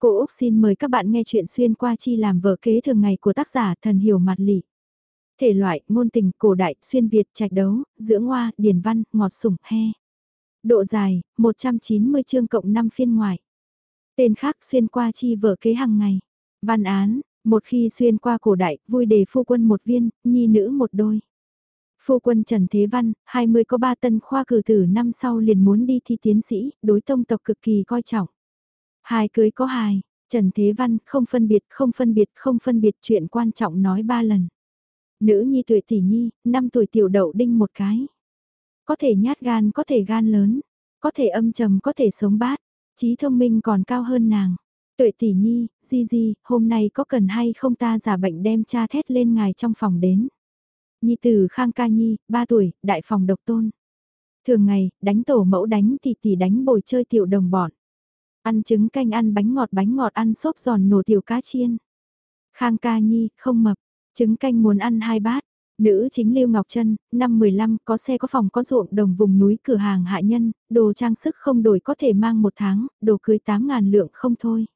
Cô Úc xin mời các bạn nghe chuyện xuyên qua chi làm vở kế thường ngày của tác giả Thần Hiểu Mặt Lị. Thể loại, ngôn tình, cổ đại, xuyên Việt, trạch đấu, dưỡng hoa, điển văn, ngọt sủng, he. Độ dài, 190 chương cộng 5 phiên ngoại. Tên khác xuyên qua chi vở kế hàng ngày. Văn án, một khi xuyên qua cổ đại, vui đề phu quân một viên, nhi nữ một đôi. Phu quân Trần Thế Văn, 20 có 3 tân khoa cử tử năm sau liền muốn đi thi tiến sĩ, đối tông tộc cực kỳ coi trọng. Hai cưới có hài, Trần Thế Văn không phân biệt, không phân biệt, không phân biệt chuyện quan trọng nói ba lần. Nữ nhi tuổi tỷ nhi, năm tuổi tiểu đậu đinh một cái. Có thể nhát gan, có thể gan lớn, có thể âm trầm, có thể sống bát, trí thông minh còn cao hơn nàng. Tuệ tỷ nhi, di di, hôm nay có cần hay không ta giả bệnh đem cha thét lên ngài trong phòng đến. Nhi tử Khang Ca Nhi, 3 tuổi, đại phòng độc tôn. Thường ngày, đánh tổ mẫu đánh tỷ tỷ đánh bồi chơi tiểu đồng bọn. Ăn trứng canh ăn bánh ngọt bánh ngọt ăn xốp giòn nổ tiểu cá chiên. Khang Ca Nhi, không mập, trứng canh muốn ăn hai bát. Nữ chính Lưu Ngọc Trân, năm 15, có xe có phòng có ruộng đồng vùng núi cửa hàng hạ nhân, đồ trang sức không đổi có thể mang một tháng, đồ cưới 8 ngàn lượng không thôi.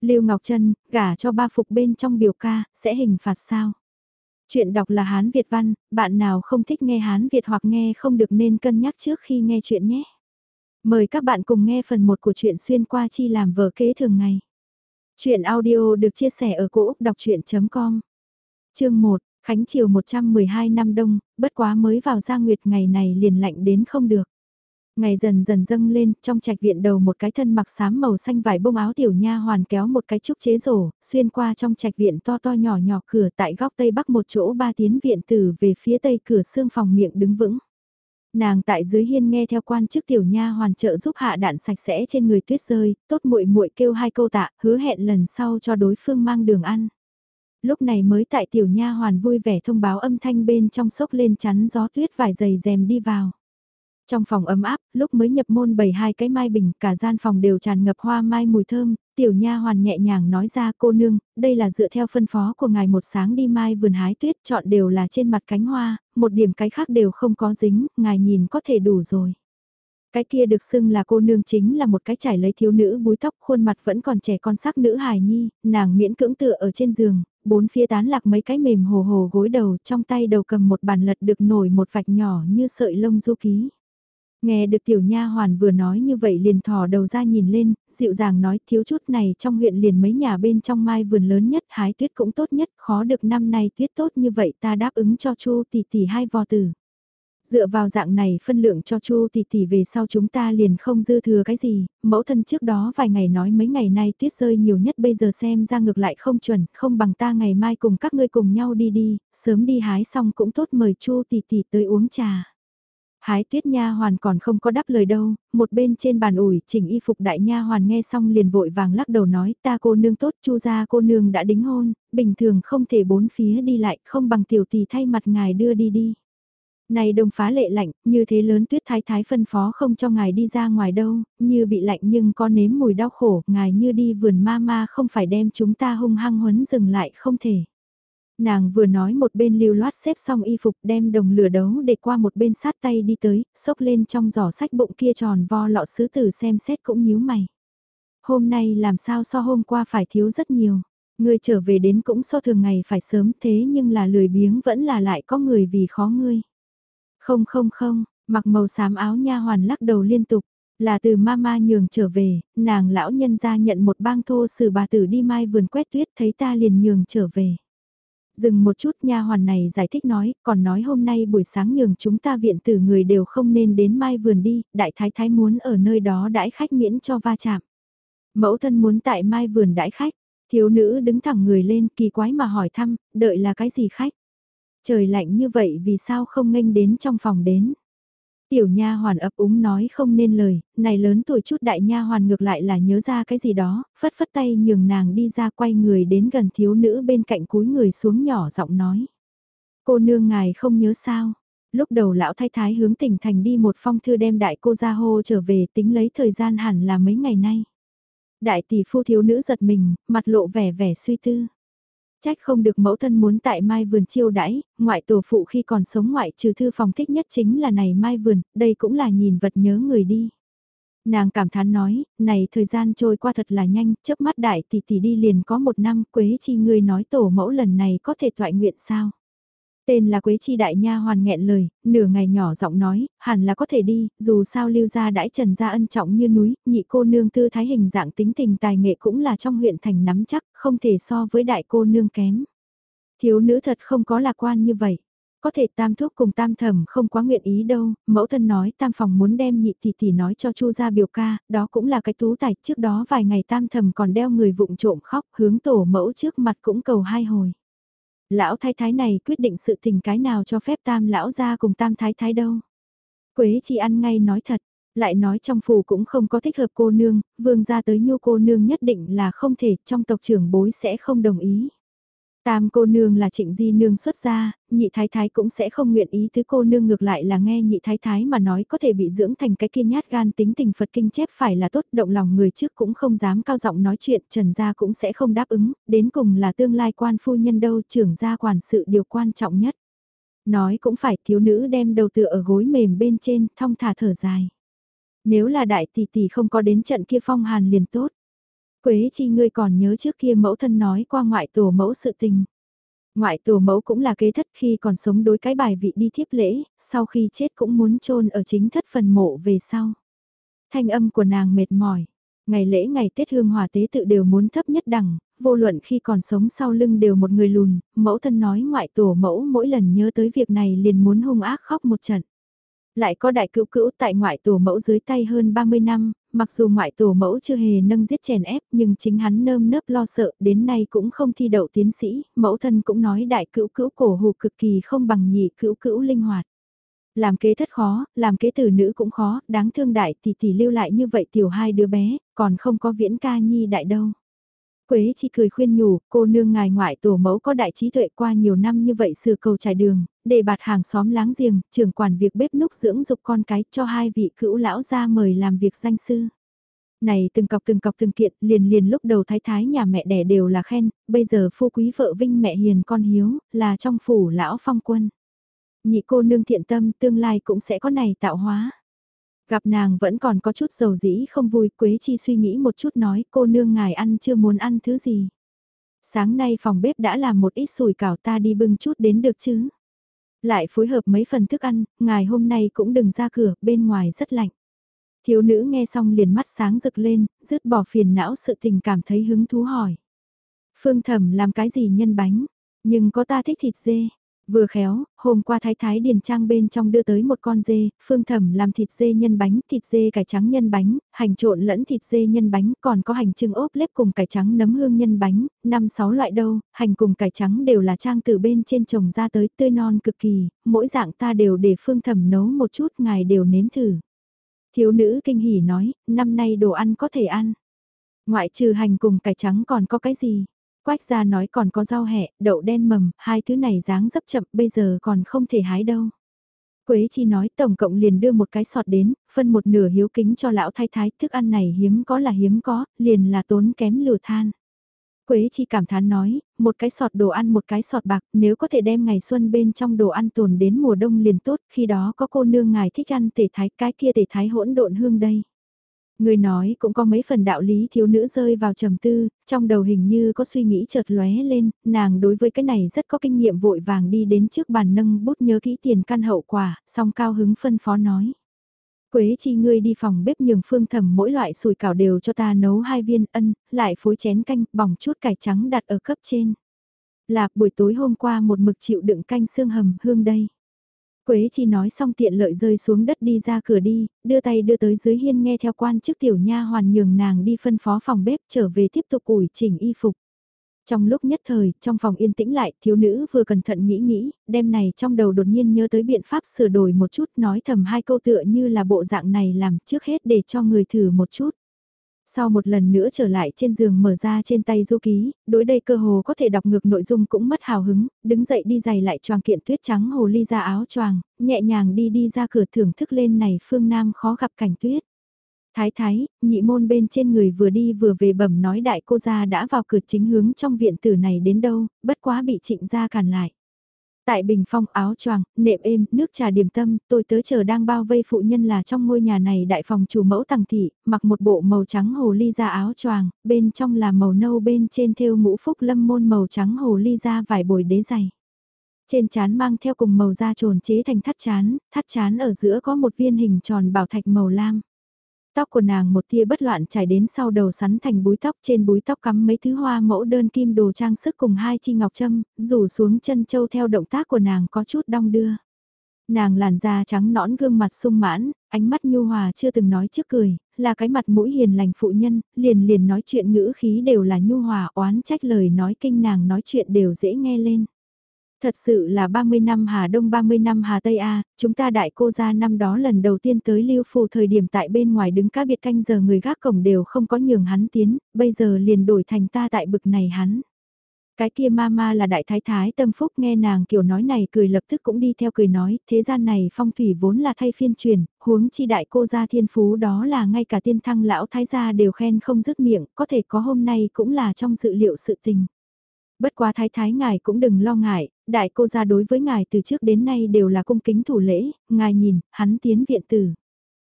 Lưu Ngọc Trân, gả cho ba phục bên trong biểu ca, sẽ hình phạt sao? Chuyện đọc là Hán Việt văn, bạn nào không thích nghe Hán Việt hoặc nghe không được nên cân nhắc trước khi nghe chuyện nhé. Mời các bạn cùng nghe phần 1 của truyện xuyên qua chi làm vở kế thường ngày. Chuyện audio được chia sẻ ở cỗ đọc chuyện.com Chương 1, Khánh Triều 112 năm đông, bất quá mới vào gia nguyệt ngày này liền lạnh đến không được. Ngày dần dần dâng lên, trong trạch viện đầu một cái thân mặc xám màu xanh vải bông áo tiểu nha hoàn kéo một cái trúc chế rổ, xuyên qua trong trạch viện to to nhỏ nhỏ cửa tại góc tây bắc một chỗ ba tiến viện tử về phía tây cửa xương phòng miệng đứng vững. Nàng tại dưới hiên nghe theo quan chức tiểu nha hoàn trợ giúp hạ đạn sạch sẽ trên người tuyết rơi, tốt muội muội kêu hai câu tạ, hứa hẹn lần sau cho đối phương mang đường ăn. Lúc này mới tại tiểu nha hoàn vui vẻ thông báo âm thanh bên trong sốc lên chắn gió tuyết vải dày rèm đi vào. Trong phòng ấm áp, lúc mới nhập môn bày hai cái mai bình, cả gian phòng đều tràn ngập hoa mai mùi thơm, tiểu nha hoàn nhẹ nhàng nói ra cô nương, đây là dựa theo phân phó của ngài một sáng đi mai vườn hái tuyết, chọn đều là trên mặt cánh hoa, một điểm cái khác đều không có dính, ngài nhìn có thể đủ rồi. Cái kia được xưng là cô nương chính là một cái trải lấy thiếu nữ búi tóc khuôn mặt vẫn còn trẻ con sắc nữ hài nhi, nàng miễn cưỡng tựa ở trên giường, bốn phía tán lạc mấy cái mềm hồ hồ gối đầu trong tay đầu cầm một bàn lật được nổi một vạch nhỏ như sợi lông du ký. Nghe được tiểu nha hoàn vừa nói như vậy liền thò đầu ra nhìn lên, dịu dàng nói thiếu chút này trong huyện liền mấy nhà bên trong mai vườn lớn nhất hái tuyết cũng tốt nhất, khó được năm nay tuyết tốt như vậy ta đáp ứng cho chu tỷ tỷ hai vò tử. Dựa vào dạng này phân lượng cho chu tỷ tỷ về sau chúng ta liền không dư thừa cái gì, mẫu thân trước đó vài ngày nói mấy ngày nay tuyết rơi nhiều nhất bây giờ xem ra ngược lại không chuẩn, không bằng ta ngày mai cùng các ngươi cùng nhau đi đi, sớm đi hái xong cũng tốt mời chu tỷ tỷ tới uống trà. Hái tuyết nha hoàn còn không có đáp lời đâu, một bên trên bàn ủi chỉnh y phục đại nha hoàn nghe xong liền vội vàng lắc đầu nói ta cô nương tốt chu gia cô nương đã đính hôn, bình thường không thể bốn phía đi lại không bằng tiểu tỷ thay mặt ngài đưa đi đi. Này đồng phá lệ lạnh, như thế lớn tuyết thái thái phân phó không cho ngài đi ra ngoài đâu, như bị lạnh nhưng có nếm mùi đau khổ, ngài như đi vườn ma ma không phải đem chúng ta hung hăng huấn dừng lại không thể. Nàng vừa nói một bên lưu loát xếp xong y phục đem đồng lửa đấu để qua một bên sát tay đi tới, xốc lên trong giỏ sách bụng kia tròn vo lọ sứ tử xem xét cũng nhíu mày. Hôm nay làm sao so hôm qua phải thiếu rất nhiều. Ngươi trở về đến cũng so thường ngày phải sớm thế nhưng là lười biếng vẫn là lại có người vì khó ngươi. Không không không, mặc màu xám áo nha hoàn lắc đầu liên tục. Là từ mama nhường trở về, nàng lão nhân ra nhận một bang thô sử bà tử đi mai vườn quét tuyết thấy ta liền nhường trở về. Dừng một chút nha hoàn này giải thích nói, còn nói hôm nay buổi sáng nhường chúng ta viện tử người đều không nên đến mai vườn đi, đại thái thái muốn ở nơi đó đãi khách miễn cho va chạm. Mẫu thân muốn tại mai vườn đãi khách, thiếu nữ đứng thẳng người lên kỳ quái mà hỏi thăm, đợi là cái gì khách? Trời lạnh như vậy vì sao không nghênh đến trong phòng đến? Tiểu nha hoàn ấp úng nói không nên lời, này lớn tuổi chút đại nha hoàn ngược lại là nhớ ra cái gì đó, phất phất tay nhường nàng đi ra quay người đến gần thiếu nữ bên cạnh cúi người xuống nhỏ giọng nói. Cô nương ngài không nhớ sao? Lúc đầu lão thái thái hướng tỉnh thành đi một phong thư đem đại cô ra hô trở về tính lấy thời gian hẳn là mấy ngày nay. Đại tỷ phu thiếu nữ giật mình, mặt lộ vẻ vẻ suy tư. Trách không được mẫu thân muốn tại mai vườn chiêu đãi, ngoại tổ phụ khi còn sống ngoại trừ thư phòng thích nhất chính là này mai vườn, đây cũng là nhìn vật nhớ người đi. Nàng cảm thán nói, này thời gian trôi qua thật là nhanh, chớp mắt đại tỷ tỷ đi liền có một năm, Quế Chi ngươi nói tổ mẫu lần này có thể thoại nguyện sao? Tên là Quế Chi đại nha hoàn nghẹn lời, nửa ngày nhỏ giọng nói, hẳn là có thể đi, dù sao lưu gia đãi trần gia ân trọng như núi, nhị cô nương tư thái hình dạng tính tình tài nghệ cũng là trong huyện thành nắm chắc, không thể so với đại cô nương kém. Thiếu nữ thật không có lạc quan như vậy. Có thể tam thúc cùng tam thẩm không quá nguyện ý đâu, mẫu thân nói tam phòng muốn đem nhị tỷ tỷ nói cho chu gia biểu ca, đó cũng là cái tú tài, trước đó vài ngày tam thẩm còn đeo người vụng trộm khóc, hướng tổ mẫu trước mặt cũng cầu hai hồi. Lão thái thái này quyết định sự tình cái nào cho phép tam lão ra cùng tam thái thái đâu. Quế chi ăn ngay nói thật, lại nói trong phủ cũng không có thích hợp cô nương, vương gia tới nhu cô nương nhất định là không thể, trong tộc trưởng bối sẽ không đồng ý. Tam cô nương là trịnh di nương xuất gia, nhị thái thái cũng sẽ không nguyện ý thứ cô nương ngược lại là nghe nhị thái thái mà nói có thể bị dưỡng thành cái kia nhát gan tính tình Phật kinh chép phải là tốt động lòng người trước cũng không dám cao giọng nói chuyện trần gia cũng sẽ không đáp ứng, đến cùng là tương lai quan phu nhân đâu trưởng gia quản sự điều quan trọng nhất. Nói cũng phải thiếu nữ đem đầu tựa ở gối mềm bên trên thong thả thở dài. Nếu là đại tỷ tỷ không có đến trận kia phong hàn liền tốt Quế chi ngươi còn nhớ trước kia mẫu thân nói qua ngoại tổ mẫu sự tình. Ngoại tổ mẫu cũng là kế thất khi còn sống đối cái bài vị đi thiếp lễ, sau khi chết cũng muốn chôn ở chính thất phần mộ về sau. Thanh âm của nàng mệt mỏi. Ngày lễ ngày Tết hương hòa tế tự đều muốn thấp nhất đẳng, vô luận khi còn sống sau lưng đều một người lùn, mẫu thân nói ngoại tổ mẫu mỗi lần nhớ tới việc này liền muốn hung ác khóc một trận. Lại có đại cữu cữu tại ngoại tổ mẫu dưới tay hơn 30 năm, mặc dù ngoại tổ mẫu chưa hề nâng giết chèn ép nhưng chính hắn nơm nớp lo sợ đến nay cũng không thi đậu tiến sĩ, mẫu thân cũng nói đại cữu cữu cổ hù cực kỳ không bằng nhị cữu cữu linh hoạt. Làm kế thất khó, làm kế tử nữ cũng khó, đáng thương đại tỷ tỷ lưu lại như vậy tiểu hai đứa bé, còn không có viễn ca nhi đại đâu. Quế chỉ cười khuyên nhủ, cô nương ngài ngoại tổ mẫu có đại trí tuệ qua nhiều năm như vậy sửa cầu trải đường, để bạt hàng xóm láng giềng, trưởng quản việc bếp núc dưỡng dục con cái cho hai vị cữu lão ra mời làm việc danh sư. Này từng cọc từng cọc từng kiện, liền liền lúc đầu thái thái nhà mẹ đẻ đều là khen, bây giờ phu quý vợ vinh mẹ hiền con hiếu, là trong phủ lão phong quân. Nhị cô nương thiện tâm tương lai cũng sẽ có này tạo hóa. Gặp nàng vẫn còn có chút dầu dĩ không vui, Quế Chi suy nghĩ một chút nói cô nương ngài ăn chưa muốn ăn thứ gì. Sáng nay phòng bếp đã làm một ít sủi cảo ta đi bưng chút đến được chứ. Lại phối hợp mấy phần thức ăn, ngài hôm nay cũng đừng ra cửa, bên ngoài rất lạnh. Thiếu nữ nghe xong liền mắt sáng rực lên, dứt bỏ phiền não sự tình cảm thấy hứng thú hỏi. Phương thẩm làm cái gì nhân bánh, nhưng có ta thích thịt dê. Vừa khéo, hôm qua thái thái điền trang bên trong đưa tới một con dê, phương thẩm làm thịt dê nhân bánh, thịt dê cải trắng nhân bánh, hành trộn lẫn thịt dê nhân bánh, còn có hành trưng ốp lép cùng cải trắng nấm hương nhân bánh, năm sáu loại đâu, hành cùng cải trắng đều là trang từ bên trên trồng ra tới tươi non cực kỳ, mỗi dạng ta đều để phương thẩm nấu một chút ngài đều nếm thử. Thiếu nữ kinh hỉ nói, năm nay đồ ăn có thể ăn. Ngoại trừ hành cùng cải trắng còn có cái gì? Quách gia nói còn có rau hẹ, đậu đen mầm, hai thứ này dáng dấp chậm bây giờ còn không thể hái đâu. Quế chi nói tổng cộng liền đưa một cái sọt đến, phân một nửa hiếu kính cho lão thái thái, thức ăn này hiếm có là hiếm có, liền là tốn kém lửa than. Quế chi cảm thán nói, một cái sọt đồ ăn một cái sọt bạc, nếu có thể đem ngày xuân bên trong đồ ăn tồn đến mùa đông liền tốt, khi đó có cô nương ngài thích ăn tể thái, cái kia tể thái hỗn độn hương đây. Người nói cũng có mấy phần đạo lý thiếu nữ rơi vào trầm tư, trong đầu hình như có suy nghĩ chợt lóe lên, nàng đối với cái này rất có kinh nghiệm vội vàng đi đến trước bàn nâng bút nhớ kỹ tiền căn hậu quả, song cao hứng phân phó nói. Quế chi ngươi đi phòng bếp nhường phương thẩm mỗi loại sùi cảo đều cho ta nấu hai viên ân, lại phối chén canh, bỏng chút cải trắng đặt ở cấp trên. Là buổi tối hôm qua một mực chịu đựng canh xương hầm hương đây. Quế chi nói xong tiện lợi rơi xuống đất đi ra cửa đi, đưa tay đưa tới dưới hiên nghe theo quan chức tiểu nha hoàn nhường nàng đi phân phó phòng bếp trở về tiếp tục ủi chỉnh y phục. Trong lúc nhất thời, trong phòng yên tĩnh lại, thiếu nữ vừa cẩn thận nghĩ nghĩ, đêm này trong đầu đột nhiên nhớ tới biện pháp sửa đổi một chút nói thầm hai câu tựa như là bộ dạng này làm trước hết để cho người thử một chút. Sau một lần nữa trở lại trên giường mở ra trên tay du ký, đối đây cơ hồ có thể đọc ngược nội dung cũng mất hào hứng, đứng dậy đi giày lại choàng kiện tuyết trắng hồ ly ra áo choàng, nhẹ nhàng đi đi ra cửa thưởng thức lên này phương Nam khó gặp cảnh tuyết. Thái thái, nhị môn bên trên người vừa đi vừa về bẩm nói đại cô gia đã vào cửa chính hướng trong viện tử này đến đâu, bất quá bị trịnh gia cản lại. Tại bình phong áo choàng, nệm êm, nước trà điểm tâm, tôi tới chờ đang bao vây phụ nhân là trong ngôi nhà này đại phòng chủ mẫu tầng thị, mặc một bộ màu trắng hồ ly ra áo choàng, bên trong là màu nâu bên trên thêu ngũ phúc lâm môn màu trắng hồ ly ra vải bồi đế dày. Trên chán mang theo cùng màu da trồn chế thành thắt chán, thắt chán ở giữa có một viên hình tròn bảo thạch màu lam. Tóc của nàng một tia bất loạn trải đến sau đầu sắn thành búi tóc trên búi tóc cắm mấy thứ hoa mẫu đơn kim đồ trang sức cùng hai chi ngọc châm, rủ xuống chân châu theo động tác của nàng có chút đong đưa. Nàng làn da trắng nõn gương mặt sung mãn, ánh mắt nhu hòa chưa từng nói trước cười, là cái mặt mũi hiền lành phụ nhân, liền liền nói chuyện ngữ khí đều là nhu hòa oán trách lời nói kinh nàng nói chuyện đều dễ nghe lên. Thật sự là 30 năm Hà Đông 30 năm Hà Tây A, chúng ta đại cô ra năm đó lần đầu tiên tới lưu phù thời điểm tại bên ngoài đứng cá biệt canh giờ người gác cổng đều không có nhường hắn tiến, bây giờ liền đổi thành ta tại bực này hắn. Cái kia mama là đại thái thái tâm phúc nghe nàng kiểu nói này cười lập tức cũng đi theo cười nói, thế gian này phong thủy vốn là thay phiên truyền, huống chi đại cô gia thiên phú đó là ngay cả tiên thăng lão thái gia đều khen không dứt miệng, có thể có hôm nay cũng là trong dự liệu sự tình. Bất quá thái thái ngài cũng đừng lo ngại, đại cô gia đối với ngài từ trước đến nay đều là cung kính thủ lễ, ngài nhìn, hắn tiến viện tử.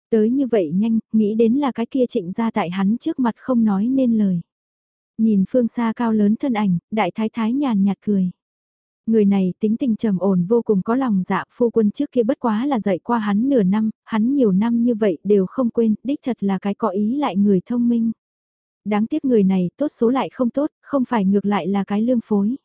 Tới như vậy nhanh, nghĩ đến là cái kia trịnh ra tại hắn trước mặt không nói nên lời. Nhìn phương xa cao lớn thân ảnh, đại thái thái nhàn nhạt cười. Người này tính tình trầm ổn vô cùng có lòng dạ phu quân trước kia bất quá là dạy qua hắn nửa năm, hắn nhiều năm như vậy đều không quên, đích thật là cái có ý lại người thông minh. Đáng tiếc người này tốt số lại không tốt, không phải ngược lại là cái lương phối.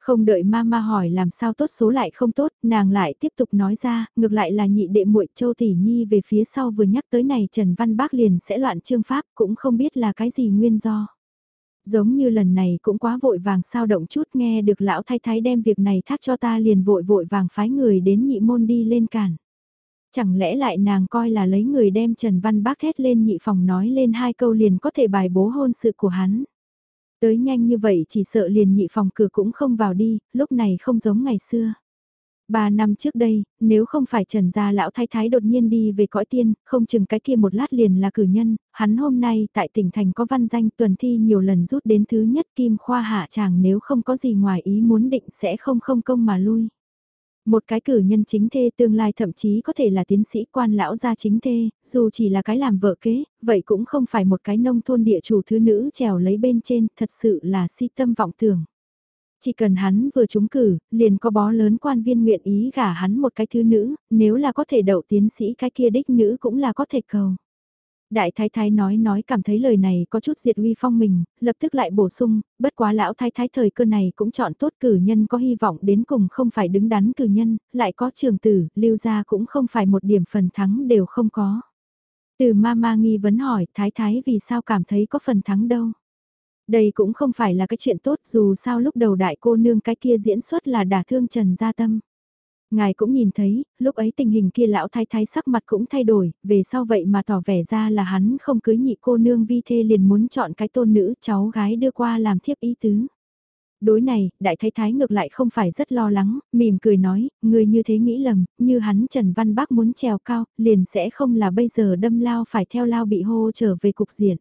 Không đợi mama hỏi làm sao tốt số lại không tốt, nàng lại tiếp tục nói ra, ngược lại là nhị đệ muội Châu Tỷ Nhi về phía sau vừa nhắc tới này Trần Văn Bác liền sẽ loạn chương pháp cũng không biết là cái gì nguyên do. Giống như lần này cũng quá vội vàng sao động chút nghe được lão thái thái đem việc này thác cho ta liền vội vội vàng phái người đến nhị môn đi lên cản. Chẳng lẽ lại nàng coi là lấy người đem Trần Văn Bác thét lên nhị phòng nói lên hai câu liền có thể bài bố hôn sự của hắn. Tới nhanh như vậy chỉ sợ liền nhị phòng cửa cũng không vào đi, lúc này không giống ngày xưa. Ba năm trước đây, nếu không phải trần gia lão thái thái đột nhiên đi về cõi tiên, không chừng cái kia một lát liền là cử nhân, hắn hôm nay tại tỉnh thành có văn danh tuần thi nhiều lần rút đến thứ nhất kim khoa hạ chàng nếu không có gì ngoài ý muốn định sẽ không không công mà lui. Một cái cử nhân chính thê tương lai thậm chí có thể là tiến sĩ quan lão gia chính thê, dù chỉ là cái làm vợ kế, vậy cũng không phải một cái nông thôn địa chủ thứ nữ trèo lấy bên trên, thật sự là si tâm vọng tưởng. Chỉ cần hắn vừa trúng cử, liền có bó lớn quan viên nguyện ý gả hắn một cái thứ nữ, nếu là có thể đậu tiến sĩ cái kia đích nữ cũng là có thể cầu. Đại thái thái nói nói cảm thấy lời này có chút diệt uy phong mình, lập tức lại bổ sung, bất quá lão thái thái thời cơ này cũng chọn tốt cử nhân có hy vọng đến cùng không phải đứng đắn cử nhân, lại có trường tử, lưu ra cũng không phải một điểm phần thắng đều không có. Từ mama nghi vấn hỏi thái thái vì sao cảm thấy có phần thắng đâu. Đây cũng không phải là cái chuyện tốt dù sao lúc đầu đại cô nương cái kia diễn xuất là đả thương Trần Gia Tâm. Ngài cũng nhìn thấy, lúc ấy tình hình kia lão thái thái sắc mặt cũng thay đổi, về sau vậy mà tỏ vẻ ra là hắn không cưới nhị cô nương vi thê liền muốn chọn cái tôn nữ cháu gái đưa qua làm thiếp ý tứ. Đối này, đại thái thái ngược lại không phải rất lo lắng, mỉm cười nói, người như thế nghĩ lầm, như hắn Trần Văn Bác muốn trèo cao, liền sẽ không là bây giờ đâm lao phải theo lao bị hô trở về cục diện.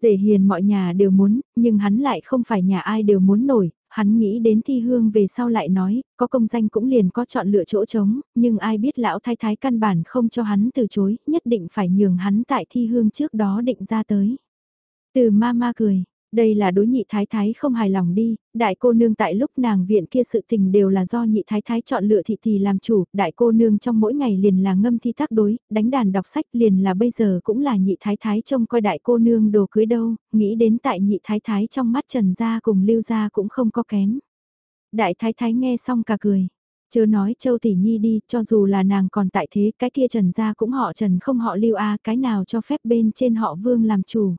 Dễ hiền mọi nhà đều muốn, nhưng hắn lại không phải nhà ai đều muốn nổi, hắn nghĩ đến thi hương về sau lại nói, có công danh cũng liền có chọn lựa chỗ trống, nhưng ai biết lão thái thái căn bản không cho hắn từ chối, nhất định phải nhường hắn tại thi hương trước đó định ra tới. Từ ma ma cười, đây là đối nhị thái thái không hài lòng đi, đại cô nương tại lúc nàng viện kia sự tình đều là do nhị thái thái chọn lựa thị thì làm chủ, đại cô nương trong mỗi ngày liền là ngâm thi tác đối, đánh đàn đọc sách liền là bây giờ cũng là nhị thái thái trông coi đại cô nương đồ cưới đâu, nghĩ đến tại nhị thái thái trong mắt trần gia cùng lưu gia cũng không có kém. Đại thái thái nghe xong cả cười. Chớ nói châu tỷ nhi đi, cho dù là nàng còn tại thế, cái kia trần gia cũng họ trần không họ lưu a cái nào cho phép bên trên họ vương làm chủ.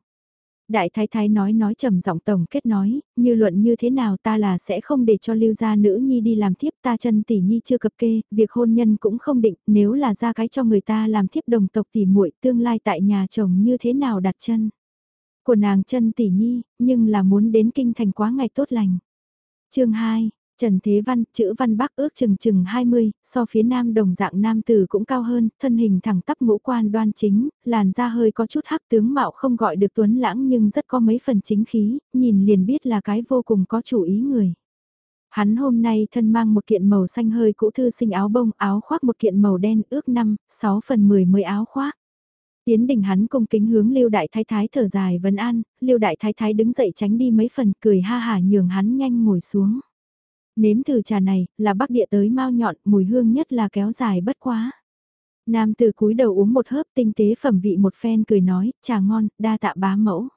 Đại thái thái nói nói trầm giọng tổng kết nói, như luận như thế nào ta là sẽ không để cho lưu gia nữ nhi đi làm thiếp ta chân tỷ nhi chưa cập kê, việc hôn nhân cũng không định, nếu là ra cái cho người ta làm thiếp đồng tộc tỷ muội tương lai tại nhà chồng như thế nào đặt chân. Của nàng chân tỷ nhi, nhưng là muốn đến kinh thành quá ngày tốt lành. chương 2, Trần Thế Văn, chữ Văn Bắc ước chừng chừng 20, so phía nam đồng dạng nam tử cũng cao hơn, thân hình thẳng tắp ngũ quan đoan chính, làn da hơi có chút hắc tướng mạo không gọi được tuấn lãng nhưng rất có mấy phần chính khí, nhìn liền biết là cái vô cùng có chủ ý người. Hắn hôm nay thân mang một kiện màu xanh hơi cũ thư sinh áo bông, áo khoác một kiện màu đen ước 5, 6 phần 10 mới áo khoác. Tiến đình hắn cung kính hướng Lưu Đại Thái Thái thở dài vấn an, Lưu Đại Thái Thái đứng dậy tránh đi mấy phần cười ha hả nhường hắn nhanh ngồi xuống. Nếm thử trà này, là bắc địa tới mau nhọn, mùi hương nhất là kéo dài bất quá. Nam từ cúi đầu uống một hớp tinh tế phẩm vị một phen cười nói, trà ngon, đa tạ bá mẫu.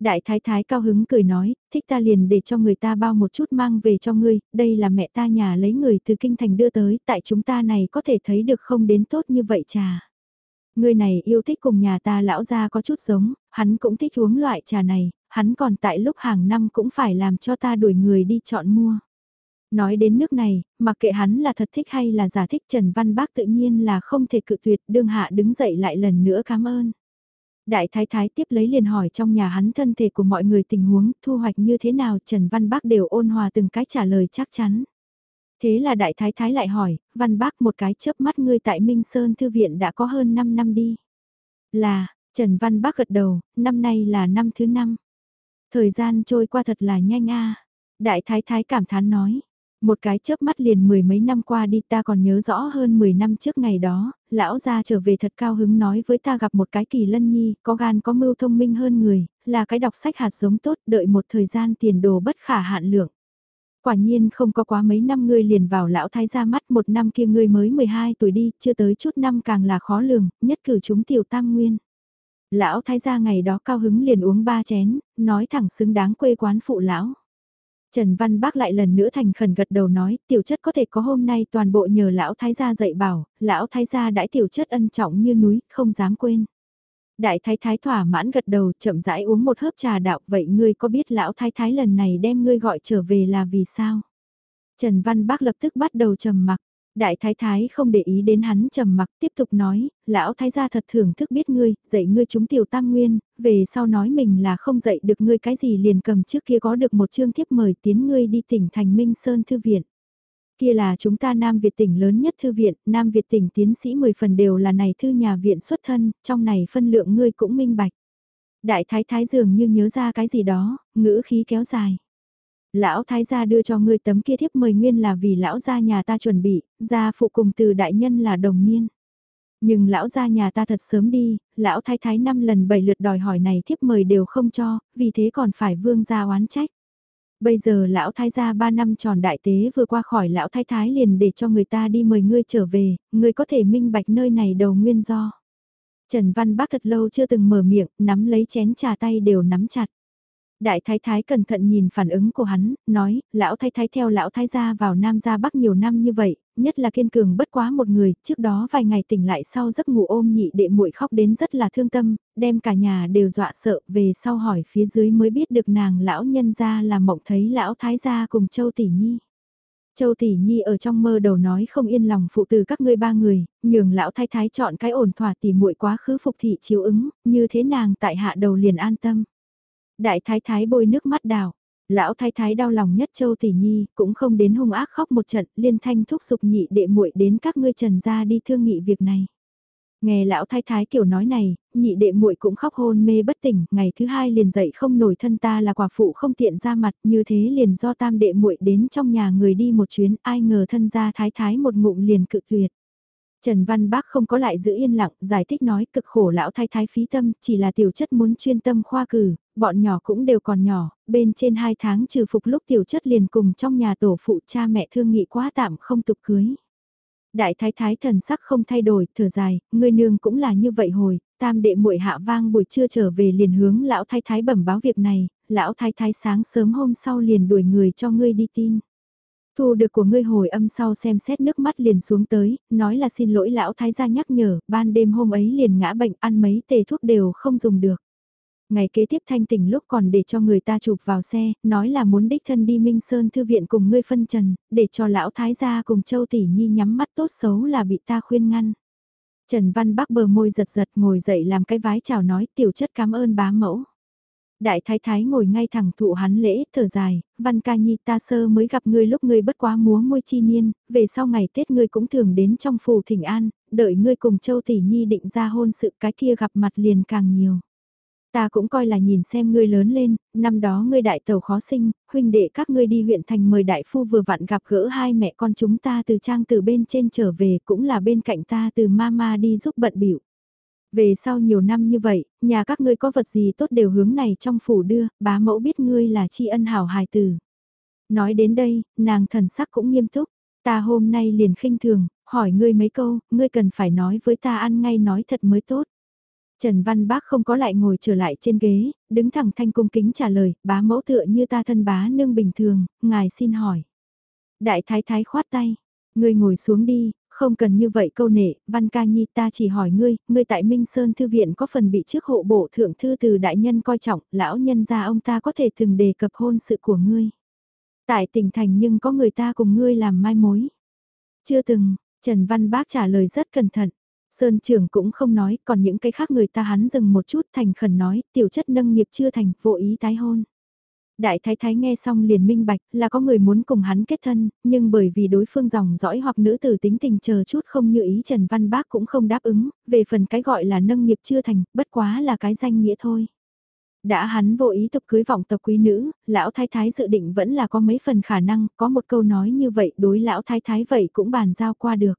Đại thái thái cao hứng cười nói, thích ta liền để cho người ta bao một chút mang về cho ngươi, đây là mẹ ta nhà lấy người từ kinh thành đưa tới, tại chúng ta này có thể thấy được không đến tốt như vậy trà. Ngươi này yêu thích cùng nhà ta lão gia có chút giống, hắn cũng thích uống loại trà này, hắn còn tại lúc hàng năm cũng phải làm cho ta đuổi người đi chọn mua. Nói đến nước này, mặc kệ hắn là thật thích hay là giả thích Trần Văn Bác tự nhiên là không thể cự tuyệt, đương hạ đứng dậy lại lần nữa cảm ơn. Đại thái thái tiếp lấy liền hỏi trong nhà hắn thân thể của mọi người tình huống, thu hoạch như thế nào Trần Văn Bác đều ôn hòa từng cái trả lời chắc chắn. Thế là đại thái thái lại hỏi, Văn Bác một cái chớp mắt ngươi tại Minh Sơn Thư Viện đã có hơn 5 năm đi. Là, Trần Văn Bác gật đầu, năm nay là năm thứ năm. Thời gian trôi qua thật là nhanh a Đại thái thái cảm thán nói. Một cái chớp mắt liền mười mấy năm qua đi ta còn nhớ rõ hơn 10 năm trước ngày đó, lão gia trở về thật cao hứng nói với ta gặp một cái kỳ lân nhi, có gan có mưu thông minh hơn người, là cái đọc sách hạt giống tốt, đợi một thời gian tiền đồ bất khả hạn lượng. Quả nhiên không có quá mấy năm ngươi liền vào lão thái gia mắt một năm kia ngươi mới 12 tuổi đi, chưa tới chút năm càng là khó lường, nhất cử chúng tiểu tam nguyên. Lão thái gia ngày đó cao hứng liền uống ba chén, nói thẳng xứng đáng quê quán phụ lão. Trần Văn Bác lại lần nữa thành khẩn gật đầu nói, tiểu chất có thể có hôm nay toàn bộ nhờ lão thái gia dạy bảo, lão thái gia đãi tiểu chất ân trọng như núi, không dám quên. Đại thái thái thỏa mãn gật đầu, chậm rãi uống một hớp trà đạo, vậy ngươi có biết lão thái thái lần này đem ngươi gọi trở về là vì sao? Trần Văn Bác lập tức bắt đầu trầm mặc. Đại thái thái không để ý đến hắn trầm mặc tiếp tục nói, lão thái gia thật thưởng thức biết ngươi, dạy ngươi chúng tiểu tam nguyên, về sau nói mình là không dạy được ngươi cái gì liền cầm trước kia có được một chương thiếp mời tiến ngươi đi tỉnh thành Minh Sơn Thư Viện. Kia là chúng ta Nam Việt tỉnh lớn nhất thư viện, Nam Việt tỉnh tiến sĩ 10 phần đều là này thư nhà viện xuất thân, trong này phân lượng ngươi cũng minh bạch. Đại thái thái dường như nhớ ra cái gì đó, ngữ khí kéo dài. Lão thái gia đưa cho ngươi tấm kia thiếp mời nguyên là vì lão gia nhà ta chuẩn bị, gia phụ cùng từ đại nhân là đồng niên. Nhưng lão gia nhà ta thật sớm đi, lão thái thái năm lần bảy lượt đòi hỏi này thiếp mời đều không cho, vì thế còn phải vương gia oán trách. Bây giờ lão thái gia ba năm tròn đại tế vừa qua khỏi lão thái thái liền để cho người ta đi mời ngươi trở về, ngươi có thể minh bạch nơi này đầu nguyên do. Trần Văn Bác thật lâu chưa từng mở miệng, nắm lấy chén trà tay đều nắm chặt. Đại thái thái cẩn thận nhìn phản ứng của hắn, nói, lão thái thái theo lão thái gia vào Nam gia Bắc nhiều năm như vậy, nhất là kiên cường bất quá một người, trước đó vài ngày tỉnh lại sau giấc ngủ ôm nhị đệ muội khóc đến rất là thương tâm, đem cả nhà đều dọa sợ, về sau hỏi phía dưới mới biết được nàng lão nhân gia là mộng thấy lão thái gia cùng Châu Tỷ Nhi. Châu Tỷ Nhi ở trong mơ đầu nói không yên lòng phụ từ các ngươi ba người, nhường lão thái thái chọn cái ổn thỏa tỷ muội quá khứ phục thị chiếu ứng, như thế nàng tại hạ đầu liền an tâm. Đại thái thái bôi nước mắt đào. Lão thái thái đau lòng nhất châu tỷ nhi, cũng không đến hung ác khóc một trận, liên thanh thúc giục nhị đệ muội đến các ngươi trần gia đi thương nghị việc này. Nghe lão thái thái kiểu nói này, nhị đệ muội cũng khóc hôn mê bất tỉnh, ngày thứ hai liền dậy không nổi thân ta là quả phụ không tiện ra mặt, như thế liền do tam đệ muội đến trong nhà người đi một chuyến, ai ngờ thân gia thái thái một ngụm liền cự tuyệt. Trần Văn Bác không có lại giữ yên lặng, giải thích nói cực khổ lão thái thái phí tâm, chỉ là tiểu chất muốn chuyên tâm khoa cử, bọn nhỏ cũng đều còn nhỏ, bên trên 2 tháng trừ phục lúc tiểu chất liền cùng trong nhà tổ phụ cha mẹ thương nghị quá tạm không tục cưới. Đại thái thái thần sắc không thay đổi, thở dài, người nương cũng là như vậy hồi, tam đệ muội hạ vang buổi trưa trở về liền hướng lão thái thái bẩm báo việc này, lão thái thái sáng sớm hôm sau liền đuổi người cho ngươi đi tin. Thu được của ngươi hồi âm sau xem xét nước mắt liền xuống tới, nói là xin lỗi lão thái gia nhắc nhở, ban đêm hôm ấy liền ngã bệnh ăn mấy tề thuốc đều không dùng được. Ngày kế tiếp thanh tỉnh lúc còn để cho người ta chụp vào xe, nói là muốn đích thân đi Minh Sơn Thư Viện cùng ngươi phân trần, để cho lão thái gia cùng Châu Tỷ Nhi nhắm mắt tốt xấu là bị ta khuyên ngăn. Trần Văn Bắc bờ môi giật giật ngồi dậy làm cái vái chào nói tiểu chất cảm ơn bá mẫu. Đại thái thái ngồi ngay thẳng thụ hắn lễ, thở dài, văn ca nhi ta sơ mới gặp ngươi lúc ngươi bất quá múa môi chi niên, về sau ngày Tết ngươi cũng thường đến trong phủ thỉnh an, đợi ngươi cùng châu tỷ nhi định ra hôn sự cái kia gặp mặt liền càng nhiều. Ta cũng coi là nhìn xem ngươi lớn lên, năm đó ngươi đại tàu khó sinh, huynh đệ các ngươi đi huyện thành mời đại phu vừa vặn gặp gỡ hai mẹ con chúng ta từ trang từ bên trên trở về cũng là bên cạnh ta từ mama đi giúp bận biểu. Về sau nhiều năm như vậy, nhà các ngươi có vật gì tốt đều hướng này trong phủ đưa, bá mẫu biết ngươi là tri ân hảo hài tử. Nói đến đây, nàng thần sắc cũng nghiêm túc, ta hôm nay liền khinh thường, hỏi ngươi mấy câu, ngươi cần phải nói với ta ăn ngay nói thật mới tốt. Trần Văn Bác không có lại ngồi trở lại trên ghế, đứng thẳng thanh cung kính trả lời, bá mẫu tựa như ta thân bá nương bình thường, ngài xin hỏi. Đại thái thái khoát tay, ngươi ngồi xuống đi, không cần như vậy câu nệ, Văn Ca Nhi ta chỉ hỏi ngươi, ngươi tại Minh Sơn Thư Viện có phần bị trước hộ bộ thượng thư từ đại nhân coi trọng, lão nhân gia ông ta có thể từng đề cập hôn sự của ngươi. Tại tỉnh thành nhưng có người ta cùng ngươi làm mai mối. Chưa từng, Trần Văn Bác trả lời rất cẩn thận. Sơn trưởng cũng không nói, còn những cái khác người ta hắn dừng một chút thành khẩn nói, tiểu chất nâng nghiệp chưa thành, vô ý tái hôn. Đại thái thái nghe xong liền minh bạch là có người muốn cùng hắn kết thân, nhưng bởi vì đối phương dòng dõi hoặc nữ tử tính tình chờ chút không như ý Trần Văn Bác cũng không đáp ứng, về phần cái gọi là nâng nghiệp chưa thành, bất quá là cái danh nghĩa thôi. Đã hắn vô ý tục cưới vọng tộc quý nữ, lão thái thái dự định vẫn là có mấy phần khả năng, có một câu nói như vậy đối lão thái thái vậy cũng bàn giao qua được.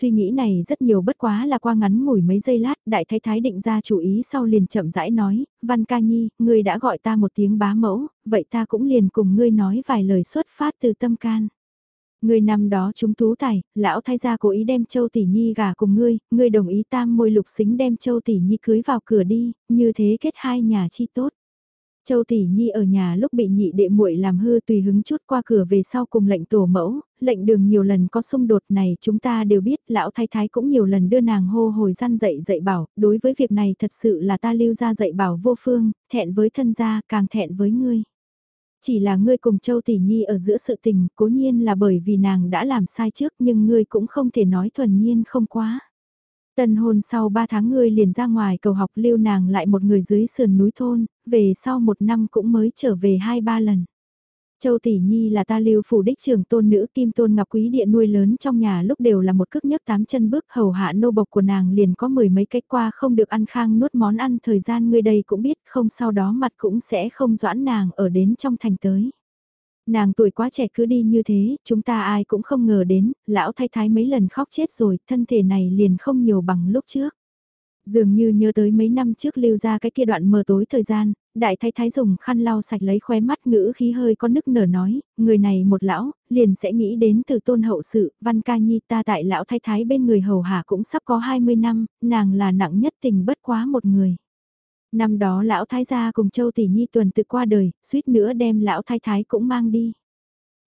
Suy nghĩ này rất nhiều bất quá là qua ngắn ngủi mấy giây lát, đại thái thái định ra chủ ý sau liền chậm rãi nói, Văn ca nhi, ngươi đã gọi ta một tiếng bá mẫu, vậy ta cũng liền cùng ngươi nói vài lời xuất phát từ tâm can. Ngươi năm đó chúng tú tài, lão thái gia cố ý đem châu tỷ nhi gả cùng ngươi, ngươi đồng ý tam môi lục xính đem châu tỷ nhi cưới vào cửa đi, như thế kết hai nhà chi tốt. Châu Tỷ Nhi ở nhà lúc bị nhị đệ muội làm hư tùy hứng chút qua cửa về sau cùng lệnh tổ mẫu, lệnh đường nhiều lần có xung đột này chúng ta đều biết lão thái thái cũng nhiều lần đưa nàng hô hồi gian dậy dậy bảo, đối với việc này thật sự là ta lưu ra dậy bảo vô phương, thẹn với thân gia càng thẹn với ngươi. Chỉ là ngươi cùng Châu Tỷ Nhi ở giữa sự tình cố nhiên là bởi vì nàng đã làm sai trước nhưng ngươi cũng không thể nói thuần nhiên không quá. Tân hôn sau 3 tháng ngươi liền ra ngoài cầu học lưu nàng lại một người dưới sườn núi thôn, về sau một năm cũng mới trở về hai ba lần. Châu Tỷ Nhi là ta lưu phủ đích trưởng tôn nữ kim tôn ngọc quý địa nuôi lớn trong nhà lúc đều là một cước nhấc tám chân bước hầu hạ nô bộc của nàng liền có mười mấy cách qua không được ăn khang nuốt món ăn thời gian ngươi đây cũng biết không sau đó mặt cũng sẽ không doãn nàng ở đến trong thành tới. Nàng tuổi quá trẻ cứ đi như thế, chúng ta ai cũng không ngờ đến, lão thay thái mấy lần khóc chết rồi, thân thể này liền không nhiều bằng lúc trước. Dường như nhớ tới mấy năm trước lưu ra cái kia đoạn mờ tối thời gian, đại thái thái dùng khăn lau sạch lấy khóe mắt ngữ khí hơi có nức nở nói, người này một lão, liền sẽ nghĩ đến từ tôn hậu sự, văn ca nhi ta tại lão thái thái bên người hầu hạ cũng sắp có 20 năm, nàng là nặng nhất tình bất quá một người. Năm đó lão thái gia cùng châu tỷ nhi tuần tự qua đời, suýt nữa đem lão thái thái cũng mang đi.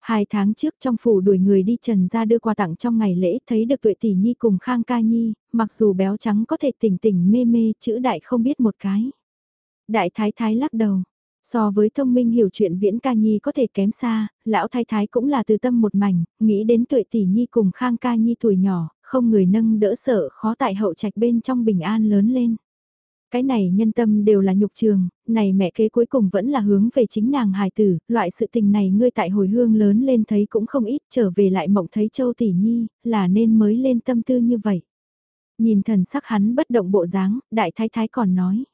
Hai tháng trước trong phủ đuổi người đi trần ra đưa quà tặng trong ngày lễ thấy được tuệ tỷ nhi cùng khang ca nhi, mặc dù béo trắng có thể tỉnh tỉnh mê mê chữ đại không biết một cái. Đại thái thái lắc đầu, so với thông minh hiểu chuyện viễn ca nhi có thể kém xa, lão thái thái cũng là từ tâm một mảnh, nghĩ đến tuệ tỷ nhi cùng khang ca nhi tuổi nhỏ, không người nâng đỡ sợ khó tại hậu trạch bên trong bình an lớn lên. Cái này nhân tâm đều là nhục trường, này mẹ kế cuối cùng vẫn là hướng về chính nàng hài tử, loại sự tình này ngươi tại hồi hương lớn lên thấy cũng không ít, trở về lại mộng thấy châu tỷ nhi, là nên mới lên tâm tư như vậy. Nhìn thần sắc hắn bất động bộ dáng, đại thái thái còn nói.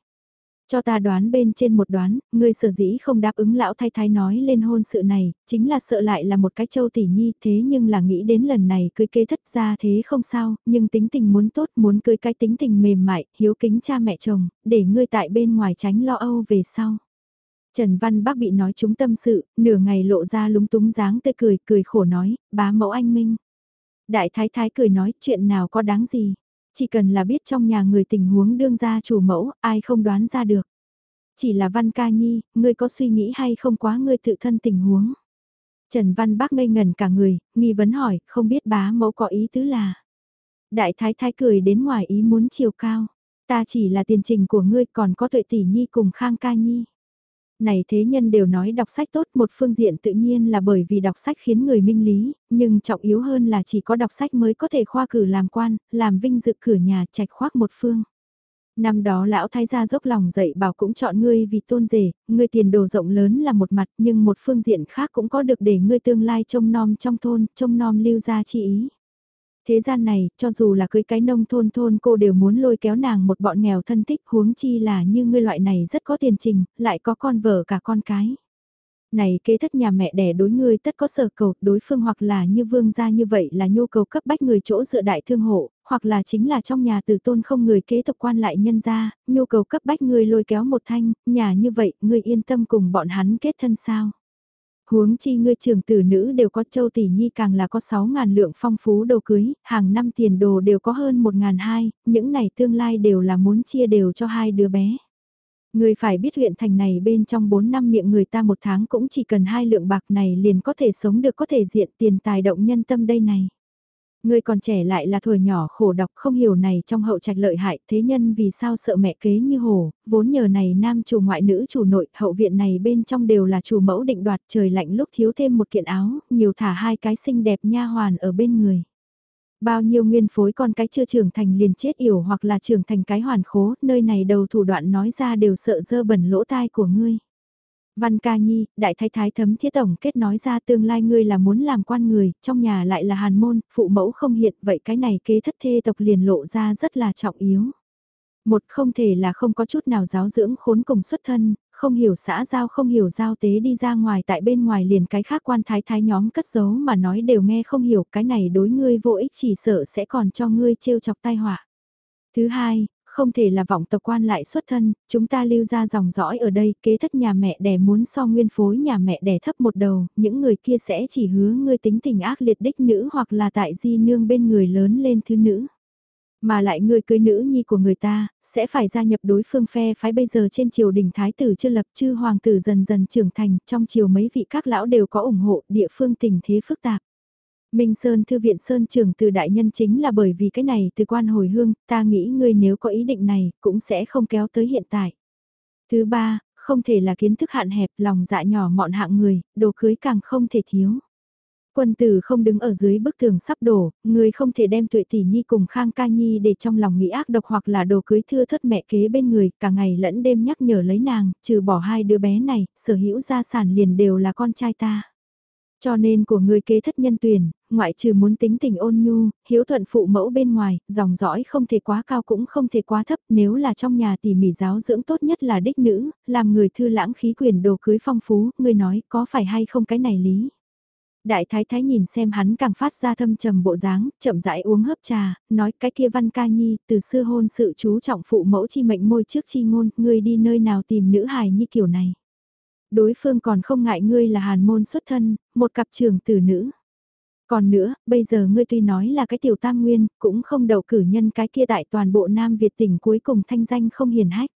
Cho ta đoán bên trên một đoán, ngươi sở dĩ không đáp ứng lão thái thái nói lên hôn sự này, chính là sợ lại là một cái châu tỷ nhi thế nhưng là nghĩ đến lần này cưới kế thất ra thế không sao, nhưng tính tình muốn tốt muốn cưới cái tính tình mềm mại, hiếu kính cha mẹ chồng, để ngươi tại bên ngoài tránh lo âu về sau. Trần Văn Bác bị nói chúng tâm sự, nửa ngày lộ ra lúng túng dáng tươi cười, cười khổ nói, bá mẫu anh Minh. Đại thái thái cười nói, chuyện nào có đáng gì. Chỉ cần là biết trong nhà người tình huống đương ra chủ mẫu, ai không đoán ra được. Chỉ là Văn Ca Nhi, ngươi có suy nghĩ hay không quá ngươi tự thân tình huống. Trần Văn Bác ngây ngần cả người, nghi vấn hỏi, không biết bá mẫu có ý tứ là. Đại thái thái cười đến ngoài ý muốn chiều cao. Ta chỉ là tiền trình của ngươi còn có tuệ tỷ nhi cùng Khang Ca Nhi này thế nhân đều nói đọc sách tốt một phương diện tự nhiên là bởi vì đọc sách khiến người minh lý, nhưng trọng yếu hơn là chỉ có đọc sách mới có thể khoa cử làm quan, làm vinh dự cửa nhà trạch khoác một phương. Năm đó lão thái gia dốc lòng dạy bảo cũng chọn ngươi vì tôn rể, ngươi tiền đồ rộng lớn là một mặt nhưng một phương diện khác cũng có được để ngươi tương lai trông nom trong thôn, trông nom lưu gia chi ý. Thế gian này, cho dù là cưới cái nông thôn thôn cô đều muốn lôi kéo nàng một bọn nghèo thân tích huống chi là như ngươi loại này rất có tiền trình, lại có con vợ cả con cái. Này kế thất nhà mẹ đẻ đối ngươi tất có sở cầu, đối phương hoặc là như vương gia như vậy là nhu cầu cấp bách người chỗ dựa đại thương hộ, hoặc là chính là trong nhà tử tôn không người kế tục quan lại nhân gia, nhu cầu cấp bách ngươi lôi kéo một thanh, nhà như vậy, ngươi yên tâm cùng bọn hắn kết thân sao. Huống chi ngươi trưởng tử nữ đều có châu tỷ nhi càng là có 6.000 lượng phong phú đồ cưới, hàng năm tiền đồ đều có hơn 1.000 hai, những này tương lai đều là muốn chia đều cho hai đứa bé. Người phải biết huyện thành này bên trong 4 năm miệng người ta một tháng cũng chỉ cần hai lượng bạc này liền có thể sống được có thể diện tiền tài động nhân tâm đây này. Người còn trẻ lại là tuổi nhỏ khổ đọc không hiểu này trong hậu trạch lợi hại thế nhân vì sao sợ mẹ kế như hồ, vốn nhờ này nam chủ ngoại nữ chủ nội hậu viện này bên trong đều là chủ mẫu định đoạt trời lạnh lúc thiếu thêm một kiện áo, nhiều thả hai cái xinh đẹp nha hoàn ở bên người. Bao nhiêu nguyên phối con cái chưa trưởng thành liền chết yểu hoặc là trưởng thành cái hoàn khố, nơi này đầu thủ đoạn nói ra đều sợ dơ bẩn lỗ tai của ngươi. Văn ca nhi, đại thái thái thấm thiết tổng kết nói ra tương lai ngươi là muốn làm quan người, trong nhà lại là hàn môn, phụ mẫu không hiện, vậy cái này kế thất thê tộc liền lộ ra rất là trọng yếu. Một không thể là không có chút nào giáo dưỡng khốn cùng xuất thân, không hiểu xã giao không hiểu giao tế đi ra ngoài tại bên ngoài liền cái khác quan thái thái nhóm cất giấu mà nói đều nghe không hiểu cái này đối ngươi vô ích chỉ sợ sẽ còn cho ngươi trêu chọc tai họa. Thứ hai, không thể là vọng tộc quan lại xuất thân, chúng ta lưu ra dòng dõi ở đây, kế thất nhà mẹ đẻ muốn so nguyên phối nhà mẹ đẻ thấp một đầu, những người kia sẽ chỉ hứa ngươi tính tình ác liệt đích nữ hoặc là tại di nương bên người lớn lên thứ nữ. Mà lại người cưới nữ nhi của người ta, sẽ phải gia nhập đối phương phe phái bây giờ trên triều đình thái tử chưa lập chư hoàng tử dần dần trưởng thành, trong triều mấy vị các lão đều có ủng hộ địa phương tình thế phức tạp. Minh Sơn Thư viện Sơn trưởng từ đại nhân chính là bởi vì cái này từ quan hồi hương, ta nghĩ ngươi nếu có ý định này, cũng sẽ không kéo tới hiện tại. Thứ ba, không thể là kiến thức hạn hẹp, lòng dạ nhỏ mọn hạng người, đồ cưới càng không thể thiếu. Quân tử không đứng ở dưới bức tường sắp đổ, người không thể đem tuệ tỷ nhi cùng khang ca nhi để trong lòng nghĩ ác độc hoặc là đồ cưới thưa thất mẹ kế bên người, cả ngày lẫn đêm nhắc nhở lấy nàng, trừ bỏ hai đứa bé này, sở hữu gia sản liền đều là con trai ta. Cho nên của người kế thất nhân tuyển, ngoại trừ muốn tính tình ôn nhu, hiếu thuận phụ mẫu bên ngoài, dòng dõi không thể quá cao cũng không thể quá thấp, nếu là trong nhà tỉ mỉ giáo dưỡng tốt nhất là đích nữ, làm người thư lãng khí quyền đồ cưới phong phú, người nói có phải hay không cái này lý. Đại thái thái nhìn xem hắn càng phát ra thâm trầm bộ dáng, chậm rãi uống hớp trà, nói cái kia văn ca nhi, từ xưa hôn sự chú trọng phụ mẫu chi mệnh môi trước chi ngôn, ngươi đi nơi nào tìm nữ hài như kiểu này. Đối phương còn không ngại ngươi là hàn môn xuất thân, một cặp trường tử nữ. Còn nữa, bây giờ ngươi tuy nói là cái tiểu tam nguyên, cũng không đầu cử nhân cái kia tại toàn bộ Nam Việt tỉnh cuối cùng thanh danh không hiền hách.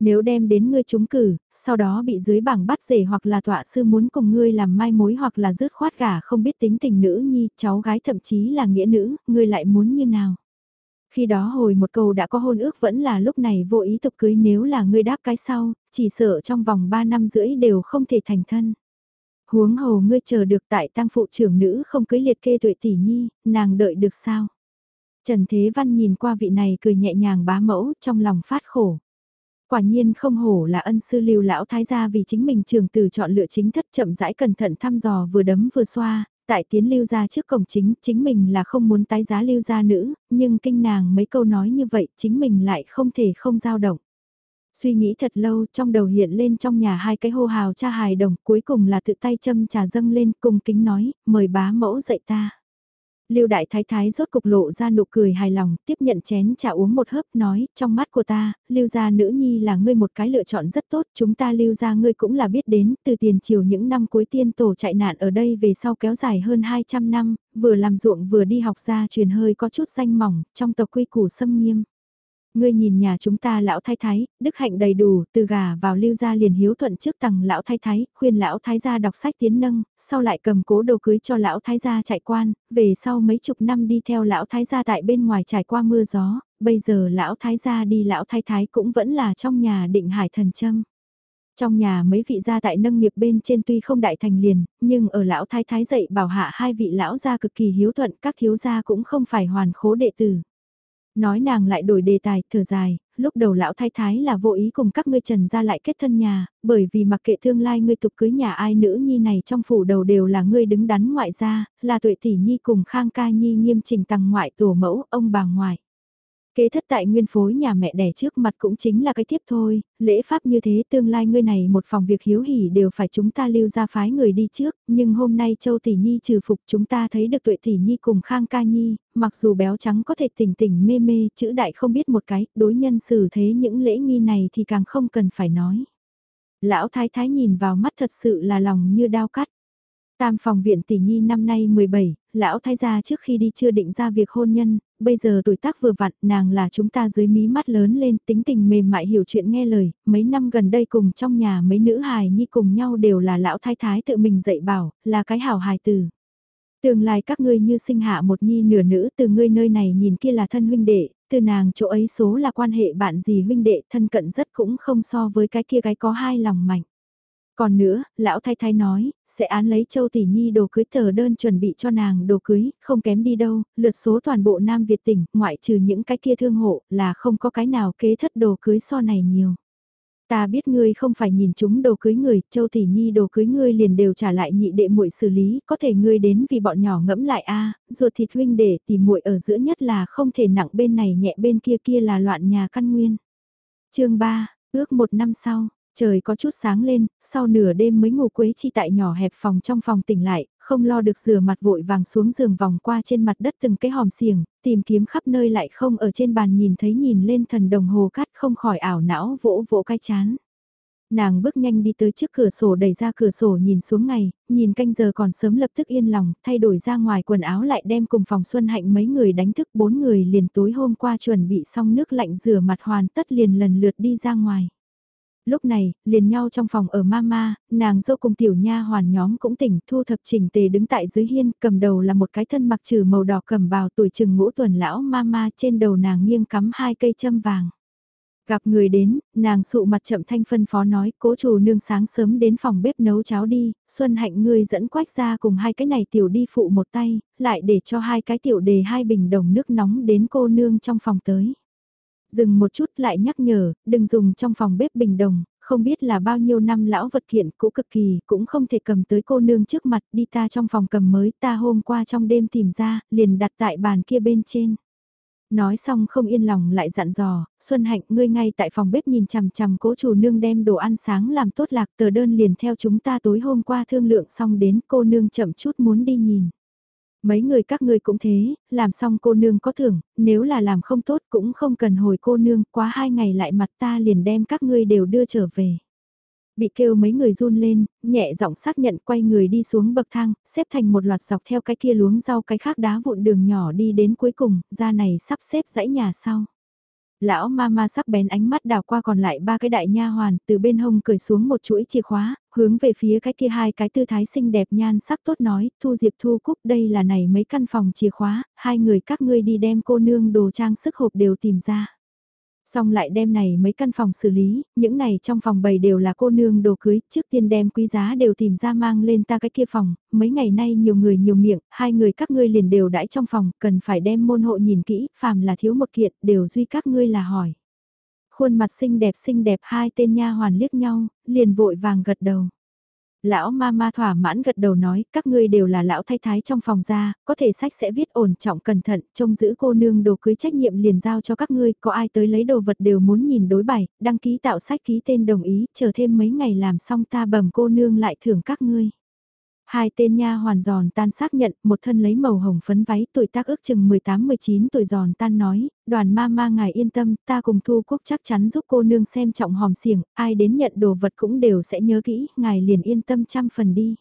Nếu đem đến ngươi trúng cử, sau đó bị dưới bảng bắt rể hoặc là tọa sư muốn cùng ngươi làm mai mối hoặc là rước khoát gả không biết tính tình nữ nhi, cháu gái thậm chí là nghĩa nữ, ngươi lại muốn như nào? Khi đó hồi một câu đã có hôn ước vẫn là lúc này vô ý tục cưới nếu là ngươi đáp cái sau, chỉ sợ trong vòng 3 năm rưỡi đều không thể thành thân. Huống hồ ngươi chờ được tại tăng phụ trưởng nữ không cưới liệt kê tuệ tỷ nhi, nàng đợi được sao? Trần Thế Văn nhìn qua vị này cười nhẹ nhàng bá mẫu trong lòng phát khổ. Quả nhiên không hổ là ân sư lưu lão thái gia vì chính mình trường tử chọn lựa chính thất chậm rãi cẩn thận thăm dò vừa đấm vừa xoa, tại tiến lưu gia trước cổng chính, chính mình là không muốn tái giá lưu gia nữ, nhưng kinh nàng mấy câu nói như vậy chính mình lại không thể không dao động. Suy nghĩ thật lâu trong đầu hiện lên trong nhà hai cái hô hào cha hài đồng cuối cùng là tự tay châm trà dâng lên cùng kính nói, mời bá mẫu dạy ta. Lưu đại thái thái rốt cục lộ ra nụ cười hài lòng, tiếp nhận chén trà uống một hớp, nói, trong mắt của ta, lưu gia nữ nhi là ngươi một cái lựa chọn rất tốt, chúng ta lưu gia ngươi cũng là biết đến, từ tiền triều những năm cuối tiên tổ chạy nạn ở đây về sau kéo dài hơn 200 năm, vừa làm ruộng vừa đi học ra truyền hơi có chút danh mỏng, trong tộc quy củ xâm nghiêm ngươi nhìn nhà chúng ta lão thái thái, đức hạnh đầy đủ, từ gà vào lưu gia liền hiếu thuận trước tầng lão thái thái, khuyên lão thái gia đọc sách tiến nâng, sau lại cầm cố đồ cưới cho lão thái gia chạy quan, về sau mấy chục năm đi theo lão thái gia tại bên ngoài trải qua mưa gió, bây giờ lão thái gia đi lão thái thái cũng vẫn là trong nhà định hải thần châm. Trong nhà mấy vị gia tại nâng nghiệp bên trên tuy không đại thành liền, nhưng ở lão thái thái dạy bảo hạ hai vị lão gia cực kỳ hiếu thuận, các thiếu gia cũng không phải hoàn khố đệ tử. Nói nàng lại đổi đề tài, thở dài, lúc đầu lão thái thái là vô ý cùng các ngươi trần ra lại kết thân nhà, bởi vì mặc kệ tương lai ngươi tục cưới nhà ai nữ nhi này trong phủ đầu đều là ngươi đứng đắn ngoại gia, là tuệ tỷ nhi cùng khang ca nhi nghiêm trình tăng ngoại tổ mẫu, ông bà ngoại. Kế thất tại nguyên phối nhà mẹ đẻ trước mặt cũng chính là cái tiếp thôi, lễ pháp như thế tương lai ngươi này một phòng việc hiếu hỉ đều phải chúng ta lưu ra phái người đi trước, nhưng hôm nay Châu Tỷ Nhi trừ phục chúng ta thấy được tuệ Tỷ Nhi cùng Khang Ca Nhi, mặc dù béo trắng có thể tỉnh tỉnh mê mê, chữ đại không biết một cái, đối nhân xử thế những lễ nghi này thì càng không cần phải nói. Lão Thái Thái nhìn vào mắt thật sự là lòng như đao cắt. Tam phòng viện tỷ nhi năm nay 17, lão thái gia trước khi đi chưa định ra việc hôn nhân, bây giờ tuổi tác vừa vặn, nàng là chúng ta dưới mí mắt lớn lên, tính tình mềm mại hiểu chuyện nghe lời, mấy năm gần đây cùng trong nhà mấy nữ hài nhi cùng nhau đều là lão thái thái tự mình dạy bảo, là cái hảo hài tử. Tương lai các ngươi như sinh hạ một nhi nửa nữ từ ngươi nơi này nhìn kia là thân huynh đệ, từ nàng chỗ ấy số là quan hệ bạn gì huynh đệ thân cận rất cũng không so với cái kia gái có hai lòng mạnh. Còn nữa, lão thái thái nói, sẽ án lấy châu tỷ nhi đồ cưới tờ đơn chuẩn bị cho nàng đồ cưới, không kém đi đâu, lượt số toàn bộ Nam Việt tỉnh, ngoại trừ những cái kia thương hộ, là không có cái nào kế thất đồ cưới so này nhiều. Ta biết ngươi không phải nhìn chúng đồ cưới người, châu tỷ nhi đồ cưới ngươi liền đều trả lại nhị đệ muội xử lý, có thể ngươi đến vì bọn nhỏ ngẫm lại a, ruột thịt huynh để tỷ muội ở giữa nhất là không thể nặng bên này nhẹ bên kia kia là loạn nhà căn nguyên. chương 3, ước một năm sau, Trời có chút sáng lên, sau nửa đêm mới ngủ quế chi tại nhỏ hẹp phòng trong phòng tỉnh lại, không lo được rửa mặt vội vàng xuống giường vòng qua trên mặt đất từng cái hòm xiềng, tìm kiếm khắp nơi lại không ở trên bàn nhìn thấy nhìn lên thần đồng hồ cắt không khỏi ảo não vỗ vỗ cái chán. Nàng bước nhanh đi tới trước cửa sổ đẩy ra cửa sổ nhìn xuống ngày, nhìn canh giờ còn sớm lập tức yên lòng, thay đổi ra ngoài quần áo lại đem cùng phòng Xuân Hạnh mấy người đánh thức bốn người liền tối hôm qua chuẩn bị xong nước lạnh rửa mặt hoàn tất liền lần lượt đi ra ngoài. Lúc này, liền nhau trong phòng ở mama, nàng dâu cùng tiểu nha hoàn nhóm cũng tỉnh thu thập chỉnh tề đứng tại dưới hiên, cầm đầu là một cái thân mặc trừ màu đỏ cầm bào tuổi chừng ngũ tuần lão mama trên đầu nàng nghiêng cắm hai cây châm vàng. Gặp người đến, nàng sụ mặt chậm thanh phân phó nói, cố chủ nương sáng sớm đến phòng bếp nấu cháo đi, Xuân Hạnh ngươi dẫn quách ra cùng hai cái này tiểu đi phụ một tay, lại để cho hai cái tiểu đề hai bình đồng nước nóng đến cô nương trong phòng tới. Dừng một chút lại nhắc nhở, đừng dùng trong phòng bếp bình đồng, không biết là bao nhiêu năm lão vật kiện cũ cực kỳ, cũng không thể cầm tới cô nương trước mặt đi ta trong phòng cầm mới ta hôm qua trong đêm tìm ra, liền đặt tại bàn kia bên trên. Nói xong không yên lòng lại dặn dò, Xuân Hạnh ngươi ngay tại phòng bếp nhìn chằm chằm cố chủ nương đem đồ ăn sáng làm tốt lạc tờ đơn liền theo chúng ta tối hôm qua thương lượng xong đến cô nương chậm chút muốn đi nhìn. Mấy người các ngươi cũng thế, làm xong cô nương có thưởng, nếu là làm không tốt cũng không cần hồi cô nương, quá hai ngày lại mặt ta liền đem các ngươi đều đưa trở về. Bị kêu mấy người run lên, nhẹ giọng xác nhận quay người đi xuống bậc thang, xếp thành một loạt dọc theo cái kia luống rau cái khác đá vụn đường nhỏ đi đến cuối cùng, ra này sắp xếp dãy nhà sau lão mama sắc bén ánh mắt đào qua còn lại ba cái đại nha hoàn, từ bên hông cởi xuống một chuỗi chìa khóa, hướng về phía cái kia hai cái tư thái xinh đẹp nhan sắc tốt nói, thu diệp thu cúc đây là này mấy căn phòng chìa khóa, hai người các ngươi đi đem cô nương đồ trang sức hộp đều tìm ra. Xong lại đem này mấy căn phòng xử lý, những này trong phòng bầy đều là cô nương đồ cưới, trước tiên đem quý giá đều tìm ra mang lên ta cái kia phòng, mấy ngày nay nhiều người nhiều miệng, hai người các ngươi liền đều đãi trong phòng, cần phải đem môn hộ nhìn kỹ, phàm là thiếu một kiện, đều duy các ngươi là hỏi. Khuôn mặt xinh đẹp xinh đẹp hai tên nha hoàn liếc nhau, liền vội vàng gật đầu. Lão ma ma thỏa mãn gật đầu nói, các ngươi đều là lão thay thái trong phòng ra, có thể sách sẽ viết ổn trọng cẩn thận, trông giữ cô nương đồ cưới trách nhiệm liền giao cho các ngươi, có ai tới lấy đồ vật đều muốn nhìn đối bài, đăng ký tạo sách ký tên đồng ý, chờ thêm mấy ngày làm xong ta bẩm cô nương lại thưởng các ngươi. Hai tên nha hoàn giòn tan xác nhận, một thân lấy màu hồng phấn váy tuổi tác ước chừng 18-19 tuổi giòn tan nói, đoàn ma ma ngài yên tâm, ta cùng thu quốc chắc chắn giúp cô nương xem trọng hòm xiềng, ai đến nhận đồ vật cũng đều sẽ nhớ kỹ, ngài liền yên tâm trăm phần đi.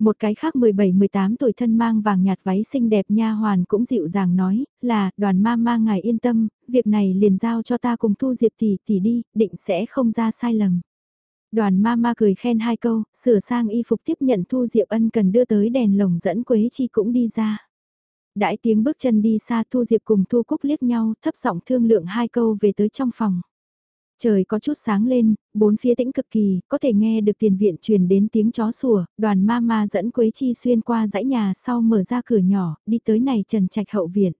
Một cái khác 17-18 tuổi thân mang vàng nhạt váy xinh đẹp nha hoàn cũng dịu dàng nói, là, đoàn ma ma ngài yên tâm, việc này liền giao cho ta cùng thu diệp tỷ tỷ đi, định sẽ không ra sai lầm. Đoàn ma ma cười khen hai câu, sửa sang y phục tiếp nhận Thu Diệp Ân cần đưa tới đèn lồng dẫn Quế Chi cũng đi ra. Đãi tiếng bước chân đi xa Thu Diệp cùng Thu Cúc liếc nhau, thấp giọng thương lượng hai câu về tới trong phòng. Trời có chút sáng lên, bốn phía tĩnh cực kỳ, có thể nghe được tiền viện truyền đến tiếng chó sủa, đoàn ma ma dẫn Quế Chi xuyên qua dãy nhà sau mở ra cửa nhỏ, đi tới này trần trạch hậu viện.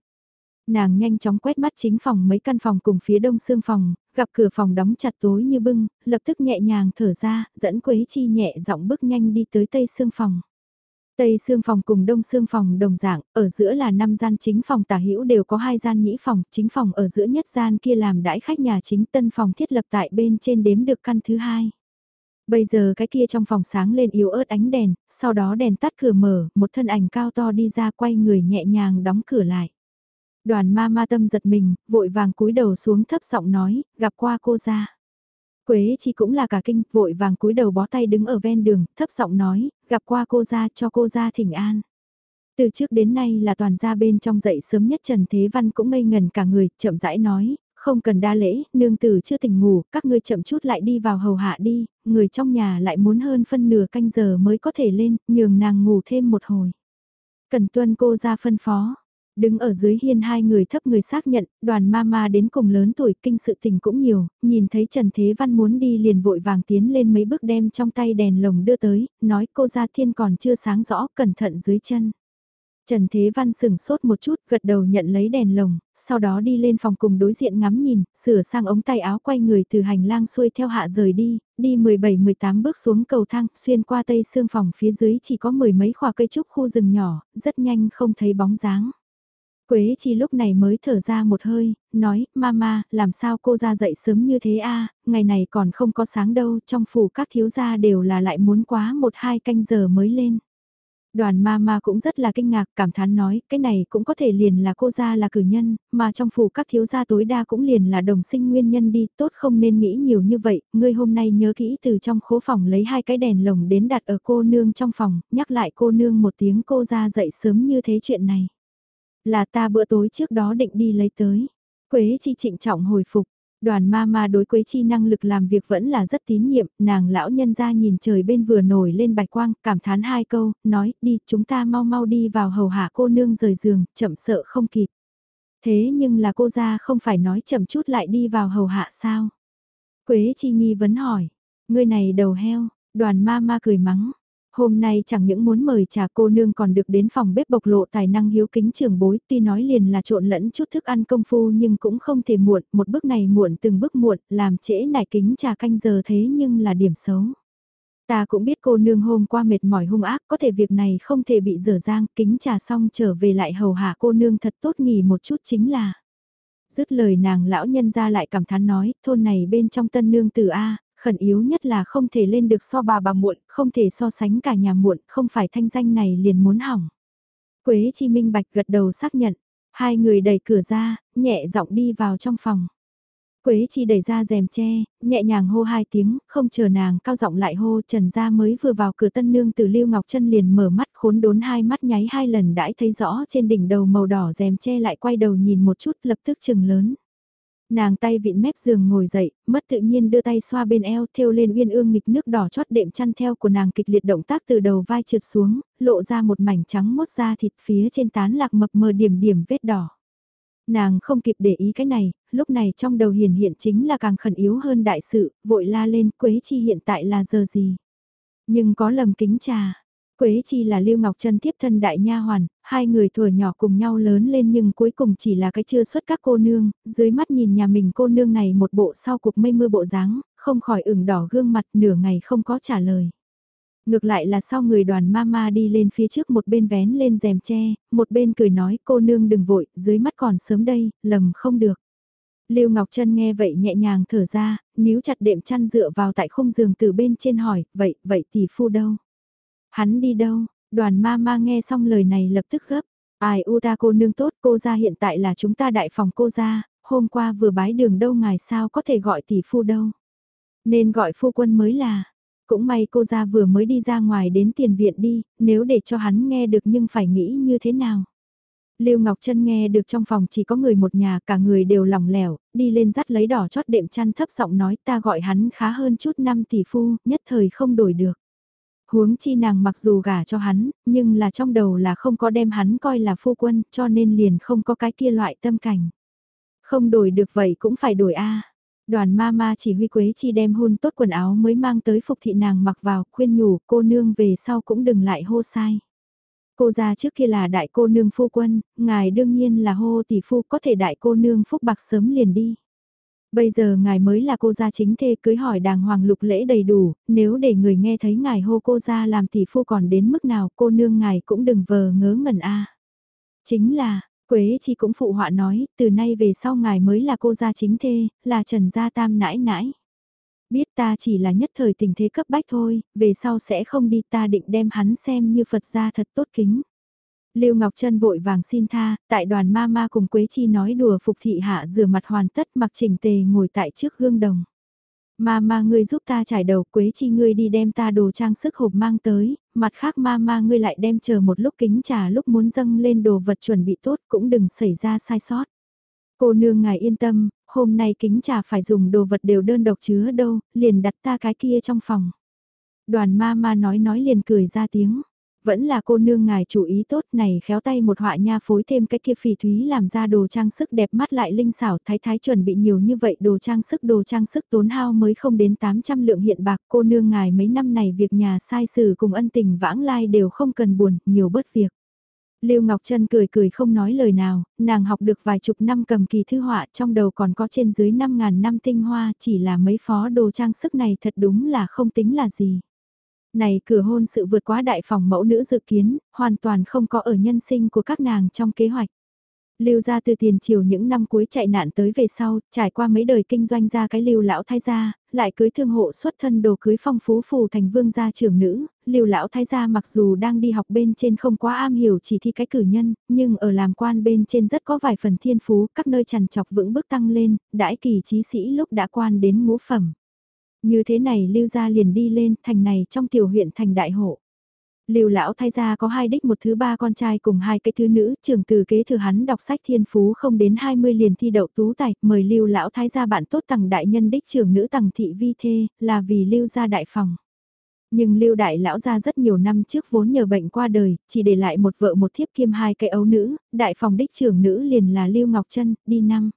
Nàng nhanh chóng quét mắt chính phòng mấy căn phòng cùng phía đông xương phòng, gặp cửa phòng đóng chặt tối như bưng, lập tức nhẹ nhàng thở ra, dẫn Quế Chi nhẹ giọng bước nhanh đi tới tây xương phòng. Tây xương phòng cùng đông xương phòng đồng dạng, ở giữa là năm gian chính phòng tả hữu đều có hai gian nhĩ phòng, chính phòng ở giữa nhất gian kia làm đãi khách nhà chính tân phòng thiết lập tại bên trên đếm được căn thứ hai. Bây giờ cái kia trong phòng sáng lên yếu ớt ánh đèn, sau đó đèn tắt cửa mở, một thân ảnh cao to đi ra quay người nhẹ nhàng đóng cửa lại. Đoàn ma ma tâm giật mình, vội vàng cúi đầu xuống thấp giọng nói, gặp qua cô ra. Quế chi cũng là cả kinh, vội vàng cúi đầu bó tay đứng ở ven đường, thấp giọng nói, gặp qua cô ra cho cô ra thỉnh an. Từ trước đến nay là toàn gia bên trong dậy sớm nhất Trần Thế Văn cũng ngây ngần cả người, chậm rãi nói, không cần đa lễ, nương tử chưa tỉnh ngủ, các ngươi chậm chút lại đi vào hầu hạ đi, người trong nhà lại muốn hơn phân nửa canh giờ mới có thể lên, nhường nàng ngủ thêm một hồi. Cần tuân cô ra phân phó, Đứng ở dưới hiên hai người thấp người xác nhận, đoàn ma đến cùng lớn tuổi kinh sự tình cũng nhiều, nhìn thấy Trần Thế Văn muốn đi liền vội vàng tiến lên mấy bước đem trong tay đèn lồng đưa tới, nói cô ra thiên còn chưa sáng rõ, cẩn thận dưới chân. Trần Thế Văn sừng sốt một chút, gật đầu nhận lấy đèn lồng, sau đó đi lên phòng cùng đối diện ngắm nhìn, sửa sang ống tay áo quay người từ hành lang xuôi theo hạ rời đi, đi 17-18 bước xuống cầu thang, xuyên qua tây xương phòng phía dưới chỉ có mười mấy khoa cây trúc khu rừng nhỏ, rất nhanh không thấy bóng dáng. Quế chi lúc này mới thở ra một hơi, nói, mama, làm sao cô ra dậy sớm như thế a ngày này còn không có sáng đâu, trong phủ các thiếu gia đều là lại muốn quá một hai canh giờ mới lên. Đoàn ma cũng rất là kinh ngạc, cảm thán nói, cái này cũng có thể liền là cô gia là cử nhân, mà trong phủ các thiếu gia tối đa cũng liền là đồng sinh nguyên nhân đi, tốt không nên nghĩ nhiều như vậy, ngươi hôm nay nhớ kỹ từ trong khố phòng lấy hai cái đèn lồng đến đặt ở cô nương trong phòng, nhắc lại cô nương một tiếng cô ra dậy sớm như thế chuyện này. Là ta bữa tối trước đó định đi lấy tới. Quế chi trịnh trọng hồi phục. Đoàn ma ma đối Quế Chi năng lực làm việc vẫn là rất tín nhiệm, nàng lão nhân ra nhìn trời bên vừa nổi lên bạch quang, cảm thán hai câu, nói, đi, chúng ta mau mau đi vào hầu hạ cô nương rời giường, chậm sợ không kịp. Thế nhưng là cô ra không phải nói chậm chút lại đi vào hầu hạ sao? Quế Chi nghi vấn hỏi, ngươi này đầu heo, đoàn ma ma cười mắng, Hôm nay chẳng những muốn mời trà cô nương còn được đến phòng bếp bộc lộ tài năng hiếu kính trường bối, tuy nói liền là trộn lẫn chút thức ăn công phu nhưng cũng không thể muộn, một bước này muộn từng bước muộn, làm trễ nải kính trà canh giờ thế nhưng là điểm xấu. Ta cũng biết cô nương hôm qua mệt mỏi hung ác, có thể việc này không thể bị dở dang, kính trà xong trở về lại hầu hạ cô nương thật tốt nghỉ một chút chính là. Dứt lời nàng lão nhân ra lại cảm thán nói, thôn này bên trong tân nương tử A, khẩn yếu nhất là không thể lên được so bà bà muộn, không thể so sánh cả nhà muộn, không phải thanh danh này liền muốn hỏng. Quế Chi Minh Bạch gật đầu xác nhận, hai người đẩy cửa ra, nhẹ giọng đi vào trong phòng. Quế Chi đẩy ra rèm che, nhẹ nhàng hô hai tiếng, không chờ nàng cao giọng lại hô Trần gia mới vừa vào cửa tân nương từ Lưu Ngọc Trân liền mở mắt khốn đốn hai mắt nháy hai lần đãi thấy rõ trên đỉnh đầu màu đỏ rèm che lại quay đầu nhìn một chút lập tức chừng lớn. Nàng tay vịn mép giường ngồi dậy, mất tự nhiên đưa tay xoa bên eo thêu lên uyên ương nghịch nước đỏ chót đệm chăn theo của nàng kịch liệt động tác từ đầu vai trượt xuống, lộ ra một mảnh trắng mốt da thịt phía trên tán lạc mập mờ điểm điểm vết đỏ. Nàng không kịp để ý cái này, lúc này trong đầu hiền hiện chính là càng khẩn yếu hơn đại sự, vội la lên Quế Chi hiện tại là giờ gì. Nhưng có lầm kính trà, Quế Chi là Lưu Ngọc Trân tiếp thân đại nha hoàn, hai người tuổi nhỏ cùng nhau lớn lên nhưng cuối cùng chỉ là cái chưa xuất các cô nương, dưới mắt nhìn nhà mình cô nương này một bộ sau cuộc mây mưa bộ dáng, không khỏi ửng đỏ gương mặt nửa ngày không có trả lời. Ngược lại là sau người đoàn mama đi lên phía trước một bên vén lên rèm tre, một bên cười nói cô nương đừng vội, dưới mắt còn sớm đây, lầm không được. Lưu Ngọc Trân nghe vậy nhẹ nhàng thở ra, níu chặt đệm chăn dựa vào tại khung giường từ bên trên hỏi, vậy, vậy tỷ phu đâu? Hắn đi đâu? Đoàn ma ma nghe xong lời này lập tức gấp. Ai u ta cô nương tốt cô ra hiện tại là chúng ta đại phòng cô ra, hôm qua vừa bái đường đâu ngài sao có thể gọi tỷ phu đâu. Nên gọi phu quân mới là, cũng may cô ra vừa mới đi ra ngoài đến tiền viện đi, nếu để cho hắn nghe được nhưng phải nghĩ như thế nào. Lưu Ngọc Trân nghe được trong phòng chỉ có người một nhà, cả người đều lỏng lẻo, đi lên dắt lấy đỏ chót đệm chăn thấp giọng nói ta gọi hắn khá hơn chút năm tỷ phu, nhất thời không đổi được. Huống chi nàng mặc dù gả cho hắn, nhưng là trong đầu là không có đem hắn coi là phu quân, cho nên liền không có cái kia loại tâm cảnh. Không đổi được vậy cũng phải đổi a. Đoàn ma ma chỉ huy Quế Chi đem hôn tốt quần áo mới mang tới phục thị nàng mặc vào, khuyên nhủ cô nương về sau cũng đừng lại hô sai. Cô ra trước kia là đại cô nương phu quân, ngài đương nhiên là hô tỷ phu có thể đại cô nương phúc bạc sớm liền đi. Bây giờ ngài mới là cô gia chính thê cưới hỏi đàng hoàng lục lễ đầy đủ, nếu để người nghe thấy ngài hô cô gia làm tỷ phu còn đến mức nào cô nương ngài cũng đừng vờ ngớ ngẩn a. Chính là, Quế chi cũng phụ họa nói, từ nay về sau ngài mới là cô gia chính thê, là Trần Gia Tam nãi nãi. Biết ta chỉ là nhất thời tình thế cấp bách thôi, về sau sẽ không đi ta định đem hắn xem như Phật gia thật tốt kính. Lưu Ngọc Trân vội vàng xin tha, tại đoàn ma ma cùng Quế Chi nói đùa phục thị hạ rửa mặt hoàn tất mặc chỉnh tề ngồi tại trước gương đồng. Ma ma ngươi giúp ta trải đầu Quế Chi ngươi đi đem ta đồ trang sức hộp mang tới, mặt khác ma ma ngươi lại đem chờ một lúc kính trà lúc muốn dâng lên đồ vật chuẩn bị tốt cũng đừng xảy ra sai sót. Cô nương ngài yên tâm, hôm nay kính trà phải dùng đồ vật đều đơn độc chứa đâu, liền đặt ta cái kia trong phòng. Đoàn ma ma nói nói liền cười ra tiếng. Vẫn là cô nương ngài chủ ý tốt này khéo tay một họa nha phối thêm cái kia phỉ thúy làm ra đồ trang sức đẹp mắt lại linh xảo thái thái chuẩn bị nhiều như vậy đồ trang sức đồ trang sức tốn hao mới không đến 800 lượng hiện bạc cô nương ngài mấy năm này việc nhà sai sử cùng ân tình vãng lai đều không cần buồn, nhiều bớt việc. Lưu Ngọc Trân cười cười không nói lời nào, nàng học được vài chục năm cầm kỳ thư họa trong đầu còn có trên dưới 5.000 năm tinh hoa chỉ là mấy phó đồ trang sức này thật đúng là không tính là gì. Này cửa hôn sự vượt quá đại phòng mẫu nữ dự kiến, hoàn toàn không có ở nhân sinh của các nàng trong kế hoạch. Lưu ra từ tiền triều những năm cuối chạy nạn tới về sau, trải qua mấy đời kinh doanh ra cái lưu lão thái gia, lại cưới thương hộ xuất thân đồ cưới phong phú phù thành vương gia trưởng nữ, lưu lão thái gia mặc dù đang đi học bên trên không quá am hiểu chỉ thi cái cử nhân, nhưng ở làm quan bên trên rất có vài phần thiên phú, các nơi trằn chọc vững bước tăng lên, đãi kỳ trí sĩ lúc đã quan đến ngũ phẩm. Như thế này lưu gia liền đi lên thành này trong tiểu huyện thành đại hộ. Lưu lão thay gia có hai đích một thứ ba con trai cùng hai cái thứ nữ, trường từ kế thừa hắn đọc sách thiên phú không đến 20 liền thi đậu tú tài, mời Lưu lão thái gia bạn tốt tầng đại nhân đích trưởng nữ tầng thị vi thê, là vì Lưu gia đại phòng. Nhưng Lưu đại lão gia rất nhiều năm trước vốn nhờ bệnh qua đời, chỉ để lại một vợ một thiếp kiêm hai cái ấu nữ, đại phòng đích trưởng nữ liền là Lưu Ngọc Trân, đi năm.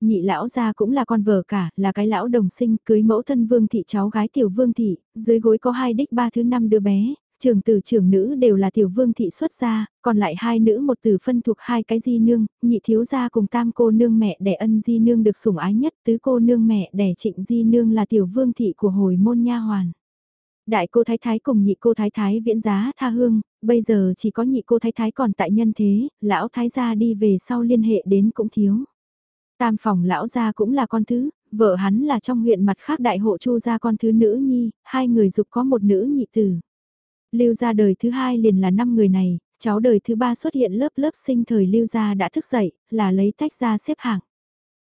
Nhị lão gia cũng là con vợ cả, là cái lão đồng sinh, cưới mẫu thân vương thị cháu gái tiểu vương thị, dưới gối có hai đích ba thứ năm đứa bé, trường tử trưởng nữ đều là tiểu vương thị xuất gia, còn lại hai nữ một tử phân thuộc hai cái di nương, nhị thiếu gia cùng tam cô nương mẹ đẻ ân di nương được sủng ái nhất, tứ cô nương mẹ đẻ trịnh di nương là tiểu vương thị của hồi môn nha hoàn. Đại cô thái thái cùng nhị cô thái thái viễn giá tha hương, bây giờ chỉ có nhị cô thái thái còn tại nhân thế, lão thái gia đi về sau liên hệ đến cũng thiếu. Tam phòng lão gia cũng là con thứ, vợ hắn là trong huyện mặt khác đại hộ chu gia con thứ nữ nhi, hai người dục có một nữ nhị tử. Lưu gia đời thứ hai liền là năm người này, cháu đời thứ ba xuất hiện lớp lớp sinh thời Lưu gia đã thức dậy, là lấy tách ra xếp hạng.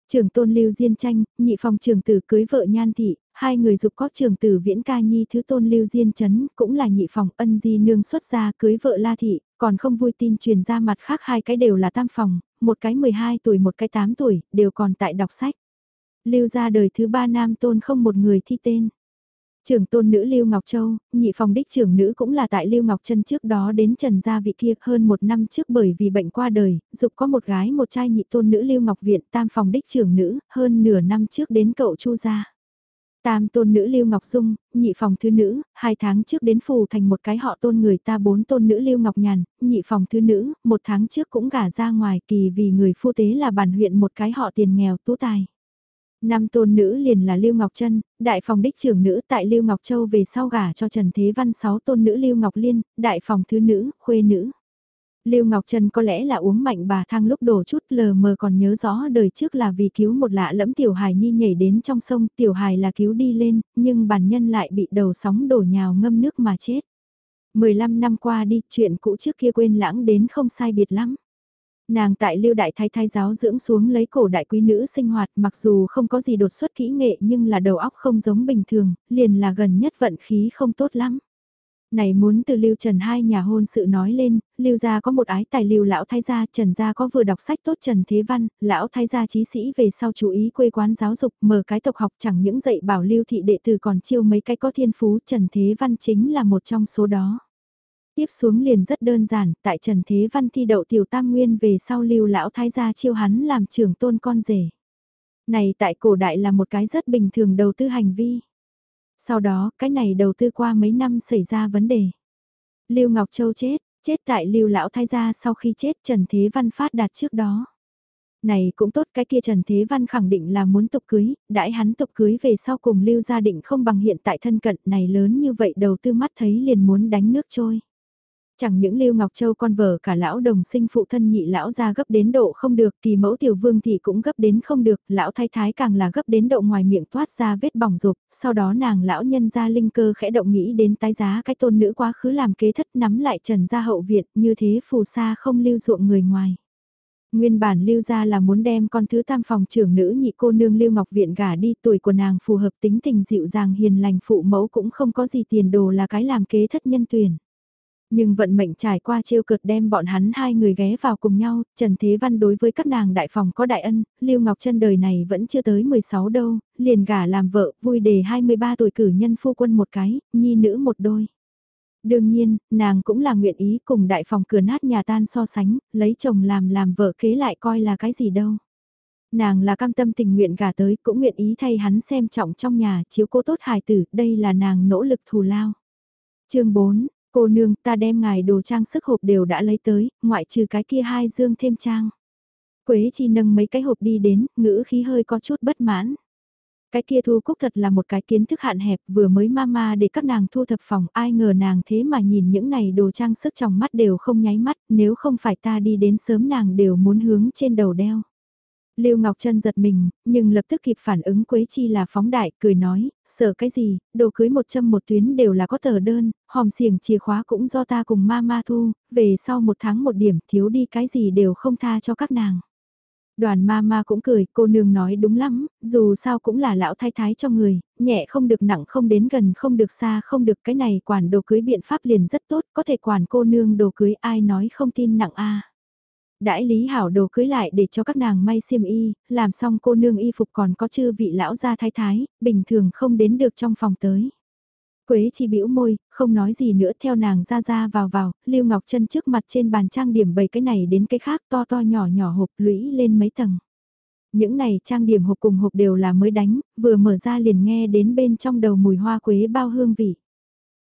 Trường tôn Lưu Diên Tranh, nhị phòng trường tử cưới vợ Nhan Thị, hai người dục có trường tử Viễn Ca Nhi thứ tôn Lưu Diên Trấn, cũng là nhị phòng ân di nương xuất gia cưới vợ La Thị, còn không vui tin truyền ra mặt khác hai cái đều là tam phòng, một cái 12 tuổi một cái 8 tuổi, đều còn tại đọc sách. Lưu gia đời thứ ba nam tôn không một người thi tên. Trưởng tôn nữ Lưu Ngọc Châu, nhị phòng đích trưởng nữ cũng là tại Lưu Ngọc Trân trước đó đến Trần Gia vị kia hơn một năm trước bởi vì bệnh qua đời, dục có một gái một trai nhị tôn nữ Lưu Ngọc Viện tam phòng đích trưởng nữ, hơn nửa năm trước đến cậu Chu Gia. Tam tôn nữ Lưu Ngọc Dung, nhị phòng thứ nữ, hai tháng trước đến phù thành một cái họ tôn người ta bốn tôn nữ Lưu Ngọc Nhàn, nhị phòng thứ nữ, một tháng trước cũng gả ra ngoài kỳ vì người phu tế là bản huyện một cái họ tiền nghèo tú tài. Năm tôn nữ liền là Lưu Ngọc Trân, đại phòng đích trưởng nữ tại Lưu Ngọc Châu về sau gả cho Trần Thế Văn sáu tôn nữ Lưu Ngọc Liên, đại phòng thứ nữ, khuê nữ. Lưu Ngọc Trân có lẽ là uống mạnh bà thang lúc đổ chút lờ mờ còn nhớ rõ đời trước là vì cứu một lạ lẫm tiểu hài nhi nhảy đến trong sông, tiểu hài là cứu đi lên, nhưng bản nhân lại bị đầu sóng đổ nhào ngâm nước mà chết. 15 năm qua đi, chuyện cũ trước kia quên lãng đến không sai biệt lắm. Nàng tại lưu đại thái thái giáo dưỡng xuống lấy cổ đại quý nữ sinh hoạt mặc dù không có gì đột xuất kỹ nghệ nhưng là đầu óc không giống bình thường, liền là gần nhất vận khí không tốt lắm. Này muốn từ Lưu Trần hai nhà hôn sự nói lên, Lưu gia có một ái tài Lưu lão thái gia, Trần gia có vừa đọc sách tốt Trần Thế Văn, lão thái gia trí sĩ về sau chú ý quê quán giáo dục, mở cái tộc học chẳng những dạy bảo Lưu thị đệ tử còn chiêu mấy cái có thiên phú, Trần Thế Văn chính là một trong số đó. Tiếp xuống liền rất đơn giản, tại Trần Thế Văn thi đậu tiểu tam nguyên về sau Lưu lão thái gia chiêu hắn làm trưởng tôn con rể. Này tại cổ đại là một cái rất bình thường đầu tư hành vi. Sau đó, cái này đầu tư qua mấy năm xảy ra vấn đề. Lưu Ngọc Châu chết, Chết tại lưu lão thái gia sau khi chết Trần Thế Văn phát đạt trước đó. Này cũng tốt cái kia Trần Thế Văn khẳng định là muốn tục cưới, đãi hắn tục cưới về sau cùng lưu gia định không bằng hiện tại thân cận này lớn như vậy đầu tư mắt thấy liền muốn đánh nước trôi. Chẳng những Lưu Ngọc Châu con vợ cả lão đồng sinh phụ thân nhị lão ra gấp đến độ không được, kỳ mẫu tiểu vương thì cũng gấp đến không được, lão thái thái càng là gấp đến độ ngoài miệng toát ra vết bỏng rụp, sau đó nàng lão nhân ra linh cơ khẽ động nghĩ đến tái giá cái tôn nữ quá khứ làm kế thất nắm lại trần gia hậu viện, như thế phù sa không lưu ruộng người ngoài. Nguyên bản lưu ra là muốn đem con thứ tam phòng trưởng nữ nhị cô nương lưu ngọc viện gả đi tuổi của nàng phù hợp tính tình dịu dàng hiền lành phụ mẫu cũng không có gì tiền đồ là cái làm kế thất nhân tuyển. Nhưng vận mệnh trải qua chiêu cực đem bọn hắn hai người ghé vào cùng nhau, Trần Thế Văn đối với các nàng đại phòng có đại ân, Lưu Ngọc Trân đời này vẫn chưa tới 16 đâu, liền gả làm vợ, vui đề 23 tuổi cử nhân phu quân một cái, nhi nữ một đôi. Đương nhiên, nàng cũng là nguyện ý cùng đại phòng cửa nát nhà tan so sánh, lấy chồng làm làm vợ kế lại coi là cái gì đâu. Nàng là cam tâm tình nguyện gả tới cũng nguyện ý thay hắn xem trọng trong nhà chiếu cố tốt hài tử, đây là nàng nỗ lực thù lao. chương 4, Cô nương ta đem ngài đồ trang sức hộp đều đã lấy tới, ngoại trừ cái kia hai dương thêm trang. Quế chi nâng mấy cái hộp đi đến, ngữ khí hơi có chút bất mãn. Cái kia thu cúc thật là một cái kiến thức hạn hẹp vừa mới mama để các nàng thu thập phòng ai ngờ nàng thế mà nhìn những này đồ trang sức trong mắt đều không nháy mắt nếu không phải ta đi đến sớm nàng đều muốn hướng trên đầu đeo. Lưu Ngọc Trân giật mình, nhưng lập tức kịp phản ứng Quế Chi là phóng đại, cười nói, sợ cái gì, đồ cưới một châm một tuyến đều là có tờ đơn, hòm xiềng chìa khóa cũng do ta cùng ma ma thu, về sau một tháng một điểm thiếu đi cái gì đều không tha cho các nàng. Đoàn ma ma cũng cười, cô nương nói đúng lắm, dù sao cũng là lão thái thái cho người, nhẹ không được nặng không đến gần không được xa không được cái này quản đồ cưới biện pháp liền rất tốt, có thể quản cô nương đồ cưới ai nói không tin nặng a đãi lý hảo đồ cưới lại để cho các nàng may xiêm y, làm xong cô nương y phục còn có chư vị lão gia thái thái, bình thường không đến được trong phòng tới. Quế chỉ bĩu môi, không nói gì nữa theo nàng ra ra vào vào, Lưu Ngọc chân trước mặt trên bàn trang điểm bày cái này đến cái khác to to nhỏ nhỏ hộp lũy lên mấy tầng. Những này trang điểm hộp cùng hộp đều là mới đánh, vừa mở ra liền nghe đến bên trong đầu mùi hoa quế bao hương vị.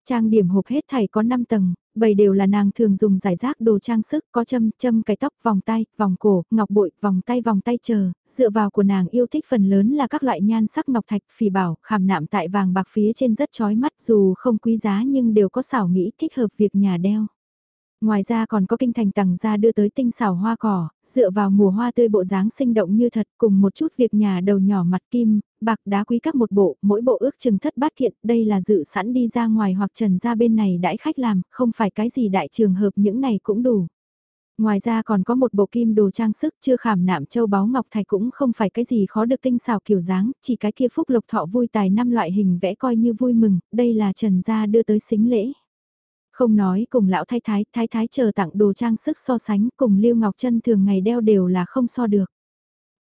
Trang điểm hộp hết thảy có 5 tầng, bầy đều là nàng thường dùng giải rác đồ trang sức, có châm, châm cái tóc, vòng tay, vòng cổ, ngọc bội, vòng tay, vòng tay chờ, dựa vào của nàng yêu thích phần lớn là các loại nhan sắc ngọc thạch, phỉ bảo, khảm nạm tại vàng bạc phía trên rất chói mắt dù không quý giá nhưng đều có xảo nghĩ thích hợp việc nhà đeo. Ngoài ra còn có kinh thành tầng ra đưa tới tinh xảo hoa cỏ, dựa vào mùa hoa tươi bộ dáng sinh động như thật cùng một chút việc nhà đầu nhỏ mặt kim, bạc đá quý các một bộ, mỗi bộ ước chừng thất bát kiện, đây là dự sẵn đi ra ngoài hoặc trần ra bên này đãi khách làm, không phải cái gì đại trường hợp những này cũng đủ. Ngoài ra còn có một bộ kim đồ trang sức chưa khảm nạm châu báu ngọc thạch cũng không phải cái gì khó được tinh xảo kiểu dáng, chỉ cái kia phúc lộc thọ vui tài năm loại hình vẽ coi như vui mừng, đây là trần gia đưa tới xính lễ. Không nói cùng lão thái thái, thái thái chờ tặng đồ trang sức so sánh cùng Lưu Ngọc Trân thường ngày đeo đều là không so được.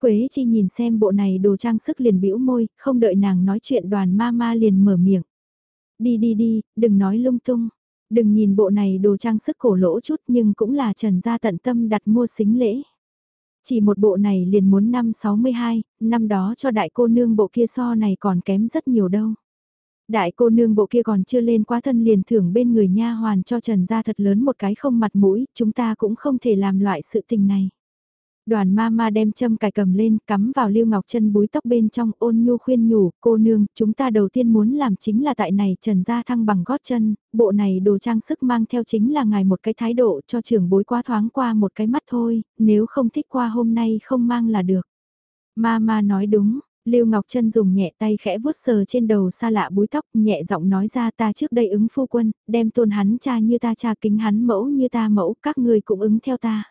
Quế chi nhìn xem bộ này đồ trang sức liền bĩu môi, không đợi nàng nói chuyện đoàn ma ma liền mở miệng. Đi đi đi, đừng nói lung tung. Đừng nhìn bộ này đồ trang sức cổ lỗ chút nhưng cũng là trần gia tận tâm đặt mua xính lễ. Chỉ một bộ này liền muốn năm 62, năm đó cho đại cô nương bộ kia so này còn kém rất nhiều đâu. Đại cô nương bộ kia còn chưa lên quá thân liền thưởng bên người nha hoàn cho Trần gia thật lớn một cái không mặt mũi, chúng ta cũng không thể làm loại sự tình này. Đoàn ma ma đem châm cài cầm lên, cắm vào lưu ngọc chân búi tóc bên trong ôn nhu khuyên nhủ, cô nương, chúng ta đầu tiên muốn làm chính là tại này trần gia thăng bằng gót chân, bộ này đồ trang sức mang theo chính là ngài một cái thái độ cho trưởng bối quá thoáng qua một cái mắt thôi, nếu không thích qua hôm nay không mang là được. Ma ma nói đúng, Lưu Ngọc Trân dùng nhẹ tay khẽ vuốt sờ trên đầu xa lạ búi tóc, nhẹ giọng nói ra ta trước đây ứng phu quân, đem tôn hắn cha như ta cha kính hắn mẫu như ta mẫu, các người cũng ứng theo ta.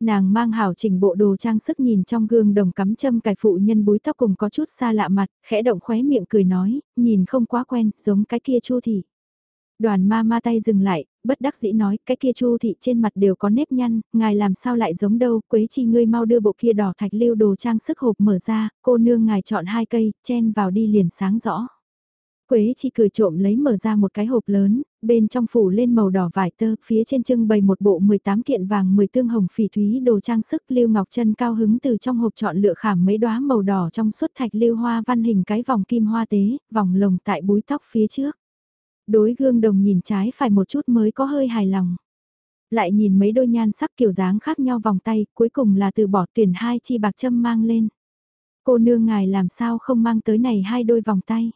Nàng mang hảo chỉnh bộ đồ trang sức nhìn trong gương đồng cắm châm cài phụ nhân búi tóc cùng có chút xa lạ mặt, khẽ động khóe miệng cười nói, nhìn không quá quen, giống cái kia chu thị. Đoàn ma ma tay dừng lại, bất đắc dĩ nói, cái kia chu thị trên mặt đều có nếp nhăn, ngài làm sao lại giống đâu, quế chi ngươi mau đưa bộ kia đỏ thạch lưu đồ trang sức hộp mở ra, cô nương ngài chọn hai cây, chen vào đi liền sáng rõ. Quế chi cười trộm lấy mở ra một cái hộp lớn, bên trong phủ lên màu đỏ vải tơ, phía trên trưng bày một bộ 18 kiện vàng 10 tương hồng phỉ thúy đồ trang sức lưu ngọc chân cao hứng từ trong hộp chọn lựa khảm mấy đóa màu đỏ trong suốt thạch lưu hoa văn hình cái vòng kim hoa tế, vòng lồng tại búi tóc phía trước. Đối gương đồng nhìn trái phải một chút mới có hơi hài lòng. Lại nhìn mấy đôi nhan sắc kiểu dáng khác nhau vòng tay, cuối cùng là từ bỏ tuyển hai chi bạc châm mang lên. Cô nương ngài làm sao không mang tới này hai đôi vòng tay.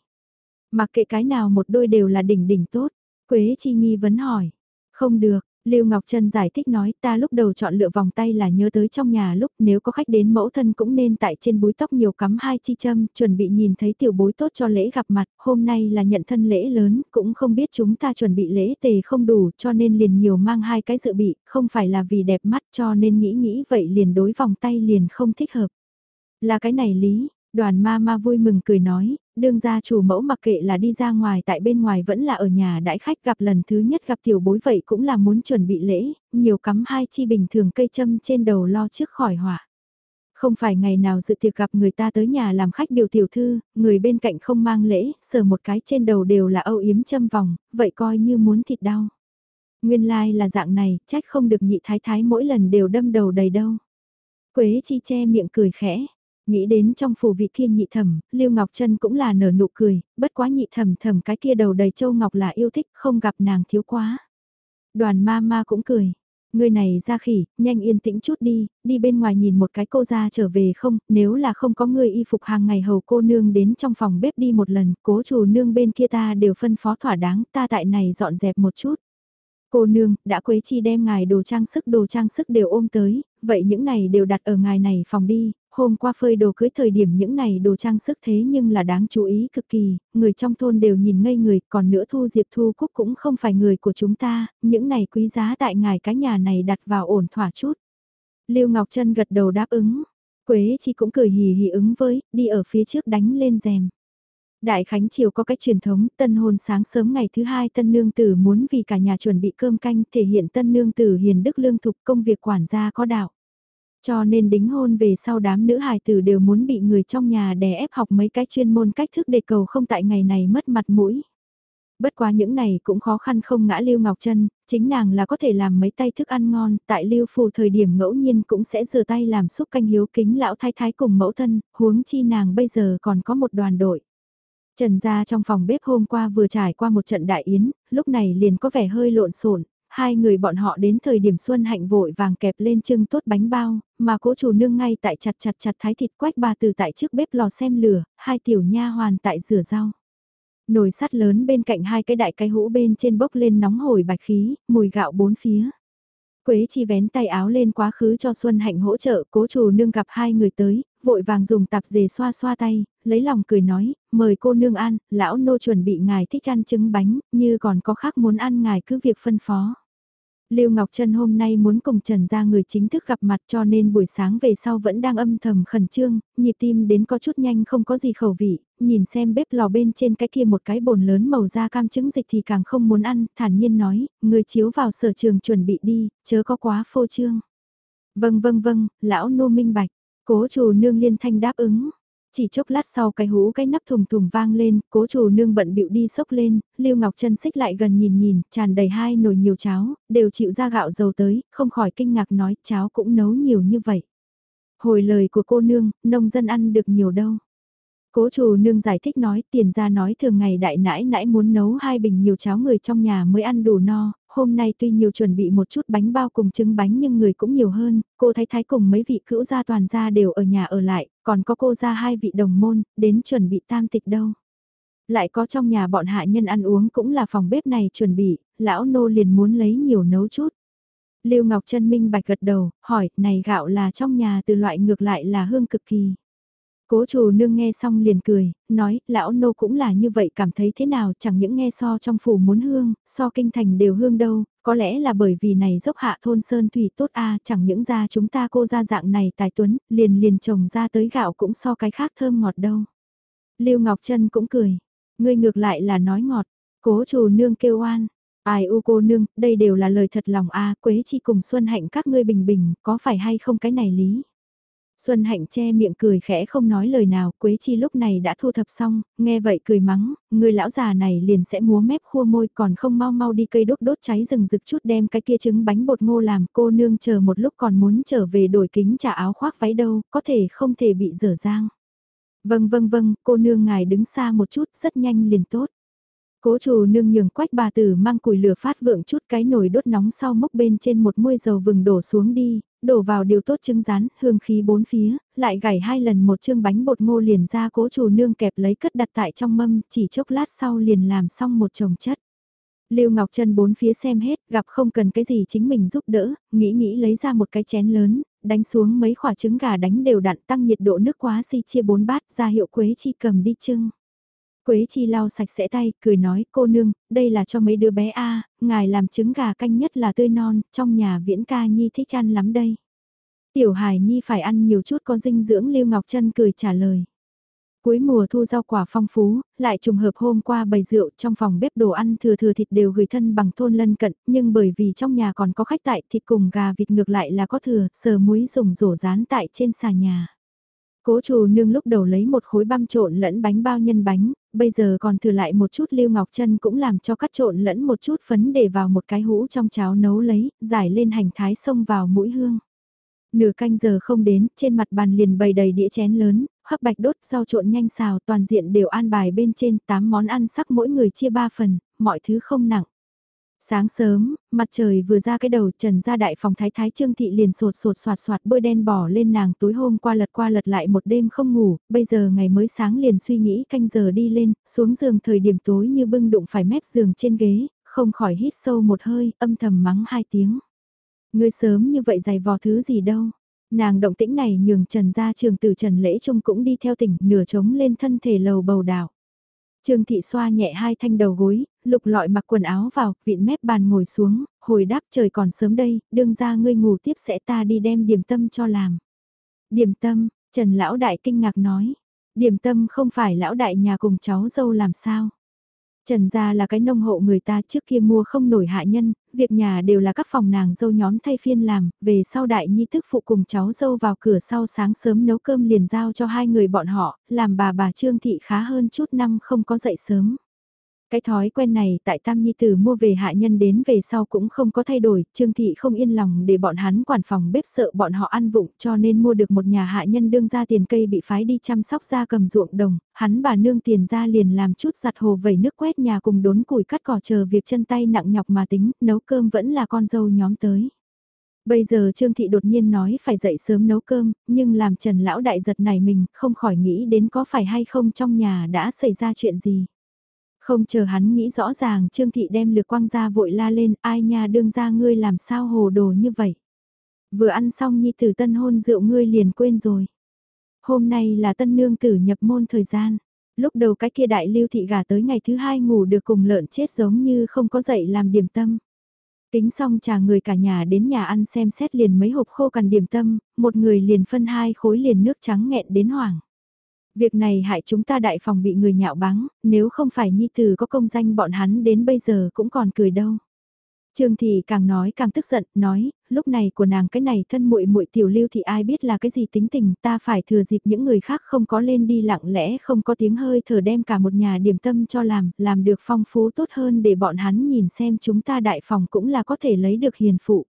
Mặc kệ cái nào một đôi đều là đỉnh đỉnh tốt. Quế chi nghi vấn hỏi. Không được, Lưu Ngọc Trân giải thích nói ta lúc đầu chọn lựa vòng tay là nhớ tới trong nhà lúc nếu có khách đến mẫu thân cũng nên tại trên búi tóc nhiều cắm hai chi châm, chuẩn bị nhìn thấy tiểu bối tốt cho lễ gặp mặt, hôm nay là nhận thân lễ lớn, cũng không biết chúng ta chuẩn bị lễ tề không đủ cho nên liền nhiều mang hai cái dự bị, không phải là vì đẹp mắt cho nên nghĩ nghĩ vậy liền đối vòng tay liền không thích hợp. Là cái này lý, đoàn ma ma vui mừng cười nói, đương gia chủ mẫu mặc kệ là đi ra ngoài tại bên ngoài vẫn là ở nhà đãi khách gặp lần thứ nhất gặp tiểu bối vậy cũng là muốn chuẩn bị lễ, nhiều cắm hai chi bình thường cây châm trên đầu lo trước khỏi họa. Không phải ngày nào dự tiệc gặp người ta tới nhà làm khách biểu tiểu thư, người bên cạnh không mang lễ, sờ một cái trên đầu đều là âu yếm châm vòng, vậy coi như muốn thịt đau. Nguyên lai like là dạng này, trách không được nhị thái thái mỗi lần đều đâm đầu đầy đâu. Quế chi che miệng cười khẽ, Nghĩ đến trong phủ vị kia nhị thẩm, Lưu Ngọc Trân cũng là nở nụ cười, bất quá nhị thẩm thẩm cái kia đầu đầy châu ngọc là yêu thích, không gặp nàng thiếu quá. Đoàn ma ma cũng cười. Người này ra khỉ, nhanh yên tĩnh chút đi, đi bên ngoài nhìn một cái cô ra trở về không, nếu là không có người y phục hàng ngày hầu cô nương đến trong phòng bếp đi một lần, cố chủ nương bên kia ta đều phân phó thỏa đáng, ta tại này dọn dẹp một chút. Cô nương, đã Quế Chi đem ngài đồ trang sức đồ trang sức đều ôm tới, vậy những này đều đặt ở ngài này phòng đi, hôm qua phơi đồ cưới thời điểm những này đồ trang sức thế nhưng là đáng chú ý cực kỳ, người trong thôn đều nhìn ngây người, còn nữa Thu Diệp Thu Cúc cũng không phải người của chúng ta, những này quý giá tại ngài cái nhà này đặt vào ổn thỏa chút. Lưu Ngọc Trân gật đầu đáp ứng, Quế Chi cũng cười hì hì ứng với, đi ở phía trước đánh lên rèm. Đại Khánh Triều có cách truyền thống, tân hôn sáng sớm ngày thứ hai tân nương tử muốn vì cả nhà chuẩn bị cơm canh thể hiện tân nương tử hiền đức lương thục công việc quản gia có đạo. Cho nên đính hôn về sau đám nữ hài tử đều muốn bị người trong nhà đè ép học mấy cái chuyên môn cách thức để cầu không tại ngày này mất mặt mũi. Bất quá những này cũng khó khăn không ngã Lưu Ngọc Trân, chính nàng là có thể làm mấy tay thức ăn ngon, tại Lưu Phù thời điểm ngẫu nhiên cũng sẽ rửa tay làm xúc canh hiếu kính lão thái thái cùng mẫu thân, huống chi nàng bây giờ còn có một đoàn đội. Trần gia trong phòng bếp hôm qua vừa trải qua một trận đại yến, lúc này liền có vẻ hơi lộn xộn, hai người bọn họ đến thời điểm xuân hạnh vội vàng kẹp lên trưng tốt bánh bao, mà cố chủ nương ngay tại chặt chặt chặt thái thịt quách bà từ tại trước bếp lò xem lửa, hai tiểu nha hoàn tại rửa rau. Nồi sắt lớn bên cạnh hai cái đại cái hũ bên trên bốc lên nóng hổi bạch khí, mùi gạo bốn phía. Quế chi vén tay áo lên quá khứ cho Xuân Hạnh hỗ trợ, cố chủ nương gặp hai người tới, vội vàng dùng tạp dề xoa xoa tay, lấy lòng cười nói, mời cô nương ăn, lão nô chuẩn bị ngài thích ăn trứng bánh, như còn có khác muốn ăn ngài cứ việc phân phó. Lưu Ngọc Trân hôm nay muốn cùng Trần gia người chính thức gặp mặt cho nên buổi sáng về sau vẫn đang âm thầm khẩn trương, nhịp tim đến có chút nhanh không có gì khẩu vị, nhìn xem bếp lò bên trên cái kia một cái bồn lớn màu da cam trứng dịch thì càng không muốn ăn, thản nhiên nói, người chiếu vào sở trường chuẩn bị đi, chớ có quá phô trương. Vâng vâng vâng, lão nô minh bạch, cố chủ nương liên thanh đáp ứng, chỉ chốc lát sau cái hũ cái nắp thùng thùng vang lên, cố chủ nương bận bịu đi sốc lên, Lưu Ngọc Trân xích lại gần nhìn nhìn, tràn đầy hai nồi nhiều cháo, đều chịu ra gạo dầu tới, không khỏi kinh ngạc nói cháo cũng nấu nhiều như vậy. Hồi lời của cô nương, nông dân ăn được nhiều đâu. Cố chủ nương giải thích nói tiền ra nói thường ngày đại nãi nãi muốn nấu hai bình nhiều cháo người trong nhà mới ăn đủ no, hôm nay tuy nhiều chuẩn bị một chút bánh bao cùng trứng bánh nhưng người cũng nhiều hơn, cô thái thái cùng mấy vị cữu gia toàn gia đều ở nhà ở lại, còn có cô gia hai vị đồng môn, đến chuẩn bị tam tịch đâu. Lại có trong nhà bọn hạ nhân ăn uống cũng là phòng bếp này chuẩn bị, lão nô liền muốn lấy nhiều nấu chút. Lưu Ngọc Trân Minh bạch gật đầu, hỏi, này gạo là trong nhà từ loại ngược lại là hương cực kỳ. Cố chủ nương nghe xong liền cười, nói, lão nô cũng là như vậy cảm thấy thế nào chẳng những nghe so trong phủ muốn hương, so kinh thành đều hương đâu, có lẽ là bởi vì này dốc hạ thôn sơn thủy tốt a chẳng những ra chúng ta cô ra dạng này tài tuấn, liền liền trồng ra tới gạo cũng so cái khác thơm ngọt đâu. Lưu Ngọc Trân cũng cười, ngươi ngược lại là nói ngọt, cố chủ nương kêu oan. Ai u cô nương, đây đều là lời thật lòng a Quế Chi cùng Xuân Hạnh các ngươi bình bình, có phải hay không cái này lý? Xuân Hạnh che miệng cười khẽ không nói lời nào, Quế Chi lúc này đã thu thập xong, nghe vậy cười mắng, người lão già này liền sẽ múa mép khua môi còn không mau mau đi cây đốt đốt cháy rừng rực chút đem cái kia trứng bánh bột ngô làm cô nương chờ một lúc còn muốn trở về đổi kính trả áo khoác váy đâu, có thể không thể bị dở dang. Vâng vâng vâng, cô nương ngài đứng xa một chút, rất nhanh liền tốt. Cố chủ nương nhường quách bà tử mang củi lửa phát vượng chút cái nồi đốt nóng sau mốc bên trên một muôi dầu vừng đổ xuống đi, đổ vào điều tốt trứng rán, hương khí bốn phía, lại gảy hai lần một chương bánh bột ngô liền ra cố chủ nương kẹp lấy cất đặt tại trong mâm, chỉ chốc lát sau liền làm xong một chồng chất. Lưu Ngọc Trân bốn phía xem hết, gặp không cần cái gì chính mình giúp đỡ, nghĩ nghĩ lấy ra một cái chén lớn, đánh xuống mấy quả trứng gà đánh đều đặn tăng nhiệt độ nước quá si chia bốn bát ra hiệu Quế Chi cầm đi trưng. Quế Chi lau sạch sẽ tay, cười nói, cô nương, đây là cho mấy đứa bé a ngài làm trứng gà canh nhất là tươi non, trong nhà viễn ca nhi thích ăn lắm đây. Tiểu Hải Nhi phải ăn nhiều chút có dinh dưỡng Lưu Ngọc Trân cười trả lời. Cuối mùa thu rau quả phong phú, lại trùng hợp hôm qua bày rượu trong phòng bếp đồ ăn thừa thừa thịt đều gửi thân bằng thôn lân cận, nhưng bởi vì trong nhà còn có khách tại thịt cùng gà vịt ngược lại là có thừa, sờ muối dùng rổ rán tại trên xà nhà. Cố chủ nương lúc đầu lấy một khối băm trộn lẫn bánh bao nhân bánh, bây giờ còn thừa lại một chút lưu ngọc chân cũng làm cho cắt trộn lẫn một chút phấn để vào một cái hũ trong cháo nấu lấy, giải lên hành thái xông vào mũi hương. Nửa canh giờ không đến, trên mặt bàn liền bày đầy đĩa chén lớn, hấp bạch đốt rau trộn nhanh xào toàn diện đều an bài bên trên 8 món ăn sắc mỗi người chia 3 phần, mọi thứ không nặng. Sáng sớm, mặt trời vừa ra cái đầu trần ra đại phòng thái thái trương thị liền sột sột soạt soạt bôi đen bỏ lên nàng tối hôm qua lật qua lật lại một đêm không ngủ, bây giờ ngày mới sáng liền suy nghĩ canh giờ đi lên, xuống giường thời điểm tối như bưng đụng phải mép giường trên ghế, không khỏi hít sâu một hơi, âm thầm mắng hai tiếng. Ngươi sớm như vậy dày vò thứ gì đâu. Nàng động tĩnh này nhường Trần gia trường tử Trần Lễ Trung cũng đi theo tỉnh nửa trống lên thân thể lầu bầu đảo. Trương thị xoa nhẹ hai thanh đầu gối, lục lọi mặc quần áo vào, vịn mép bàn ngồi xuống, hồi đáp trời còn sớm đây, đương ra ngươi ngủ tiếp sẽ ta đi đem điểm tâm cho làm. Điểm tâm, Trần Lão Đại kinh ngạc nói, điểm tâm không phải Lão Đại nhà cùng cháu dâu làm sao. Trần gia là cái nông hộ người ta trước kia mua không nổi hạ nhân, việc nhà đều là các phòng nàng dâu nhóm thay phiên làm, về sau đại nhi thức phụ cùng cháu dâu vào cửa sau sáng sớm nấu cơm liền giao cho hai người bọn họ, làm bà bà Trương Thị khá hơn chút năm không có dậy sớm. Cái thói quen này tại Tam Nhi Tử mua về hạ nhân đến về sau cũng không có thay đổi, Trương Thị không yên lòng để bọn hắn quản phòng bếp sợ bọn họ ăn vụng cho nên mua được một nhà hạ nhân đương ra tiền cây bị phái đi chăm sóc ra cầm ruộng đồng, hắn bà nương tiền ra liền làm chút giặt hồ vẩy nước quét nhà cùng đốn củi cắt cỏ chờ việc chân tay nặng nhọc mà tính, nấu cơm vẫn là con dâu nhóm tới. Bây giờ Trương Thị đột nhiên nói phải dậy sớm nấu cơm, nhưng làm Trần Lão Đại giật này mình, không khỏi nghĩ đến có phải hay không trong nhà đã xảy ra chuyện gì. Không chờ hắn nghĩ rõ ràng Trương Thị đem lược quang ra vội la lên ai nha đương ra ngươi làm sao hồ đồ như vậy. Vừa ăn xong nhi tử tân hôn rượu ngươi liền quên rồi. Hôm nay là tân nương tử nhập môn thời gian. Lúc đầu cái kia đại lưu thị gà tới ngày thứ hai ngủ được cùng lợn chết giống như không có dậy làm điểm tâm. Tính xong trà người cả nhà đến nhà ăn xem xét liền mấy hộp khô cằn điểm tâm, một người liền phân hai khối liền nước trắng nghẹn đến hoảng. Việc này hại chúng ta đại phòng bị người nhạo báng, nếu không phải nhi tử có công danh bọn hắn đến bây giờ cũng còn cười đâu. Trương thị càng nói càng tức giận, nói, lúc này của nàng cái này thân muội muội tiểu lưu thì ai biết là cái gì tính tình, ta phải thừa dịp những người khác không có lên đi lặng lẽ không có tiếng hơi thở đem cả một nhà điểm tâm cho làm, làm được phong phú tốt hơn để bọn hắn nhìn xem chúng ta đại phòng cũng là có thể lấy được hiền phụ.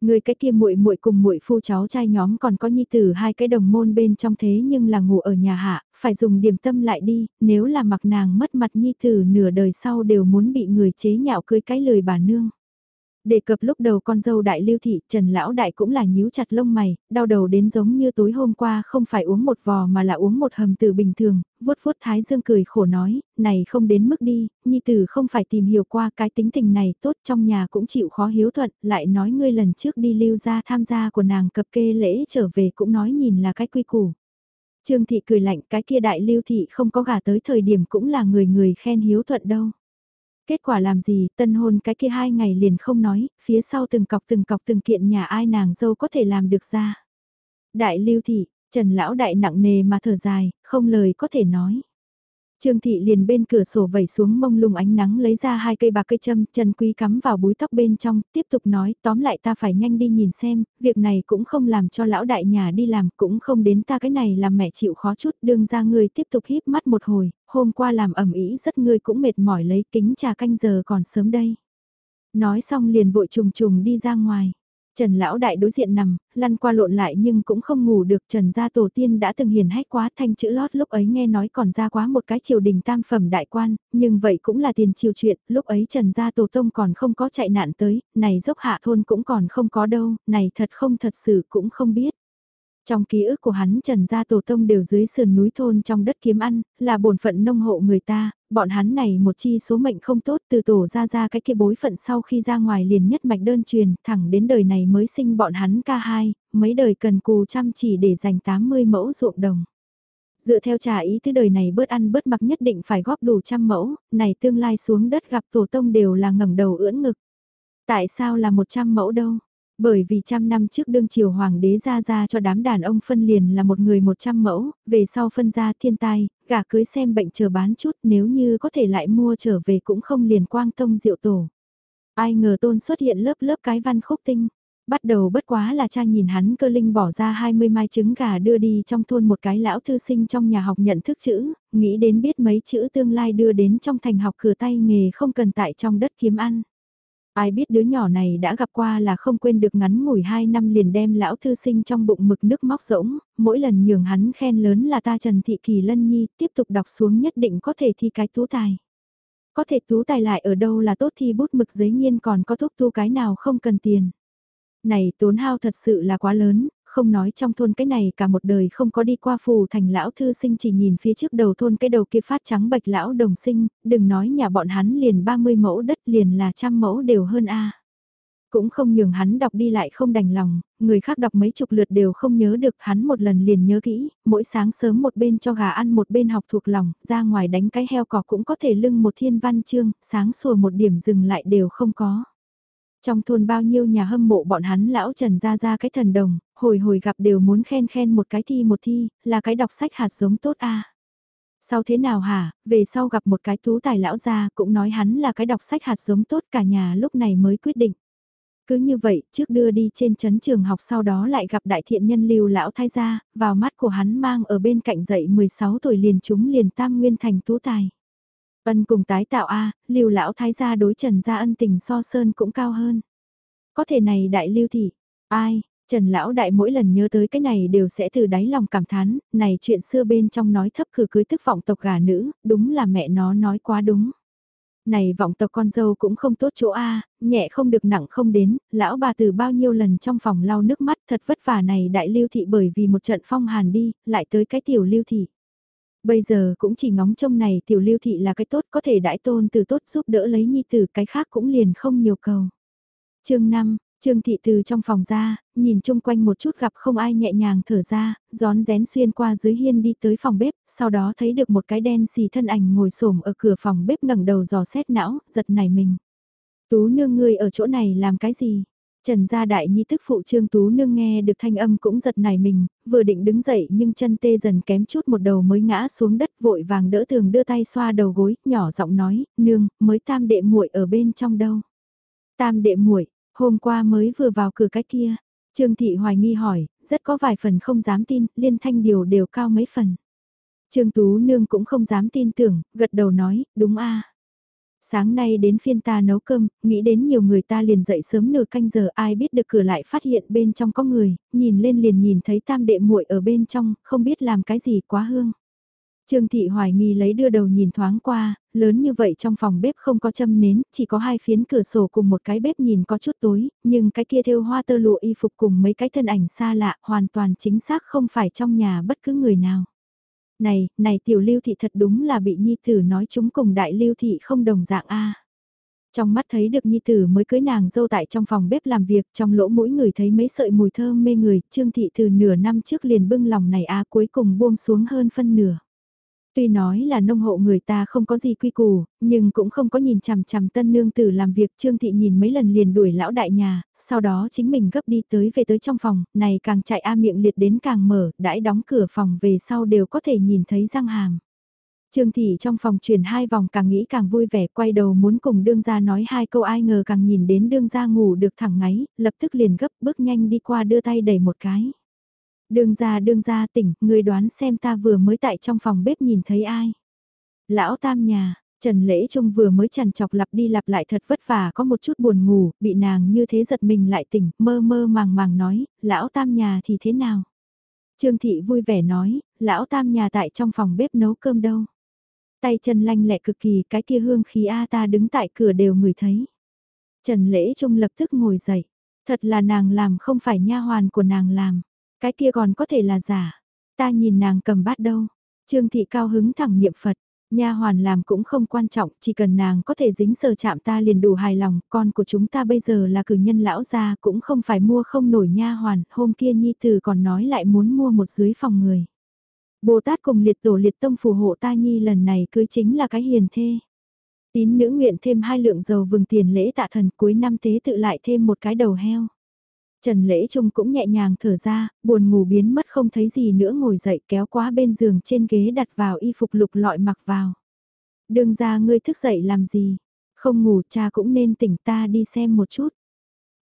Người cái kia muội muội cùng muội phu cháu trai nhóm còn có nhi tử hai cái đồng môn bên trong thế nhưng là ngủ ở nhà hạ, phải dùng điểm tâm lại đi, nếu là mặc nàng mất mặt nhi tử nửa đời sau đều muốn bị người chế nhạo cưới cái lời bà nương. Đề cập lúc đầu con dâu đại lưu thị, Trần Lão Đại cũng là nhíu chặt lông mày, đau đầu đến giống như tối hôm qua không phải uống một vò mà là uống một hầm từ bình thường, vuốt vuốt thái dương cười khổ nói, này không đến mức đi, nhi tử không phải tìm hiểu qua cái tính tình này tốt trong nhà cũng chịu khó hiếu thuận, lại nói ngươi lần trước đi lưu ra tham gia của nàng cập kê lễ trở về cũng nói nhìn là cái quy củ. Trương thị cười lạnh cái kia đại lưu thị không có gả tới thời điểm cũng là người người khen hiếu thuận đâu. Kết quả làm gì, tân hôn cái kia hai ngày liền không nói, phía sau từng cọc từng cọc từng kiện nhà ai nàng dâu có thể làm được ra. Đại lưu thị, Trần Lão Đại nặng nề mà thở dài, không lời có thể nói. Trương Thị liền bên cửa sổ vẩy xuống mông lung ánh nắng lấy ra hai cây bạc cây châm, Trần Quý cắm vào búi tóc bên trong, tiếp tục nói, tóm lại ta phải nhanh đi nhìn xem, việc này cũng không làm cho lão đại nhà đi làm, cũng không đến ta cái này làm mẹ chịu khó chút, đương ra ngươi tiếp tục híp mắt một hồi, hôm qua làm ẩm ý rất ngươi cũng mệt mỏi lấy kính trà canh giờ còn sớm đây. Nói xong liền vội trùng trùng đi ra ngoài. Trần lão đại đối diện nằm, lăn qua lộn lại nhưng cũng không ngủ được Trần gia tổ tiên đã từng hiền hách quá thanh chữ lót lúc ấy nghe nói còn ra quá một cái triều đình tam phẩm đại quan, nhưng vậy cũng là tiền triều chuyện, lúc ấy Trần gia tổ tông còn không có chạy nạn tới, này dốc hạ thôn cũng còn không có đâu, này thật không thật sự cũng không biết. Trong ký ức của hắn Trần Gia Tổ Tông đều dưới sườn núi thôn trong đất kiếm ăn, là bổn phận nông hộ người ta, bọn hắn này một chi số mệnh không tốt từ tổ ra ra cái kia bối phận sau khi ra ngoài liền nhất mạch đơn truyền, thẳng đến đời này mới sinh bọn hắn ca hai, mấy đời cần cù chăm chỉ để dành 80 mẫu ruộng đồng. Dựa theo trả ý thứ đời này bớt ăn bớt mặc nhất định phải góp đủ trăm mẫu, này tương lai xuống đất gặp tổ tông đều là ngẩng đầu ưỡn ngực. Tại sao là 100 mẫu đâu? Bởi vì trăm năm trước đương triều hoàng đế ra ra cho đám đàn ông phân liền là một người một trăm mẫu, về sau phân ra thiên tai, gả cưới xem bệnh chờ bán chút nếu như có thể lại mua trở về cũng không liền quang tông diệu tổ. Ai ngờ tôn xuất hiện lớp lớp cái văn khúc tinh. Bắt đầu bất quá là cha nhìn hắn cơ linh bỏ ra 20 mai trứng gà đưa đi trong thôn một cái lão thư sinh trong nhà học nhận thức chữ, nghĩ đến biết mấy chữ tương lai đưa đến trong thành học cửa tay nghề không cần tại trong đất kiếm ăn. Ai biết đứa nhỏ này đã gặp qua là không quên được ngắn ngủi 2 năm liền đem lão thư sinh trong bụng mực nước móc rỗng, mỗi lần nhường hắn khen lớn là ta Trần Thị Kỳ Lân Nhi, tiếp tục đọc xuống nhất định có thể thi cái tú tài. Có thể tú tài lại ở đâu là tốt thi bút mực giấy nhiên còn có thuốc tu cái nào không cần tiền. Này tốn hao thật sự là quá lớn, không nói trong thôn cái này cả một đời không có đi qua phù thành lão thư sinh chỉ nhìn phía trước đầu thôn cái đầu kia phát trắng bạch lão đồng sinh, đừng nói nhà bọn hắn liền 30 mẫu đất liền là trăm mẫu đều hơn a Cũng không nhường hắn đọc đi lại không đành lòng, người khác đọc mấy chục lượt đều không nhớ được hắn một lần liền nhớ kỹ, mỗi sáng sớm một bên cho gà ăn một bên học thuộc lòng, ra ngoài đánh cái heo cỏ cũng có thể lưng một thiên văn chương, sáng sủa một điểm dừng lại đều không có. Trong thôn bao nhiêu nhà hâm mộ bọn hắn lão Trần ra ra cái thần đồng, hồi hồi gặp đều muốn khen khen một cái thi một thi, là cái đọc sách hạt giống tốt a. Sau thế nào hả, về sau gặp một cái tú tài lão gia cũng nói hắn là cái đọc sách hạt giống tốt cả nhà lúc này mới quyết định. Cứ như vậy, trước đưa đi trên chấn trường học sau đó lại gặp đại thiện nhân lưu lão thái gia, vào mắt của hắn mang ở bên cạnh dậy 16 tuổi liền chúng liền tam nguyên thành tú tài. Ân cùng tái tạo A, lưu lão thái gia đối trần gia ân tình so sơn cũng cao hơn. Có thể này đại lưu thị, ai, Trần lão đại mỗi lần nhớ tới cái này đều sẽ từ đáy lòng cảm thán, này chuyện xưa bên trong nói thấp cử cưới tức vọng tộc gà nữ, đúng là mẹ nó nói quá đúng. Này vọng tộc con dâu cũng không tốt chỗ A, nhẹ không được nặng không đến, lão bà từ bao nhiêu lần trong phòng lau nước mắt thật vất vả này đại lưu thị bởi vì một trận phong hàn đi, lại tới cái tiểu lưu thị. Bây giờ cũng chỉ ngóng trông này tiểu lưu thị là cái tốt có thể đãi tôn từ tốt giúp đỡ lấy nhi tử cái khác cũng liền không nhiều cầu. chương 5, Trương thị từ trong phòng ra, nhìn chung quanh một chút gặp không ai nhẹ nhàng thở ra, gión rén xuyên qua dưới hiên đi tới phòng bếp, sau đó thấy được một cái đen xì thân ảnh ngồi xổm ở cửa phòng bếp ngẩng đầu dò xét não, giật nảy mình. Tú nương ngươi ở chỗ này làm cái gì? Trần gia đại nhi tức phụ trương tú nương nghe được thanh âm cũng giật nảy mình, vừa định đứng dậy nhưng chân tê dần kém chút một đầu mới ngã xuống đất vội vàng đỡ tường đưa tay xoa đầu gối, nhỏ giọng nói, nương, mới tam đệ muội ở bên trong đâu. Tam đệ muội hôm qua mới vừa vào cửa cái kia. Trương thị hoài nghi hỏi, rất có vài phần không dám tin, liên thanh điều đều cao mấy phần. Trương Tú Nương cũng không dám tin tưởng, gật đầu nói, đúng a Sáng nay đến phiên ta nấu cơm, nghĩ đến nhiều người ta liền dậy sớm nửa canh giờ ai biết được cửa lại phát hiện bên trong có người, nhìn lên liền nhìn thấy tam đệ muội ở bên trong, không biết làm cái gì quá hương. Trương Thị hoài nghi lấy đưa đầu nhìn thoáng qua, lớn như vậy trong phòng bếp không có châm nến, chỉ có hai phiến cửa sổ cùng một cái bếp nhìn có chút tối, nhưng cái kia thêu hoa tơ lụa y phục cùng mấy cái thân ảnh xa lạ hoàn toàn chính xác không phải trong nhà bất cứ người nào này, này tiểu lưu thị thật đúng là bị nhi tử nói chúng cùng đại lưu thị không đồng dạng a. Trong mắt thấy được nhi tử mới cưới nàng dâu tại trong phòng bếp làm việc, trong lỗ mũi người thấy mấy sợi mùi thơm mê người, trương thị từ nửa năm trước liền bưng lòng này a cuối cùng buông xuống hơn phân nửa. Tuy nói là nông hộ người ta không có gì quy củ, nhưng cũng không có nhìn chằm chằm tân nương tử làm việc Trương Thị nhìn mấy lần liền đuổi lão đại nhà, sau đó chính mình gấp đi tới về tới trong phòng, này càng chạy A miệng liệt đến càng mở, đãi đóng cửa phòng về sau đều có thể nhìn thấy răng hàm. Trương Thị trong phòng chuyển hai vòng càng nghĩ càng vui vẻ quay đầu muốn cùng đương gia nói hai câu ai ngờ càng nhìn đến đương gia ngủ được thẳng ngáy, lập tức liền gấp bước nhanh đi qua đưa tay đẩy một cái. Đương ra đương ra tỉnh, người đoán xem ta vừa mới tại trong phòng bếp nhìn thấy ai. Lão tam nhà, Trần Lễ Trung vừa mới chằn chọc lặp đi lặp lại thật vất vả có một chút buồn ngủ, bị nàng như thế giật mình lại tỉnh, mơ mơ màng màng nói, lão tam nhà thì thế nào? Trương Thị vui vẻ nói, lão tam nhà tại trong phòng bếp nấu cơm đâu. Tay chân lanh lẹ cực kỳ, cái kia hương khí A ta đứng tại cửa đều ngửi thấy. Trần Lễ Trung lập tức ngồi dậy, thật là nàng làm không phải nha hoàn của nàng làm, cái kia còn có thể là giả. Ta nhìn nàng cầm bát đâu, Trương Thị cao hứng thẳng niệm Phật, Nha hoàn làm cũng không quan trọng, chỉ cần nàng có thể dính sờ chạm ta liền đủ hài lòng, con của chúng ta bây giờ là cử nhân lão gia cũng không phải mua không nổi nha hoàn, hôm kia nhi tử còn nói lại muốn mua một dưới phòng người. Bồ Tát cùng liệt tổ liệt tông phù hộ ta nhi lần này cưới chính là cái hiền thê. Tín nữ nguyện thêm hai lượng dầu vừng tiền lễ tạ thần cuối năm tế tự lại thêm một cái đầu heo. Trần Lễ Trung cũng nhẹ nhàng thở ra, buồn ngủ biến mất không thấy gì nữa ngồi dậy kéo quá bên giường trên ghế đặt vào y phục lục lọi mặc vào. Đường ra ngươi thức dậy làm gì, không ngủ cha cũng nên tỉnh ta đi xem một chút.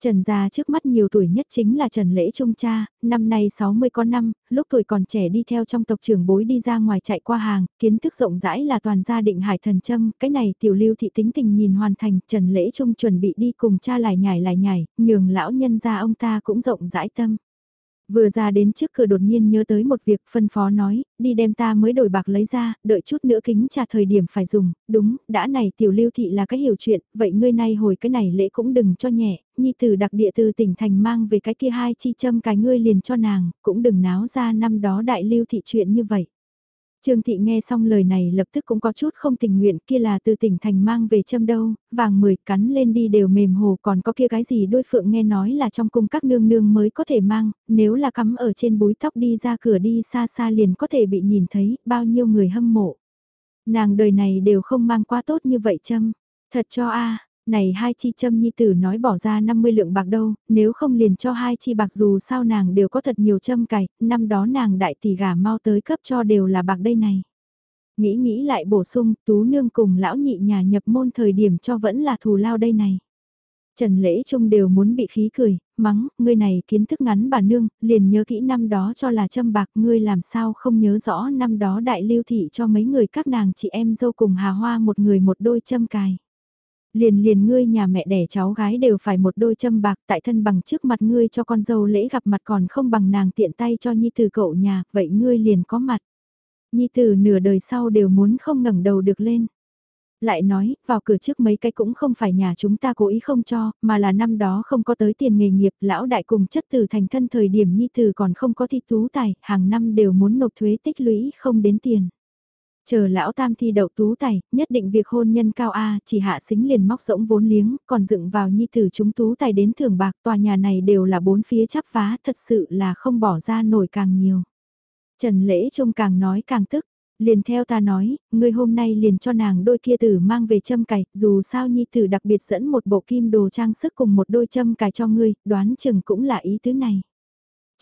Trần gia trước mắt nhiều tuổi nhất chính là Trần Lễ Trung cha, năm nay 60 con năm, lúc tuổi còn trẻ đi theo trong tộc trưởng bối đi ra ngoài chạy qua hàng, kiến thức rộng rãi là toàn gia định hải thần châm, cái này tiểu lưu thị tính tình nhìn hoàn thành, Trần Lễ Trung chuẩn bị đi cùng cha lại nhảy lại nhảy, nhường lão nhân gia ông ta cũng rộng rãi tâm. Vừa ra đến trước cửa đột nhiên nhớ tới một việc phân phó nói, đi đem ta mới đổi bạc lấy ra, đợi chút nữa kính trà thời điểm phải dùng, đúng, đã này tiểu lưu thị là cái hiểu chuyện, vậy ngươi nay hồi cái này lễ cũng đừng cho nhẹ, nhi từ đặc địa từ tỉnh thành mang về cái kia hai chi châm cái ngươi liền cho nàng, cũng đừng náo ra năm đó đại lưu thị chuyện như vậy. Trương Thị nghe xong lời này lập tức cũng có chút không tình nguyện kia là từ tỉnh thành mang về châm đâu, vàng mười cắn lên đi đều mềm hồ còn có kia cái gì đôi phượng nghe nói là trong cung các nương nương mới có thể mang, nếu là cắm ở trên búi tóc đi ra cửa đi xa xa liền có thể bị nhìn thấy, bao nhiêu người hâm mộ. Nàng đời này đều không mang quá tốt như vậy châm, thật cho a này hai chi châm nhi tử nói bỏ ra 50 lượng bạc đâu, nếu không liền cho hai chi bạc dù sao nàng đều có thật nhiều châm cài, năm đó nàng đại tỷ gà mau tới cấp cho đều là bạc đây này. Nghĩ nghĩ lại bổ sung, tú nương cùng lão nhị nhà nhập môn thời điểm cho vẫn là thù lao đây này. Trần lễ trung đều muốn bị khí cười, mắng, ngươi này kiến thức ngắn bà nương, liền nhớ kỹ năm đó cho là châm bạc, ngươi làm sao không nhớ rõ năm đó đại lưu thị cho mấy người các nàng chị em dâu cùng hà hoa một người một đôi châm cài. Liền liền ngươi nhà mẹ đẻ cháu gái đều phải một đôi châm bạc tại thân bằng trước mặt ngươi cho con dâu lễ gặp mặt còn không bằng nàng tiện tay cho nhi tử cậu nhà, vậy ngươi liền có mặt. Nhi tử nửa đời sau đều muốn không ngẩng đầu được lên. Lại nói, vào cửa trước mấy cái cũng không phải nhà chúng ta cố ý không cho, mà là năm đó không có tới tiền nghề nghiệp, lão đại cùng chất từ thành thân thời điểm nhi tử còn không có thi tú tài, hàng năm đều muốn nộp thuế tích lũy không đến tiền. Chờ lão tam thi đậu tú tài, nhất định việc hôn nhân cao A chỉ hạ xính liền móc rỗng vốn liếng, còn dựng vào nhi tử chúng tú tài đến thưởng bạc tòa nhà này đều là bốn phía chắp phá thật sự là không bỏ ra nổi càng nhiều. Trần lễ trông càng nói càng tức, liền theo ta nói, ngươi hôm nay liền cho nàng đôi kia tử mang về châm cài, dù sao nhi tử đặc biệt dẫn một bộ kim đồ trang sức cùng một đôi châm cài cho ngươi, đoán chừng cũng là ý tứ này.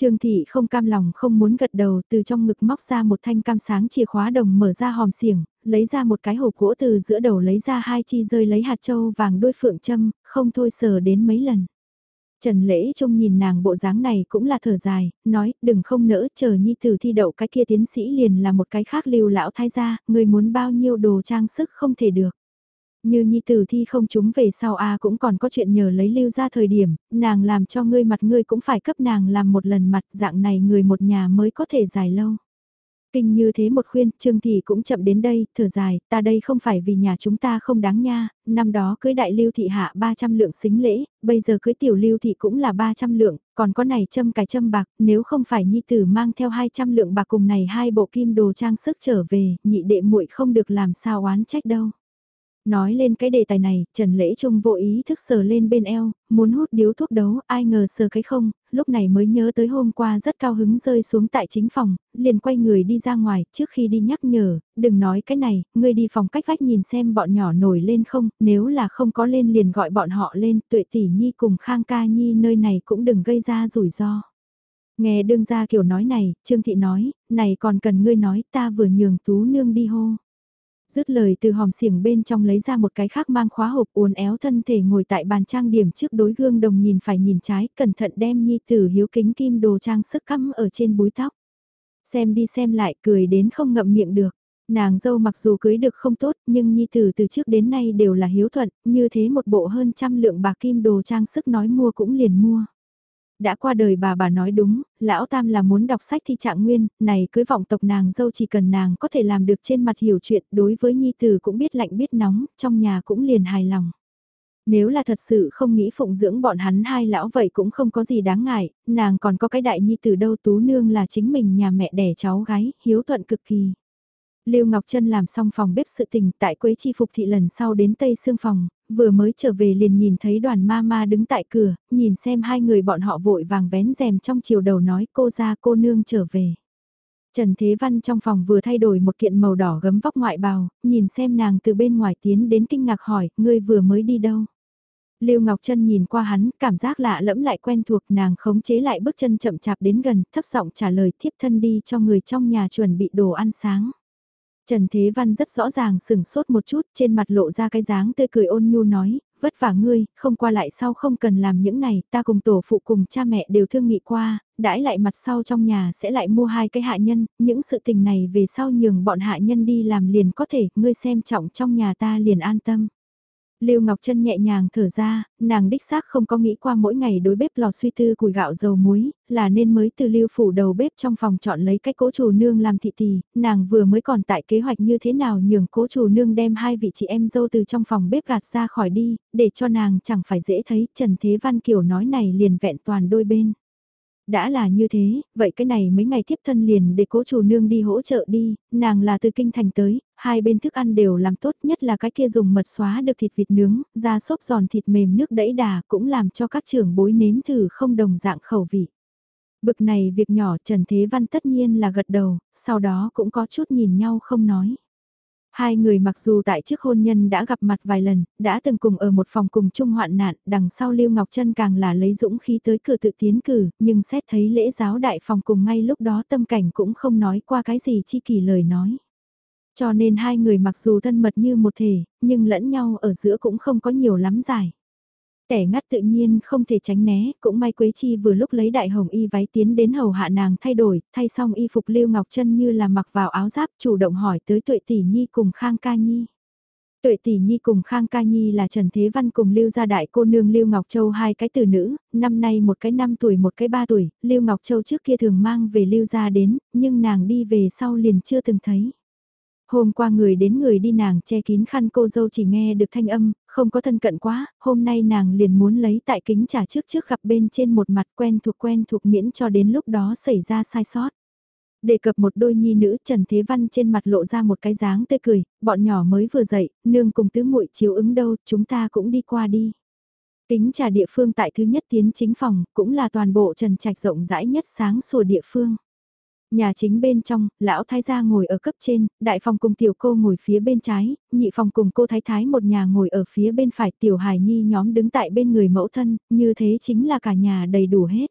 Trương Thị không cam lòng không muốn gật đầu từ trong ngực móc ra một thanh cam sáng chìa khóa đồng mở ra hòm xiềng, lấy ra một cái hộp gỗ từ giữa đầu lấy ra hai chi rơi lấy hạt châu vàng đôi phượng châm, không thôi sờ đến mấy lần. Trần Lễ trông nhìn nàng bộ dáng này cũng là thở dài, nói đừng không nỡ chờ nhi tử thi đậu cái kia tiến sĩ liền là một cái khác lưu lão thái gia, người muốn bao nhiêu đồ trang sức không thể được. Như nhi tử thi không chúng về sau a cũng còn có chuyện nhờ lấy lưu ra thời điểm, nàng làm cho ngươi mặt ngươi cũng phải cấp nàng làm một lần mặt dạng này người một nhà mới có thể dài lâu. Kinh như thế một khuyên, Trương Thị cũng chậm đến đây, thở dài, ta đây không phải vì nhà chúng ta không đáng nha, năm đó cưới đại lưu thị hạ 300 lượng xính lễ, bây giờ cưới tiểu lưu thị cũng là 300 lượng, còn có này châm cài châm bạc, nếu không phải nhi tử mang theo 200 lượng bạc cùng này hai bộ kim đồ trang sức trở về, nhị đệ muội không được làm sao oán trách đâu. Nói lên cái đề tài này, Trần Lễ Trung vô ý thức sờ lên bên eo, muốn hút điếu thuốc đấu, ai ngờ sờ cái không, lúc này mới nhớ tới hôm qua rất cao hứng rơi xuống tại chính phòng, liền quay người đi ra ngoài, trước khi đi nhắc nhở, đừng nói cái này, ngươi đi phòng cách vách nhìn xem bọn nhỏ nổi lên không, nếu là không có lên liền gọi bọn họ lên, tuệ tỷ nhi cùng khang ca nhi nơi này cũng đừng gây ra rủi ro. Nghe đương ra kiểu nói này, Trương Thị nói, này còn cần ngươi nói ta vừa nhường tú nương đi hô. Dứt lời từ hòm xiềng bên trong lấy ra một cái khác mang khóa hộp uốn éo thân thể ngồi tại bàn trang điểm trước đối gương đồng nhìn phải nhìn trái, cẩn thận đem nhi tử hiếu kính kim đồ trang sức cắm ở trên búi tóc. Xem đi xem lại cười đến không ngậm miệng được. Nàng dâu mặc dù cưới được không tốt nhưng nhi tử từ trước đến nay đều là hiếu thuận, như thế một bộ hơn trăm lượng bạc kim đồ trang sức nói mua cũng liền mua. Đã qua đời bà bà nói đúng, lão tam là muốn đọc sách thi trạng nguyên, này cưới vọng tộc nàng dâu chỉ cần nàng có thể làm được trên mặt hiểu chuyện đối với nhi tử cũng biết lạnh biết nóng, trong nhà cũng liền hài lòng. Nếu là thật sự không nghĩ phụng dưỡng bọn hắn hai lão vậy cũng không có gì đáng ngại, nàng còn có cái đại nhi tử đâu tú nương là chính mình nhà mẹ đẻ cháu gái, hiếu thuận cực kỳ. Lưu Ngọc Trân làm xong phòng bếp sự tình tại Quế Chi Phục Thị lần sau đến Tây Sương Phòng, vừa mới trở về liền nhìn thấy đoàn ma ma đứng tại cửa, nhìn xem hai người bọn họ vội vàng vén rèm trong chiều đầu nói cô ra cô nương trở về. Trần Thế Văn trong phòng vừa thay đổi một kiện màu đỏ gấm vóc ngoại bào, nhìn xem nàng từ bên ngoài tiến đến kinh ngạc hỏi, ngươi vừa mới đi đâu? Lưu Ngọc Trân nhìn qua hắn, cảm giác lạ lẫm lại quen thuộc nàng khống chế lại bước chân chậm chạp đến gần, thấp giọng trả lời thiếp thân đi cho người trong nhà chuẩn bị đồ ăn sáng. Trần Thế Văn rất rõ ràng sừng sốt một chút, trên mặt lộ ra cái dáng tươi cười ôn nhu nói, vất vả ngươi, không qua lại sau không cần làm những này, ta cùng tổ phụ cùng cha mẹ đều thương nghị qua, đãi lại mặt sau trong nhà sẽ lại mua hai cái hạ nhân, những sự tình này về sau nhường bọn hạ nhân đi làm liền có thể, ngươi xem trọng trong nhà ta liền an tâm. Lưu Ngọc Trân nhẹ nhàng thở ra, nàng đích xác không có nghĩ qua mỗi ngày đối bếp lò suy tư củi gạo dầu muối, là nên mới từ lưu phủ đầu bếp trong phòng chọn lấy cách cố chủ nương làm thị tỳ, nàng vừa mới còn tại kế hoạch như thế nào nhường cố chủ nương đem hai vị chị em dâu từ trong phòng bếp gạt ra khỏi đi, để cho nàng chẳng phải dễ thấy, Trần Thế Văn kiểu nói này liền vẹn toàn đôi bên. Đã là như thế, vậy cái này mấy ngày tiếp thân liền để cố chủ nương đi hỗ trợ đi, nàng là từ kinh thành tới, hai bên thức ăn đều làm tốt nhất là cái kia dùng mật xóa được thịt vịt nướng, da xốp giòn thịt mềm nước đẫy đà cũng làm cho các trưởng bối nếm thử không đồng dạng khẩu vị. Bực này việc nhỏ Trần Thế Văn tất nhiên là gật đầu, sau đó cũng có chút nhìn nhau không nói. Hai người mặc dù tại trước hôn nhân đã gặp mặt vài lần, đã từng cùng ở một phòng cùng chung hoạn nạn, đằng sau Lưu Ngọc Trân càng là lấy dũng khí tới cửa tự tiến cử, nhưng xét thấy lễ giáo đại phòng cùng ngay lúc đó tâm cảnh cũng không nói qua cái gì chi kỳ lời nói. Cho nên hai người mặc dù thân mật như một thể, nhưng lẫn nhau ở giữa cũng không có nhiều lắm giải. Tẻ ngắt tự nhiên không thể tránh né, cũng may Quế Chi vừa lúc lấy đại hồng y váy tiến đến hầu hạ nàng thay đổi, thay xong y phục Lưu Ngọc Trân như là mặc vào áo giáp chủ động hỏi tới tuệ tỷ nhi cùng Khang Ca Nhi. Tuệ tỷ nhi cùng Khang Ca Nhi là Trần Thế Văn cùng Lưu gia đại cô nương Lưu Ngọc Châu hai cái từ nữ, năm nay một cái năm tuổi một cái ba tuổi, Lưu Ngọc Châu trước kia thường mang về Lưu gia đến, nhưng nàng đi về sau liền chưa từng thấy. Hôm qua người đến người đi nàng che kín khăn cô dâu chỉ nghe được thanh âm, không có thân cận quá, hôm nay nàng liền muốn lấy tại kính trà trước trước gặp bên trên một mặt quen thuộc quen thuộc miễn cho đến lúc đó xảy ra sai sót. Đề cập một đôi nhi nữ Trần Thế Văn trên mặt lộ ra một cái dáng tươi cười, bọn nhỏ mới vừa dậy, nương cùng tứ muội chiếu ứng đâu, chúng ta cũng đi qua đi. Kính trà địa phương tại thứ nhất tiến chính phòng, cũng là toàn bộ trần trạch rộng rãi nhất sáng sủa địa phương. Nhà chính bên trong, lão thái gia ngồi ở cấp trên, đại phòng cùng tiểu cô ngồi phía bên trái, nhị phòng cùng cô thái thái một nhà ngồi ở phía bên phải tiểu hài nhi nhóm đứng tại bên người mẫu thân, như thế chính là cả nhà đầy đủ hết.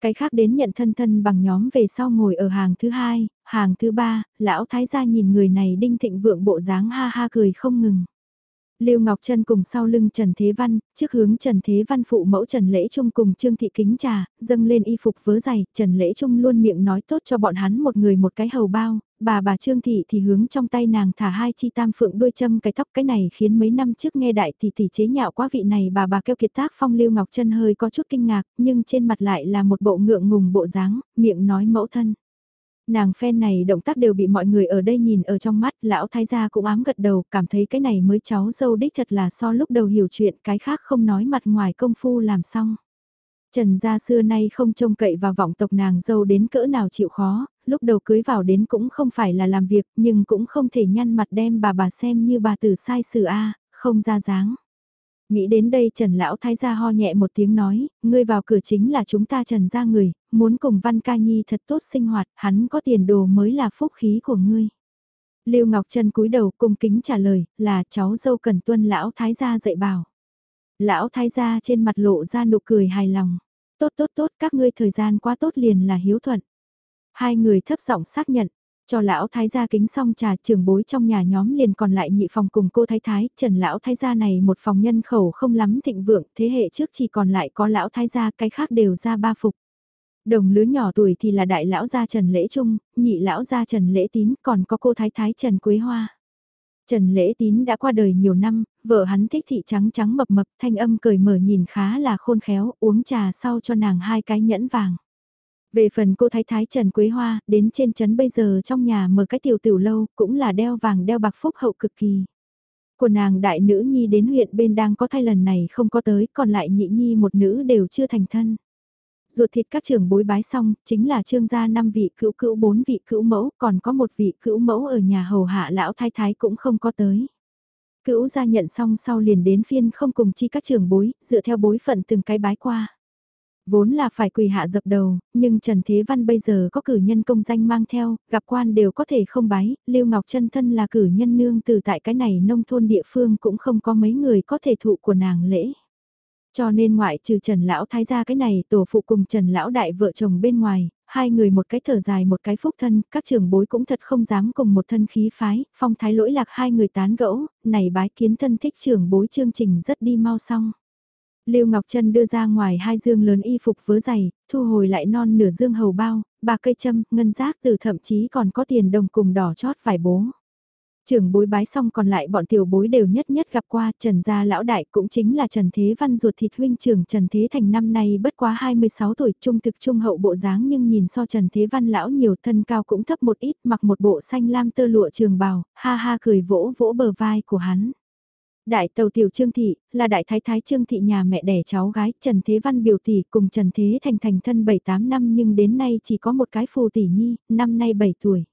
Cái khác đến nhận thân thân bằng nhóm về sau ngồi ở hàng thứ hai, hàng thứ ba, lão thái gia nhìn người này đinh thịnh vượng bộ dáng ha ha cười không ngừng. Lưu Ngọc Trân cùng sau lưng Trần Thế Văn, trước hướng Trần Thế Văn phụ mẫu Trần Lễ Trung cùng Trương Thị Kính trà, dâng lên y phục vớ giày, Trần Lễ Trung luôn miệng nói tốt cho bọn hắn một người một cái hầu bao, bà bà Trương Thị thì hướng trong tay nàng thả hai chi tam phượng đuôi châm cái tóc cái này khiến mấy năm trước nghe đại tỷ tỷ chế nhạo quá vị này bà bà kêu kiệt tác phong Lưu Ngọc Trân hơi có chút kinh ngạc, nhưng trên mặt lại là một bộ ngượng ngùng bộ dáng, miệng nói mẫu thân. Nàng phen này động tác đều bị mọi người ở đây nhìn ở trong mắt, lão thái gia cũng ám gật đầu, cảm thấy cái này mới cháu dâu đích thật là so lúc đầu hiểu chuyện, cái khác không nói mặt ngoài công phu làm xong. Trần gia xưa nay không trông cậy vào vọng tộc nàng dâu đến cỡ nào chịu khó, lúc đầu cưới vào đến cũng không phải là làm việc, nhưng cũng không thể nhăn mặt đem bà bà xem như bà tử sai sự A, không ra dáng. Nghĩ đến đây Trần Lão Thái gia ho nhẹ một tiếng nói, ngươi vào cửa chính là chúng ta Trần gia người, muốn cùng Văn Ca Nhi thật tốt sinh hoạt, hắn có tiền đồ mới là phúc khí của ngươi. Lưu Ngọc Trân cúi đầu cung kính trả lời, là cháu dâu cần tuân Lão Thái gia dạy bảo. Lão Thái gia trên mặt lộ ra nụ cười hài lòng. Tốt tốt tốt, các ngươi thời gian quá tốt liền là hiếu thuận. Hai người thấp giọng xác nhận, cho lão thái gia kính xong trà trưởng bối trong nhà nhóm liền còn lại nhị phòng cùng cô thái thái, trần lão thái gia này một phòng nhân khẩu không lắm thịnh vượng, thế hệ trước chỉ còn lại có lão thái gia cái khác đều ra ba phục. Đồng lứa nhỏ tuổi thì là đại lão gia Trần Lễ Trung, nhị lão gia Trần Lễ Tín, còn có cô thái thái Trần Quế Hoa. Trần Lễ Tín đã qua đời nhiều năm, vợ hắn thích thị trắng trắng mập mập, thanh âm cười mở nhìn khá là khôn khéo, uống trà sau cho nàng hai cái nhẫn vàng. Về phần cô thái thái Trần Quế Hoa, đến trên trấn bây giờ trong nhà mở cái tiểu tiểu lâu, cũng là đeo vàng đeo bạc phúc hậu cực kỳ. Của nàng đại nữ nhi đến huyện bên đang có thai lần này không có tới, còn lại nhị nhi một nữ đều chưa thành thân. Ruột thịt các trưởng bối bái xong, chính là trương gia năm vị cữu cữu bốn vị cữu mẫu, còn có một vị cữu mẫu ở nhà hầu hạ lão thái thái cũng không có tới. Cữu gia nhận xong sau liền đến phiên không cùng chi các trưởng bối, dựa theo bối phận từng cái bái qua. Vốn là phải quỳ hạ dập đầu, nhưng Trần Thế Văn bây giờ có cử nhân công danh mang theo, gặp quan đều có thể không bái, Lưu Ngọc chân thân là cử nhân nương từ tại cái này nông thôn địa phương cũng không có mấy người có thể thụ của nàng lễ. Cho nên ngoại trừ Trần Lão Thái gia cái này tổ phụ cùng Trần Lão Đại vợ chồng bên ngoài, hai người một cái thở dài một cái phúc thân, các trường bối cũng thật không dám cùng một thân khí phái, phong thái lỗi lạc hai người tán gẫu, này bái kiến thân thích trường bối chương trình rất đi mau xong. Lưu Ngọc Trân đưa ra ngoài hai dương lớn y phục vớ giày, thu hồi lại non nửa dương hầu bao, bạc cây châm, ngân giác từ thậm chí còn có tiền đồng cùng đỏ chót vải bố. Trưởng bối bái xong còn lại bọn tiểu bối đều nhất nhất gặp qua Trần Gia Lão Đại cũng chính là Trần Thế Văn ruột thịt huynh trưởng Trần Thế Thành năm nay bất quá 26 tuổi trung thực trung hậu bộ dáng nhưng nhìn so Trần Thế Văn Lão nhiều thân cao cũng thấp một ít mặc một bộ xanh lam tơ lụa trường bào, ha ha cười vỗ vỗ bờ vai của hắn. Đại tàu tiểu Trương Thị, là đại thái thái Trương Thị nhà mẹ đẻ cháu gái Trần Thế Văn biểu tỷ cùng Trần Thế Thành thành thân 7-8 năm nhưng đến nay chỉ có một cái phù tỷ nhi, năm nay 7 tuổi.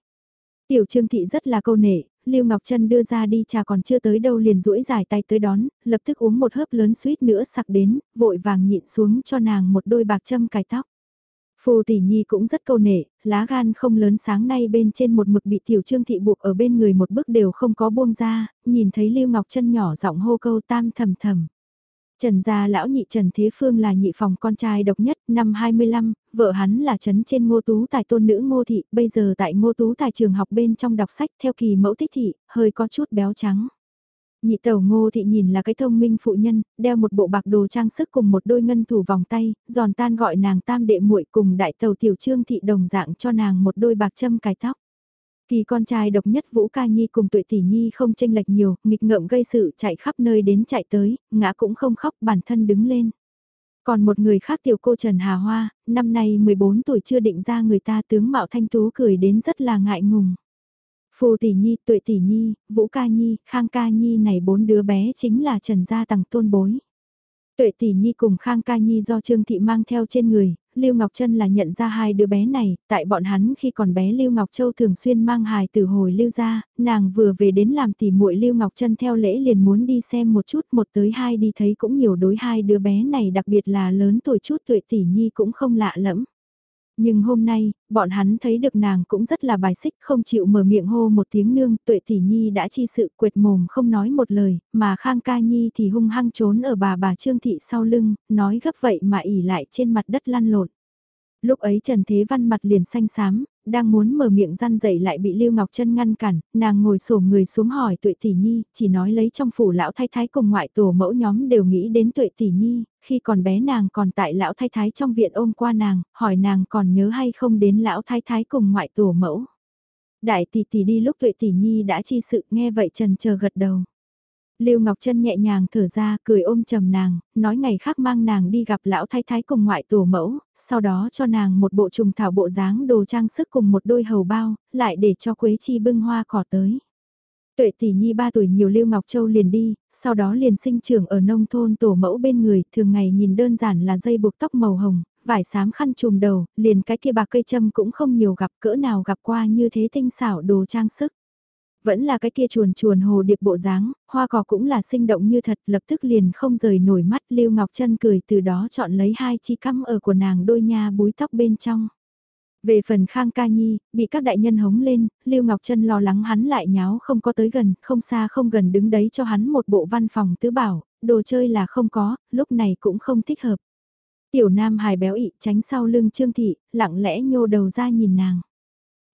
Tiểu Trương Thị rất là câu nệ, Lưu Ngọc Trân đưa ra đi trà còn chưa tới đâu liền duỗi dài tay tới đón, lập tức uống một hớp lớn suýt nữa sặc đến, vội vàng nhịn xuống cho nàng một đôi bạc châm cài tóc. Phù tỷ nhi cũng rất câu nệ, lá gan không lớn sáng nay bên trên một mực bị tiểu trương thị buộc ở bên người một bước đều không có buông ra, nhìn thấy Lưu Ngọc chân nhỏ giọng hô câu tam thầm thầm. Trần gia lão nhị Trần Thế Phương là nhị phòng con trai độc nhất, năm 25, vợ hắn là trấn trên ngô tú tài tôn nữ ngô thị, bây giờ tại ngô tú tài trường học bên trong đọc sách theo kỳ mẫu tích thị, hơi có chút béo trắng. Nhị tẩu ngô thị nhìn là cái thông minh phụ nhân, đeo một bộ bạc đồ trang sức cùng một đôi ngân thủ vòng tay, giòn tan gọi nàng tam đệ muội cùng đại tàu tiểu trương thị đồng dạng cho nàng một đôi bạc châm cài tóc. Kỳ con trai độc nhất Vũ Ca Nhi cùng tuổi tỷ Nhi không tranh lệch nhiều, nghịch ngợm gây sự chạy khắp nơi đến chạy tới, ngã cũng không khóc bản thân đứng lên. Còn một người khác tiểu cô Trần Hà Hoa, năm nay 14 tuổi chưa định ra người ta tướng mạo thanh tú cười đến rất là ngại ngùng. Phù tỷ nhi, tuệ tỷ nhi, vũ ca nhi, khang ca nhi này bốn đứa bé chính là trần gia tầng tôn bối. Tuệ tỷ nhi cùng khang ca nhi do trương thị mang theo trên người, Lưu Ngọc Trân là nhận ra hai đứa bé này, tại bọn hắn khi còn bé Lưu Ngọc Châu thường xuyên mang hài từ hồi Lưu ra, nàng vừa về đến làm tỉ muội Lưu Ngọc Trân theo lễ liền muốn đi xem một chút, một tới hai đi thấy cũng nhiều đối hai đứa bé này đặc biệt là lớn tuổi chút tuệ tỷ nhi cũng không lạ lẫm. Nhưng hôm nay, bọn hắn thấy được nàng cũng rất là bài xích không chịu mở miệng hô một tiếng nương, tuệ tỷ nhi đã chi sự quệt mồm không nói một lời, mà khang ca nhi thì hung hăng trốn ở bà bà trương thị sau lưng, nói gấp vậy mà ỉ lại trên mặt đất lăn lộn. Lúc ấy Trần Thế Văn mặt liền xanh xám, đang muốn mở miệng răn dậy lại bị Lưu Ngọc Trân ngăn cản, nàng ngồi xổm người xuống hỏi Tuệ Tỷ Nhi, chỉ nói lấy trong phủ lão thái thái cùng ngoại tổ mẫu nhóm đều nghĩ đến Tuệ Tỷ Nhi, khi còn bé nàng còn tại lão thái thái trong viện ôm qua nàng, hỏi nàng còn nhớ hay không đến lão thái thái cùng ngoại tổ mẫu. Đại tỷ tỷ đi lúc Tuệ Tỷ Nhi đã chi sự nghe vậy Trần chờ gật đầu. Lưu Ngọc Trân nhẹ nhàng thở ra, cười ôm trầm nàng, nói ngày khác mang nàng đi gặp lão thái thái cùng ngoại tổ mẫu, sau đó cho nàng một bộ trùng thảo bộ dáng đồ trang sức cùng một đôi hầu bao, lại để cho Quế Chi bưng hoa cỏ tới. Tuệ tỷ nhi 3 tuổi nhiều Lưu Ngọc Châu liền đi, sau đó liền sinh trưởng ở nông thôn tổ mẫu bên người, thường ngày nhìn đơn giản là dây buộc tóc màu hồng, vải xám khăn trùm đầu, liền cái kia bạc cây châm cũng không nhiều gặp cỡ nào gặp qua như thế tinh xảo đồ trang sức vẫn là cái kia chuồn chuồn hồ điệp bộ dáng, hoa cỏ cũng là sinh động như thật, lập tức liền không rời nổi mắt Lưu Ngọc Trân cười từ đó chọn lấy hai chi cắm ở của nàng đôi nha búi tóc bên trong. Về phần Khang Ca Nhi, bị các đại nhân hống lên, Lưu Ngọc Trân lo lắng hắn lại nháo không có tới gần, không xa không gần đứng đấy cho hắn một bộ văn phòng tứ bảo, đồ chơi là không có, lúc này cũng không thích hợp. Tiểu Nam hài béo ị tránh sau lưng Trương Thị, lặng lẽ nhô đầu ra nhìn nàng.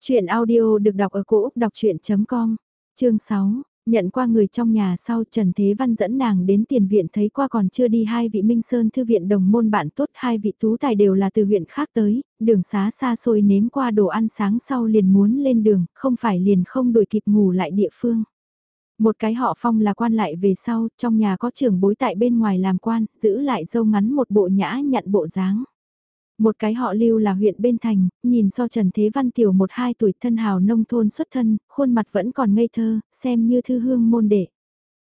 Chuyện audio được đọc ở cổ Úc đọc chuyện.com, chương 6, Nhận qua người trong nhà sau Trần Thế Văn dẫn nàng đến tiền viện thấy qua còn chưa đi hai vị Minh Sơn thư viện đồng môn bạn tốt hai vị tú tài đều là từ huyện khác tới, đường xá xa xôi nếm qua đồ ăn sáng sau liền muốn lên đường, không phải liền không đuổi kịp ngủ lại địa phương. Một cái họ phong là quan lại về sau, trong nhà có trưởng bối tại bên ngoài làm quan, giữ lại dâu ngắn một bộ nhã nhận bộ dáng. Một cái họ lưu là huyện bên thành, nhìn so Trần Thế Văn tiểu một hai tuổi thân hào nông thôn xuất thân, khuôn mặt vẫn còn ngây thơ, xem như thư hương môn đệ.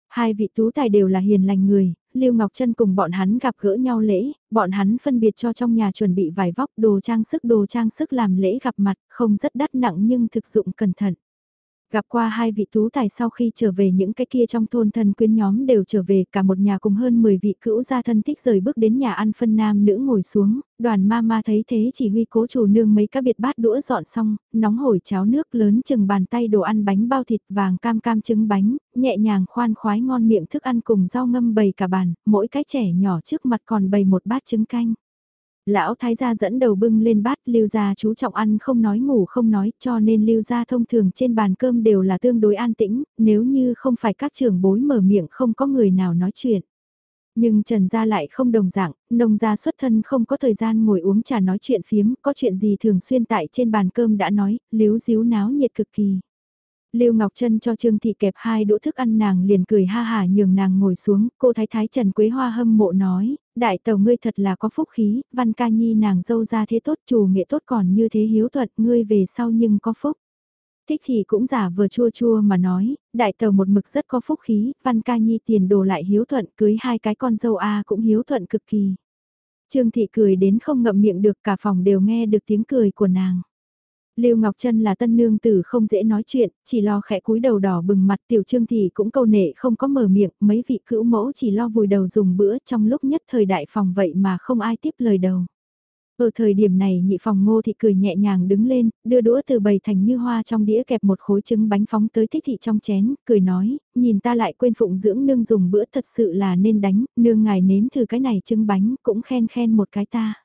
Hai vị tú tài đều là hiền lành người, Lưu Ngọc Trân cùng bọn hắn gặp gỡ nhau lễ, bọn hắn phân biệt cho trong nhà chuẩn bị vài vóc đồ trang sức đồ trang sức làm lễ gặp mặt, không rất đắt nặng nhưng thực dụng cẩn thận. Gặp qua hai vị tú tài sau khi trở về những cái kia trong thôn thân quyến nhóm đều trở về cả một nhà cùng hơn 10 vị cữu gia thân thích rời bước đến nhà ăn phân nam nữ ngồi xuống, đoàn ma ma thấy thế chỉ huy cố chủ nương mấy các biệt bát đũa dọn xong, nóng hổi cháo nước lớn chừng bàn tay đồ ăn bánh bao thịt vàng cam cam trứng bánh, nhẹ nhàng khoan khoái ngon miệng thức ăn cùng rau ngâm bầy cả bàn, mỗi cái trẻ nhỏ trước mặt còn bày một bát trứng canh. Lão thái gia dẫn đầu bưng lên bát lưu gia chú trọng ăn không nói ngủ không nói cho nên lưu gia thông thường trên bàn cơm đều là tương đối an tĩnh, nếu như không phải các trưởng bối mở miệng không có người nào nói chuyện. Nhưng Trần Gia lại không đồng dạng, nông gia xuất thân không có thời gian ngồi uống trà nói chuyện phiếm, có chuyện gì thường xuyên tại trên bàn cơm đã nói, liếu díu náo nhiệt cực kỳ. Lưu Ngọc Trân cho Trương Thị kẹp hai đũa thức ăn nàng liền cười ha hà nhường nàng ngồi xuống, cô thái thái Trần Quế Hoa hâm mộ nói, đại tàu ngươi thật là có phúc khí, văn ca nhi nàng dâu ra thế tốt chủ nghệ tốt còn như thế hiếu thuận ngươi về sau nhưng có phúc. Thích thì cũng giả vừa chua chua mà nói, đại tàu một mực rất có phúc khí, văn ca nhi tiền đồ lại hiếu thuận cưới hai cái con dâu A cũng hiếu thuận cực kỳ. Trương Thị cười đến không ngậm miệng được cả phòng đều nghe được tiếng cười của nàng. Lưu Ngọc Trân là tân nương tử không dễ nói chuyện, chỉ lo khẽ cúi đầu đỏ bừng mặt tiểu trương thì cũng câu nệ không có mở miệng, mấy vị cữu mẫu chỉ lo vùi đầu dùng bữa trong lúc nhất thời đại phòng vậy mà không ai tiếp lời đầu. Ở thời điểm này nhị phòng ngô thị cười nhẹ nhàng đứng lên, đưa đũa từ bầy thành như hoa trong đĩa kẹp một khối trứng bánh phóng tới thích thị trong chén, cười nói, nhìn ta lại quên phụng dưỡng nương dùng bữa thật sự là nên đánh, nương ngài nếm thử cái này trứng bánh cũng khen khen một cái ta.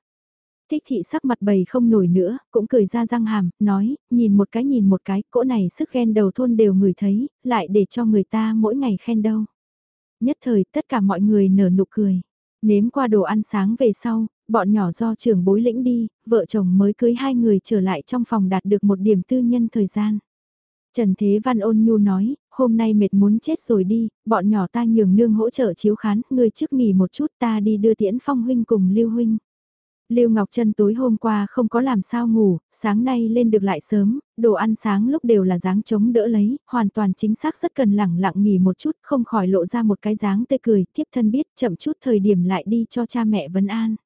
Thích thị sắc mặt bầy không nổi nữa, cũng cười ra răng hàm, nói, nhìn một cái nhìn một cái, cỗ này sức ghen đầu thôn đều người thấy, lại để cho người ta mỗi ngày khen đâu. Nhất thời tất cả mọi người nở nụ cười. Nếm qua đồ ăn sáng về sau, bọn nhỏ do trưởng bối lĩnh đi, vợ chồng mới cưới hai người trở lại trong phòng đạt được một điểm tư nhân thời gian. Trần Thế Văn ôn nhu nói, hôm nay mệt muốn chết rồi đi, bọn nhỏ ta nhường nương hỗ trợ chiếu khán, ngươi trước nghỉ một chút ta đi đưa tiễn phong huynh cùng lưu huynh. Lưu Ngọc Trân tối hôm qua không có làm sao ngủ, sáng nay lên được lại sớm, đồ ăn sáng lúc đều là dáng chống đỡ lấy, hoàn toàn chính xác rất cần lẳng lặng nghỉ một chút, không khỏi lộ ra một cái dáng tươi cười, tiếp thân biết chậm chút thời điểm lại đi cho cha mẹ vấn an.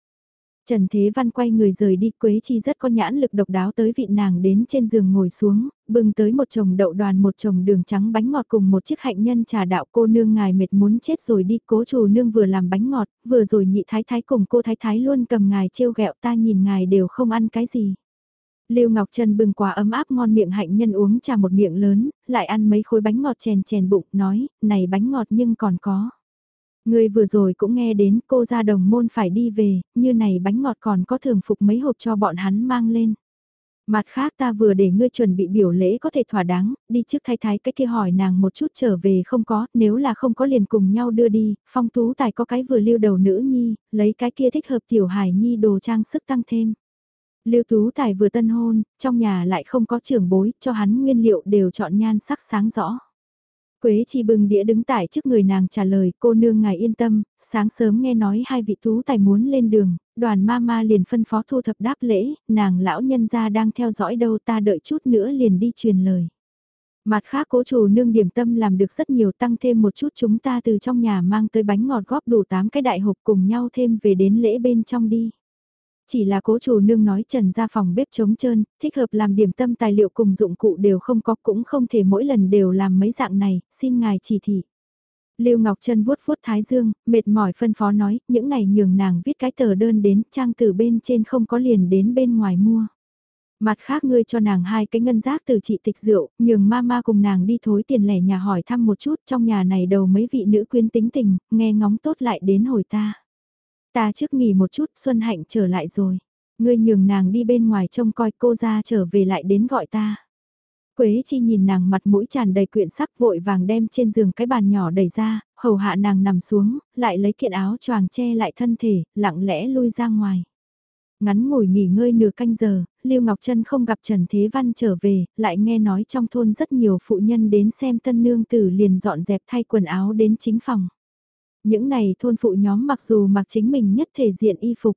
Trần Thế Văn quay người rời đi Quế Chi rất có nhãn lực độc đáo tới vị nàng đến trên giường ngồi xuống, bưng tới một chồng đậu đoàn một chồng đường trắng bánh ngọt cùng một chiếc hạnh nhân trà đạo cô nương ngài mệt muốn chết rồi đi cố chủ nương vừa làm bánh ngọt, vừa rồi nhị thái thái cùng cô thái thái luôn cầm ngài trêu ghẹo ta nhìn ngài đều không ăn cái gì. Lưu Ngọc Trân bưng quà ấm áp ngon miệng hạnh nhân uống trà một miệng lớn, lại ăn mấy khối bánh ngọt chèn chèn bụng, nói, này bánh ngọt nhưng còn có. Người vừa rồi cũng nghe đến cô ra đồng môn phải đi về, như này bánh ngọt còn có thường phục mấy hộp cho bọn hắn mang lên. Mặt khác ta vừa để ngươi chuẩn bị biểu lễ có thể thỏa đáng, đi trước thay thái cái kia hỏi nàng một chút trở về không có, nếu là không có liền cùng nhau đưa đi, phong tú tài có cái vừa lưu đầu nữ nhi, lấy cái kia thích hợp tiểu hải nhi đồ trang sức tăng thêm. Lưu Tú Tài vừa tân hôn, trong nhà lại không có trưởng bối, cho hắn nguyên liệu đều chọn nhan sắc sáng rõ. Quế chi bưng đĩa đứng tại trước người nàng trả lời cô nương ngài yên tâm, sáng sớm nghe nói hai vị tú tài muốn lên đường, đoàn ma ma liền phân phó thu thập đáp lễ, nàng lão nhân gia đang theo dõi đâu ta đợi chút nữa liền đi truyền lời. Mặt khác cố chủ nương điểm tâm làm được rất nhiều tăng thêm một chút chúng ta từ trong nhà mang tới bánh ngọt góp đủ 8 cái đại hộp cùng nhau thêm về đến lễ bên trong đi. Chỉ là cố chủ nương nói trần ra phòng bếp trống trơn, thích hợp làm điểm tâm tài liệu cùng dụng cụ đều không có cũng không thể mỗi lần đều làm mấy dạng này, xin ngài chỉ thị. Lưu Ngọc Trân vuốt vuốt thái dương, mệt mỏi phân phó nói, những này nhường nàng viết cái tờ đơn đến, trang từ bên trên không có liền đến bên ngoài mua. Mặt khác ngươi cho nàng hai cái ngân giác từ chị tịch rượu, nhường mama cùng nàng đi thối tiền lẻ nhà hỏi thăm một chút trong nhà này đầu mấy vị nữ quyến tính tình, nghe ngóng tốt lại đến hồi ta. Ta trước nghỉ một chút, Xuân Hạnh trở lại rồi. Ngươi nhường nàng đi bên ngoài trông coi cô ra trở về lại đến gọi ta. Quế chi nhìn nàng mặt mũi tràn đầy quyện sắc vội vàng đem trên giường cái bàn nhỏ đẩy ra, hầu hạ nàng nằm xuống, lại lấy kiện áo choàng che lại thân thể, lặng lẽ lui ra ngoài. Ngắn ngủi nghỉ ngơi nửa canh giờ, Lưu Ngọc Trân không gặp Trần Thế Văn trở về, lại nghe nói trong thôn rất nhiều phụ nhân đến xem tân nương tử liền dọn dẹp thay quần áo đến chính phòng. Những này thôn phụ nhóm mặc dù mặc chính mình nhất thể diện y phục.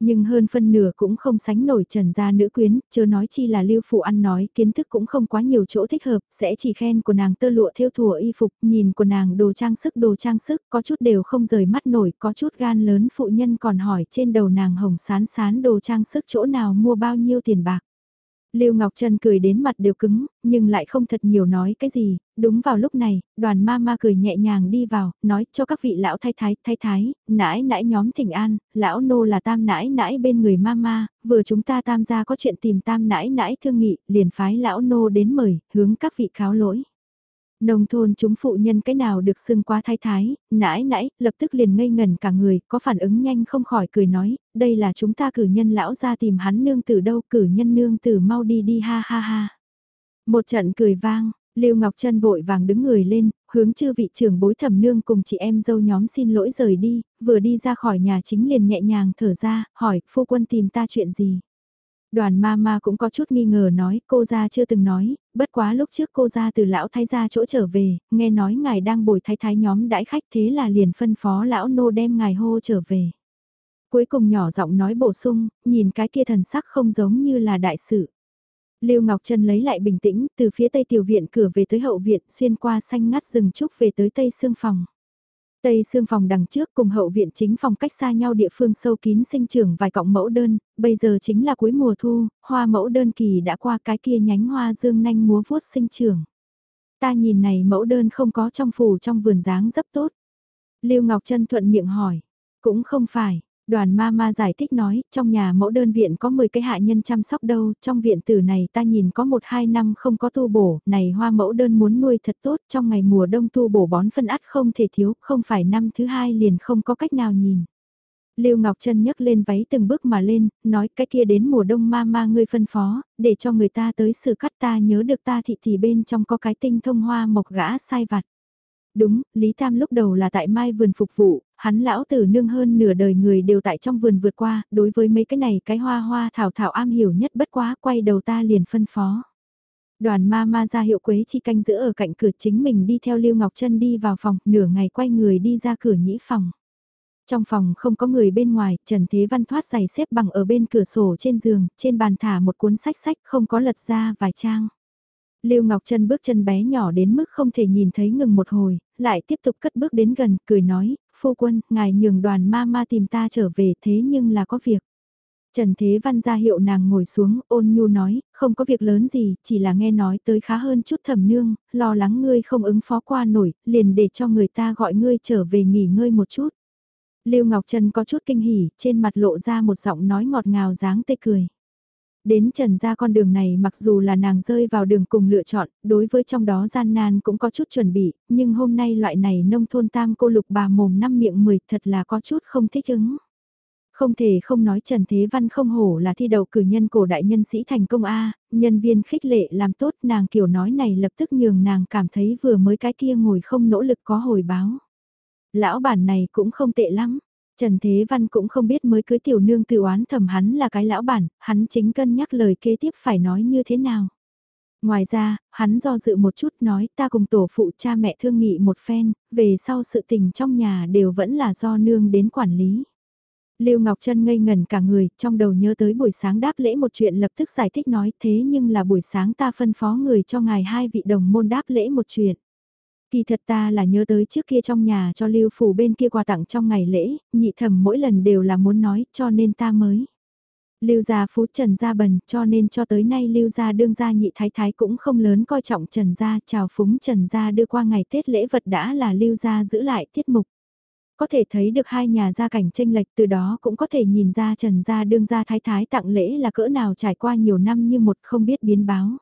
Nhưng hơn phân nửa cũng không sánh nổi trần gia nữ quyến, chưa nói chi là lưu phụ ăn nói, kiến thức cũng không quá nhiều chỗ thích hợp, sẽ chỉ khen của nàng tơ lụa theo thùa y phục, nhìn của nàng đồ trang sức đồ trang sức, có chút đều không rời mắt nổi, có chút gan lớn phụ nhân còn hỏi trên đầu nàng hồng sán sán đồ trang sức chỗ nào mua bao nhiêu tiền bạc. Lưu Ngọc Trân cười đến mặt đều cứng, nhưng lại không thật nhiều nói cái gì, đúng vào lúc này, đoàn ma ma cười nhẹ nhàng đi vào, nói cho các vị lão thái thái, thái thái, nãi nãi nhóm thỉnh an, lão nô là tam nãi nãi bên người ma ma, vừa chúng ta tam gia có chuyện tìm tam nãi nãi thương nghị, liền phái lão nô đến mời, hướng các vị cáo lỗi. Nông thôn chúng phụ nhân cái nào được xưng qua thái thái, nãi nãi, lập tức liền ngây ngần cả người, có phản ứng nhanh không khỏi cười nói, đây là chúng ta cử nhân lão ra tìm hắn nương tử đâu, cử nhân nương tử mau đi đi ha ha ha. Một trận cười vang, Lưu Ngọc Trân vội vàng đứng người lên, hướng chư vị trưởng bối thẩm nương cùng chị em dâu nhóm xin lỗi rời đi, vừa đi ra khỏi nhà chính liền nhẹ nhàng thở ra, hỏi, phu quân tìm ta chuyện gì. Đoàn ma ma cũng có chút nghi ngờ nói, cô ra chưa từng nói, bất quá lúc trước cô ra từ lão thái gia chỗ trở về, nghe nói ngài đang bồi thái thái nhóm đãi khách thế là liền phân phó lão nô đem ngài hô trở về. Cuối cùng nhỏ giọng nói bổ sung, nhìn cái kia thần sắc không giống như là đại sự. Lưu Ngọc Trân lấy lại bình tĩnh, từ phía tây tiểu viện cửa về tới hậu viện, xuyên qua xanh ngắt rừng trúc về tới tây xương phòng. Tây xương phòng đằng trước cùng hậu viện chính phòng cách xa nhau địa phương sâu kín sinh trưởng vài cọng mẫu đơn, bây giờ chính là cuối mùa thu, hoa mẫu đơn kỳ đã qua cái kia nhánh hoa dương nanh múa vuốt sinh trưởng. Ta nhìn này mẫu đơn không có trong phủ trong vườn dáng rất tốt. Lưu Ngọc Trân thuận miệng hỏi, cũng không phải, Đoàn ma ma giải thích nói, trong nhà mẫu đơn viện có 10 cái hạ nhân chăm sóc đâu, trong viện tử này ta nhìn có 1-2 năm không có tu bổ, này hoa mẫu đơn muốn nuôi thật tốt, trong ngày mùa đông tu bổ bón phân ắt không thể thiếu, không phải năm thứ hai liền không có cách nào nhìn. Lưu Ngọc Trân nhấc lên váy từng bước mà lên, nói cái kia đến mùa đông ma ma ngươi phân phó, để cho người ta tới sự cắt ta nhớ được ta thị thì bên trong có cái tinh thông hoa mộc gã sai vặt. Đúng, Lý Tam lúc đầu là tại Mai vườn phục vụ, hắn lão tử nương hơn nửa đời người đều tại trong vườn vượt qua, đối với mấy cái này cái hoa hoa thảo thảo am hiểu nhất bất quá quay đầu ta liền phân phó. Đoàn ma ma ra hiệu quế chi canh giữa ở cạnh cửa chính mình đi theo Lưu Ngọc Trân đi vào phòng, nửa ngày quay người đi ra cửa nhĩ phòng. Trong phòng không có người bên ngoài, Trần Thế Văn thoát giày xếp bằng ở bên cửa sổ trên giường, trên bàn thả một cuốn sách sách không có lật ra vài trang. Lưu Ngọc Trân bước chân bé nhỏ đến mức không thể nhìn thấy ngừng một hồi, lại tiếp tục cất bước đến gần, cười nói, phu quân, ngài nhường đoàn ma ma tìm ta trở về thế nhưng là có việc. Trần Thế Văn ra hiệu nàng ngồi xuống, ôn nhu nói, không có việc lớn gì, chỉ là nghe nói tới khá hơn chút thẩm nương, lo lắng ngươi không ứng phó qua nổi, liền để cho người ta gọi ngươi trở về nghỉ ngơi một chút. Lưu Ngọc Trân có chút kinh hỉ, trên mặt lộ ra một giọng nói ngọt ngào dáng tê cười. Đến trần ra con đường này mặc dù là nàng rơi vào đường cùng lựa chọn, đối với trong đó gian nan cũng có chút chuẩn bị, nhưng hôm nay loại này nông thôn tam cô lục bà mồm năm miệng mười thật là có chút không thích ứng. Không thể không nói Trần Thế Văn không hổ là thi đầu cử nhân cổ đại nhân sĩ thành công A, nhân viên khích lệ làm tốt nàng kiểu nói này lập tức nhường nàng cảm thấy vừa mới cái kia ngồi không nỗ lực có hồi báo. Lão bản này cũng không tệ lắm, Trần Thế Văn cũng không biết mới cưới tiểu nương tự oán thầm hắn là cái lão bản, hắn chính cân nhắc lời kế tiếp phải nói như thế nào. Ngoài ra, hắn do dự một chút nói ta cùng tổ phụ cha mẹ thương nghị một phen, về sau sự tình trong nhà đều vẫn là do nương đến quản lý. Lưu Ngọc Trân ngây ngẩn cả người, trong đầu nhớ tới buổi sáng đáp lễ một chuyện lập tức giải thích nói thế nhưng là buổi sáng ta phân phó người cho ngài hai vị đồng môn đáp lễ một chuyện. Kỳ thật ta là nhớ tới trước kia trong nhà cho lưu phủ bên kia quà tặng trong ngày lễ, nhị thẩm mỗi lần đều là muốn nói cho nên ta mới. Lưu gia phú trần gia bần cho nên cho tới nay lưu gia đương gia nhị thái thái cũng không lớn coi trọng trần gia chào phúng trần gia đưa qua ngày Tết lễ vật đã là lưu gia giữ lại tiết mục. Có thể thấy được hai nhà gia cảnh tranh lệch từ đó cũng có thể nhìn ra trần gia đương gia thái thái tặng lễ là cỡ nào trải qua nhiều năm như một không biết biến báo.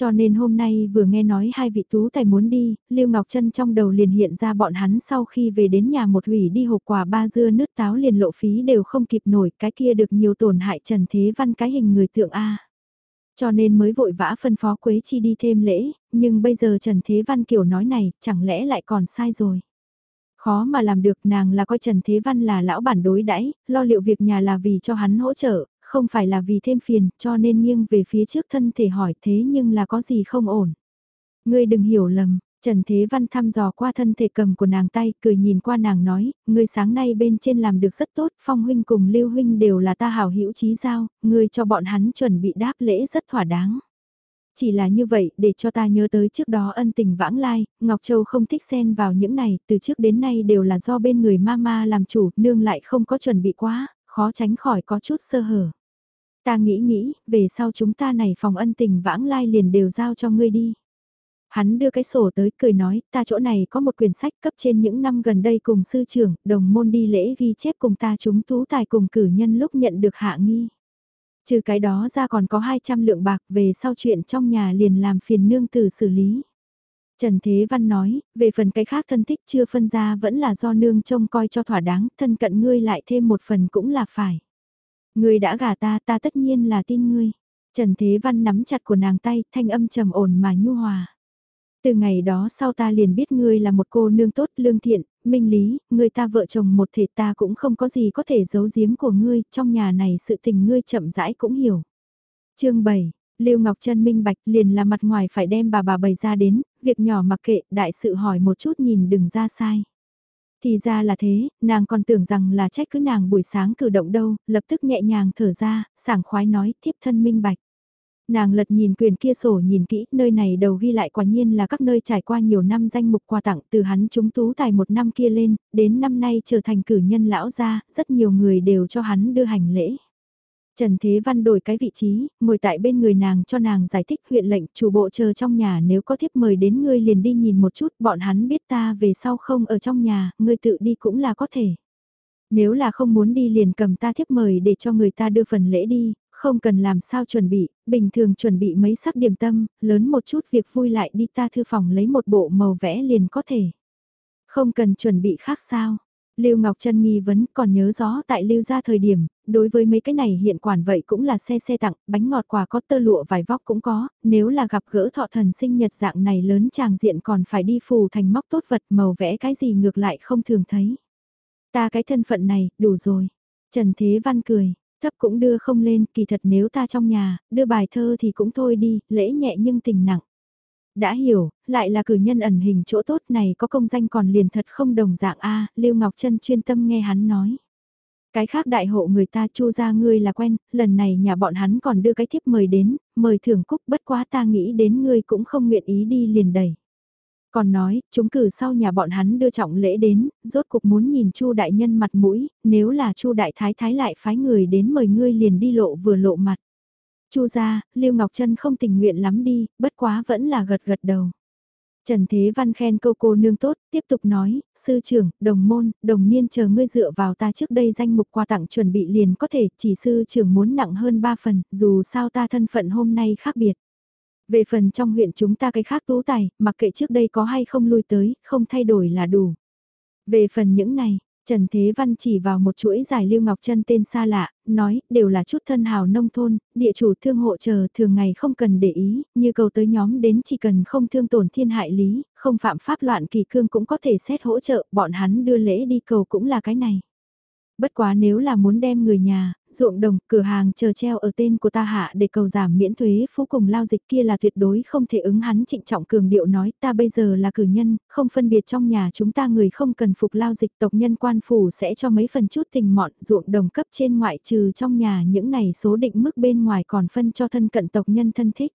Cho nên hôm nay vừa nghe nói hai vị tú tài muốn đi, Lưu Ngọc Trân trong đầu liền hiện ra bọn hắn sau khi về đến nhà một hủy đi hộp quà ba dưa nứt táo liền lộ phí đều không kịp nổi cái kia được nhiều tổn hại Trần Thế Văn cái hình người tượng A. Cho nên mới vội vã phân phó Quế Chi đi thêm lễ, nhưng bây giờ Trần Thế Văn kiểu nói này, chẳng lẽ lại còn sai rồi. Khó mà làm được nàng là coi Trần Thế Văn là lão bản đối đãi lo liệu việc nhà là vì cho hắn hỗ trợ, không phải là vì thêm phiền, cho nên nghiêng về phía trước thân thể hỏi thế nhưng là có gì không ổn. Ngươi đừng hiểu lầm, Trần Thế Văn thăm dò qua thân thể cầm của nàng tay, cười nhìn qua nàng nói, ngươi sáng nay bên trên làm được rất tốt, Phong huynh cùng Lưu huynh đều là ta hảo hữu chí giao, ngươi cho bọn hắn chuẩn bị đáp lễ rất thỏa đáng. Chỉ là như vậy, để cho ta nhớ tới trước đó ân tình vãng lai, Ngọc Châu không thích xen vào những này, từ trước đến nay đều là do bên người mama làm chủ, nương lại không có chuẩn bị quá, khó tránh khỏi có chút sơ hở. Ta nghĩ nghĩ, về sau chúng ta này phòng ân tình vãng lai liền đều giao cho ngươi đi. Hắn đưa cái sổ tới cười nói, ta chỗ này có một quyển sách cấp trên những năm gần đây cùng sư trưởng, đồng môn đi lễ ghi chép cùng ta chúng tú tài cùng cử nhân lúc nhận được hạ nghi. Trừ cái đó ra còn có 200 lượng bạc về sau chuyện trong nhà liền làm phiền nương tử xử lý. Trần Thế Văn nói, về phần cái khác thân thích chưa phân ra vẫn là do nương trông coi cho thỏa đáng, thân cận ngươi lại thêm một phần cũng là phải. Ngươi đã gả ta, ta tất nhiên là tin ngươi. Trần Thế Văn nắm chặt của nàng tay, thanh âm trầm ổn mà nhu hòa. Từ ngày đó sau ta liền biết ngươi là một cô nương tốt, lương thiện, minh lý, ngươi ta vợ chồng một thể ta cũng không có gì có thể giấu giếm của ngươi, trong nhà này sự tình ngươi chậm rãi cũng hiểu. chương 7 Lưu Ngọc Trân minh bạch liền là mặt ngoài phải đem bà bà bày ra đến, việc nhỏ mặc kệ, đại sự hỏi một chút nhìn đừng ra sai. Thì ra là thế, nàng còn tưởng rằng là trách cứ nàng buổi sáng cử động đâu, lập tức nhẹ nhàng thở ra, sảng khoái nói, thiếp thân minh bạch. Nàng lật nhìn quyền kia sổ nhìn kỹ, nơi này đầu ghi lại quả nhiên là các nơi trải qua nhiều năm danh mục quà tặng từ hắn chúng tú tài một năm kia lên, đến năm nay trở thành cử nhân lão gia, rất nhiều người đều cho hắn đưa hành lễ. Trần Thế Văn đổi cái vị trí, ngồi tại bên người nàng cho nàng giải thích huyện lệnh chủ bộ chờ trong nhà nếu có thiếp mời đến ngươi liền đi nhìn một chút bọn hắn biết ta về sau không ở trong nhà, ngươi tự đi cũng là có thể. Nếu là không muốn đi liền cầm ta thiếp mời để cho người ta đưa phần lễ đi, không cần làm sao chuẩn bị, bình thường chuẩn bị mấy sắc điểm tâm, lớn một chút việc vui lại đi ta thư phòng lấy một bộ màu vẽ liền có thể. Không cần chuẩn bị khác sao. Lưu Ngọc Trân nghi vấn còn nhớ rõ tại Lưu ra thời điểm, đối với mấy cái này hiện quản vậy cũng là xe xe tặng, bánh ngọt quà có tơ lụa vài vóc cũng có, nếu là gặp gỡ thọ thần sinh nhật dạng này lớn chàng diện còn phải đi phù thành móc tốt vật màu vẽ cái gì ngược lại không thường thấy. Ta cái thân phận này, đủ rồi. Trần Thế Văn cười, Thấp cũng đưa không lên, kỳ thật nếu ta trong nhà, đưa bài thơ thì cũng thôi đi, lễ nhẹ nhưng tình nặng. Đã hiểu, lại là cử nhân ẩn hình chỗ tốt này có công danh còn liền thật không đồng dạng a Lưu Ngọc Trân chuyên tâm nghe hắn nói. Cái khác đại hộ người ta chu ra ngươi là quen, lần này nhà bọn hắn còn đưa cái thiếp mời đến, mời thưởng cúc bất quá ta nghĩ đến ngươi cũng không nguyện ý đi liền đẩy. Còn nói, chúng cử sau nhà bọn hắn đưa trọng lễ đến, rốt cục muốn nhìn Chu đại nhân mặt mũi, nếu là Chu đại thái thái lại phái người đến mời ngươi liền đi lộ vừa lộ mặt. Chu gia, Lưu Ngọc Trân không tình nguyện lắm đi, bất quá vẫn là gật gật đầu. Trần Thế Văn khen câu cô nương tốt, tiếp tục nói, sư trưởng, đồng môn, đồng niên chờ ngươi dựa vào ta trước đây danh mục quà tặng chuẩn bị liền có thể, chỉ sư trưởng muốn nặng hơn ba phần, dù sao ta thân phận hôm nay khác biệt. Về phần trong huyện chúng ta cái khác tú tài, mặc kệ trước đây có hay không lui tới, không thay đổi là đủ. Về phần những này, Trần Thế Văn chỉ vào một chuỗi giải lưu ngọc chân tên xa lạ, nói, đều là chút thân hào nông thôn, địa chủ thương hộ chờ thường ngày không cần để ý, như cầu tới nhóm đến chỉ cần không thương tổn thiên hại lý, không phạm pháp loạn kỳ cương cũng có thể xét hỗ trợ, bọn hắn đưa lễ đi cầu cũng là cái này. Bất quá nếu là muốn đem người nhà, ruộng đồng, cửa hàng chờ treo ở tên của ta hạ để cầu giảm miễn thuế phú cùng lao dịch kia là tuyệt đối không thể ứng hắn trịnh trọng cường điệu nói ta bây giờ là cử nhân, không phân biệt trong nhà chúng ta người không cần phục lao dịch tộc nhân quan phủ sẽ cho mấy phần chút tình mọn ruộng đồng cấp trên ngoại trừ trong nhà những này số định mức bên ngoài còn phân cho thân cận tộc nhân thân thích.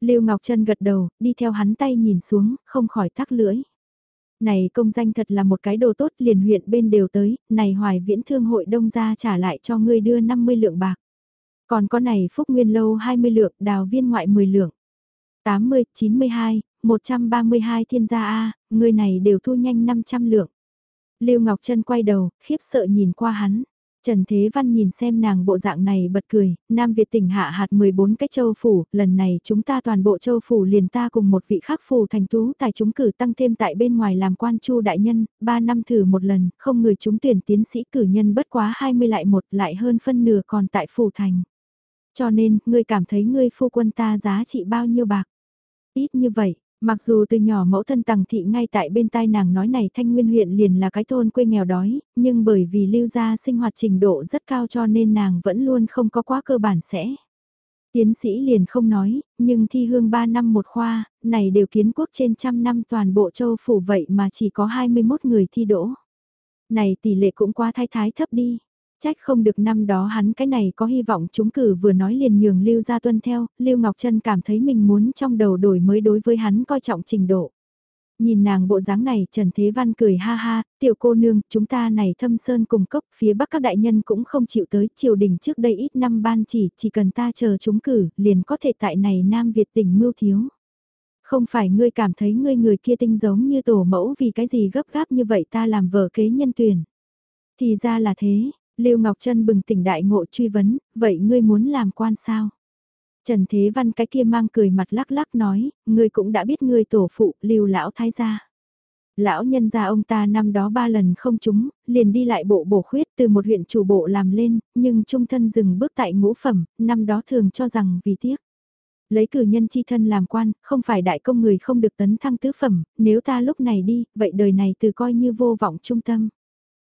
Lưu Ngọc Trân gật đầu, đi theo hắn tay nhìn xuống, không khỏi tắc lưỡi. Này công danh thật là một cái đồ tốt liền huyện bên đều tới, này hoài viễn thương hội đông ra trả lại cho ngươi đưa 50 lượng bạc. Còn có này phúc nguyên lâu 20 lượng, đào viên ngoại 10 lượng. 80, 92, 132 thiên gia A, người này đều thu nhanh 500 lượng. Lưu Ngọc Trân quay đầu, khiếp sợ nhìn qua hắn. Trần Thế Văn nhìn xem nàng bộ dạng này bật cười, Nam Việt tỉnh hạ hạt 14 cái châu phủ, lần này chúng ta toàn bộ châu phủ liền ta cùng một vị khác phủ thành tú tài chúng cử tăng thêm tại bên ngoài làm quan chu đại nhân, 3 năm thử một lần, không người chúng tuyển tiến sĩ cử nhân bất quá 20 lại một lại hơn phân nửa còn tại phủ thành. Cho nên, ngươi cảm thấy ngươi phu quân ta giá trị bao nhiêu bạc? Ít như vậy, Mặc dù từ nhỏ mẫu thân Tằng thị ngay tại bên tai nàng nói này thanh nguyên huyện liền là cái thôn quê nghèo đói, nhưng bởi vì lưu gia sinh hoạt trình độ rất cao cho nên nàng vẫn luôn không có quá cơ bản sẽ. Tiến sĩ liền không nói, nhưng thi hương 3 năm một khoa, này đều kiến quốc trên trăm năm toàn bộ châu phủ vậy mà chỉ có 21 người thi đỗ. Này tỷ lệ cũng quá thái thái thấp đi. Trách không được năm đó hắn cái này có hy vọng chúng cử vừa nói liền nhường Lưu gia tuân theo, Lưu Ngọc Trân cảm thấy mình muốn trong đầu đổi mới đối với hắn coi trọng trình độ. Nhìn nàng bộ dáng này Trần Thế Văn cười ha ha, tiểu cô nương, chúng ta này thâm sơn cùng cốc, phía bắc các đại nhân cũng không chịu tới, triều đình trước đây ít năm ban chỉ, chỉ cần ta chờ chúng cử, liền có thể tại này Nam Việt tỉnh mưu thiếu. Không phải ngươi cảm thấy ngươi người kia tinh giống như tổ mẫu vì cái gì gấp gáp như vậy ta làm vợ kế nhân tuyển. Thì ra là thế, Lưu Ngọc Trân bừng tỉnh đại ngộ truy vấn, vậy ngươi muốn làm quan sao? Trần Thế Văn cái kia mang cười mặt lắc lắc nói, ngươi cũng đã biết ngươi tổ phụ, Lưu Lão Thái gia. Lão nhân gia ông ta năm đó ba lần không trúng, liền đi lại bộ bổ khuyết từ một huyện chủ bộ làm lên, nhưng trung thân dừng bước tại ngũ phẩm, năm đó thường cho rằng vì tiếc. Lấy cử nhân chi thân làm quan, không phải đại công người không được tấn thăng tứ phẩm, nếu ta lúc này đi, vậy đời này từ coi như vô vọng trung tâm.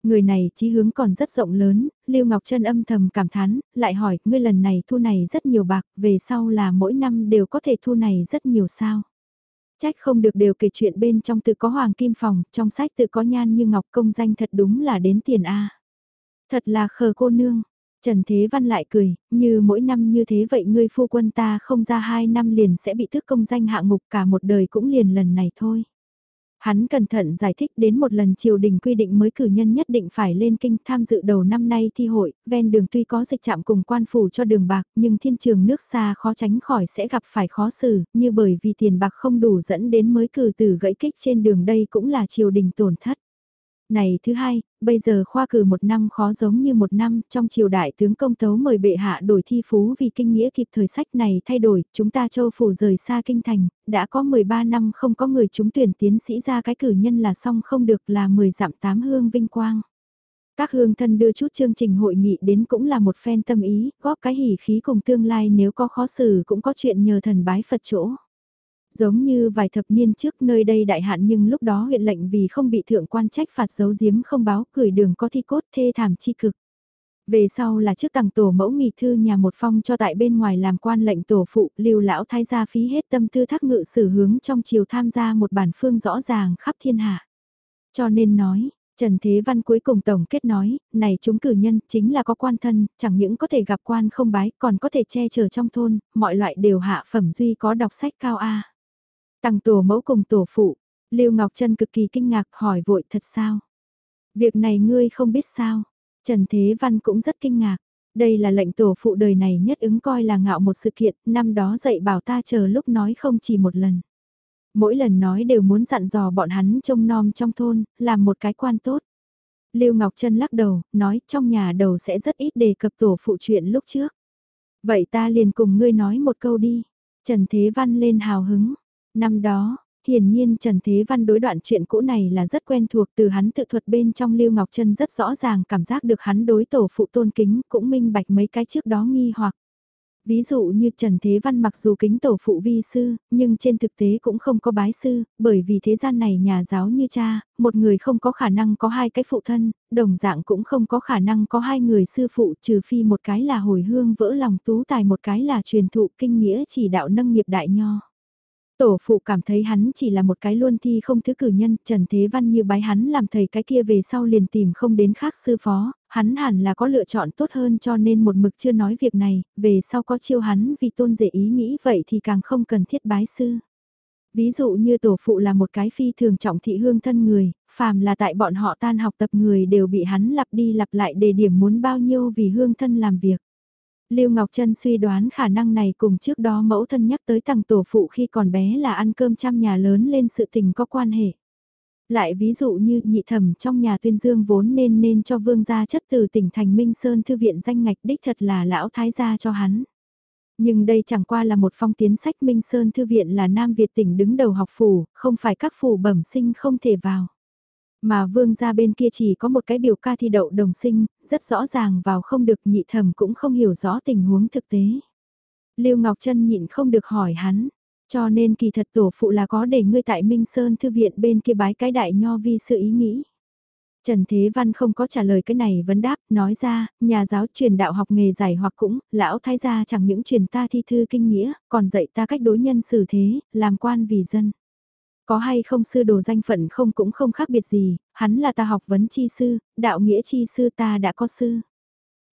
Người này chí hướng còn rất rộng lớn, Lưu Ngọc Trân âm thầm cảm thán, lại hỏi, ngươi lần này thu này rất nhiều bạc, về sau là mỗi năm đều có thể thu này rất nhiều sao. Trách không được đều kể chuyện bên trong tự có Hoàng Kim Phòng, trong sách tự có nhan như ngọc công danh thật đúng là đến tiền A. Thật là khờ cô nương. Trần Thế Văn lại cười, như mỗi năm như thế vậy ngươi phu quân ta không ra hai năm liền sẽ bị thức công danh hạ ngục cả một đời cũng liền lần này thôi. Hắn cẩn thận giải thích đến một lần triều đình quy định mới cử nhân nhất định phải lên kinh tham dự đầu năm nay thi hội, ven đường tuy có dịch chạm cùng quan phủ cho đường bạc nhưng thiên trường nước xa khó tránh khỏi sẽ gặp phải khó xử, như bởi vì tiền bạc không đủ dẫn đến mới cử từ gãy kích trên đường đây cũng là triều đình tổn thất. Này thứ hai, bây giờ khoa cử một năm khó giống như một năm, trong triều đại tướng công tấu mời bệ hạ đổi thi phú vì kinh nghĩa kịp thời sách này thay đổi, chúng ta châu phủ rời xa kinh thành, đã có 13 năm không có người chúng tuyển tiến sĩ ra cái cử nhân là xong không được là 10 dặm tám hương vinh quang. Các hương thân đưa chút chương trình hội nghị đến cũng là một phen tâm ý, góp cái hỉ khí cùng tương lai nếu có khó xử cũng có chuyện nhờ thần bái Phật chỗ. Giống như vài thập niên trước nơi đây đại hạn nhưng lúc đó huyện lệnh vì không bị thượng quan trách phạt giấu giếm không báo gửi đường có thi cốt thê thảm chi cực. Về sau là trước tầng tổ mẫu nghỉ thư nhà một phong cho tại bên ngoài làm quan lệnh tổ phụ, lưu lão thái gia phí hết tâm tư thác ngự sử hướng trong chiều tham gia một bản phương rõ ràng khắp thiên hạ. Cho nên nói, Trần Thế Văn cuối cùng tổng kết nói, này chúng cử nhân chính là có quan thân, chẳng những có thể gặp quan không bái còn có thể che chở trong thôn, mọi loại đều hạ phẩm duy có đọc sách cao A. Tăng tổ mẫu cùng tổ phụ, Lưu Ngọc Trân cực kỳ kinh ngạc hỏi vội thật sao? Việc này ngươi không biết sao? Trần Thế Văn cũng rất kinh ngạc. Đây là lệnh tổ phụ đời này nhất ứng coi là ngạo một sự kiện, năm đó dạy bảo ta chờ lúc nói không chỉ một lần. Mỗi lần nói đều muốn dặn dò bọn hắn trông nom trong thôn, làm một cái quan tốt. Lưu Ngọc Trân lắc đầu, nói trong nhà đầu sẽ rất ít đề cập tổ phụ chuyện lúc trước. Vậy ta liền cùng ngươi nói một câu đi. Trần Thế Văn lên hào hứng. Năm đó, hiển nhiên Trần Thế Văn đối đoạn chuyện cũ này là rất quen thuộc từ hắn tự thuật bên trong Lưu Ngọc Trân rất rõ ràng cảm giác được hắn đối tổ phụ tôn kính cũng minh bạch mấy cái trước đó nghi hoặc. Ví dụ như Trần Thế Văn mặc dù kính tổ phụ vi sư, nhưng trên thực tế cũng không có bái sư, bởi vì thế gian này nhà giáo như cha, một người không có khả năng có hai cái phụ thân, đồng dạng cũng không có khả năng có hai người sư phụ trừ phi một cái là hồi hương vỡ lòng tú tài một cái là truyền thụ kinh nghĩa chỉ đạo nâng nghiệp đại nho. Tổ phụ cảm thấy hắn chỉ là một cái luôn thi không thứ cử nhân, Trần Thế Văn như bái hắn làm thầy cái kia về sau liền tìm không đến khác sư phó, hắn hẳn là có lựa chọn tốt hơn cho nên một mực chưa nói việc này, về sau có chiêu hắn vì tôn dễ ý nghĩ vậy thì càng không cần thiết bái sư. Ví dụ như tổ phụ là một cái phi thường trọng thị hương thân người, phàm là tại bọn họ tan học tập người đều bị hắn lặp đi lặp lại đề điểm muốn bao nhiêu vì hương thân làm việc. Lưu Ngọc Trân suy đoán khả năng này cùng trước đó mẫu thân nhắc tới tầng tổ phụ khi còn bé là ăn cơm trăm nhà lớn lên sự tình có quan hệ. Lại ví dụ như nhị thẩm trong nhà tuyên dương vốn nên nên cho vương gia chất từ tỉnh thành Minh Sơn Thư viện danh ngạch đích thật là lão thái gia cho hắn. Nhưng đây chẳng qua là một phong tiến sách Minh Sơn Thư viện là Nam Việt tỉnh đứng đầu học phủ, không phải các phủ bẩm sinh không thể vào. Mà vương gia bên kia chỉ có một cái biểu ca thi đậu đồng sinh, rất rõ ràng vào không được nhị thẩm cũng không hiểu rõ tình huống thực tế. Lưu Ngọc Trân nhịn không được hỏi hắn, cho nên kỳ thật tổ phụ là có để ngươi tại Minh Sơn Thư viện bên kia bái cái đại nho vi sự ý nghĩ. Trần Thế Văn không có trả lời cái này vấn đáp, nói ra, nhà giáo truyền đạo học nghề giải hoặc cũng, lão thái gia chẳng những truyền ta thi thư kinh nghĩa, còn dạy ta cách đối nhân xử thế, làm quan vì dân. Có hay không sư đồ danh phận không cũng không khác biệt gì, hắn là ta học vấn chi sư, đạo nghĩa chi sư ta đã có sư.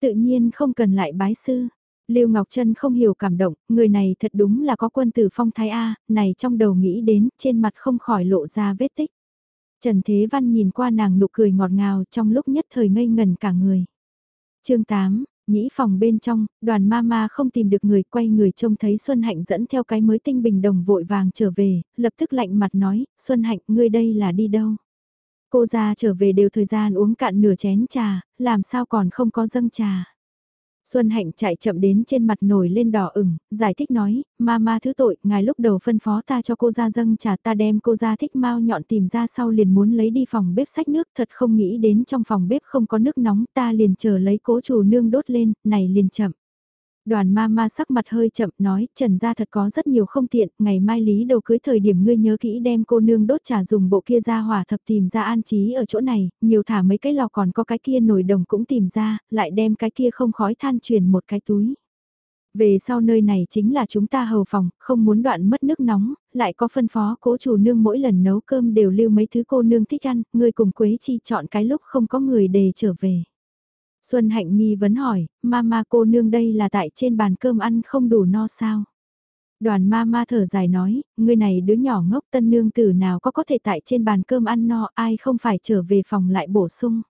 Tự nhiên không cần lại bái sư. Lưu Ngọc Trân không hiểu cảm động, người này thật đúng là có quân tử phong thái A, này trong đầu nghĩ đến, trên mặt không khỏi lộ ra vết tích. Trần Thế Văn nhìn qua nàng nụ cười ngọt ngào trong lúc nhất thời ngây ngần cả người. chương 8, nhĩ phòng bên trong, đoàn ma ma không tìm được người quay người trông thấy Xuân Hạnh dẫn theo cái mới tinh bình đồng vội vàng trở về, lập tức lạnh mặt nói, Xuân Hạnh ngươi đây là đi đâu? Cô ra trở về đều thời gian uống cạn nửa chén trà, làm sao còn không có dâng trà? Xuân Hạnh chạy chậm đến trên mặt nổi lên đỏ ửng, giải thích nói, ma ma thứ tội, ngài lúc đầu phân phó ta cho cô ra dâng trà ta đem cô ra thích mau nhọn tìm ra sau liền muốn lấy đi phòng bếp sách nước thật không nghĩ đến trong phòng bếp không có nước nóng ta liền chờ lấy cố chủ nương đốt lên, này liền chậm. Đoàn ma ma sắc mặt hơi chậm nói, trần gia thật có rất nhiều không tiện, ngày mai lý đầu cưới thời điểm ngươi nhớ kỹ đem cô nương đốt trà dùng bộ kia ra hỏa thập tìm ra an trí ở chỗ này, nhiều thả mấy cái lò còn có cái kia nồi đồng cũng tìm ra, lại đem cái kia không khói than truyền một cái túi. Về sau nơi này chính là chúng ta hầu phòng, không muốn đoạn mất nước nóng, lại có phân phó cố chủ nương mỗi lần nấu cơm đều lưu mấy thứ cô nương thích ăn, ngươi cùng Quế Chi chọn cái lúc không có người để trở về. Xuân Hạnh nghi vấn hỏi, mama cô nương đây là tại trên bàn cơm ăn không đủ no sao? Đoàn ma ma thở dài nói, người này đứa nhỏ ngốc tân nương tử nào có có thể tại trên bàn cơm ăn no ai không phải trở về phòng lại bổ sung.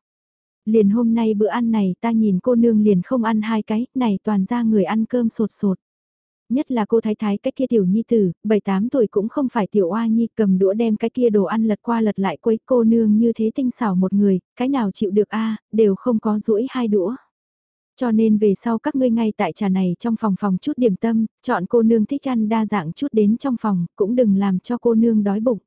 Liền hôm nay bữa ăn này ta nhìn cô nương liền không ăn hai cái, này toàn ra người ăn cơm sột sột nhất là cô thái thái cái kia tiểu nhi tử, 7-8 tuổi cũng không phải tiểu oa nhi cầm đũa đem cái kia đồ ăn lật qua lật lại quấy cô nương như thế tinh xảo một người, cái nào chịu được a đều không có rũi hai đũa. Cho nên về sau các ngươi ngay tại trà này trong phòng phòng chút điểm tâm, chọn cô nương thích ăn đa dạng chút đến trong phòng, cũng đừng làm cho cô nương đói bụng.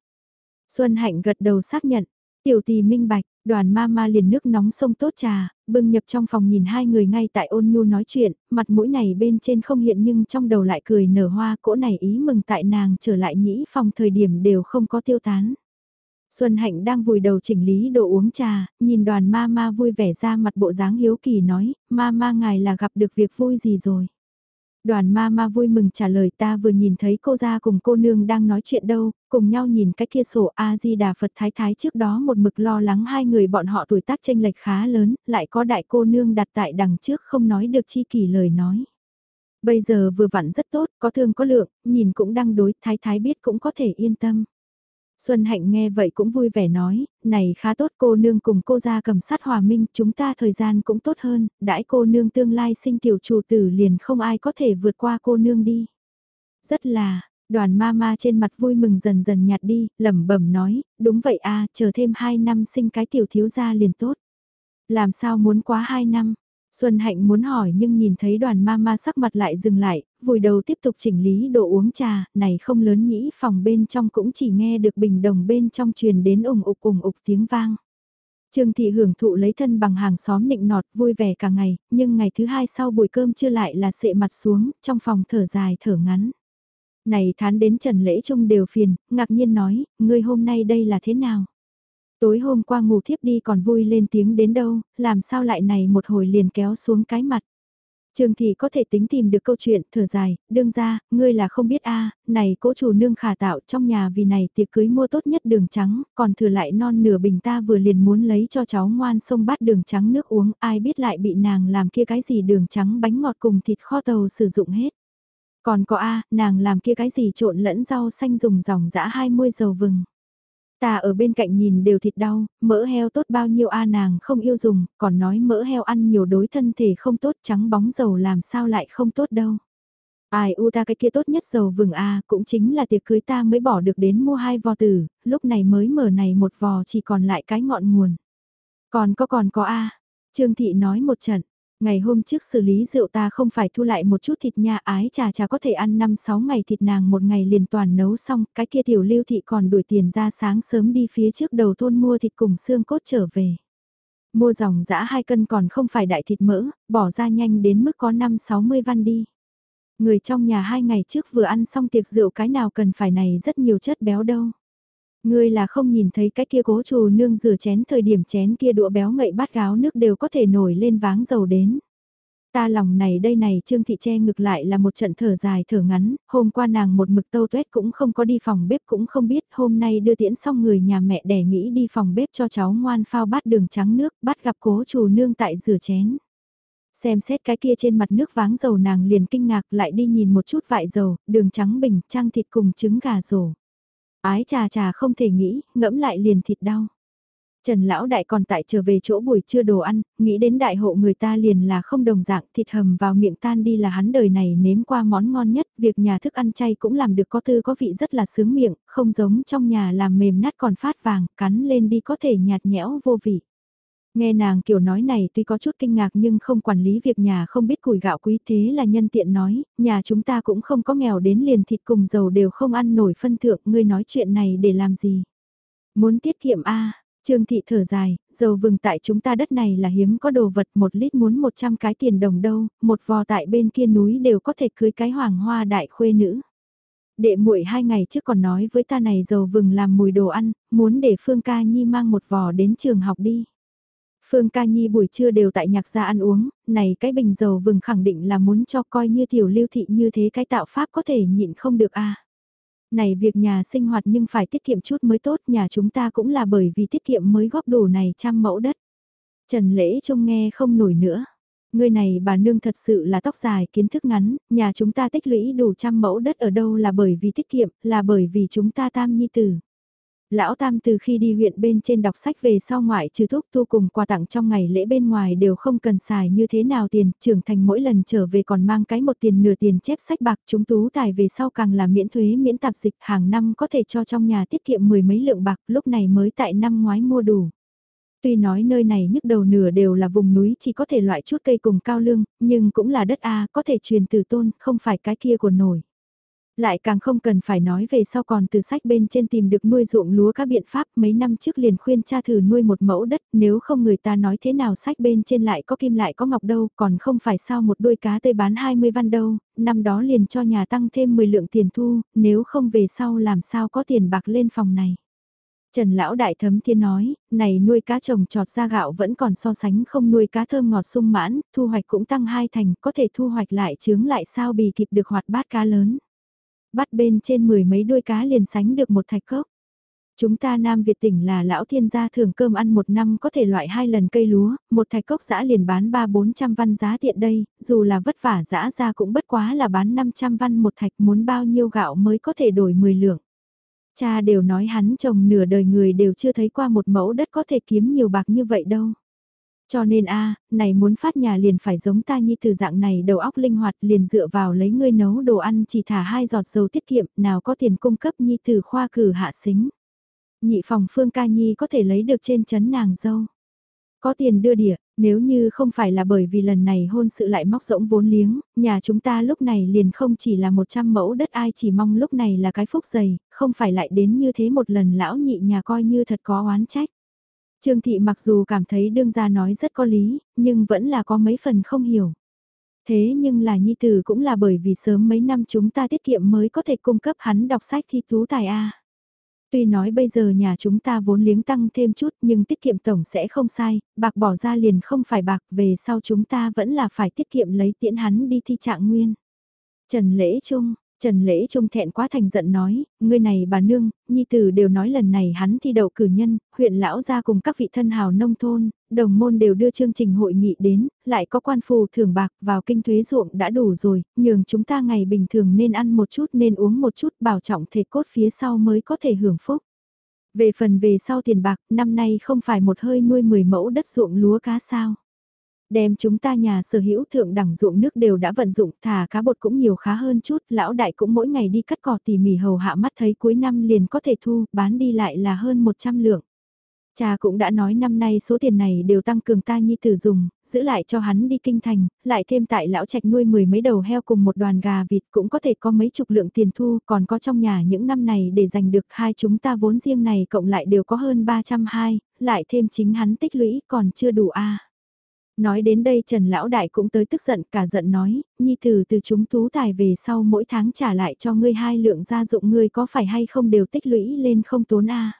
Xuân Hạnh gật đầu xác nhận, tiểu tì minh bạch, Đoàn ma ma liền nước nóng sông tốt trà, bưng nhập trong phòng nhìn hai người ngay tại ôn nhu nói chuyện, mặt mũi này bên trên không hiện nhưng trong đầu lại cười nở hoa cỗ này ý mừng tại nàng trở lại nhĩ phòng thời điểm đều không có tiêu tán. Xuân Hạnh đang vùi đầu chỉnh lý đồ uống trà, nhìn đoàn ma ma vui vẻ ra mặt bộ dáng hiếu kỳ nói, ma ma ngài là gặp được việc vui gì rồi. Đoàn ma ma vui mừng trả lời ta vừa nhìn thấy cô ra cùng cô nương đang nói chuyện đâu, cùng nhau nhìn cái kia sổ A-di-đà Phật Thái Thái trước đó một mực lo lắng hai người bọn họ tuổi tác tranh lệch khá lớn, lại có đại cô nương đặt tại đằng trước không nói được chi kỳ lời nói. Bây giờ vừa vặn rất tốt, có thương có lượng, nhìn cũng đang đối, Thái Thái biết cũng có thể yên tâm. Xuân Hạnh nghe vậy cũng vui vẻ nói, này khá tốt cô nương cùng cô ra cầm sát hòa minh, chúng ta thời gian cũng tốt hơn, đãi cô nương tương lai sinh tiểu chủ tử liền không ai có thể vượt qua cô nương đi. Rất là, đoàn ma ma trên mặt vui mừng dần dần nhạt đi, lẩm bẩm nói, đúng vậy a chờ thêm 2 năm sinh cái tiểu thiếu gia liền tốt. Làm sao muốn quá 2 năm, Xuân Hạnh muốn hỏi nhưng nhìn thấy đoàn ma ma sắc mặt lại dừng lại, vùi đầu tiếp tục chỉnh lý đồ uống trà, này không lớn nhĩ phòng bên trong cũng chỉ nghe được bình đồng bên trong truyền đến ủng ục ủng ục tiếng vang. Trương Thị hưởng thụ lấy thân bằng hàng xóm nịnh nọt vui vẻ cả ngày, nhưng ngày thứ hai sau buổi cơm chưa lại là sệ mặt xuống, trong phòng thở dài thở ngắn. Này thán đến Trần Lễ Trung đều phiền, ngạc nhiên nói, ngươi hôm nay đây là thế nào? Tối hôm qua ngủ thiếp đi còn vui lên tiếng đến đâu, làm sao lại này một hồi liền kéo xuống cái mặt. trường thì có thể tính tìm được câu chuyện, thở dài, đương ra, ngươi là không biết a này cố chủ nương khả tạo trong nhà vì này tiệc cưới mua tốt nhất đường trắng, còn thừa lại non nửa bình ta vừa liền muốn lấy cho cháu ngoan sông bát đường trắng nước uống, ai biết lại bị nàng làm kia cái gì đường trắng bánh ngọt cùng thịt kho tàu sử dụng hết. Còn có a nàng làm kia cái gì trộn lẫn rau xanh dùng dòng dã hai mươi dầu vừng. Ta ở bên cạnh nhìn đều thịt đau, mỡ heo tốt bao nhiêu a nàng không yêu dùng, còn nói mỡ heo ăn nhiều đối thân thể không tốt trắng bóng dầu làm sao lại không tốt đâu. Ai u ta cái kia tốt nhất dầu vừng a cũng chính là tiệc cưới ta mới bỏ được đến mua hai vò tử, lúc này mới mở này một vò chỉ còn lại cái ngọn nguồn. Còn có còn có a Trương Thị nói một trận, Ngày hôm trước xử lý rượu ta không phải thu lại một chút thịt nha ái trà trà có thể ăn 5-6 ngày thịt nàng một ngày liền toàn nấu xong, cái kia tiểu lưu thị còn đuổi tiền ra sáng sớm đi phía trước đầu thôn mua thịt cùng xương cốt trở về. Mua dòng dã hai cân còn không phải đại thịt mỡ, bỏ ra nhanh đến mức có 5-60 văn đi. Người trong nhà hai ngày trước vừa ăn xong tiệc rượu cái nào cần phải này rất nhiều chất béo đâu. Ngươi là không nhìn thấy cái kia cố trù nương rửa chén thời điểm chén kia đũa béo ngậy bát gáo nước đều có thể nổi lên váng dầu đến. Ta lòng này đây này Trương Thị tre ngược lại là một trận thở dài thở ngắn, hôm qua nàng một mực tâu tuét cũng không có đi phòng bếp cũng không biết, hôm nay đưa tiễn xong người nhà mẹ đẻ nghĩ đi phòng bếp cho cháu ngoan phao bát đường trắng nước, bắt gặp cố chủ nương tại rửa chén. Xem xét cái kia trên mặt nước váng dầu nàng liền kinh ngạc lại đi nhìn một chút vại dầu, đường trắng bình, trang thịt cùng trứng gà rổ. Ái trà trà không thể nghĩ, ngẫm lại liền thịt đau. Trần Lão Đại còn tại trở về chỗ buổi trưa đồ ăn, nghĩ đến đại hộ người ta liền là không đồng dạng thịt hầm vào miệng tan đi là hắn đời này nếm qua món ngon nhất, việc nhà thức ăn chay cũng làm được có tư có vị rất là sướng miệng, không giống trong nhà làm mềm nát còn phát vàng, cắn lên đi có thể nhạt nhẽo vô vị. Nghe nàng kiểu nói này tuy có chút kinh ngạc nhưng không quản lý việc nhà không biết củi gạo quý thế là nhân tiện nói, nhà chúng ta cũng không có nghèo đến liền thịt cùng dầu đều không ăn nổi phân thượng, ngươi nói chuyện này để làm gì? Muốn tiết kiệm a Trương thị thở dài, dầu vừng tại chúng ta đất này là hiếm có đồ vật một lít muốn 100 cái tiền đồng đâu, một vò tại bên kia núi đều có thể cưới cái hoàng hoa đại khuê nữ. Đệ muội hai ngày trước còn nói với ta này dầu vừng làm mùi đồ ăn, muốn để Phương Ca Nhi mang một vò đến trường học đi. Phương Ca Nhi buổi trưa đều tại nhạc gia ăn uống, này cái bình dầu vừng khẳng định là muốn cho coi như tiểu lưu thị như thế cái tạo pháp có thể nhịn không được a Này việc nhà sinh hoạt nhưng phải tiết kiệm chút mới tốt, nhà chúng ta cũng là bởi vì tiết kiệm mới góp đủ này trăm mẫu đất. Trần Lễ trông nghe không nổi nữa. Người này bà nương thật sự là tóc dài, kiến thức ngắn, nhà chúng ta tích lũy đủ trăm mẫu đất ở đâu là bởi vì tiết kiệm, là bởi vì chúng ta tam nhi tử. Lão Tam từ khi đi huyện bên trên đọc sách về sau ngoại trừ thuốc tu cùng quà tặng trong ngày lễ bên ngoài đều không cần xài như thế nào tiền, trưởng thành mỗi lần trở về còn mang cái một tiền nửa tiền chép sách bạc chúng tú tài về sau càng là miễn thuế miễn tạp dịch hàng năm có thể cho trong nhà tiết kiệm mười mấy lượng bạc lúc này mới tại năm ngoái mua đủ. Tuy nói nơi này nhức đầu nửa đều là vùng núi chỉ có thể loại chút cây cùng cao lương, nhưng cũng là đất A có thể truyền từ tôn, không phải cái kia của nổi. Lại càng không cần phải nói về sau còn từ sách bên trên tìm được nuôi ruộng lúa các biện pháp mấy năm trước liền khuyên cha thử nuôi một mẫu đất nếu không người ta nói thế nào sách bên trên lại có kim lại có ngọc đâu còn không phải sao một đôi cá tây bán 20 văn đâu, năm đó liền cho nhà tăng thêm 10 lượng tiền thu, nếu không về sau làm sao có tiền bạc lên phòng này. Trần Lão Đại Thấm Thiên nói, này nuôi cá trồng trọt ra gạo vẫn còn so sánh không nuôi cá thơm ngọt sung mãn, thu hoạch cũng tăng hai thành, có thể thu hoạch lại chướng lại sao bì kịp được hoạt bát cá lớn bắt bên trên mười mấy đuôi cá liền sánh được một thạch cốc. Chúng ta Nam Việt tỉnh là lão thiên gia thường cơm ăn một năm có thể loại hai lần cây lúa, một thạch cốc giã liền bán ba bốn trăm văn giá tiện đây, dù là vất vả giã ra cũng bất quá là bán 500 văn một thạch muốn bao nhiêu gạo mới có thể đổi 10 lượng. Cha đều nói hắn chồng nửa đời người đều chưa thấy qua một mẫu đất có thể kiếm nhiều bạc như vậy đâu. Cho nên a này muốn phát nhà liền phải giống ta như từ dạng này đầu óc linh hoạt liền dựa vào lấy ngươi nấu đồ ăn chỉ thả hai giọt dầu tiết kiệm nào có tiền cung cấp nhi từ khoa cử hạ xính. Nhị phòng phương ca nhi có thể lấy được trên chấn nàng dâu. Có tiền đưa địa, nếu như không phải là bởi vì lần này hôn sự lại móc rỗng vốn liếng, nhà chúng ta lúc này liền không chỉ là 100 mẫu đất ai chỉ mong lúc này là cái phúc dày, không phải lại đến như thế một lần lão nhị nhà coi như thật có oán trách. Trương Thị mặc dù cảm thấy đương gia nói rất có lý, nhưng vẫn là có mấy phần không hiểu. Thế nhưng là nhi tử cũng là bởi vì sớm mấy năm chúng ta tiết kiệm mới có thể cung cấp hắn đọc sách thi tú tài A. Tuy nói bây giờ nhà chúng ta vốn liếng tăng thêm chút nhưng tiết kiệm tổng sẽ không sai, bạc bỏ ra liền không phải bạc về sau chúng ta vẫn là phải tiết kiệm lấy tiễn hắn đi thi trạng nguyên. Trần Lễ Trung, Trần Lễ trông thẹn quá thành giận nói, người này bà nương, nhi tử đều nói lần này hắn thi đậu cử nhân, huyện lão ra cùng các vị thân hào nông thôn, đồng môn đều đưa chương trình hội nghị đến, lại có quan phù thưởng bạc vào kinh thuế ruộng đã đủ rồi, nhường chúng ta ngày bình thường nên ăn một chút nên uống một chút bảo trọng thể cốt phía sau mới có thể hưởng phúc. Về phần về sau tiền bạc, năm nay không phải một hơi nuôi 10 mẫu đất ruộng lúa cá sao đem chúng ta nhà sở hữu thượng đẳng ruộng nước đều đã vận dụng, thả cá bột cũng nhiều khá hơn chút, lão đại cũng mỗi ngày đi cắt cỏ tỉ mỉ hầu hạ mắt thấy cuối năm liền có thể thu, bán đi lại là hơn 100 lượng. Cha cũng đã nói năm nay số tiền này đều tăng cường ta nhi tử dùng, giữ lại cho hắn đi kinh thành, lại thêm tại lão trạch nuôi mười mấy đầu heo cùng một đoàn gà vịt cũng có thể có mấy chục lượng tiền thu, còn có trong nhà những năm này để giành được hai chúng ta vốn riêng này cộng lại đều có hơn 320, lại thêm chính hắn tích lũy còn chưa đủ a. Nói đến đây Trần Lão Đại cũng tới tức giận cả giận nói, nhi tử từ chúng tú tài về sau mỗi tháng trả lại cho ngươi hai lượng gia dụng ngươi có phải hay không đều tích lũy lên không tốn a.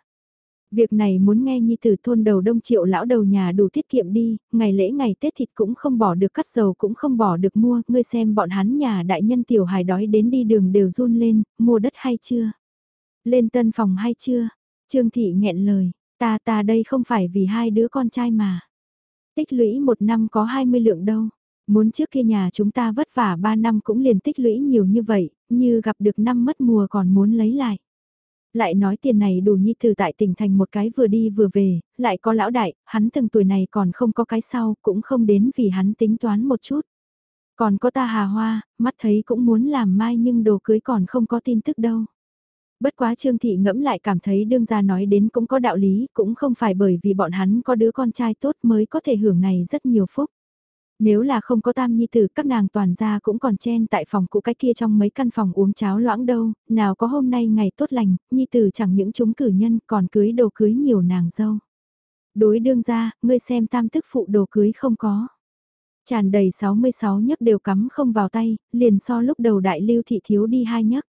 Việc này muốn nghe nhi tử thôn đầu đông triệu lão đầu nhà đủ tiết kiệm đi, ngày lễ ngày Tết thịt cũng không bỏ được cắt dầu cũng không bỏ được mua, ngươi xem bọn hắn nhà đại nhân tiểu hài đói đến đi đường đều run lên, mua đất hay chưa? Lên tân phòng hay chưa? Trương Thị nghẹn lời, ta ta đây không phải vì hai đứa con trai mà. Tích lũy một năm có 20 lượng đâu. Muốn trước kia nhà chúng ta vất vả 3 năm cũng liền tích lũy nhiều như vậy, như gặp được năm mất mùa còn muốn lấy lại. Lại nói tiền này đủ nhi từ tại tỉnh thành một cái vừa đi vừa về, lại có lão đại, hắn từng tuổi này còn không có cái sau, cũng không đến vì hắn tính toán một chút. Còn có ta hà hoa, mắt thấy cũng muốn làm mai nhưng đồ cưới còn không có tin tức đâu. Bất quá Trương Thị ngẫm lại cảm thấy đương gia nói đến cũng có đạo lý, cũng không phải bởi vì bọn hắn có đứa con trai tốt mới có thể hưởng này rất nhiều phúc. Nếu là không có tam nhi tử các nàng toàn gia cũng còn chen tại phòng cũ cái kia trong mấy căn phòng uống cháo loãng đâu, nào có hôm nay ngày tốt lành, nhi tử chẳng những chúng cử nhân còn cưới đồ cưới nhiều nàng dâu. Đối đương gia, ngươi xem tam tức phụ đồ cưới không có. Tràn đầy 66 nhấc đều cắm không vào tay, liền so lúc đầu đại lưu thị thiếu đi hai nhấc.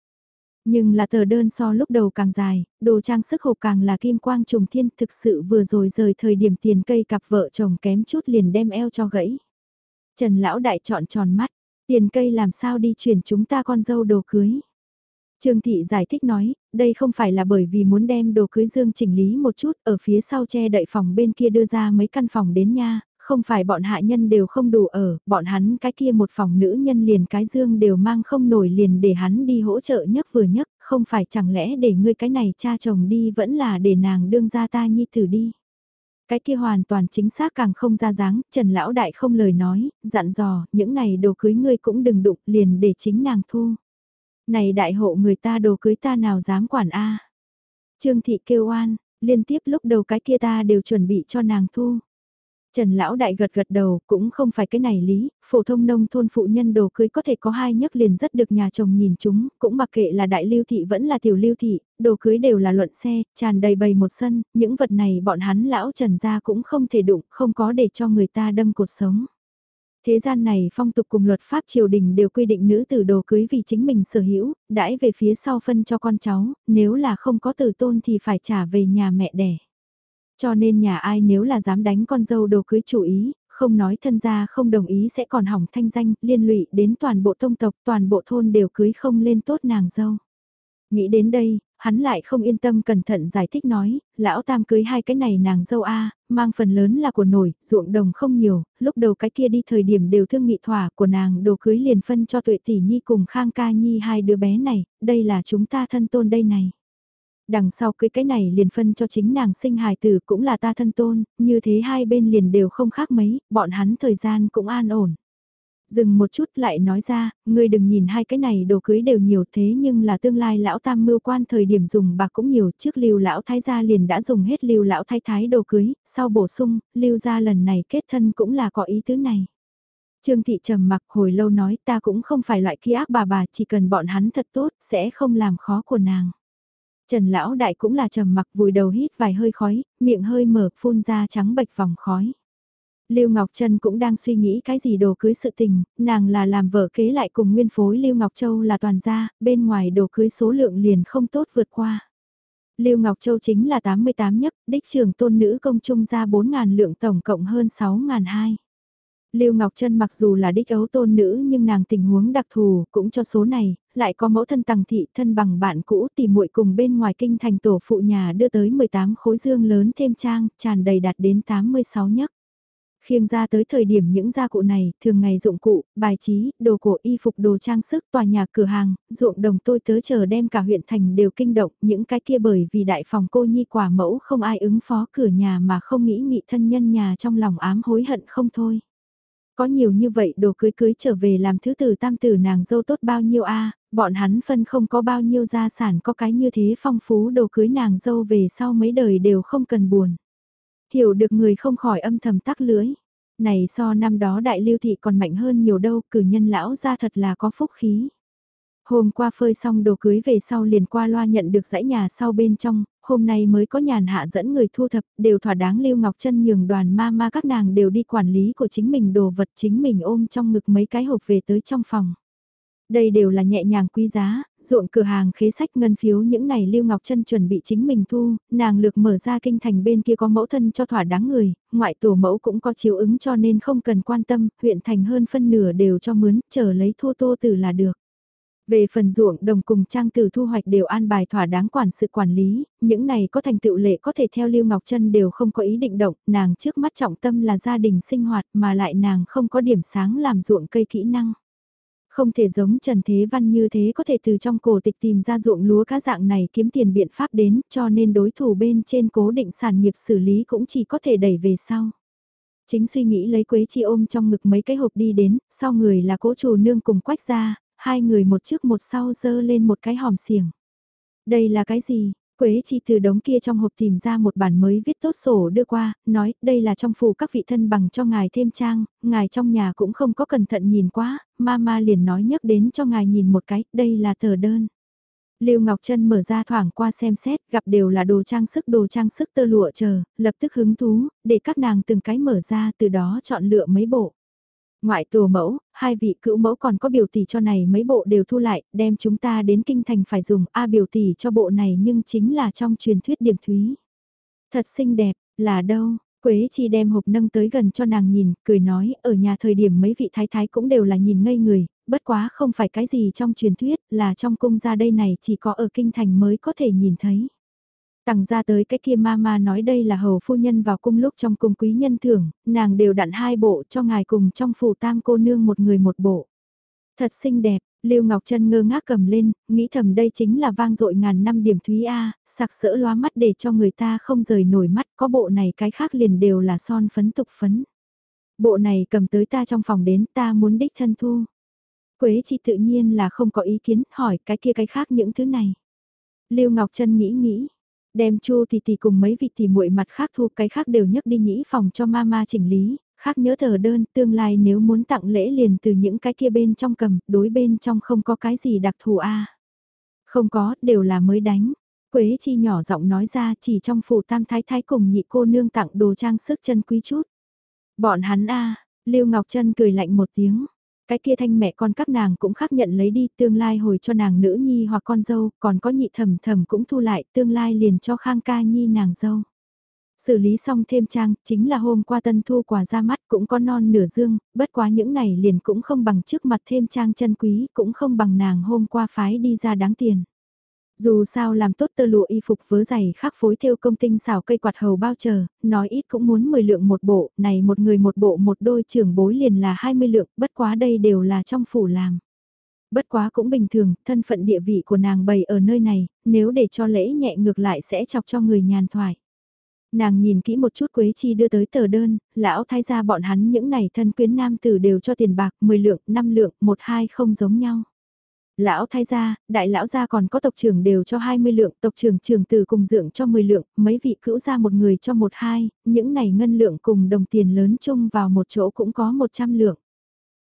Nhưng là tờ đơn so lúc đầu càng dài, đồ trang sức hộp càng là kim quang trùng thiên thực sự vừa rồi rời thời điểm tiền cây cặp vợ chồng kém chút liền đem eo cho gãy. Trần lão đại chọn tròn mắt, tiền cây làm sao đi chuyển chúng ta con dâu đồ cưới. Trương Thị giải thích nói, đây không phải là bởi vì muốn đem đồ cưới dương chỉnh lý một chút, ở phía sau che đậy phòng bên kia đưa ra mấy căn phòng đến nha, không phải bọn hạ nhân đều không đủ ở, bọn hắn cái kia một phòng nữ nhân liền cái dương đều mang không nổi liền để hắn đi hỗ trợ nhất vừa nhất, không phải chẳng lẽ để ngươi cái này cha chồng đi vẫn là để nàng đương ra ta nhi thử đi. Cái kia hoàn toàn chính xác càng không ra dáng, Trần Lão Đại không lời nói, dặn dò, những này đồ cưới ngươi cũng đừng đụng liền để chính nàng thu. Này đại hộ người ta đồ cưới ta nào dám quản a Trương Thị kêu oan, liên tiếp lúc đầu cái kia ta đều chuẩn bị cho nàng thu. Trần Lão Đại gật gật đầu, cũng không phải cái này lý, phổ thông nông thôn phụ nhân đồ cưới có thể có hai nhấc liền rất được nhà chồng nhìn chúng, cũng mặc kệ là đại lưu thị vẫn là tiểu lưu thị, đồ cưới đều là luận xe, tràn đầy bầy một sân, những vật này bọn hắn lão Trần gia cũng không thể đụng, không có để cho người ta đâm cột sống. Thế gian này phong tục cùng luật pháp triều đình đều quy định nữ tử đồ cưới vì chính mình sở hữu, đãi về phía sau phân cho con cháu, nếu là không có tử tôn thì phải trả về nhà mẹ đẻ. Cho nên nhà ai nếu là dám đánh con dâu đồ cưới chủ ý, không nói thân gia không đồng ý sẽ còn hỏng thanh danh, liên lụy đến toàn bộ tông tộc, toàn bộ thôn đều cưới không lên tốt nàng dâu. Nghĩ đến đây, hắn lại không yên tâm cẩn thận giải thích nói, lão tam cưới hai cái này nàng dâu A, mang phần lớn là của nổi, ruộng đồng không nhiều, lúc đầu cái kia đi thời điểm đều thương nghị thỏa của nàng đồ cưới liền phân cho tuệ tỷ nhi cùng khang ca nhi hai đứa bé này, đây là chúng ta thân tôn đây này. Đằng sau cưới cái này liền phân cho chính nàng sinh hài tử cũng là ta thân tôn, như thế hai bên liền đều không khác mấy, bọn hắn thời gian cũng an ổn. Dừng một chút lại nói ra, ngươi đừng nhìn hai cái này đồ cưới đều nhiều thế nhưng là tương lai lão tam mưu quan thời điểm dùng bạc cũng nhiều trước lưu lão thái gia liền đã dùng hết lưu lão thái thái đồ cưới, sau bổ sung, lưu gia lần này kết thân cũng là có ý tứ này. Trương thị trầm mặc hồi lâu nói ta cũng không phải loại kia ác bà bà chỉ cần bọn hắn thật tốt sẽ không làm khó của nàng. Trần lão đại cũng là trầm mặc vùi đầu hít vài hơi khói, miệng hơi mở phun ra trắng bệch vòng khói. Lưu Ngọc Trân cũng đang suy nghĩ cái gì đồ cưới sự tình, nàng là làm vợ kế lại cùng nguyên phối Lưu Ngọc Châu là toàn gia, bên ngoài đồ cưới số lượng liền không tốt vượt qua. Lưu Ngọc Châu chính là 88 nhất, đích trưởng tôn nữ công trung ra 4.000 lượng tổng cộng hơn 6.000 hai. Lưu Ngọc Trân mặc dù là đích ấu tôn nữ nhưng nàng tình huống đặc thù cũng cho số này, lại có mẫu thân tầng thị thân bằng bạn cũ tìm muội cùng bên ngoài kinh thành tổ phụ nhà đưa tới 18 khối dương lớn thêm trang, tràn đầy đạt đến 86 nhất. Khiêng ra tới thời điểm những gia cụ này, thường ngày dụng cụ, bài trí, đồ cổ y phục đồ trang sức, tòa nhà cửa hàng, ruộng đồng tôi tớ chờ đem cả huyện thành đều kinh động, những cái kia bởi vì đại phòng cô nhi quả mẫu không ai ứng phó cửa nhà mà không nghĩ nghị thân nhân nhà trong lòng ám hối hận không thôi. Có nhiều như vậy đồ cưới cưới trở về làm thứ tử tam tử nàng dâu tốt bao nhiêu a bọn hắn phân không có bao nhiêu gia sản có cái như thế phong phú đồ cưới nàng dâu về sau mấy đời đều không cần buồn. Hiểu được người không khỏi âm thầm tắc lưới. Này so năm đó đại lưu thị còn mạnh hơn nhiều đâu, cử nhân lão ra thật là có phúc khí. Hôm qua phơi xong đồ cưới về sau liền qua loa nhận được dãy nhà sau bên trong, hôm nay mới có nhàn hạ dẫn người thu thập, đều thỏa đáng Lưu Ngọc Trân nhường đoàn ma ma các nàng đều đi quản lý của chính mình đồ vật chính mình ôm trong ngực mấy cái hộp về tới trong phòng. Đây đều là nhẹ nhàng quý giá, ruộng cửa hàng khế sách ngân phiếu những này Lưu Ngọc Trân chuẩn bị chính mình thu, nàng lược mở ra kinh thành bên kia có mẫu thân cho thỏa đáng người, ngoại tổ mẫu cũng có chiếu ứng cho nên không cần quan tâm, huyện thành hơn phân nửa đều cho mướn, chờ lấy thu tô từ là được. Về phần ruộng đồng cùng trang tử thu hoạch đều an bài thỏa đáng quản sự quản lý, những này có thành tựu lệ có thể theo Lưu Ngọc Trân đều không có ý định động, nàng trước mắt trọng tâm là gia đình sinh hoạt mà lại nàng không có điểm sáng làm ruộng cây kỹ năng. Không thể giống Trần Thế Văn như thế có thể từ trong cổ tịch tìm ra ruộng lúa cá dạng này kiếm tiền biện pháp đến cho nên đối thủ bên trên cố định sản nghiệp xử lý cũng chỉ có thể đẩy về sau. Chính suy nghĩ lấy Quế Chi ôm trong ngực mấy cái hộp đi đến, sau người là cố chủ nương cùng quách ra, hai người một trước một sau dơ lên một cái hòm xiềng. Đây là cái gì? Quế chi từ đống kia trong hộp tìm ra một bản mới viết tốt sổ đưa qua, nói đây là trong phủ các vị thân bằng cho ngài thêm trang, ngài trong nhà cũng không có cẩn thận nhìn quá, mama liền nói nhắc đến cho ngài nhìn một cái, đây là tờ đơn. Lưu Ngọc Trân mở ra thoảng qua xem xét, gặp đều là đồ trang sức đồ trang sức tơ lụa chờ, lập tức hứng thú, để các nàng từng cái mở ra từ đó chọn lựa mấy bộ. Ngoại tổ mẫu, hai vị cữu mẫu còn có biểu tỷ cho này mấy bộ đều thu lại, đem chúng ta đến kinh thành phải dùng A biểu tỷ cho bộ này nhưng chính là trong truyền thuyết điểm thúy. Thật xinh đẹp, là đâu? Quế chi đem hộp nâng tới gần cho nàng nhìn, cười nói, ở nhà thời điểm mấy vị thái thái cũng đều là nhìn ngây người, bất quá không phải cái gì trong truyền thuyết, là trong cung ra đây này chỉ có ở kinh thành mới có thể nhìn thấy. Tằng ra tới cái kia mama nói đây là hầu phu nhân vào cung lúc trong cung quý nhân thưởng, nàng đều đặn hai bộ cho ngài cùng trong phủ tam cô nương một người một bộ. Thật xinh đẹp, Lưu Ngọc Trân ngơ ngác cầm lên, nghĩ thầm đây chính là vang dội ngàn năm điểm thúy A, sặc sỡ loa mắt để cho người ta không rời nổi mắt, có bộ này cái khác liền đều là son phấn tục phấn. Bộ này cầm tới ta trong phòng đến ta muốn đích thân thu. Quế chi tự nhiên là không có ý kiến, hỏi cái kia cái khác những thứ này. Lưu Ngọc Trân nghĩ nghĩ, đem chu thì thì cùng mấy vị thì muội mặt khác thu cái khác đều nhấc đi nhĩ phòng cho mama chỉnh lý, khác nhớ thờ đơn tương lai nếu muốn tặng lễ liền từ những cái kia bên trong cầm, đối bên trong không có cái gì đặc thù a Không có, đều là mới đánh. Quế chi nhỏ giọng nói ra chỉ trong phủ tam thái thái cùng nhị cô nương tặng đồ trang sức chân quý chút. Bọn hắn a Lưu Ngọc Trân cười lạnh một tiếng. Cái kia thanh mẹ con các nàng cũng khác nhận lấy đi tương lai hồi cho nàng nữ nhi hoặc con dâu, còn có nhị thầm thầm cũng thu lại tương lai liền cho khang ca nhi nàng dâu. Xử lý xong thêm trang, chính là hôm qua tân thu quà ra mắt cũng có non nửa dương, bất quá những này liền cũng không bằng trước mặt thêm trang chân quý, cũng không bằng nàng hôm qua phái đi ra đáng tiền. Dù sao làm tốt tơ lụa y phục vớ giày khác phối theo công tinh xảo cây quạt hầu bao chờ, nói ít cũng muốn 10 lượng một bộ, này một người một bộ một đôi trưởng bối liền là 20 lượng, bất quá đây đều là trong phủ làm. Bất quá cũng bình thường, thân phận địa vị của nàng bày ở nơi này, nếu để cho lễ nhẹ ngược lại sẽ chọc cho người nhàn thoại. Nàng nhìn kỹ một chút Quế Chi đưa tới tờ đơn, lão thay ra bọn hắn những này thân quyến nam tử đều cho tiền bạc 10 lượng, 5 lượng, 1 2 không giống nhau. Lão thái gia, đại lão gia còn có tộc trưởng đều cho 20 lượng, tộc trưởng trưởng tử cùng dưỡng cho 10 lượng, mấy vị cữu gia một người cho một hai, những này ngân lượng cùng đồng tiền lớn chung vào một chỗ cũng có 100 lượng.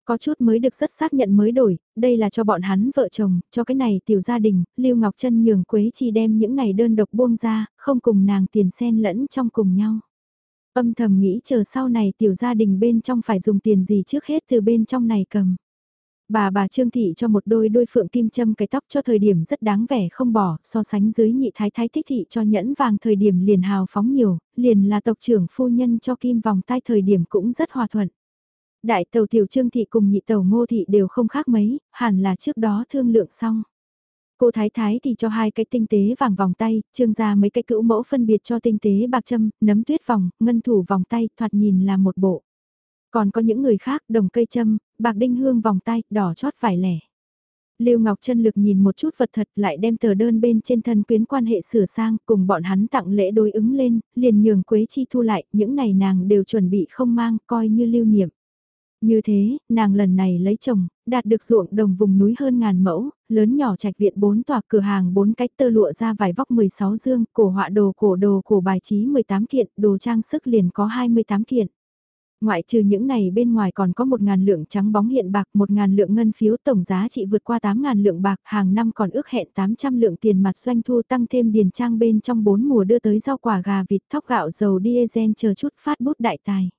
Có chút mới được rất xác nhận mới đổi, đây là cho bọn hắn vợ chồng, cho cái này tiểu gia đình, Lưu Ngọc Trân nhường Quế Chi đem những này đơn độc buông ra, không cùng nàng tiền xen lẫn trong cùng nhau. Âm thầm nghĩ chờ sau này tiểu gia đình bên trong phải dùng tiền gì trước hết từ bên trong này cầm. Bà bà Trương Thị cho một đôi đôi phượng kim châm cái tóc cho thời điểm rất đáng vẻ không bỏ, so sánh dưới nhị thái thái thích thị cho nhẫn vàng thời điểm liền hào phóng nhiều, liền là tộc trưởng phu nhân cho kim vòng tay thời điểm cũng rất hòa thuận. Đại tàu tiểu Trương Thị cùng nhị tàu Ngô Thị đều không khác mấy, hẳn là trước đó thương lượng xong. Cô Thái Thái thì cho hai cái tinh tế vàng vòng tay, trương ra mấy cái cữu mẫu phân biệt cho tinh tế bạc châm, nấm tuyết vòng, ngân thủ vòng tay, thoạt nhìn là một bộ. Còn có những người khác, đồng cây châm, bạc đinh hương vòng tay, đỏ chót vải lẻ. Lưu Ngọc Trân lực nhìn một chút vật thật lại đem tờ đơn bên trên thân quyến quan hệ sửa sang cùng bọn hắn tặng lễ đối ứng lên, liền nhường Quế Chi thu lại, những này nàng đều chuẩn bị không mang, coi như lưu niệm. Như thế, nàng lần này lấy chồng, đạt được ruộng đồng vùng núi hơn ngàn mẫu, lớn nhỏ trạch viện 4 tòa cửa hàng 4 cách tơ lụa ra vải vóc 16 dương, cổ họa đồ cổ đồ cổ bài trí 18 kiện, đồ trang sức liền có 28 kiện. Ngoại trừ những này bên ngoài còn có 1.000 lượng trắng bóng hiện bạc, 1.000 lượng ngân phiếu tổng giá trị vượt qua 8.000 lượng bạc, hàng năm còn ước hẹn 800 lượng tiền mặt doanh thu tăng thêm điền trang bên trong 4 mùa đưa tới rau quả gà vịt thóc gạo dầu diesel chờ chút phát bút đại tài.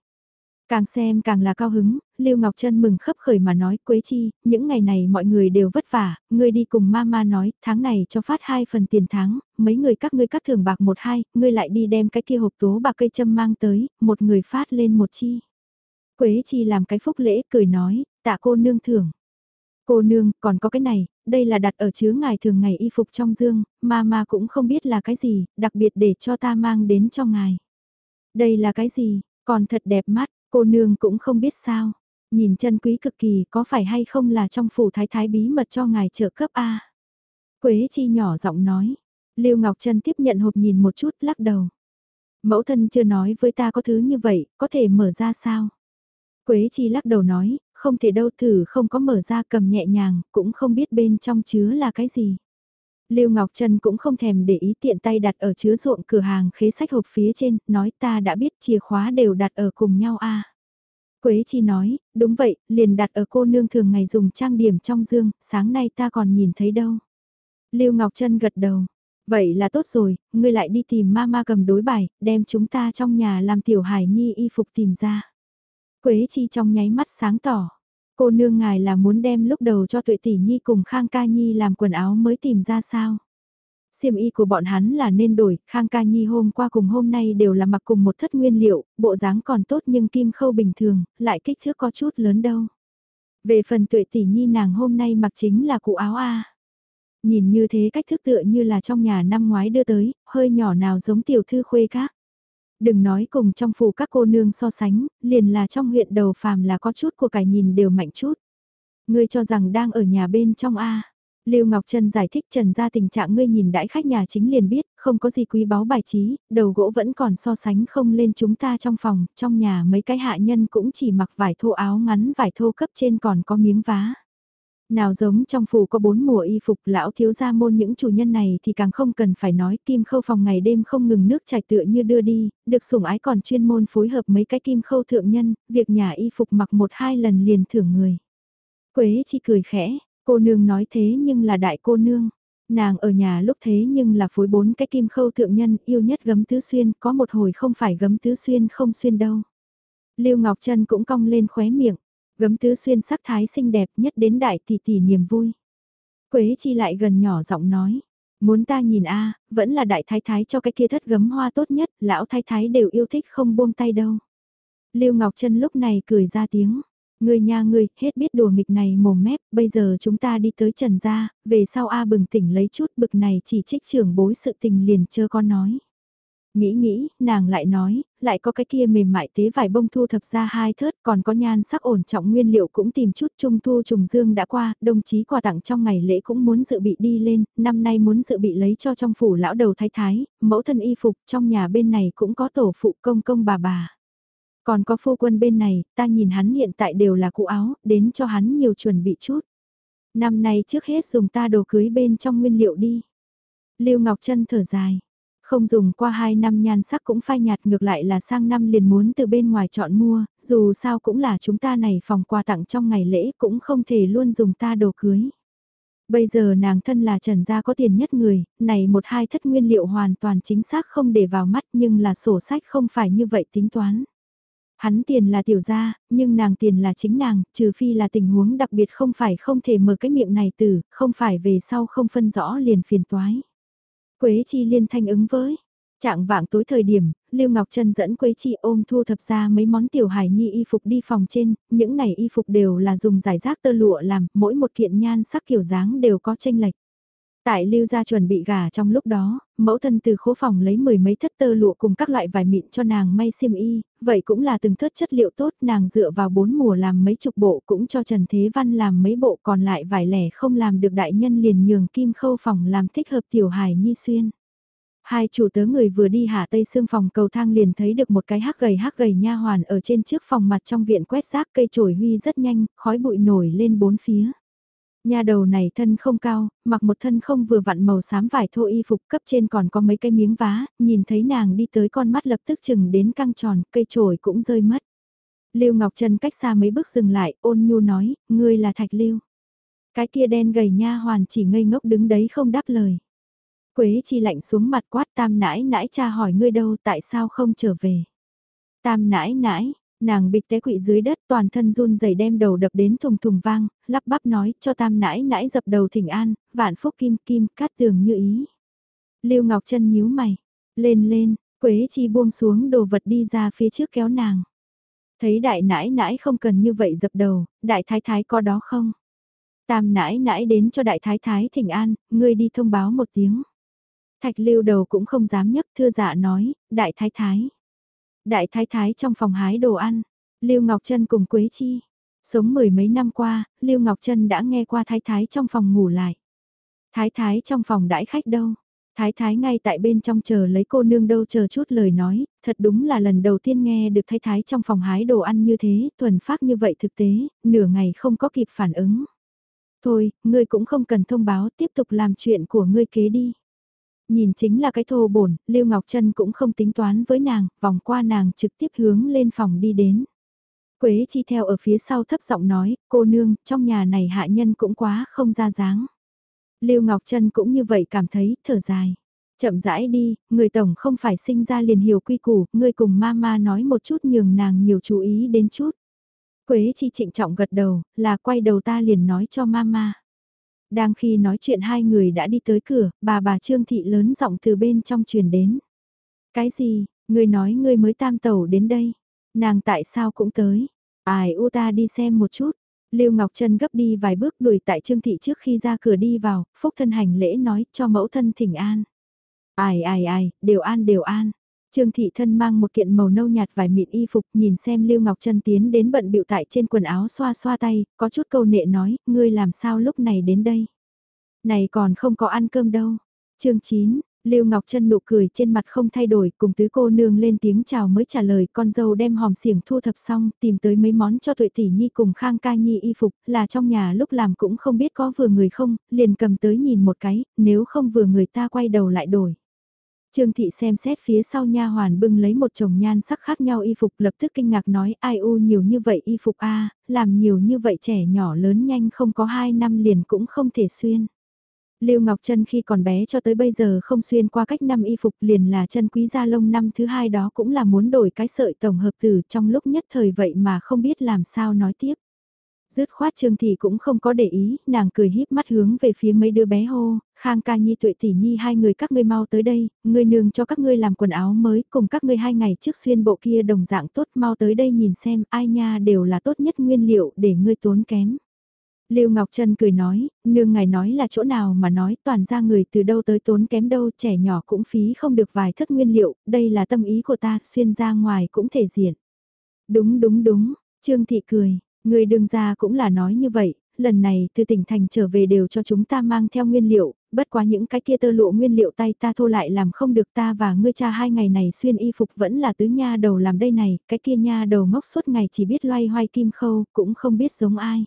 Càng xem càng là cao hứng, Lưu Ngọc Trân mừng khấp khởi mà nói Quế Chi, những ngày này mọi người đều vất vả, ngươi đi cùng mama nói, tháng này cho phát hai phần tiền tháng, mấy người các ngươi cắt thưởng bạc một hai, ngươi lại đi đem cái kia hộp tố bạc cây châm mang tới, một người phát lên một chi. Quế Chi làm cái phúc lễ cười nói, tạ cô nương thưởng. Cô nương, còn có cái này, đây là đặt ở chứa ngài thường ngày y phục trong dương, mama cũng không biết là cái gì, đặc biệt để cho ta mang đến cho ngài. Đây là cái gì, còn thật đẹp mắt, Cô nương cũng không biết sao, nhìn chân quý cực kỳ có phải hay không là trong phủ thái thái bí mật cho ngài trợ cấp A. Quế chi nhỏ giọng nói, Lưu Ngọc Trân tiếp nhận hộp nhìn một chút lắc đầu. Mẫu thân chưa nói với ta có thứ như vậy, có thể mở ra sao? Quế chi lắc đầu nói, không thể đâu thử không có mở ra cầm nhẹ nhàng, cũng không biết bên trong chứa là cái gì. Lưu Ngọc Trân cũng không thèm để ý tiện tay đặt ở chứa ruộng cửa hàng khế sách hộp phía trên, nói ta đã biết chìa khóa đều đặt ở cùng nhau a. Quế Chi nói, đúng vậy, liền đặt ở cô nương thường ngày dùng trang điểm trong dương, sáng nay ta còn nhìn thấy đâu. Lưu Ngọc Trân gật đầu, vậy là tốt rồi, ngươi lại đi tìm mama cầm đối bài, đem chúng ta trong nhà làm tiểu hải nhi y phục tìm ra. Quế Chi trong nháy mắt sáng tỏ. Cô nương ngài là muốn đem lúc đầu cho tuệ tỷ nhi cùng Khang Ca Nhi làm quần áo mới tìm ra sao? Xiêm y của bọn hắn là nên đổi, Khang Ca Nhi hôm qua cùng hôm nay đều là mặc cùng một thất nguyên liệu, bộ dáng còn tốt nhưng kim khâu bình thường, lại kích thước có chút lớn đâu. Về phần tuệ tỷ nhi nàng hôm nay mặc chính là cụ áo A. Nhìn như thế cách thức tựa như là trong nhà năm ngoái đưa tới, hơi nhỏ nào giống tiểu thư khuê các. Đừng nói cùng trong phủ các cô nương so sánh, liền là trong huyện đầu phàm là có chút của cải nhìn đều mạnh chút. Ngươi cho rằng đang ở nhà bên trong A. Lưu Ngọc Trân giải thích trần ra tình trạng ngươi nhìn đãi khách nhà chính liền biết, không có gì quý báu bài trí, đầu gỗ vẫn còn so sánh không lên chúng ta trong phòng, trong nhà mấy cái hạ nhân cũng chỉ mặc vải thô áo ngắn vải thô cấp trên còn có miếng vá. Nào giống trong phủ có bốn mùa y phục lão thiếu gia môn những chủ nhân này thì càng không cần phải nói kim khâu phòng ngày đêm không ngừng nước chảy tựa như đưa đi, được sủng ái còn chuyên môn phối hợp mấy cái kim khâu thượng nhân, việc nhà y phục mặc một hai lần liền thưởng người. Quế chi cười khẽ, cô nương nói thế nhưng là đại cô nương. Nàng ở nhà lúc thế nhưng là phối bốn cái kim khâu thượng nhân yêu nhất gấm tứ xuyên, có một hồi không phải gấm tứ xuyên không xuyên đâu. Lưu Ngọc Trân cũng cong lên khóe miệng. Gấm tứ xuyên sắc thái xinh đẹp nhất đến đại tỷ tỷ niềm vui. Quế chi lại gần nhỏ giọng nói. Muốn ta nhìn a vẫn là đại thái thái cho cái kia thất gấm hoa tốt nhất, lão thái thái đều yêu thích không buông tay đâu. Lưu Ngọc Trân lúc này cười ra tiếng. Người nhà người, hết biết đùa nghịch này mồm mép, bây giờ chúng ta đi tới trần gia, về sau A bừng tỉnh lấy chút bực này chỉ trích trưởng bối sự tình liền chơ con nói. Nghĩ nghĩ, nàng lại nói, lại có cái kia mềm mại tế vải bông thu thập ra hai thớt, còn có nhan sắc ổn trọng nguyên liệu cũng tìm chút trung thu trùng dương đã qua, đồng chí quà tặng trong ngày lễ cũng muốn dự bị đi lên, năm nay muốn dự bị lấy cho trong phủ lão đầu thái thái, mẫu thân y phục, trong nhà bên này cũng có tổ phụ công công bà bà. Còn có phu quân bên này, ta nhìn hắn hiện tại đều là cụ áo, đến cho hắn nhiều chuẩn bị chút. Năm nay trước hết dùng ta đồ cưới bên trong nguyên liệu đi. Lưu Ngọc Trân thở dài không dùng qua 2 năm nhan sắc cũng phai nhạt ngược lại là sang năm liền muốn từ bên ngoài chọn mua, dù sao cũng là chúng ta này phòng quà tặng trong ngày lễ cũng không thể luôn dùng ta đồ cưới. Bây giờ nàng thân là trần gia có tiền nhất người, này một hai thất nguyên liệu hoàn toàn chính xác không để vào mắt nhưng là sổ sách không phải như vậy tính toán. Hắn tiền là tiểu gia, nhưng nàng tiền là chính nàng, trừ phi là tình huống đặc biệt không phải không thể mở cái miệng này từ, không phải về sau không phân rõ liền phiền toái. Quế Chi liên thanh ứng với. Trạng vạng tối thời điểm, Lưu Ngọc Trân dẫn Quế Chi ôm thu thập ra mấy món tiểu hải nhi y phục đi phòng trên, những này y phục đều là dùng giải rác tơ lụa làm, mỗi một kiện nhan sắc kiểu dáng đều có tranh lệch. Tại lưu gia chuẩn bị gả trong lúc đó, mẫu thân từ khố phòng lấy mười mấy thất tơ lụa cùng các loại vải mịn cho nàng may xiêm y, vậy cũng là từng thất chất liệu tốt nàng dựa vào bốn mùa làm mấy chục bộ cũng cho Trần Thế Văn làm mấy bộ còn lại vải lẻ không làm được đại nhân liền nhường kim khâu phòng làm thích hợp tiểu hài nhi xuyên. Hai chủ tớ người vừa đi hạ tây xương phòng cầu thang liền thấy được một cái hắc gầy hắc gầy nha hoàn ở trên trước phòng mặt trong viện quét rác cây chổi huy rất nhanh, khói bụi nổi lên bốn phía. Nhà đầu này thân không cao, mặc một thân không vừa vặn màu xám vải thô y phục cấp trên còn có mấy cái miếng vá, nhìn thấy nàng đi tới con mắt lập tức chừng đến căng tròn, cây trổi cũng rơi mất. Lưu Ngọc Trân cách xa mấy bước dừng lại, ôn nhu nói, ngươi là Thạch Lưu. Cái kia đen gầy nha hoàn chỉ ngây ngốc đứng đấy không đáp lời. Quế chi lạnh xuống mặt quát tam nãi nãi cha hỏi ngươi đâu tại sao không trở về. Tam nãi nãi, nàng bịch té quỵ dưới đất toàn thân run rẩy đem đầu đập đến thùng thùng vang, lắp bắp nói cho tam nãi nãi dập đầu thỉnh an, vạn phúc kim kim cát tường như ý. Lưu Ngọc Trân nhíu mày, lên lên, Quế chi buông xuống đồ vật đi ra phía trước kéo nàng. Thấy đại nãi nãi không cần như vậy dập đầu, đại thái thái có đó không? Tam nãi nãi đến cho đại thái thái thỉnh an, ngươi đi thông báo một tiếng. Thạch lưu đầu cũng không dám nhấc thưa dạ nói, đại thái thái. Đại thái thái trong phòng hái đồ ăn, Lưu Ngọc Trân cùng Quế Chi. Sống mười mấy năm qua, Lưu Ngọc Trân đã nghe qua thái thái trong phòng ngủ lại. Thái thái trong phòng đãi khách đâu? Thái thái ngay tại bên trong chờ lấy cô nương đâu chờ chút lời nói, thật đúng là lần đầu tiên nghe được thái thái trong phòng hái đồ ăn như thế, thuần phát như vậy thực tế, nửa ngày không có kịp phản ứng. Thôi, ngươi cũng không cần thông báo, tiếp tục làm chuyện của ngươi kế đi. Nhìn chính là cái thô bổn, Lưu Ngọc Trân cũng không tính toán với nàng, vòng qua nàng trực tiếp hướng lên phòng đi đến. Quế chi theo ở phía sau thấp giọng nói, cô nương, trong nhà này hạ nhân cũng quá không ra dáng. Lưu Ngọc Trân cũng như vậy cảm thấy, thở dài. Chậm rãi đi, người tổng không phải sinh ra liền hiểu quy củ, ngươi cùng mama nói một chút nhường nàng nhiều chú ý đến chút. Quế chi trịnh trọng gật đầu, là quay đầu ta liền nói cho mama. Đang khi nói chuyện hai người đã đi tới cửa, bà bà Trương Thị lớn giọng từ bên trong truyền đến. Cái gì, ngươi nói ngươi mới tam tẩu đến đây, nàng tại sao cũng tới, ai u ta đi xem một chút. Lưu Ngọc Trân gấp đi vài bước đuổi tại Trương Thị trước khi ra cửa đi vào, phúc thân hành lễ nói cho mẫu thân thỉnh an. Ai ai ai, đều an đều an. Trương Thị Thân mang một kiện màu nâu nhạt vải mịn y phục nhìn xem Lưu Ngọc Trân tiến đến bận bịu tại trên quần áo xoa xoa tay, có chút câu nệ nói, ngươi làm sao lúc này đến đây? Này còn không có ăn cơm đâu. chương 9, Lưu Ngọc Trân nụ cười trên mặt không thay đổi, cùng tứ cô nương lên tiếng chào mới trả lời con dâu đem hòm xiềng thu thập xong, tìm tới mấy món cho tuệ tỷ nhi cùng khang ca nhi y phục, là trong nhà lúc làm cũng không biết có vừa người không, liền cầm tới nhìn một cái, nếu không vừa người ta quay đầu lại đổi. Trương thị xem xét phía sau nha hoàn bưng lấy một chồng nhan sắc khác nhau y phục, lập tức kinh ngạc nói, ai u nhiều như vậy y phục a, làm nhiều như vậy trẻ nhỏ lớn nhanh không có 2 năm liền cũng không thể xuyên. Lưu Ngọc Trân khi còn bé cho tới bây giờ không xuyên qua cách năm y phục, liền là chân quý gia lông năm thứ hai đó cũng là muốn đổi cái sợi tổng hợp từ trong lúc nhất thời vậy mà không biết làm sao nói tiếp. Dứt khoát Trương Thị cũng không có để ý, nàng cười híp mắt hướng về phía mấy đứa bé hô, Khang ca nhi tuệ tỷ nhi hai người các ngươi mau tới đây, ngươi nương cho các ngươi làm quần áo mới, cùng các ngươi hai ngày trước xuyên bộ kia đồng dạng tốt mau tới đây nhìn xem ai nha đều là tốt nhất nguyên liệu để ngươi tốn kém. Lưu Ngọc Trân cười nói, nương ngài nói là chỗ nào mà nói toàn ra người từ đâu tới tốn kém đâu trẻ nhỏ cũng phí không được vài thất nguyên liệu, đây là tâm ý của ta, xuyên ra ngoài cũng thể diện. Đúng đúng đúng, Trương Thị cười, Người đương ra cũng là nói như vậy, lần này từ tỉnh thành trở về đều cho chúng ta mang theo nguyên liệu, bất quá những cái kia tơ lụa nguyên liệu tay ta thô lại làm không được ta và ngươi cha hai ngày này xuyên y phục vẫn là tứ nha đầu làm đây này, cái kia nha đầu ngốc suốt ngày chỉ biết loay hoay kim khâu, cũng không biết giống ai.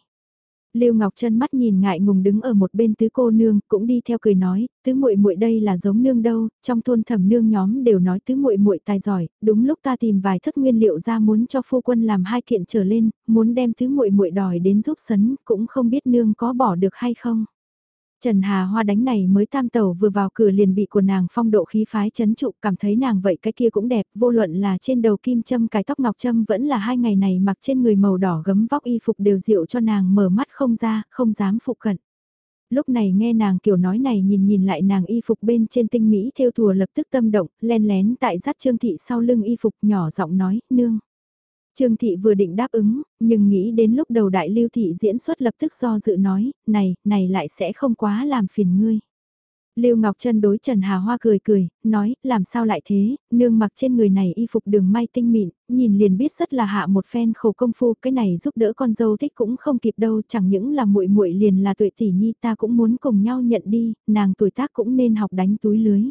Lưu Ngọc Trân mắt nhìn ngại ngùng đứng ở một bên tứ cô nương, cũng đi theo cười nói, tứ muội muội đây là giống nương đâu, trong thôn thẩm nương nhóm đều nói tứ muội muội tài giỏi, đúng lúc ta tìm vài thất nguyên liệu ra muốn cho phu quân làm hai kiện trở lên, muốn đem tứ muội muội đòi đến giúp sấn, cũng không biết nương có bỏ được hay không. Trần Hà Hoa đánh này mới tam tẩu vừa vào cửa liền bị của nàng phong độ khí phái chấn trụ cảm thấy nàng vậy cái kia cũng đẹp vô luận là trên đầu kim châm cái tóc ngọc châm vẫn là hai ngày này mặc trên người màu đỏ gấm vóc y phục đều dịu cho nàng mở mắt không ra, không dám phụ cận. Lúc này nghe nàng kiểu nói này nhìn nhìn lại nàng y phục bên trên tinh mỹ theo thùa lập tức tâm động, len lén tại dắt trương thị sau lưng y phục nhỏ giọng nói, nương. Trương Thị vừa định đáp ứng, nhưng nghĩ đến lúc đầu đại lưu thị diễn xuất lập tức do dự nói, này, này lại sẽ không quá làm phiền ngươi. Lưu Ngọc Trân đối Trần Hà Hoa cười cười, nói, làm sao lại thế, nương mặc trên người này y phục đường may tinh mịn, nhìn liền biết rất là hạ một phen khổ công phu, cái này giúp đỡ con dâu thích cũng không kịp đâu, chẳng những là muội muội liền là tuệ tỷ nhi ta cũng muốn cùng nhau nhận đi, nàng tuổi tác cũng nên học đánh túi lưới.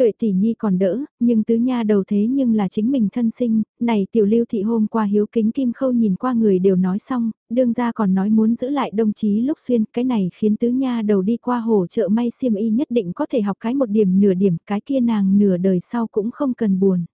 Tuệ tỷ nhi còn đỡ, nhưng tứ nha đầu thế nhưng là chính mình thân sinh, này tiểu lưu thị hôm qua hiếu kính kim khâu nhìn qua người đều nói xong, đương ra còn nói muốn giữ lại đồng chí lúc xuyên, cái này khiến tứ nha đầu đi qua hồ chợ may xiêm y nhất định có thể học cái một điểm nửa điểm, cái kia nàng nửa đời sau cũng không cần buồn.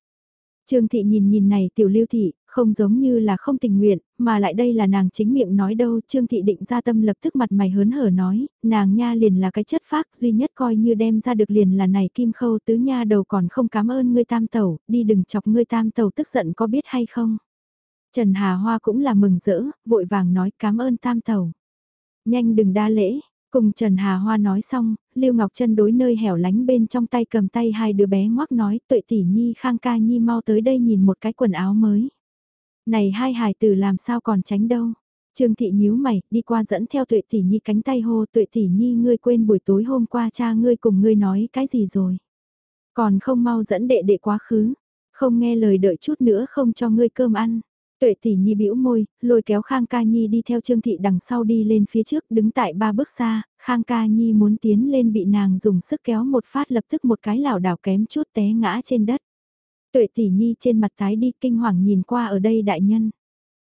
Trương thị nhìn nhìn này tiểu lưu thị, không giống như là không tình nguyện, mà lại đây là nàng chính miệng nói đâu, Trương Thị định ra tâm lập tức mặt mày hớn hở nói, nàng nha liền là cái chất phác duy nhất coi như đem ra được liền là này kim khâu tứ nha đầu còn không cảm ơn ngươi tam tẩu, đi đừng chọc ngươi tam tẩu tức giận có biết hay không. Trần Hà Hoa cũng là mừng rỡ, vội vàng nói cảm ơn tam tẩu. Nhanh đừng đa lễ, Cùng Trần Hà Hoa nói xong, Lưu Ngọc Trân đối nơi hẻo lánh bên trong tay cầm tay hai đứa bé ngoắc nói tuệ tỷ nhi khang ca nhi mau tới đây nhìn một cái quần áo mới. Này hai hài tử làm sao còn tránh đâu. Trương thị nhíu mày, đi qua dẫn theo tuệ tỷ nhi cánh tay hô tuệ tỷ nhi ngươi quên buổi tối hôm qua cha ngươi cùng ngươi nói cái gì rồi. Còn không mau dẫn đệ đệ quá khứ, không nghe lời đợi chút nữa không cho ngươi cơm ăn. Tuệ tỷ nhi bĩu môi, lôi kéo Khang Ca Nhi đi theo Trương Thị đằng sau đi lên phía trước đứng tại ba bước xa, Khang Ca Nhi muốn tiến lên bị nàng dùng sức kéo một phát lập tức một cái lảo đảo kém chút té ngã trên đất. Tuệ tỷ nhi trên mặt tái đi kinh hoàng nhìn qua ở đây đại nhân.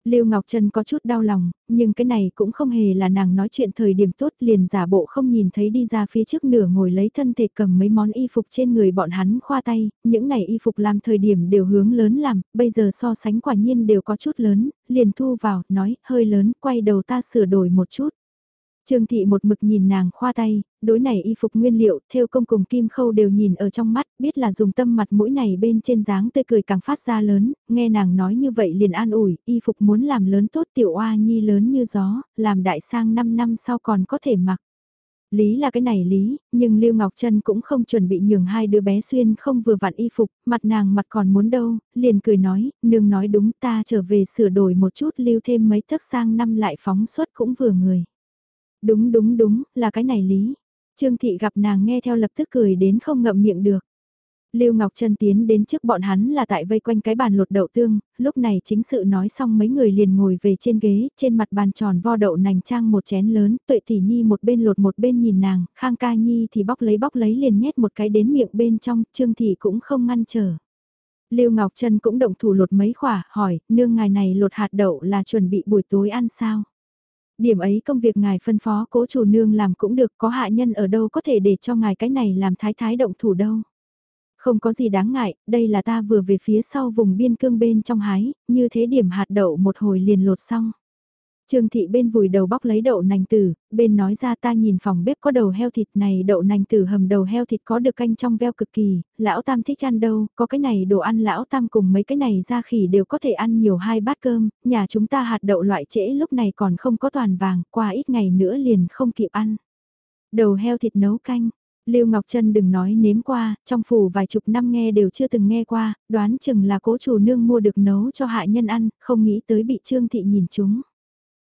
Lưu Ngọc Trân có chút đau lòng, nhưng cái này cũng không hề là nàng nói chuyện thời điểm tốt liền giả bộ không nhìn thấy đi ra phía trước nửa ngồi lấy thân thể cầm mấy món y phục trên người bọn hắn khoa tay, những này y phục làm thời điểm đều hướng lớn làm, bây giờ so sánh quả nhiên đều có chút lớn, liền thu vào, nói, hơi lớn, quay đầu ta sửa đổi một chút. Trương Thị một mực nhìn nàng khoa tay, đối này y phục nguyên liệu, theo công cùng kim khâu đều nhìn ở trong mắt, biết là dùng tâm mặt mũi này bên trên dáng tươi cười càng phát ra lớn, nghe nàng nói như vậy liền an ủi, y phục muốn làm lớn tốt tiểu oa nhi lớn như gió, làm đại sang 5 năm sau còn có thể mặc. Lý là cái này lý, nhưng Lưu Ngọc Trân cũng không chuẩn bị nhường hai đứa bé xuyên không vừa vặn y phục, mặt nàng mặt còn muốn đâu, liền cười nói, nương nói đúng ta trở về sửa đổi một chút lưu thêm mấy thất sang năm lại phóng suất cũng vừa người. Đúng đúng đúng, là cái này lý. Trương Thị gặp nàng nghe theo lập tức cười đến không ngậm miệng được. Lưu Ngọc Trân tiến đến trước bọn hắn là tại vây quanh cái bàn lột đậu tương, lúc này chính sự nói xong mấy người liền ngồi về trên ghế, trên mặt bàn tròn vo đậu nành trang một chén lớn, tuệ tỷ nhi một bên lột một bên nhìn nàng, khang ca nhi thì bóc lấy bóc lấy liền nhét một cái đến miệng bên trong, trương thị cũng không ngăn trở. Lưu Ngọc Trân cũng động thủ lột mấy khỏa, hỏi, nương ngài này lột hạt đậu là chuẩn bị buổi tối ăn sao? Điểm ấy công việc ngài phân phó cố chủ nương làm cũng được có hạ nhân ở đâu có thể để cho ngài cái này làm thái thái động thủ đâu. Không có gì đáng ngại, đây là ta vừa về phía sau vùng biên cương bên trong hái, như thế điểm hạt đậu một hồi liền lột xong. Trương thị bên vùi đầu bóc lấy đậu nành tử, bên nói ra ta nhìn phòng bếp có đầu heo thịt này đậu nành tử hầm đầu heo thịt có được canh trong veo cực kỳ, lão tam thích ăn đâu, có cái này đồ ăn lão tam cùng mấy cái này ra khỉ đều có thể ăn nhiều hai bát cơm, nhà chúng ta hạt đậu loại trễ lúc này còn không có toàn vàng, qua ít ngày nữa liền không kịp ăn. Đầu heo thịt nấu canh, Lưu Ngọc Trân đừng nói nếm qua, trong phủ vài chục năm nghe đều chưa từng nghe qua, đoán chừng là cố chủ nương mua được nấu cho hạ nhân ăn, không nghĩ tới bị Trương Thị nhìn chúng.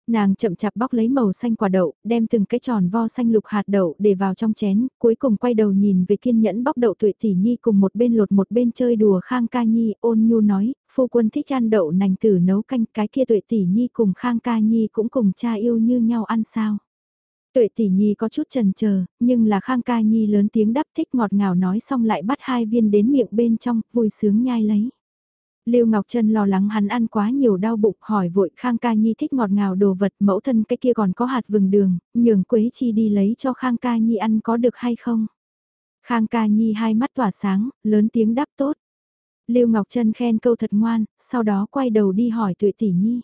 Nàng chậm chạp bóc lấy màu xanh quả đậu, đem từng cái tròn vo xanh lục hạt đậu để vào trong chén, cuối cùng quay đầu nhìn về kiên nhẫn bóc đậu tuệ tỷ nhi cùng một bên lột một bên chơi đùa khang ca nhi, ôn nhu nói, phu quân thích ăn đậu nành tử nấu canh cái kia tuệ tỷ nhi cùng khang ca nhi cũng cùng cha yêu như nhau ăn sao. Tuệ tỷ nhi có chút trần chờ nhưng là khang ca nhi lớn tiếng đáp thích ngọt ngào nói xong lại bắt hai viên đến miệng bên trong, vui sướng nhai lấy. Lưu Ngọc Trân lo lắng hắn ăn quá nhiều đau bụng, hỏi vội Khang Ca Nhi thích ngọt ngào đồ vật, mẫu thân cái kia còn có hạt vừng đường, nhường Quế Chi đi lấy cho Khang Ca Nhi ăn có được hay không? Khang Ca Nhi hai mắt tỏa sáng, lớn tiếng đáp tốt. Lưu Ngọc Trân khen câu thật ngoan, sau đó quay đầu đi hỏi Tuệ Tỷ Nhi.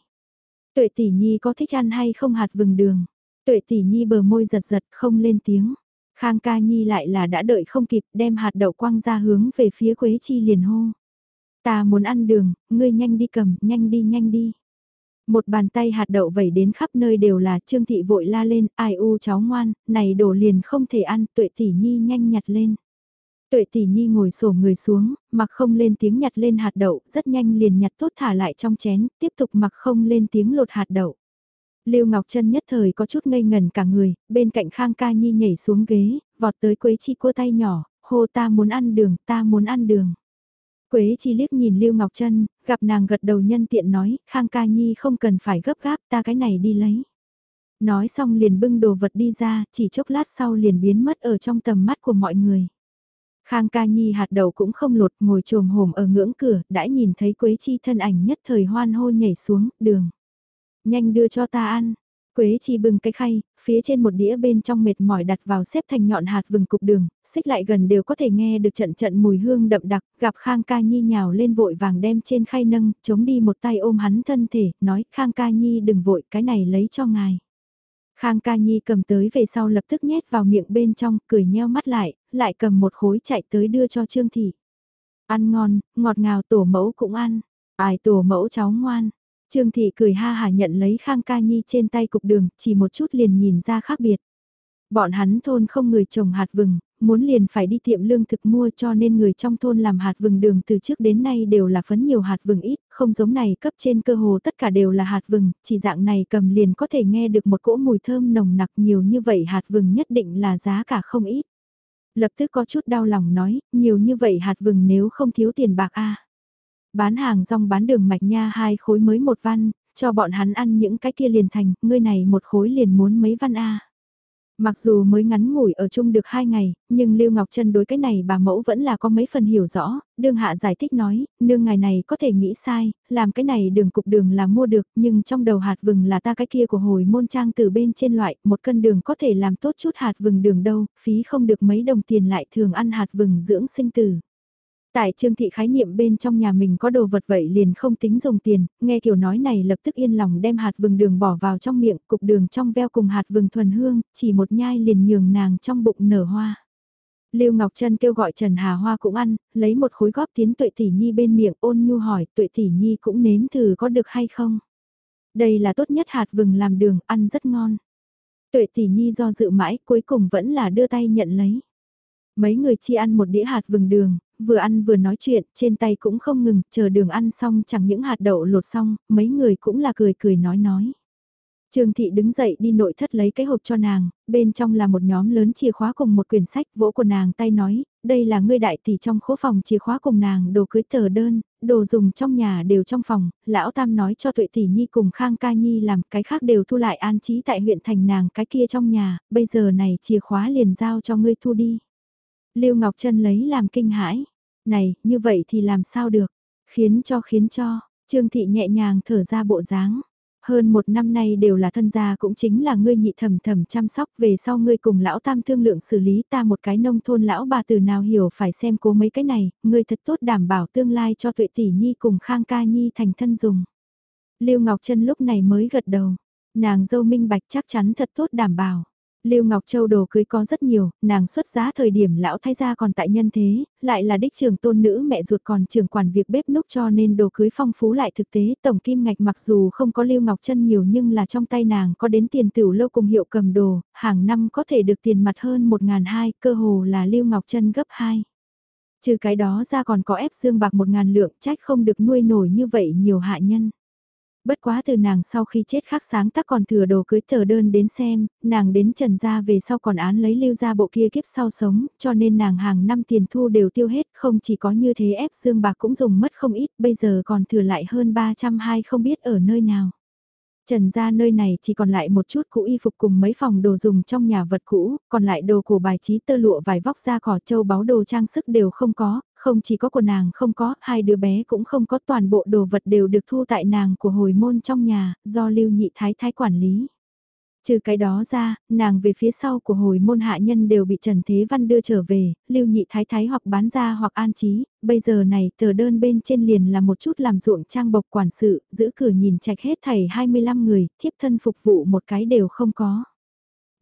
Tuệ Tỷ Nhi có thích ăn hay không hạt vừng đường? Tuệ Tỷ Nhi bờ môi giật giật không lên tiếng. Khang Ca Nhi lại là đã đợi không kịp đem hạt đậu quăng ra hướng về phía Quế Chi liền hô. Ta muốn ăn đường, ngươi nhanh đi cầm, nhanh đi nhanh đi. Một bàn tay hạt đậu vẩy đến khắp nơi đều là Trương Thị vội la lên, ai u cháu ngoan, này đổ liền không thể ăn, tuệ tỷ nhi nhanh nhặt lên. Tuệ tỷ nhi ngồi sổ người xuống, mặc không lên tiếng nhặt lên hạt đậu, rất nhanh liền nhặt tốt thả lại trong chén, tiếp tục mặc không lên tiếng lột hạt đậu. Lưu Ngọc Trân nhất thời có chút ngây ngần cả người, bên cạnh Khang Ca Nhi nhảy xuống ghế, vọt tới quấy Chi cua tay nhỏ, hô ta muốn ăn đường, ta muốn ăn đường. Quế chi liếc nhìn Lưu Ngọc Trân, gặp nàng gật đầu nhân tiện nói, Khang ca nhi không cần phải gấp gáp ta cái này đi lấy. Nói xong liền bưng đồ vật đi ra, chỉ chốc lát sau liền biến mất ở trong tầm mắt của mọi người. Khang ca nhi hạt đầu cũng không lột ngồi trồm hổm ở ngưỡng cửa, đã nhìn thấy Quế Chi thân ảnh nhất thời hoan hô nhảy xuống, đường. Nhanh đưa cho ta ăn. Quế Chi bưng cái khay, phía trên một đĩa bên trong mệt mỏi đặt vào xếp thành nhọn hạt vừng cục đường, xích lại gần đều có thể nghe được trận trận mùi hương đậm đặc, gặp Khang Ca Nhi nhào lên vội vàng đem trên khay nâng, chống đi một tay ôm hắn thân thể, nói Khang Ca Nhi đừng vội, cái này lấy cho ngài. Khang Ca Nhi cầm tới về sau lập tức nhét vào miệng bên trong, cười nheo mắt lại, lại cầm một khối chạy tới đưa cho Trương Thị. Ăn ngon, ngọt ngào tổ mẫu cũng ăn. Ai tổ mẫu cháu ngoan. Trương Thị cười ha hà nhận lấy Khang Ca Nhi trên tay cục đường, chỉ một chút liền nhìn ra khác biệt. Bọn hắn thôn không người trồng hạt vừng, muốn liền phải đi tiệm lương thực mua cho nên người trong thôn làm hạt vừng đường từ trước đến nay đều là phấn nhiều hạt vừng ít, không giống này cấp trên cơ hồ tất cả đều là hạt vừng, chỉ dạng này cầm liền có thể nghe được một cỗ mùi thơm nồng nặc nhiều như vậy hạt vừng nhất định là giá cả không ít. Lập tức có chút đau lòng nói, nhiều như vậy hạt vừng nếu không thiếu tiền bạc a Bán hàng rong bán đường mạch nha hai khối mới một văn, cho bọn hắn ăn những cái kia liền thành, ngươi này một khối liền muốn mấy văn a Mặc dù mới ngắn ngủi ở chung được hai ngày, nhưng Lưu Ngọc Trân đối cái này bà mẫu vẫn là có mấy phần hiểu rõ, đương hạ giải thích nói, nương ngài này có thể nghĩ sai, làm cái này đường cục đường là mua được, nhưng trong đầu hạt vừng là ta cái kia của hồi môn trang từ bên trên loại, một cân đường có thể làm tốt chút hạt vừng đường đâu, phí không được mấy đồng tiền lại thường ăn hạt vừng dưỡng sinh tử. Tại trương thị khái niệm bên trong nhà mình có đồ vật vậy liền không tính dùng tiền, nghe kiểu nói này lập tức yên lòng đem hạt vừng đường bỏ vào trong miệng, cục đường trong veo cùng hạt vừng thuần hương, chỉ một nhai liền nhường nàng trong bụng nở hoa. Lưu Ngọc Trân kêu gọi Trần Hà Hoa cũng ăn, lấy một khối góp tiến tuệ tỷ nhi bên miệng ôn nhu hỏi tuệ tỷ nhi cũng nếm thử có được hay không. Đây là tốt nhất hạt vừng làm đường, ăn rất ngon. Tuệ tỷ nhi do dự mãi cuối cùng vẫn là đưa tay nhận lấy. Mấy người chi ăn một đĩa hạt vừng đường, vừa ăn vừa nói chuyện, trên tay cũng không ngừng, chờ đường ăn xong chẳng những hạt đậu lột xong, mấy người cũng là cười cười nói nói. Trương Thị đứng dậy đi nội thất lấy cái hộp cho nàng, bên trong là một nhóm lớn chìa khóa cùng một quyển sách vỗ của nàng tay nói, đây là ngươi đại tỷ trong khố phòng chìa khóa cùng nàng đồ cưới tờ đơn, đồ dùng trong nhà đều trong phòng, lão tam nói cho tuệ tỷ nhi cùng Khang Ca Nhi làm cái khác đều thu lại an trí tại huyện thành nàng cái kia trong nhà, bây giờ này chìa khóa liền giao cho ngươi thu đi. Lưu Ngọc Trân lấy làm kinh hãi. Này, như vậy thì làm sao được? Khiến cho khiến cho, Trương Thị nhẹ nhàng thở ra bộ dáng. Hơn một năm nay đều là thân gia cũng chính là ngươi nhị thầm thầm chăm sóc về sau ngươi cùng lão tam thương lượng xử lý ta một cái nông thôn lão bà từ nào hiểu phải xem cố mấy cái này, ngươi thật tốt đảm bảo tương lai cho tuệ tỷ nhi cùng khang ca nhi thành thân dùng. Lưu Ngọc Trân lúc này mới gật đầu, nàng dâu minh bạch chắc chắn thật tốt đảm bảo. Lưu Ngọc Châu đồ cưới có rất nhiều, nàng xuất giá thời điểm lão thái gia còn tại nhân thế, lại là đích trường tôn nữ mẹ ruột còn trường quản việc bếp núc cho nên đồ cưới phong phú lại thực tế, tổng kim ngạch mặc dù không có Lưu Ngọc Trân nhiều nhưng là trong tay nàng có đến tiền tiểu lâu cùng hiệu cầm đồ, hàng năm có thể được tiền mặt hơn 1 hai cơ hồ là Lưu Ngọc Trân gấp 2. Trừ cái đó ra còn có ép dương bạc 1 ngàn lượng trách không được nuôi nổi như vậy nhiều hạ nhân. Bất quá từ nàng sau khi chết khắc sáng tác còn thừa đồ cưới tờ đơn đến xem, nàng đến trần gia về sau còn án lấy lưu ra bộ kia kiếp sau sống, cho nên nàng hàng năm tiền thu đều tiêu hết, không chỉ có như thế ép dương bạc cũng dùng mất không ít, bây giờ còn thừa lại hơn 320 không biết ở nơi nào. Trần ra nơi này chỉ còn lại một chút cũ y phục cùng mấy phòng đồ dùng trong nhà vật cũ, còn lại đồ của bài trí tơ lụa vài vóc da cỏ châu báu đồ trang sức đều không có, không chỉ có của nàng không có, hai đứa bé cũng không có toàn bộ đồ vật đều được thu tại nàng của hồi môn trong nhà, do lưu nhị thái thái quản lý. Trừ cái đó ra, nàng về phía sau của hồi môn hạ nhân đều bị Trần Thế Văn đưa trở về, lưu nhị thái thái hoặc bán ra hoặc an trí, bây giờ này tờ đơn bên trên liền là một chút làm ruộng trang bộc quản sự, giữ cửa nhìn trạch hết thảy 25 người, thiếp thân phục vụ một cái đều không có.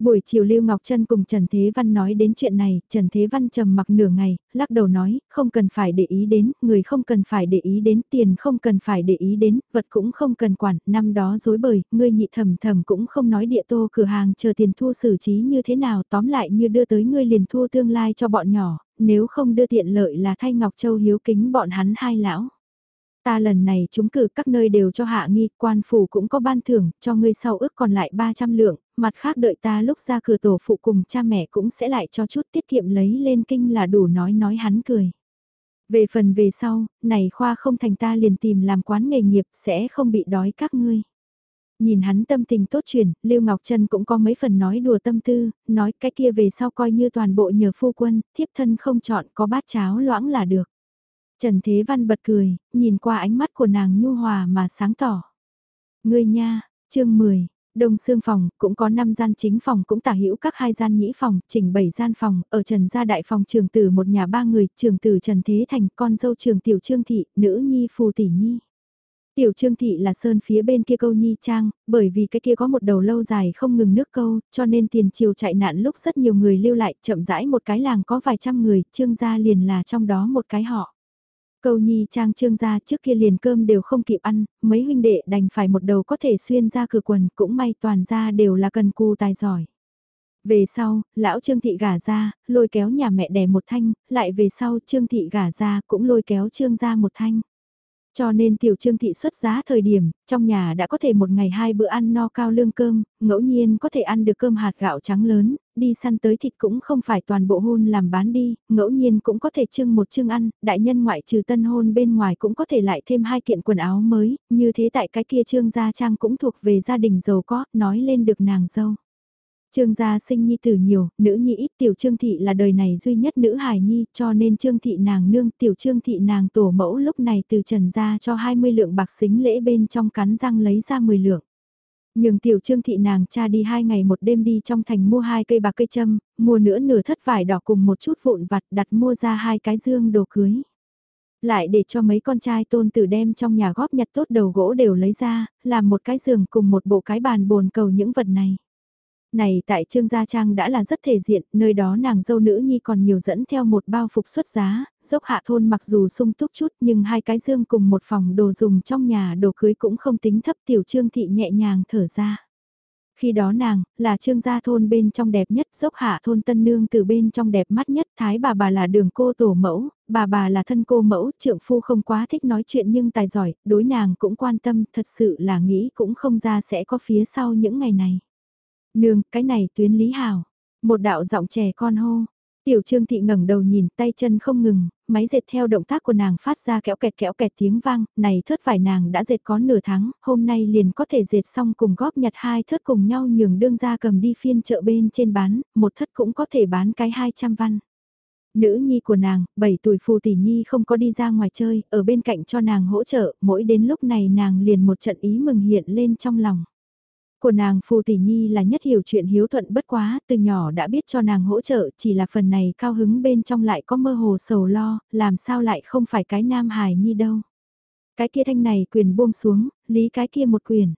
Buổi chiều Lưu Ngọc Trân cùng Trần Thế Văn nói đến chuyện này, Trần Thế Văn trầm mặc nửa ngày, lắc đầu nói, không cần phải để ý đến, người không cần phải để ý đến, tiền không cần phải để ý đến, vật cũng không cần quản, năm đó dối bời, ngươi nhị thầm thầm cũng không nói địa tô cửa hàng chờ tiền thu xử trí như thế nào, tóm lại như đưa tới ngươi liền thu tương lai cho bọn nhỏ, nếu không đưa tiện lợi là thay Ngọc Châu hiếu kính bọn hắn hai lão. Ta lần này chúng cử các nơi đều cho hạ nghi, quan phủ cũng có ban thưởng, cho ngươi sau ước còn lại 300 lượng, mặt khác đợi ta lúc ra cửa tổ phụ cùng cha mẹ cũng sẽ lại cho chút tiết kiệm lấy lên kinh là đủ nói nói hắn cười. Về phần về sau, này khoa không thành ta liền tìm làm quán nghề nghiệp sẽ không bị đói các ngươi. Nhìn hắn tâm tình tốt chuyển, Lưu Ngọc Trân cũng có mấy phần nói đùa tâm tư, nói cái kia về sau coi như toàn bộ nhờ phu quân, thiếp thân không chọn có bát cháo loãng là được. Trần Thế Văn bật cười, nhìn qua ánh mắt của nàng nhu hòa mà sáng tỏ. Ngươi nha, chương 10, Đông xương phòng, cũng có 5 gian chính phòng cũng tả hữu các hai gian nhĩ phòng, chỉnh 7 gian phòng, ở Trần gia đại phòng trường tử một nhà ba người, trường tử Trần Thế Thành, con dâu trường tiểu trương thị, nữ nhi phù tỷ nhi. Tiểu Trương Thị là sơn phía bên kia câu nhi trang, bởi vì cái kia có một đầu lâu dài không ngừng nước câu, cho nên tiền triều chạy nạn lúc rất nhiều người lưu lại, chậm rãi một cái làng có vài trăm người, Trương gia liền là trong đó một cái họ. Câu nhi trang trương gia trước kia liền cơm đều không kịp ăn, mấy huynh đệ đành phải một đầu có thể xuyên ra cửa quần, cũng may toàn gia đều là cần cù tài giỏi. Về sau, lão Trương Thị gả ra, lôi kéo nhà mẹ đẻ một thanh, lại về sau Trương Thị gả ra cũng lôi kéo Trương gia một thanh. Cho nên tiểu trương thị xuất giá thời điểm, trong nhà đã có thể một ngày hai bữa ăn no cao lương cơm, ngẫu nhiên có thể ăn được cơm hạt gạo trắng lớn, đi săn tới thịt cũng không phải toàn bộ hôn làm bán đi, ngẫu nhiên cũng có thể trưng một trưng ăn, đại nhân ngoại trừ tân hôn bên ngoài cũng có thể lại thêm hai kiện quần áo mới, như thế tại cái kia trương gia trang cũng thuộc về gia đình giàu có, nói lên được nàng dâu. Trương gia sinh nhi tử nhiều, nữ nhi ít tiểu trương thị là đời này duy nhất nữ hài nhi cho nên trương thị nàng nương tiểu trương thị nàng tổ mẫu lúc này từ trần ra cho 20 lượng bạc xính lễ bên trong cắn răng lấy ra 10 lượng. Nhưng tiểu trương thị nàng cha đi hai ngày một đêm đi trong thành mua hai cây bạc cây châm, mua nữa nửa thất vải đỏ cùng một chút vụn vặt đặt mua ra hai cái dương đồ cưới. Lại để cho mấy con trai tôn tử đem trong nhà góp nhặt tốt đầu gỗ đều lấy ra, làm một cái giường cùng một bộ cái bàn bồn cầu những vật này. Này tại Trương Gia Trang đã là rất thể diện, nơi đó nàng dâu nữ nhi còn nhiều dẫn theo một bao phục xuất giá, dốc hạ thôn mặc dù sung túc chút nhưng hai cái dương cùng một phòng đồ dùng trong nhà đồ cưới cũng không tính thấp tiểu Trương Thị nhẹ nhàng thở ra. Khi đó nàng, là trương gia thôn bên trong đẹp nhất, dốc hạ thôn tân nương từ bên trong đẹp mắt nhất, thái bà bà là đường cô tổ mẫu, bà bà là thân cô mẫu, trượng phu không quá thích nói chuyện nhưng tài giỏi, đối nàng cũng quan tâm, thật sự là nghĩ cũng không ra sẽ có phía sau những ngày này. Nương, cái này tuyến lý hảo. Một đạo giọng trẻ con hô. Tiểu trương thị ngẩng đầu nhìn tay chân không ngừng, máy dệt theo động tác của nàng phát ra kéo kẹt kéo kẹt tiếng vang, này thớt vải nàng đã dệt có nửa tháng, hôm nay liền có thể dệt xong cùng góp nhặt hai thớt cùng nhau nhường đương ra cầm đi phiên chợ bên trên bán, một thất cũng có thể bán cái 200 văn. Nữ nhi của nàng, 7 tuổi phù tỷ nhi không có đi ra ngoài chơi, ở bên cạnh cho nàng hỗ trợ, mỗi đến lúc này nàng liền một trận ý mừng hiện lên trong lòng của nàng phù tỷ nhi là nhất hiểu chuyện hiếu thuận bất quá, từ nhỏ đã biết cho nàng hỗ trợ, chỉ là phần này cao hứng bên trong lại có mơ hồ sầu lo, làm sao lại không phải cái nam hài nhi đâu. Cái kia thanh này quyền buông xuống, lý cái kia một quyền.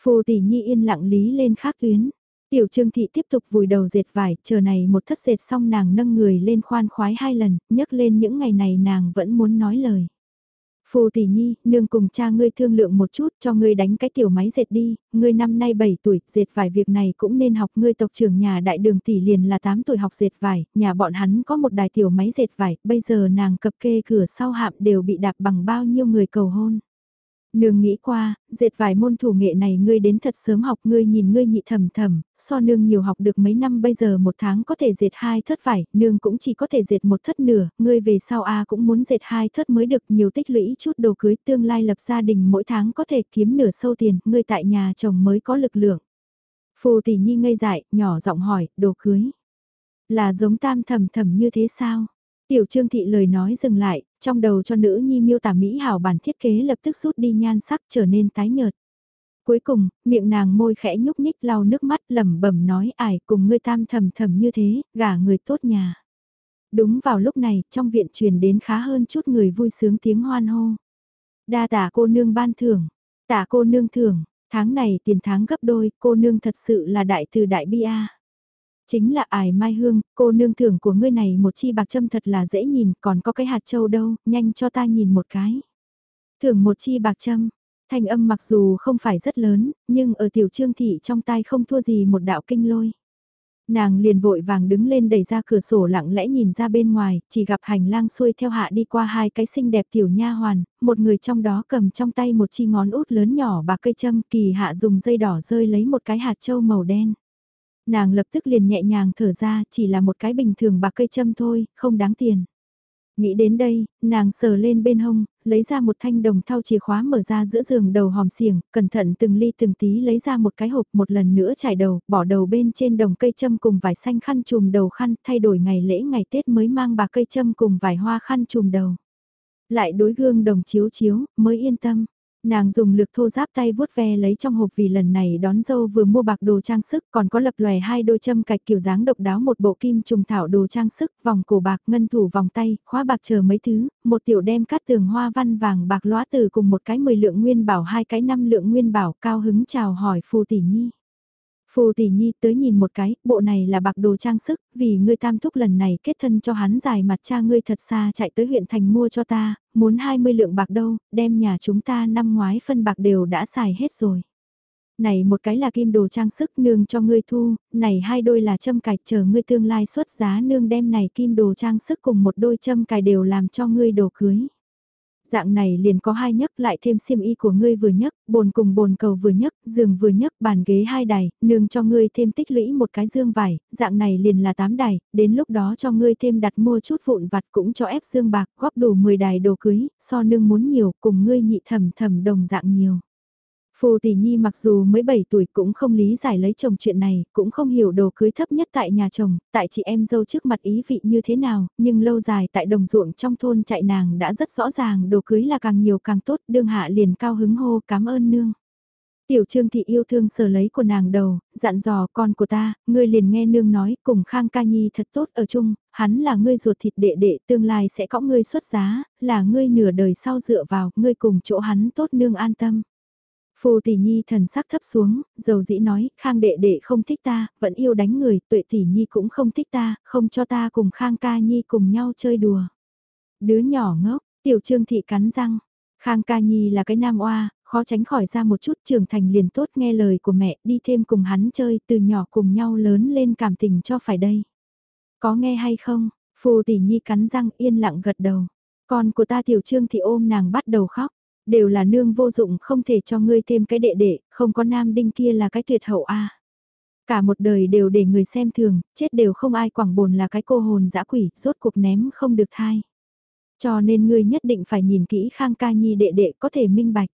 Phù tỷ nhi yên lặng lý lên khác tuyến. Tiểu trương thị tiếp tục vùi đầu dệt vải, chờ này một thất dệt xong nàng nâng người lên khoan khoái hai lần, nhấc lên những ngày này nàng vẫn muốn nói lời. Phù tỷ nhi, nương cùng cha ngươi thương lượng một chút cho ngươi đánh cái tiểu máy dệt đi, ngươi năm nay 7 tuổi, dệt vải việc này cũng nên học ngươi tộc trưởng nhà đại đường tỷ liền là 8 tuổi học dệt vải, nhà bọn hắn có một đài tiểu máy dệt vải, bây giờ nàng cập kê cửa sau hạm đều bị đạp bằng bao nhiêu người cầu hôn. Nương nghĩ qua, dệt vài môn thủ nghệ này ngươi đến thật sớm học ngươi nhìn ngươi nhị thầm thầm, so nương nhiều học được mấy năm bây giờ một tháng có thể dệt hai thất vải, nương cũng chỉ có thể dệt một thất nửa, ngươi về sau a cũng muốn dệt hai thất mới được nhiều tích lũy chút đồ cưới tương lai lập gia đình mỗi tháng có thể kiếm nửa sâu tiền, ngươi tại nhà chồng mới có lực lượng. Phù tỷ nhi ngây dại, nhỏ giọng hỏi, đồ cưới. Là giống tam thầm thầm như thế sao? Tiểu trương thị lời nói dừng lại, trong đầu cho nữ nhi miêu tả mỹ hảo bản thiết kế lập tức rút đi nhan sắc trở nên tái nhợt. Cuối cùng, miệng nàng môi khẽ nhúc nhích lau nước mắt lẩm bẩm nói ải cùng ngươi tam thầm thầm như thế, gả người tốt nhà. Đúng vào lúc này, trong viện truyền đến khá hơn chút người vui sướng tiếng hoan hô. Đa tả cô nương ban thưởng, tả cô nương thưởng, tháng này tiền tháng gấp đôi, cô nương thật sự là đại từ đại bi a. Chính là ải mai hương, cô nương thưởng của ngươi này một chi bạc châm thật là dễ nhìn, còn có cái hạt châu đâu, nhanh cho ta nhìn một cái. Thưởng một chi bạc châm, thanh âm mặc dù không phải rất lớn, nhưng ở tiểu trương thị trong tai không thua gì một đạo kinh lôi. Nàng liền vội vàng đứng lên đẩy ra cửa sổ lặng lẽ nhìn ra bên ngoài, chỉ gặp hành lang xuôi theo hạ đi qua hai cái xinh đẹp tiểu nha hoàn, một người trong đó cầm trong tay một chi ngón út lớn nhỏ bạc cây châm kỳ hạ dùng dây đỏ rơi lấy một cái hạt châu màu đen nàng lập tức liền nhẹ nhàng thở ra chỉ là một cái bình thường bạc cây châm thôi, không đáng tiền. Nghĩ đến đây, nàng sờ lên bên hông, lấy ra một thanh đồng thau chìa khóa mở ra giữa giường đầu hòm xiềng, cẩn thận từng ly từng tí lấy ra một cái hộp một lần nữa trải đầu, bỏ đầu bên trên đồng cây châm cùng vải xanh khăn chùm đầu khăn, thay đổi ngày lễ ngày Tết mới mang bà cây châm cùng vải hoa khăn chùm đầu. Lại đối gương đồng chiếu chiếu, mới yên tâm. Nàng dùng lực thô giáp tay vuốt ve lấy trong hộp vì lần này đón dâu vừa mua bạc đồ trang sức còn có lập lòe hai đôi châm cạch kiểu dáng độc đáo một bộ kim trùng thảo đồ trang sức, vòng cổ bạc ngân thủ vòng tay, khóa bạc chờ mấy thứ, một tiểu đem cắt tường hoa văn vàng bạc lóa từ cùng một cái 10 lượng nguyên bảo hai cái năm lượng nguyên bảo cao hứng chào hỏi phù tỷ nhi. Phù tỷ nhi tới nhìn một cái, bộ này là bạc đồ trang sức, vì ngươi tam thúc lần này kết thân cho hắn dài mặt cha ngươi thật xa chạy tới huyện thành mua cho ta, muốn 20 lượng bạc đâu, đem nhà chúng ta năm ngoái phân bạc đều đã xài hết rồi. Này một cái là kim đồ trang sức nương cho ngươi thu, này hai đôi là châm cài chờ ngươi tương lai xuất giá nương đem này kim đồ trang sức cùng một đôi châm cài đều làm cho ngươi đồ cưới dạng này liền có hai nhấc lại thêm xiêm y của ngươi vừa nhấc, bồn cùng bồn cầu vừa nhấc, giường vừa nhấc, bàn ghế hai đài, nương cho ngươi thêm tích lũy một cái dương vải, dạng này liền là tám đài, đến lúc đó cho ngươi thêm đặt mua chút vụn vặt cũng cho ép dương bạc, góp đủ 10 đài đồ cưới, so nương muốn nhiều, cùng ngươi nhị thầm thầm đồng dạng nhiều. Phù tỷ nhi mặc dù mới 7 tuổi cũng không lý giải lấy chồng chuyện này, cũng không hiểu đồ cưới thấp nhất tại nhà chồng, tại chị em dâu trước mặt ý vị như thế nào, nhưng lâu dài tại đồng ruộng trong thôn chạy nàng đã rất rõ ràng đồ cưới là càng nhiều càng tốt, đương hạ liền cao hứng hô cảm ơn nương. Tiểu trương thị yêu thương sờ lấy của nàng đầu, dặn dò con của ta, ngươi liền nghe nương nói cùng Khang ca nhi thật tốt ở chung, hắn là ngươi ruột thịt đệ đệ tương lai sẽ có ngươi xuất giá, là ngươi nửa đời sau dựa vào, ngươi cùng chỗ hắn tốt nương an tâm. Phù tỷ nhi thần sắc thấp xuống, dầu dĩ nói, khang đệ đệ không thích ta, vẫn yêu đánh người, tuệ tỷ nhi cũng không thích ta, không cho ta cùng khang ca nhi cùng nhau chơi đùa. Đứa nhỏ ngốc, tiểu trương thị cắn răng, khang ca nhi là cái nam oa, khó tránh khỏi ra một chút trưởng thành liền tốt nghe lời của mẹ, đi thêm cùng hắn chơi, từ nhỏ cùng nhau lớn lên cảm tình cho phải đây. Có nghe hay không? Phù tỷ nhi cắn răng yên lặng gật đầu. Con của ta tiểu trương thị ôm nàng bắt đầu khóc đều là nương vô dụng không thể cho ngươi thêm cái đệ đệ, không có nam đinh kia là cái tuyệt hậu a. Cả một đời đều để người xem thường, chết đều không ai quảng bồn là cái cô hồn dã quỷ, rốt cuộc ném không được thai. Cho nên ngươi nhất định phải nhìn kỹ Khang Ca Nhi đệ đệ có thể minh bạch.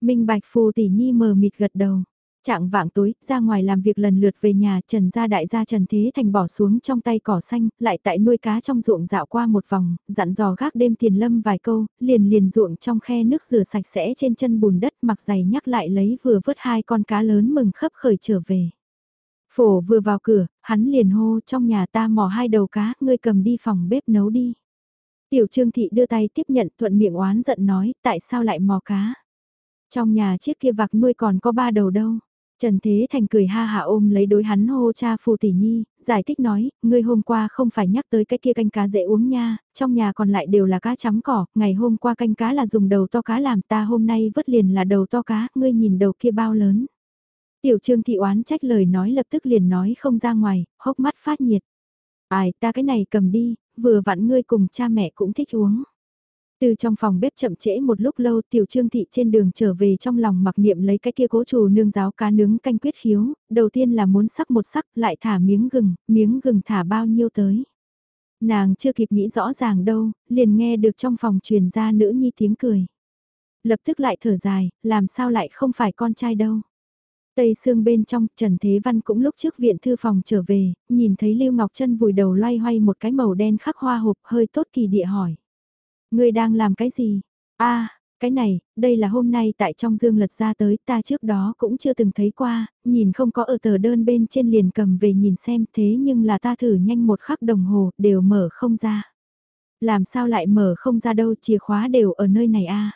Minh bạch phù tỷ nhi mờ mịt gật đầu. Trạng vạng tối, ra ngoài làm việc lần lượt về nhà, Trần gia đại gia Trần Thế Thành bỏ xuống trong tay cỏ xanh, lại tại nuôi cá trong ruộng dạo qua một vòng, dặn dò gác đêm tiền lâm vài câu, liền liền ruộng trong khe nước rửa sạch sẽ trên chân bùn đất mặc giày nhắc lại lấy vừa vớt hai con cá lớn mừng khấp khởi trở về. Phổ vừa vào cửa, hắn liền hô trong nhà ta mò hai đầu cá, ngươi cầm đi phòng bếp nấu đi. Tiểu Trương Thị đưa tay tiếp nhận thuận miệng oán giận nói, tại sao lại mò cá? Trong nhà chiếc kia vạc nuôi còn có ba đầu đâu. Trần Thế Thành cười ha hạ ôm lấy đối hắn hô cha phù tỷ nhi, giải thích nói, ngươi hôm qua không phải nhắc tới cái kia canh cá dễ uống nha, trong nhà còn lại đều là cá chấm cỏ, ngày hôm qua canh cá là dùng đầu to cá làm ta hôm nay vớt liền là đầu to cá, ngươi nhìn đầu kia bao lớn. Tiểu trương thị oán trách lời nói lập tức liền nói không ra ngoài, hốc mắt phát nhiệt. Ai ta cái này cầm đi, vừa vặn ngươi cùng cha mẹ cũng thích uống. Từ trong phòng bếp chậm trễ một lúc lâu tiểu trương thị trên đường trở về trong lòng mặc niệm lấy cái kia cố chủ nương giáo cá nướng canh quyết khiếu, đầu tiên là muốn sắc một sắc lại thả miếng gừng, miếng gừng thả bao nhiêu tới. Nàng chưa kịp nghĩ rõ ràng đâu, liền nghe được trong phòng truyền ra nữ nhi tiếng cười. Lập tức lại thở dài, làm sao lại không phải con trai đâu. Tây xương bên trong, Trần Thế Văn cũng lúc trước viện thư phòng trở về, nhìn thấy Lưu Ngọc Trân vùi đầu loay hoay một cái màu đen khắc hoa hộp hơi tốt kỳ địa hỏi. Ngươi đang làm cái gì? a cái này, đây là hôm nay tại trong dương lật ra tới ta trước đó cũng chưa từng thấy qua, nhìn không có ở tờ đơn bên trên liền cầm về nhìn xem thế nhưng là ta thử nhanh một khắc đồng hồ đều mở không ra. Làm sao lại mở không ra đâu chìa khóa đều ở nơi này a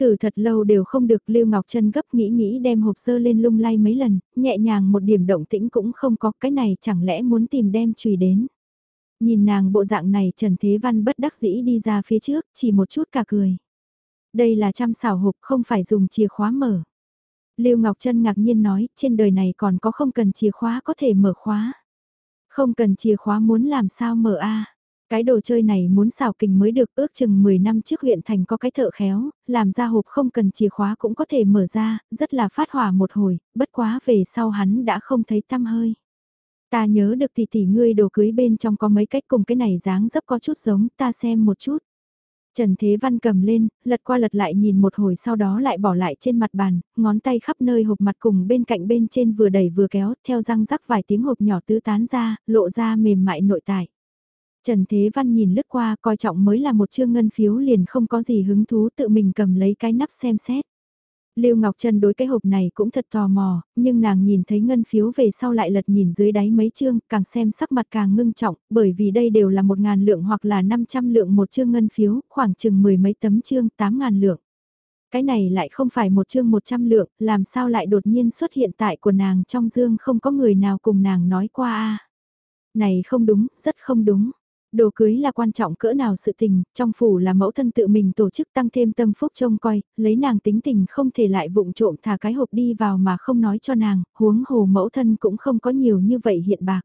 Thử thật lâu đều không được Lưu Ngọc Trân gấp nghĩ nghĩ đem hộp sơ lên lung lay mấy lần, nhẹ nhàng một điểm động tĩnh cũng không có cái này chẳng lẽ muốn tìm đem chùy đến. Nhìn nàng bộ dạng này Trần Thế Văn bất đắc dĩ đi ra phía trước, chỉ một chút cả cười. Đây là trăm xảo hộp không phải dùng chìa khóa mở. Lưu Ngọc Trân ngạc nhiên nói, trên đời này còn có không cần chìa khóa có thể mở khóa. Không cần chìa khóa muốn làm sao mở a Cái đồ chơi này muốn xào kình mới được ước chừng 10 năm trước huyện thành có cái thợ khéo, làm ra hộp không cần chìa khóa cũng có thể mở ra, rất là phát hỏa một hồi, bất quá về sau hắn đã không thấy tăm hơi. Ta nhớ được tỷ tỷ ngươi đồ cưới bên trong có mấy cách cùng cái này dáng dấp có chút giống, ta xem một chút. Trần Thế Văn cầm lên, lật qua lật lại nhìn một hồi sau đó lại bỏ lại trên mặt bàn, ngón tay khắp nơi hộp mặt cùng bên cạnh bên trên vừa đẩy vừa kéo, theo răng rắc vài tiếng hộp nhỏ tứ tán ra, lộ ra mềm mại nội tại. Trần Thế Văn nhìn lướt qua coi trọng mới là một chương ngân phiếu liền không có gì hứng thú tự mình cầm lấy cái nắp xem xét. Lưu Ngọc Trân đối cái hộp này cũng thật tò mò, nhưng nàng nhìn thấy ngân phiếu về sau lại lật nhìn dưới đáy mấy chương, càng xem sắc mặt càng ngưng trọng, bởi vì đây đều là một ngàn lượng hoặc là 500 lượng một chương ngân phiếu, khoảng chừng mười mấy tấm chương 8 ngàn lượng. Cái này lại không phải một chương 100 lượng, làm sao lại đột nhiên xuất hiện tại của nàng trong dương không có người nào cùng nàng nói qua a Này không đúng, rất không đúng. Đồ cưới là quan trọng cỡ nào sự tình, trong phủ là mẫu thân tự mình tổ chức tăng thêm tâm phúc trông coi, lấy nàng tính tình không thể lại vụng trộm thả cái hộp đi vào mà không nói cho nàng, huống hồ mẫu thân cũng không có nhiều như vậy hiện bạc.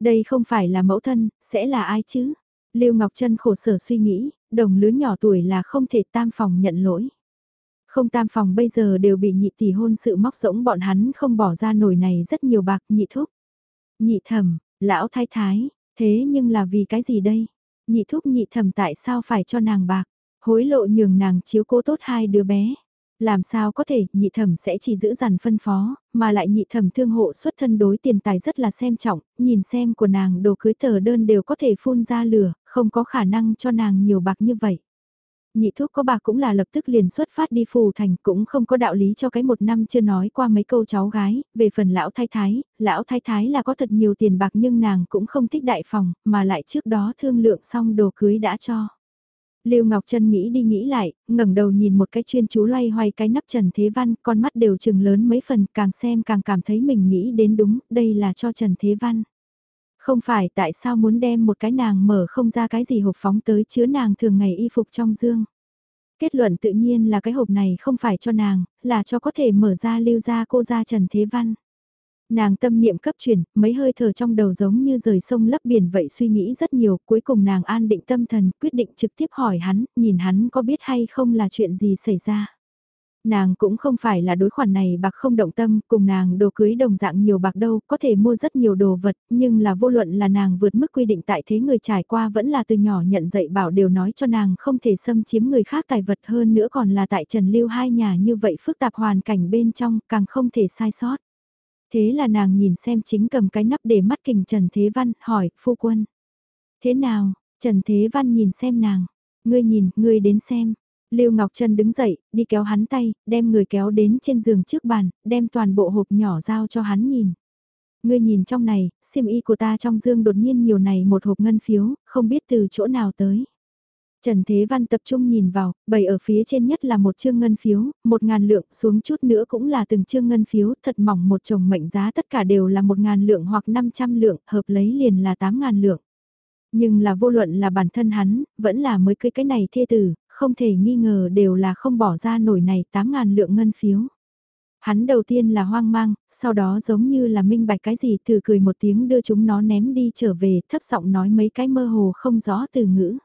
Đây không phải là mẫu thân, sẽ là ai chứ? Lưu Ngọc Trân khổ sở suy nghĩ, đồng lứa nhỏ tuổi là không thể tam phòng nhận lỗi. Không tam phòng bây giờ đều bị nhị tỷ hôn sự móc rỗng bọn hắn không bỏ ra nổi này rất nhiều bạc nhị thúc. Nhị thẩm, lão thái thái, Thế nhưng là vì cái gì đây? Nhị thúc nhị thẩm tại sao phải cho nàng bạc? Hối lộ nhường nàng chiếu cố tốt hai đứa bé. Làm sao có thể, nhị thẩm sẽ chỉ giữ dằn phân phó, mà lại nhị thẩm thương hộ xuất thân đối tiền tài rất là xem trọng, nhìn xem của nàng đồ cưới tờ đơn đều có thể phun ra lửa, không có khả năng cho nàng nhiều bạc như vậy nhị thuốc có bà cũng là lập tức liền xuất phát đi phù thành cũng không có đạo lý cho cái một năm chưa nói qua mấy câu cháu gái, về phần lão thái thái, lão thái thái là có thật nhiều tiền bạc nhưng nàng cũng không thích đại phòng, mà lại trước đó thương lượng xong đồ cưới đã cho. Lưu Ngọc Trân nghĩ đi nghĩ lại, ngẩng đầu nhìn một cái chuyên chú loay hoay cái nắp Trần Thế Văn, con mắt đều chừng lớn mấy phần, càng xem càng cảm thấy mình nghĩ đến đúng, đây là cho Trần Thế Văn. Không phải tại sao muốn đem một cái nàng mở không ra cái gì hộp phóng tới chứa nàng thường ngày y phục trong dương. Kết luận tự nhiên là cái hộp này không phải cho nàng, là cho có thể mở ra lưu ra cô ra Trần Thế Văn. Nàng tâm niệm cấp chuyển, mấy hơi thở trong đầu giống như rời sông lấp biển vậy suy nghĩ rất nhiều, cuối cùng nàng an định tâm thần, quyết định trực tiếp hỏi hắn, nhìn hắn có biết hay không là chuyện gì xảy ra. Nàng cũng không phải là đối khoản này bạc không động tâm, cùng nàng đồ cưới đồng dạng nhiều bạc đâu, có thể mua rất nhiều đồ vật, nhưng là vô luận là nàng vượt mức quy định tại thế người trải qua vẫn là từ nhỏ nhận dạy bảo đều nói cho nàng không thể xâm chiếm người khác tài vật hơn nữa còn là tại Trần Lưu hai nhà như vậy phức tạp hoàn cảnh bên trong càng không thể sai sót. Thế là nàng nhìn xem chính cầm cái nắp để mắt kình Trần Thế Văn, hỏi, phu quân. Thế nào, Trần Thế Văn nhìn xem nàng, ngươi nhìn, ngươi đến xem. Lưu Ngọc Trân đứng dậy, đi kéo hắn tay, đem người kéo đến trên giường trước bàn, đem toàn bộ hộp nhỏ giao cho hắn nhìn. Ngươi nhìn trong này, xiêm y của ta trong dương đột nhiên nhiều này một hộp ngân phiếu, không biết từ chỗ nào tới. Trần Thế Văn tập trung nhìn vào, bày ở phía trên nhất là một chương ngân phiếu, một ngàn lượng, xuống chút nữa cũng là từng chương ngân phiếu, thật mỏng một chồng mệnh giá tất cả đều là một ngàn lượng hoặc 500 lượng, hợp lấy liền là 8 ngàn lượng. Nhưng là vô luận là bản thân hắn, vẫn là mới cưới cái này thê tử, không thể nghi ngờ đều là không bỏ ra nổi này 8.000 lượng ngân phiếu. Hắn đầu tiên là hoang mang, sau đó giống như là minh bạch cái gì thử cười một tiếng đưa chúng nó ném đi trở về thấp giọng nói mấy cái mơ hồ không rõ từ ngữ.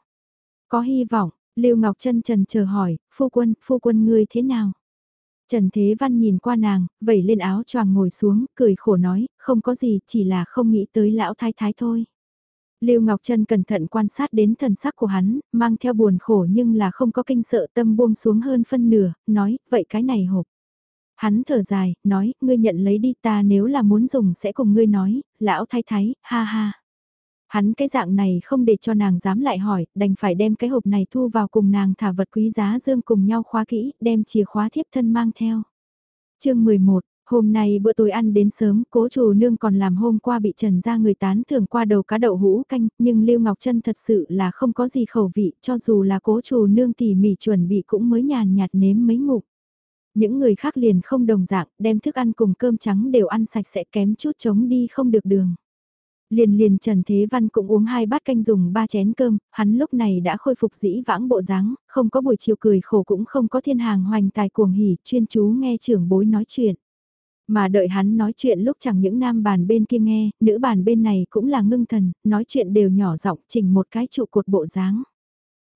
Có hy vọng, Lưu Ngọc Trân trần chờ hỏi, phu quân, phu quân ngươi thế nào? Trần Thế Văn nhìn qua nàng, vẩy lên áo choàng ngồi xuống, cười khổ nói, không có gì, chỉ là không nghĩ tới lão thái thái thôi. Lưu Ngọc Trân cẩn thận quan sát đến thần sắc của hắn, mang theo buồn khổ nhưng là không có kinh sợ tâm buông xuống hơn phân nửa, nói, vậy cái này hộp. Hắn thở dài, nói, ngươi nhận lấy đi ta nếu là muốn dùng sẽ cùng ngươi nói, lão thái thái, ha ha. Hắn cái dạng này không để cho nàng dám lại hỏi, đành phải đem cái hộp này thu vào cùng nàng thả vật quý giá dương cùng nhau khóa kỹ, đem chìa khóa thiếp thân mang theo. chương 11, Hôm nay bữa tối ăn đến sớm, cố chủ nương còn làm hôm qua bị trần ra người tán thưởng qua đầu cá đậu hũ canh, nhưng Lưu Ngọc Trân thật sự là không có gì khẩu vị, cho dù là cố chủ nương tỉ mỉ chuẩn bị cũng mới nhàn nhạt nếm mấy ngục. Những người khác liền không đồng dạng, đem thức ăn cùng cơm trắng đều ăn sạch sẽ kém chút chống đi không được đường. Liền liền Trần Thế Văn cũng uống hai bát canh dùng ba chén cơm, hắn lúc này đã khôi phục dĩ vãng bộ dáng, không có buổi chiều cười khổ cũng không có thiên hàng hoành tài cuồng hỉ, chuyên chú nghe trưởng bối nói chuyện. Mà đợi hắn nói chuyện lúc chẳng những nam bàn bên kia nghe, nữ bàn bên này cũng là ngưng thần, nói chuyện đều nhỏ giọng chỉnh một cái trụ cột bộ dáng.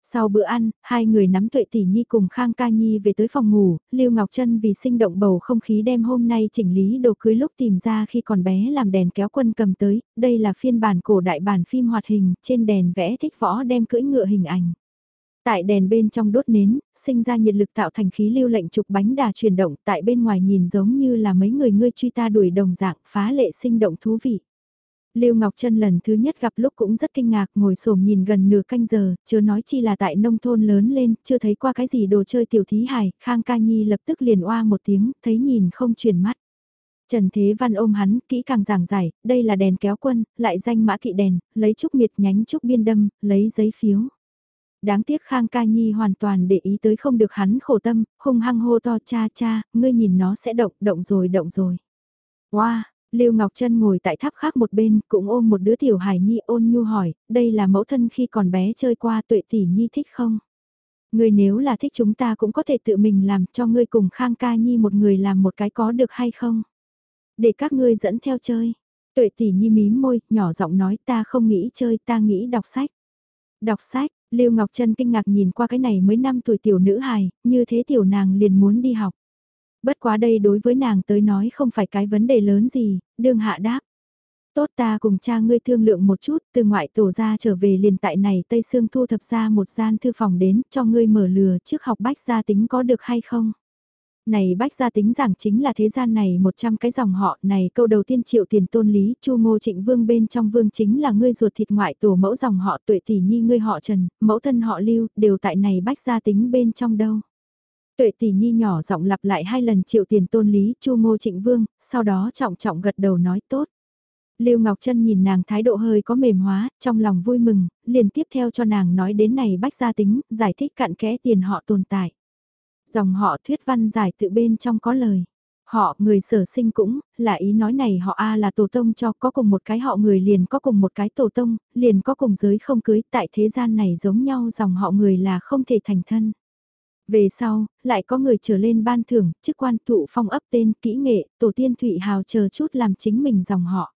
Sau bữa ăn, hai người nắm Tuệ Tỷ Nhi cùng Khang Ca Nhi về tới phòng ngủ, Lưu Ngọc Trân vì sinh động bầu không khí đem hôm nay chỉnh lý đồ cưới lúc tìm ra khi còn bé làm đèn kéo quân cầm tới, đây là phiên bản cổ đại bản phim hoạt hình, trên đèn vẽ thích võ đem cưỡi ngựa hình ảnh. Tại đèn bên trong đốt nến, sinh ra nhiệt lực tạo thành khí lưu lệnh trục bánh đà chuyển động tại bên ngoài nhìn giống như là mấy người ngươi truy ta đuổi đồng dạng phá lệ sinh động thú vị. Lưu Ngọc Trân lần thứ nhất gặp lúc cũng rất kinh ngạc ngồi xổm nhìn gần nửa canh giờ, chưa nói chi là tại nông thôn lớn lên, chưa thấy qua cái gì đồ chơi tiểu thí hài, Khang Ca Nhi lập tức liền oa một tiếng, thấy nhìn không chuyển mắt. Trần Thế Văn ôm hắn, kỹ càng giảng giải, đây là đèn kéo quân, lại danh mã kỵ đèn, lấy trúc miệt nhánh trúc biên đâm, lấy giấy phiếu. Đáng tiếc Khang Ca Nhi hoàn toàn để ý tới không được hắn khổ tâm, hung hăng hô to cha cha, ngươi nhìn nó sẽ động, động rồi động rồi. Wow, Lưu Ngọc Trân ngồi tại tháp khác một bên, cũng ôm một đứa tiểu hài nhi ôn nhu hỏi, đây là mẫu thân khi còn bé chơi qua tuệ tỷ nhi thích không? Ngươi nếu là thích chúng ta cũng có thể tự mình làm cho ngươi cùng Khang Ca Nhi một người làm một cái có được hay không? Để các ngươi dẫn theo chơi. Tuệ tỷ nhi mím môi, nhỏ giọng nói ta không nghĩ chơi, ta nghĩ đọc sách. Đọc sách, Lưu Ngọc Trân kinh ngạc nhìn qua cái này mới 5 tuổi tiểu nữ hài, như thế tiểu nàng liền muốn đi học. Bất quá đây đối với nàng tới nói không phải cái vấn đề lớn gì, đương hạ đáp. Tốt ta cùng cha ngươi thương lượng một chút, từ ngoại tổ ra trở về liền tại này Tây Sương thu thập ra một gian thư phòng đến, cho ngươi mở lừa trước học bách gia tính có được hay không? Này bách gia tính giảng chính là thế gian này 100 cái dòng họ này câu đầu tiên triệu tiền tôn lý chu ngô trịnh vương bên trong vương chính là ngươi ruột thịt ngoại tổ mẫu dòng họ tuệ tỷ nhi ngươi họ trần, mẫu thân họ lưu, đều tại này bách gia tính bên trong đâu. Tuệ tỷ nhi nhỏ giọng lặp lại hai lần triệu tiền tôn lý chu ngô trịnh vương, sau đó trọng trọng gật đầu nói tốt. Lưu Ngọc Trân nhìn nàng thái độ hơi có mềm hóa, trong lòng vui mừng, liền tiếp theo cho nàng nói đến này bách gia tính, giải thích cặn kẽ tiền họ tồn tại. Dòng họ thuyết văn giải tự bên trong có lời. Họ người sở sinh cũng, là ý nói này họ A là tổ tông cho có cùng một cái họ người liền có cùng một cái tổ tông, liền có cùng giới không cưới tại thế gian này giống nhau dòng họ người là không thể thành thân. Về sau, lại có người trở lên ban thưởng, chức quan thụ phong ấp tên kỹ nghệ, tổ tiên Thụy Hào chờ chút làm chính mình dòng họ.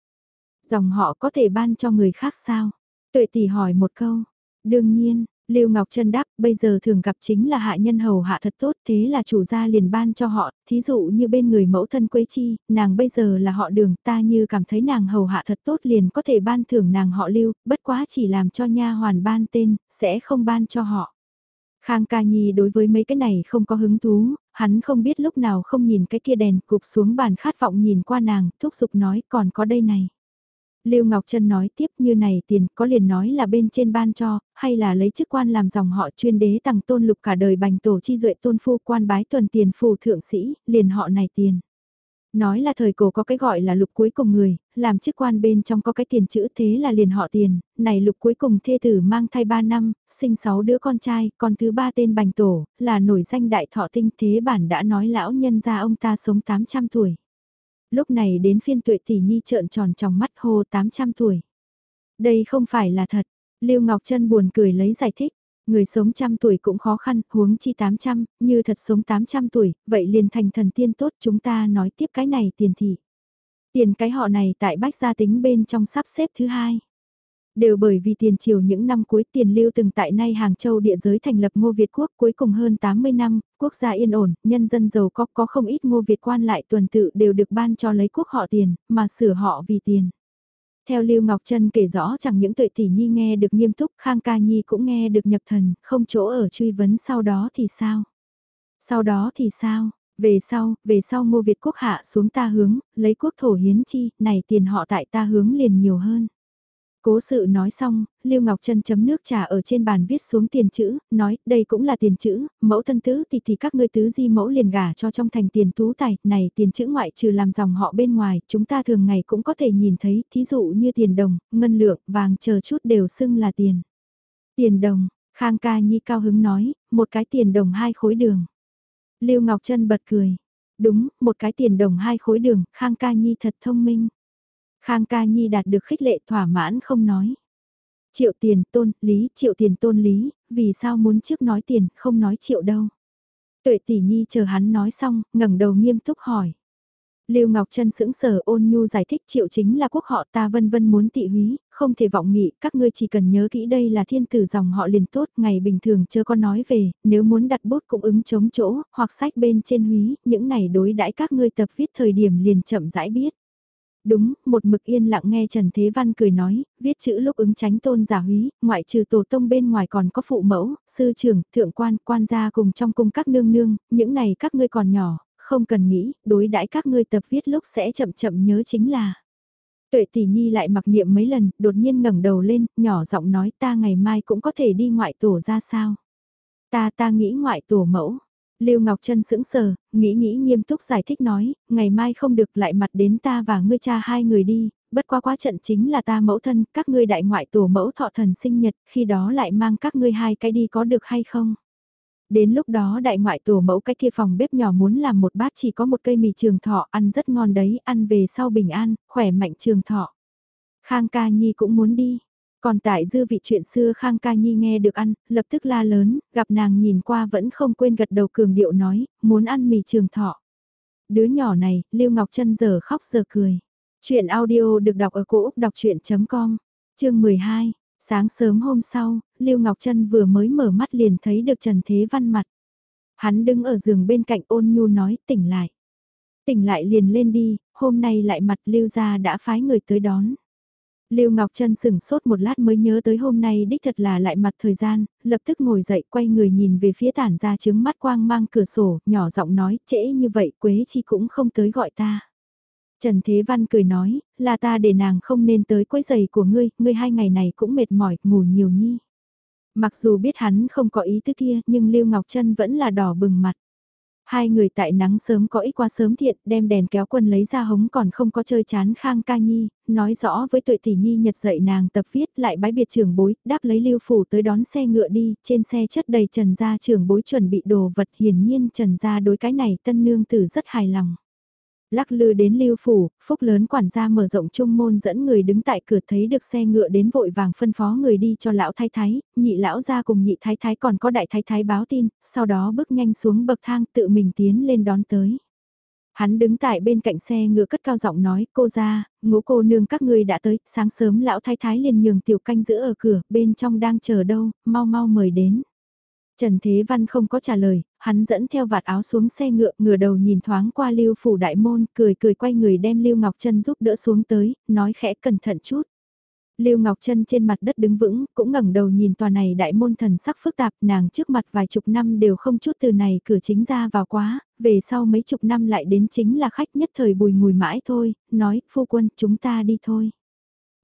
Dòng họ có thể ban cho người khác sao? Tuệ tỷ hỏi một câu. Đương nhiên, Lưu Ngọc Trân đáp, bây giờ thường gặp chính là hạ nhân hầu hạ thật tốt, thế là chủ gia liền ban cho họ, thí dụ như bên người mẫu thân Quế Chi, nàng bây giờ là họ đường, ta như cảm thấy nàng hầu hạ thật tốt liền có thể ban thưởng nàng họ Lưu, bất quá chỉ làm cho nha hoàn ban tên, sẽ không ban cho họ. Khang ca nhi đối với mấy cái này không có hứng thú, hắn không biết lúc nào không nhìn cái kia đèn cục xuống bàn khát vọng nhìn qua nàng, thúc giục nói còn có đây này. Lưu Ngọc Trân nói tiếp như này tiền có liền nói là bên trên ban cho, hay là lấy chức quan làm dòng họ chuyên đế tặng tôn lục cả đời bành tổ chi duệ tôn phu quan bái tuần tiền phù thượng sĩ, liền họ này tiền. Nói là thời cổ có cái gọi là lục cuối cùng người, làm chức quan bên trong có cái tiền chữ thế là liền họ tiền, này lục cuối cùng thê tử mang thai 3 năm, sinh 6 đứa con trai, con thứ ba tên Bành Tổ, là nổi danh đại thọ tinh thế bản đã nói lão nhân ra ông ta sống 800 tuổi. Lúc này đến phiên tuệ tỷ nhi trợn tròn trong mắt hô 800 tuổi. Đây không phải là thật, Lưu Ngọc Trân buồn cười lấy giải thích. Người sống trăm tuổi cũng khó khăn, huống chi 800, như thật sống 800 tuổi, vậy liền thành thần tiên tốt chúng ta nói tiếp cái này tiền thị. Tiền cái họ này tại bách gia tính bên trong sắp xếp thứ hai. Đều bởi vì tiền triều những năm cuối tiền lưu từng tại nay Hàng Châu địa giới thành lập ngô Việt quốc cuối cùng hơn 80 năm, quốc gia yên ổn, nhân dân giàu có có không ít ngô Việt quan lại tuần tự đều được ban cho lấy quốc họ tiền, mà sửa họ vì tiền. Theo Lưu Ngọc Trân kể rõ chẳng những tuệ tỷ nhi nghe được nghiêm túc, Khang Ca Nhi cũng nghe được nhập thần, không chỗ ở truy vấn sau đó thì sao? Sau đó thì sao? Về sau, về sau ngô Việt quốc hạ xuống ta hướng, lấy quốc thổ hiến chi, này tiền họ tại ta hướng liền nhiều hơn. Cố sự nói xong, Lưu Ngọc Trân chấm nước trà ở trên bàn viết xuống tiền chữ, nói, đây cũng là tiền chữ, mẫu thân tứ thì thì các ngươi tứ di mẫu liền gả cho trong thành tiền tú tài, này tiền chữ ngoại trừ làm dòng họ bên ngoài, chúng ta thường ngày cũng có thể nhìn thấy, thí dụ như tiền đồng, ngân lượng, vàng chờ chút đều xưng là tiền. Tiền đồng, Khang Ca Nhi cao hứng nói, một cái tiền đồng hai khối đường. Lưu Ngọc Trân bật cười. Đúng, một cái tiền đồng hai khối đường, Khang Ca Nhi thật thông minh. Khang ca nhi đạt được khích lệ thỏa mãn không nói. Triệu tiền tôn, lý, triệu tiền tôn lý, vì sao muốn trước nói tiền, không nói triệu đâu. Tuệ tỷ nhi chờ hắn nói xong, ngẩng đầu nghiêm túc hỏi. Lưu Ngọc Trân sững sờ ôn nhu giải thích triệu chính là quốc họ ta vân vân muốn tị húy, không thể vọng nghị, các ngươi chỉ cần nhớ kỹ đây là thiên tử dòng họ liền tốt, ngày bình thường chưa có nói về, nếu muốn đặt bút cũng ứng chống chỗ, hoặc sách bên trên húy, những này đối đãi các ngươi tập viết thời điểm liền chậm rãi biết. Đúng, một mực yên lặng nghe Trần Thế Văn cười nói, viết chữ lúc ứng tránh tôn giả húy, ngoại trừ tổ tông bên ngoài còn có phụ mẫu, sư trưởng, thượng quan, quan gia cùng trong cung các nương nương, những này các ngươi còn nhỏ, không cần nghĩ, đối đãi các ngươi tập viết lúc sẽ chậm chậm nhớ chính là. Tuệ tỷ nhi lại mặc niệm mấy lần, đột nhiên ngẩng đầu lên, nhỏ giọng nói ta ngày mai cũng có thể đi ngoại tổ ra sao. Ta ta nghĩ ngoại tổ mẫu. Lưu Ngọc Trân sững sờ, nghĩ nghĩ nghiêm túc giải thích nói, ngày mai không được lại mặt đến ta và ngươi cha hai người đi, bất quá quá trận chính là ta mẫu thân, các ngươi đại ngoại tổ mẫu thọ thần sinh nhật, khi đó lại mang các ngươi hai cái đi có được hay không? Đến lúc đó đại ngoại tổ mẫu cái kia phòng bếp nhỏ muốn làm một bát chỉ có một cây mì trường thọ ăn rất ngon đấy, ăn về sau bình an, khỏe mạnh trường thọ. Khang ca nhi cũng muốn đi. Còn tại dư vị chuyện xưa Khang ca nhi nghe được ăn, lập tức la lớn, gặp nàng nhìn qua vẫn không quên gật đầu cường điệu nói, muốn ăn mì trường thọ. Đứa nhỏ này, Lưu Ngọc Trân giờ khóc giờ cười. Chuyện audio được đọc ở cổ Úc đọc chuyện.com, chương 12. Sáng sớm hôm sau, Lưu Ngọc Trân vừa mới mở mắt liền thấy được Trần Thế Văn mặt. Hắn đứng ở giường bên cạnh ôn nhu nói tỉnh lại. Tỉnh lại liền lên đi, hôm nay lại mặt Lưu gia đã phái người tới đón. Lưu Ngọc Trân sừng sốt một lát mới nhớ tới hôm nay đích thật là lại mặt thời gian, lập tức ngồi dậy quay người nhìn về phía tản ra trứng mắt quang mang cửa sổ, nhỏ giọng nói, trễ như vậy Quế Chi cũng không tới gọi ta. Trần Thế Văn cười nói, là ta để nàng không nên tới quấy giày của ngươi, ngươi hai ngày này cũng mệt mỏi, ngủ nhiều nhi. Mặc dù biết hắn không có ý tứ kia, nhưng Lưu Ngọc Trân vẫn là đỏ bừng mặt. Hai người tại nắng sớm có ít qua sớm thiện, đem đèn kéo quân lấy ra hống còn không có chơi chán khang ca nhi, nói rõ với tuệ tỷ nhi nhật dậy nàng tập viết lại bái biệt trưởng bối, đáp lấy lưu phủ tới đón xe ngựa đi, trên xe chất đầy trần gia trưởng bối chuẩn bị đồ vật hiển nhiên trần gia đối cái này tân nương tử rất hài lòng. Lắc lư đến lưu phủ, phúc lớn quản gia mở rộng trung môn dẫn người đứng tại cửa thấy được xe ngựa đến vội vàng phân phó người đi cho lão thái thái, nhị lão ra cùng nhị thái thái còn có đại thái thái báo tin, sau đó bước nhanh xuống bậc thang tự mình tiến lên đón tới. Hắn đứng tại bên cạnh xe ngựa cất cao giọng nói, cô ra, ngũ cô nương các ngươi đã tới, sáng sớm lão thái thái liền nhường tiểu canh giữ ở cửa, bên trong đang chờ đâu, mau mau mời đến. Trần Thế Văn không có trả lời, hắn dẫn theo vạt áo xuống xe ngựa, ngửa đầu nhìn thoáng qua Lưu phủ đại môn, cười cười quay người đem Lưu Ngọc Trân giúp đỡ xuống tới, nói khẽ cẩn thận chút. Lưu Ngọc Trân trên mặt đất đứng vững, cũng ngẩng đầu nhìn tòa này đại môn thần sắc phức tạp, nàng trước mặt vài chục năm đều không chút từ này cửa chính ra vào quá, về sau mấy chục năm lại đến chính là khách nhất thời bùi ngùi mãi thôi, nói, phu quân, chúng ta đi thôi.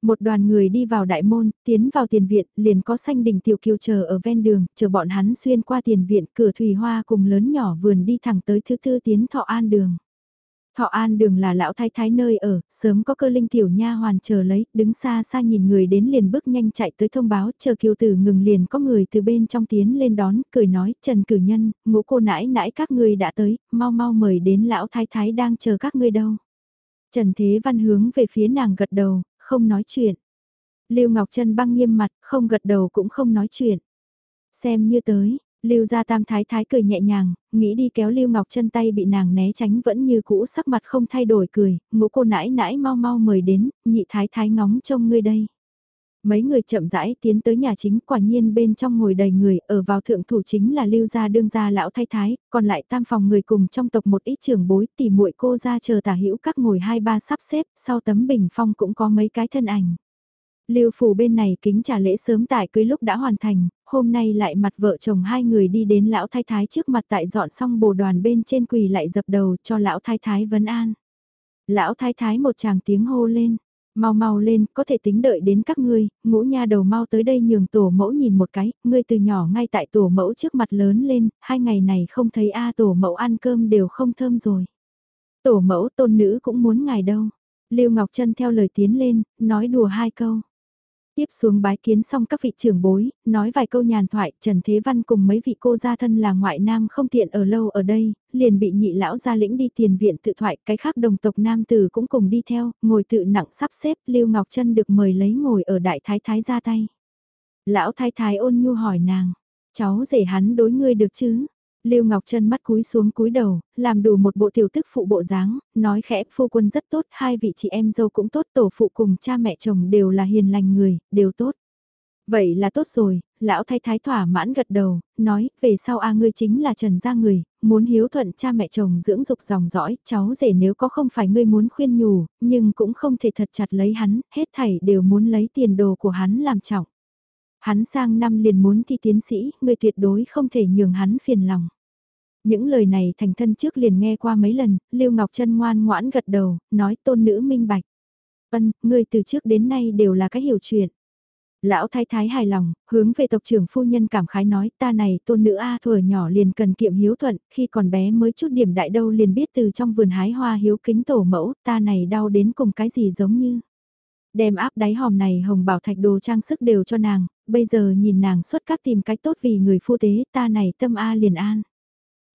Một đoàn người đi vào đại môn, tiến vào tiền viện, liền có xanh đỉnh tiểu kiều chờ ở ven đường, chờ bọn hắn xuyên qua tiền viện, cửa thủy hoa cùng lớn nhỏ vườn đi thẳng tới thứ tư tiến thọ an đường. Thọ an đường là lão thái thái nơi ở, sớm có cơ linh tiểu nha hoàn chờ lấy, đứng xa xa nhìn người đến liền bước nhanh chạy tới thông báo, chờ kiều tử ngừng liền có người từ bên trong tiến lên đón, cười nói, Trần cử nhân, ngũ cô nãi nãi các ngươi đã tới, mau mau mời đến lão thái thái đang chờ các ngươi đâu. Trần Thế Văn hướng về phía nàng gật đầu, không nói chuyện. Lưu Ngọc Trân băng nghiêm mặt, không gật đầu cũng không nói chuyện. Xem như tới, Lưu gia tam thái thái cười nhẹ nhàng, nghĩ đi kéo Lưu Ngọc Trân tay bị nàng né tránh vẫn như cũ sắc mặt không thay đổi cười, ngũ cô nãi nãi mau mau mời đến, nhị thái thái ngóng trông ngươi đây. Mấy người chậm rãi tiến tới nhà chính quả nhiên bên trong ngồi đầy người, ở vào thượng thủ chính là lưu gia đương gia lão thái thái, còn lại tam phòng người cùng trong tộc một ít trường bối tỉ muội cô ra chờ tả hữu các ngồi hai ba sắp xếp, sau tấm bình phong cũng có mấy cái thân ảnh. Lưu phủ bên này kính trả lễ sớm tại cưới lúc đã hoàn thành, hôm nay lại mặt vợ chồng hai người đi đến lão thái thái trước mặt tại dọn xong bồ đoàn bên trên quỳ lại dập đầu cho lão thái thái vấn an. Lão thái thái một chàng tiếng hô lên, Mau mau lên, có thể tính đợi đến các ngươi, ngũ nha đầu mau tới đây nhường tổ mẫu nhìn một cái, ngươi từ nhỏ ngay tại tổ mẫu trước mặt lớn lên, hai ngày này không thấy a tổ mẫu ăn cơm đều không thơm rồi. Tổ mẫu tôn nữ cũng muốn ngài đâu. Lưu Ngọc Trân theo lời tiến lên, nói đùa hai câu. Tiếp xuống bái kiến xong các vị trưởng bối, nói vài câu nhàn thoại, Trần Thế Văn cùng mấy vị cô gia thân là ngoại nam không tiện ở lâu ở đây, liền bị nhị lão gia lĩnh đi tiền viện tự thoại, cái khác đồng tộc nam tử cũng cùng đi theo, ngồi tự nặng sắp xếp, Lưu Ngọc Trân được mời lấy ngồi ở đại thái thái ra tay. Lão thái thái ôn nhu hỏi nàng, cháu rể hắn đối ngươi được chứ? Lưu Ngọc Trân mắt cúi xuống cúi đầu, làm đủ một bộ tiểu tức phụ bộ dáng, nói khẽ phu quân rất tốt, hai vị chị em dâu cũng tốt, tổ phụ cùng cha mẹ chồng đều là hiền lành người, đều tốt. Vậy là tốt rồi, lão thái thái thỏa mãn gật đầu, nói, về sau a ngươi chính là trần gia người, muốn hiếu thuận cha mẹ chồng dưỡng dục dòng dõi, cháu rể nếu có không phải ngươi muốn khuyên nhủ, nhưng cũng không thể thật chặt lấy hắn, hết thảy đều muốn lấy tiền đồ của hắn làm trọng. Hắn sang năm liền muốn thi tiến sĩ, ngươi tuyệt đối không thể nhường hắn phiền lòng. Những lời này thành thân trước liền nghe qua mấy lần, Lưu Ngọc Trân ngoan ngoãn gật đầu, nói tôn nữ minh bạch. Ân, ngươi từ trước đến nay đều là cái hiểu chuyện. Lão thái thái hài lòng, hướng về tộc trưởng phu nhân cảm khái nói ta này tôn nữ A thuở nhỏ liền cần kiệm hiếu thuận, khi còn bé mới chút điểm đại đâu liền biết từ trong vườn hái hoa hiếu kính tổ mẫu, ta này đau đến cùng cái gì giống như. Đem áp đáy hòm này hồng bảo thạch đồ trang sức đều cho nàng, bây giờ nhìn nàng xuất các tìm cách tốt vì người phu tế ta này tâm A liền an.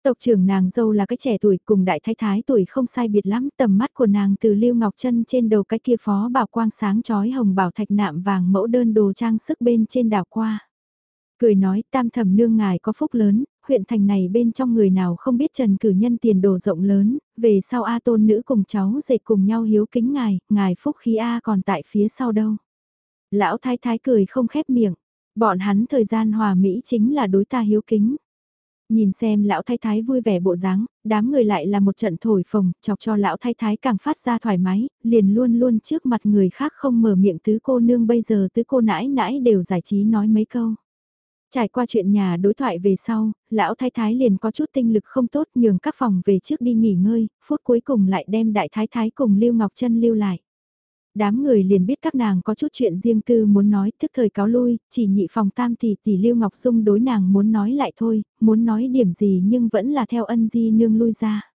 Tộc trưởng nàng dâu là cái trẻ tuổi cùng đại thái thái tuổi không sai biệt lắm, tầm mắt của nàng từ Lưu Ngọc chân trên đầu cái kia phó bảo quang sáng chói hồng bảo thạch nạm vàng mẫu đơn đồ trang sức bên trên đảo qua. Cười nói tam thẩm nương ngài có phúc lớn, huyện thành này bên trong người nào không biết trần cử nhân tiền đồ rộng lớn, về sau A tôn nữ cùng cháu dệt cùng nhau hiếu kính ngài, ngài phúc khí A còn tại phía sau đâu. Lão thái thái cười không khép miệng, bọn hắn thời gian hòa mỹ chính là đối ta hiếu kính. Nhìn xem lão thái thái vui vẻ bộ dáng, đám người lại là một trận thổi phồng, chọc cho lão thái thái càng phát ra thoải mái, liền luôn luôn trước mặt người khác không mở miệng tứ cô nương bây giờ tứ cô nãi nãi đều giải trí nói mấy câu. Trải qua chuyện nhà đối thoại về sau, lão thái thái liền có chút tinh lực không tốt nhường các phòng về trước đi nghỉ ngơi, phút cuối cùng lại đem đại thái thái cùng Lưu Ngọc Trân lưu lại đám người liền biết các nàng có chút chuyện riêng tư muốn nói, thức thời cáo lui, chỉ nhị phòng tam tỷ tỷ Lưu Ngọc Dung đối nàng muốn nói lại thôi, muốn nói điểm gì nhưng vẫn là theo ân di nương lui ra.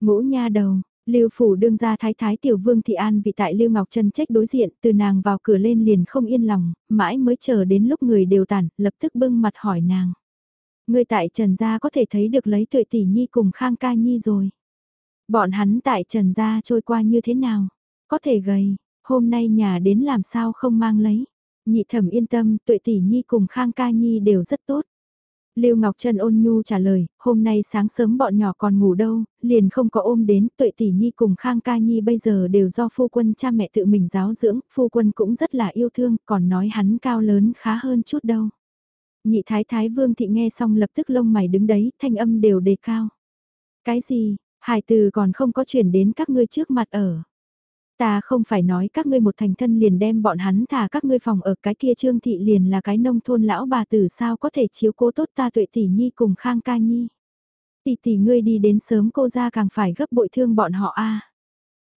Ngũ nha đầu, Lưu phủ đương ra thái thái tiểu vương thị an vị tại Lưu Ngọc Trân trách đối diện, từ nàng vào cửa lên liền không yên lòng, mãi mới chờ đến lúc người đều tản, lập tức bưng mặt hỏi nàng. Người tại Trần gia có thể thấy được lấy tuệ tỷ nhi cùng Khang ca nhi rồi. Bọn hắn tại Trần gia trôi qua như thế nào? Có thể gầy, hôm nay nhà đến làm sao không mang lấy. Nhị thẩm yên tâm, tuệ tỷ nhi cùng Khang ca nhi đều rất tốt. Lưu Ngọc Trân ôn nhu trả lời, hôm nay sáng sớm bọn nhỏ còn ngủ đâu, liền không có ôm đến, tuệ tỷ nhi cùng Khang ca nhi bây giờ đều do phu quân cha mẹ tự mình giáo dưỡng, phu quân cũng rất là yêu thương, còn nói hắn cao lớn khá hơn chút đâu. Nhị thái thái vương thị nghe xong lập tức lông mày đứng đấy, thanh âm đều đề cao. Cái gì, hải từ còn không có chuyển đến các ngươi trước mặt ở. Ta không phải nói các ngươi một thành thân liền đem bọn hắn thả các ngươi phòng ở cái kia trương thị liền là cái nông thôn lão bà tử sao có thể chiếu cố tốt ta tuệ tỷ nhi cùng khang ca nhi. Tỷ tỷ ngươi đi đến sớm cô ra càng phải gấp bội thương bọn họ a.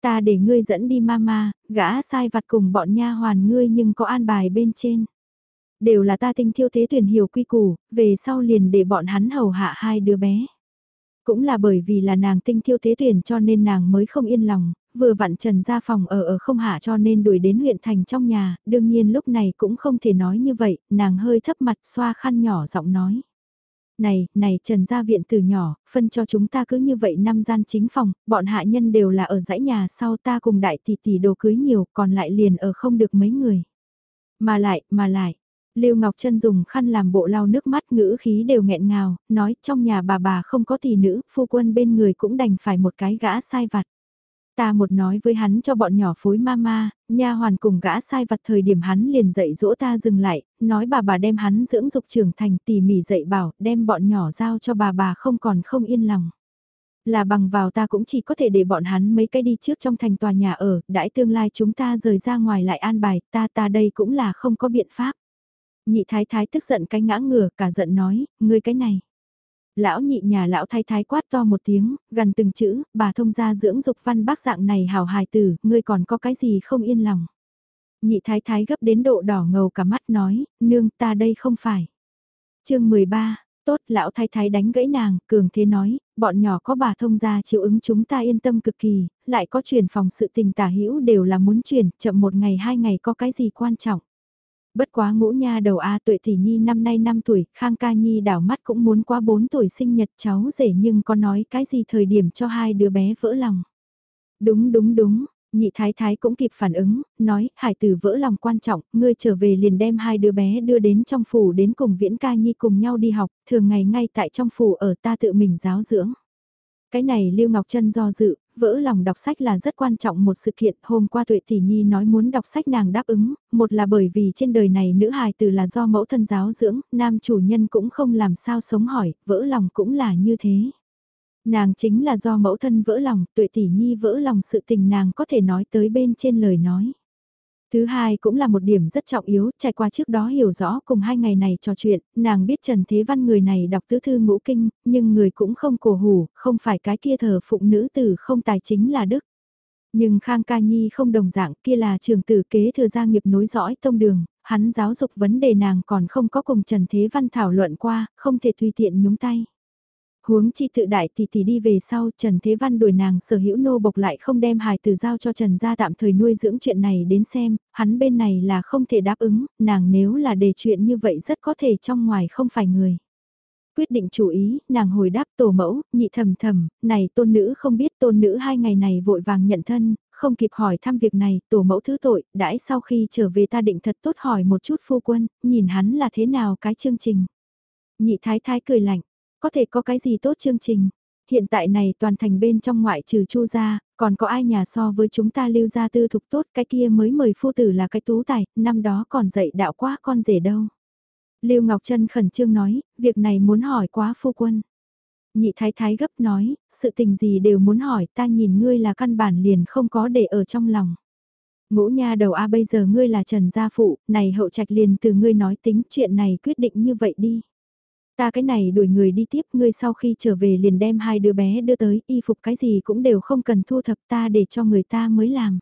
Ta để ngươi dẫn đi mama, gã sai vặt cùng bọn nha hoàn ngươi nhưng có an bài bên trên. Đều là ta tinh thiêu thế tuyển hiểu quy củ, về sau liền để bọn hắn hầu hạ hai đứa bé. Cũng là bởi vì là nàng tinh thiêu thế tuyển cho nên nàng mới không yên lòng, vừa vặn trần ra phòng ở ở không hạ cho nên đuổi đến huyện thành trong nhà, đương nhiên lúc này cũng không thể nói như vậy, nàng hơi thấp mặt xoa khăn nhỏ giọng nói. Này, này trần gia viện từ nhỏ, phân cho chúng ta cứ như vậy năm gian chính phòng, bọn hạ nhân đều là ở dãy nhà sau ta cùng đại tỷ tỷ đồ cưới nhiều, còn lại liền ở không được mấy người. Mà lại, mà lại, Lưu Ngọc Trân dùng khăn làm bộ lau nước mắt ngữ khí đều nghẹn ngào, nói trong nhà bà bà không có tỷ nữ, phu quân bên người cũng đành phải một cái gã sai vặt. Ta một nói với hắn cho bọn nhỏ phối mama, nha hoàn cùng gã sai vặt thời điểm hắn liền dạy dỗ ta dừng lại, nói bà bà đem hắn dưỡng dục trưởng thành tỉ mỉ dạy bảo, đem bọn nhỏ giao cho bà bà không còn không yên lòng. Là bằng vào ta cũng chỉ có thể để bọn hắn mấy cái đi trước trong thành tòa nhà ở, đãi tương lai chúng ta rời ra ngoài lại an bài, ta ta đây cũng là không có biện pháp. Nhị thái thái tức giận cái ngã ngửa cả giận nói, ngươi cái này. Lão nhị nhà lão thái thái quát to một tiếng, gần từng chữ, bà thông gia dưỡng dục văn bác dạng này hào hài tử, ngươi còn có cái gì không yên lòng. Nhị thái thái gấp đến độ đỏ ngầu cả mắt nói, nương ta đây không phải. chương 13, tốt lão thái thái đánh gãy nàng, cường thế nói, bọn nhỏ có bà thông gia chịu ứng chúng ta yên tâm cực kỳ, lại có chuyển phòng sự tình tả hữu đều là muốn chuyển, chậm một ngày hai ngày có cái gì quan trọng. Bất quá ngũ nha đầu A tuệ tỷ nhi năm nay 5 tuổi, Khang ca nhi đảo mắt cũng muốn qua 4 tuổi sinh nhật cháu rể nhưng có nói cái gì thời điểm cho hai đứa bé vỡ lòng. Đúng đúng đúng, Nhị thái thái cũng kịp phản ứng, nói, hải tử vỡ lòng quan trọng, ngươi trở về liền đem hai đứa bé đưa đến trong phủ đến cùng viễn ca nhi cùng nhau đi học, thường ngày ngay tại trong phủ ở ta tự mình giáo dưỡng. Cái này Lưu Ngọc Trân do dự, vỡ lòng đọc sách là rất quan trọng một sự kiện, hôm qua Tuệ Tỷ Nhi nói muốn đọc sách nàng đáp ứng, một là bởi vì trên đời này nữ hài tử là do mẫu thân giáo dưỡng, nam chủ nhân cũng không làm sao sống hỏi, vỡ lòng cũng là như thế. Nàng chính là do mẫu thân vỡ lòng, Tuệ Tỷ Nhi vỡ lòng sự tình nàng có thể nói tới bên trên lời nói. Thứ hai cũng là một điểm rất trọng yếu, trải qua trước đó hiểu rõ cùng hai ngày này trò chuyện, nàng biết Trần Thế Văn người này đọc tứ thư ngũ kinh, nhưng người cũng không cổ hủ, không phải cái kia thờ phụng nữ tử không tài chính là đức. Nhưng Khang Ca Nhi không đồng dạng kia là trường tử kế thừa gia nghiệp nối dõi tông đường, hắn giáo dục vấn đề nàng còn không có cùng Trần Thế Văn thảo luận qua, không thể tùy tiện nhúng tay. Huống chi tự đại thì thì đi về sau Trần Thế Văn đuổi nàng sở hữu nô bộc lại không đem hài tử giao cho Trần gia tạm thời nuôi dưỡng chuyện này đến xem, hắn bên này là không thể đáp ứng, nàng nếu là đề chuyện như vậy rất có thể trong ngoài không phải người. Quyết định chủ ý, nàng hồi đáp tổ mẫu, nhị thầm thầm, này tôn nữ không biết tôn nữ hai ngày này vội vàng nhận thân, không kịp hỏi thăm việc này, tổ mẫu thứ tội, đãi sau khi trở về ta định thật tốt hỏi một chút phu quân, nhìn hắn là thế nào cái chương trình. Nhị thái thái cười lạnh, có thể có cái gì tốt chương trình? Hiện tại này toàn thành bên trong ngoại trừ chu gia, còn có ai nhà so với chúng ta lưu gia tư thục tốt cái kia mới mời phu tử là cái tú tài, năm đó còn dạy đạo quá con rể đâu. Lưu Ngọc Trân khẩn trương nói, việc này muốn hỏi quá phu quân. Nhị thái thái gấp nói, sự tình gì đều muốn hỏi ta nhìn ngươi là căn bản liền không có để ở trong lòng. Ngũ nha đầu a bây giờ ngươi là trần gia phụ, này hậu trạch liền từ ngươi nói tính chuyện này quyết định như vậy đi. Ta cái này đuổi người đi tiếp ngươi sau khi trở về liền đem hai đứa bé đưa tới, y phục cái gì cũng đều không cần thu thập ta để cho người ta mới làm.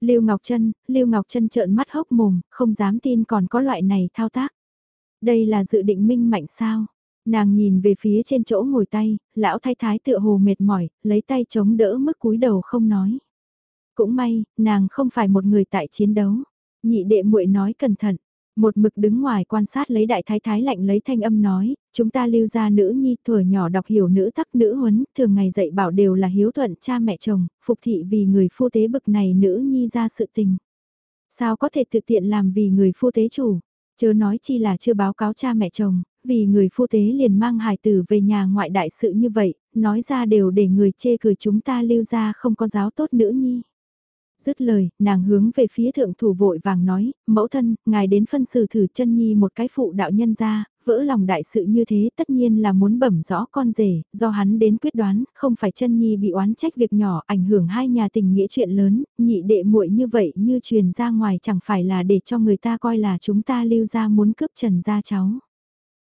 Lưu Ngọc Trân, Lưu Ngọc Trân trợn mắt hốc mồm, không dám tin còn có loại này thao tác. Đây là dự định minh mạnh sao? Nàng nhìn về phía trên chỗ ngồi tay, lão thái thái tựa hồ mệt mỏi, lấy tay chống đỡ mức cúi đầu không nói. Cũng may, nàng không phải một người tại chiến đấu. Nhị đệ muội nói cẩn thận, một mực đứng ngoài quan sát lấy đại thái thái lạnh lấy thanh âm nói, chúng ta lưu ra nữ nhi tuổi nhỏ đọc hiểu nữ tắc nữ huấn, thường ngày dạy bảo đều là hiếu thuận cha mẹ chồng, phục thị vì người phu tế bực này nữ nhi ra sự tình. Sao có thể thực tiện làm vì người phu tế chủ, chớ nói chi là chưa báo cáo cha mẹ chồng, vì người phu tế liền mang hài tử về nhà ngoại đại sự như vậy, nói ra đều để người chê cười chúng ta lưu ra không có giáo tốt nữ nhi dứt lời, nàng hướng về phía thượng thủ vội vàng nói, mẫu thân, ngài đến phân xử thử chân nhi một cái phụ đạo nhân ra, vỡ lòng đại sự như thế tất nhiên là muốn bẩm rõ con rể, do hắn đến quyết đoán, không phải chân nhi bị oán trách việc nhỏ ảnh hưởng hai nhà tình nghĩa chuyện lớn, nhị đệ muội như vậy như truyền ra ngoài chẳng phải là để cho người ta coi là chúng ta lưu ra muốn cướp trần gia cháu.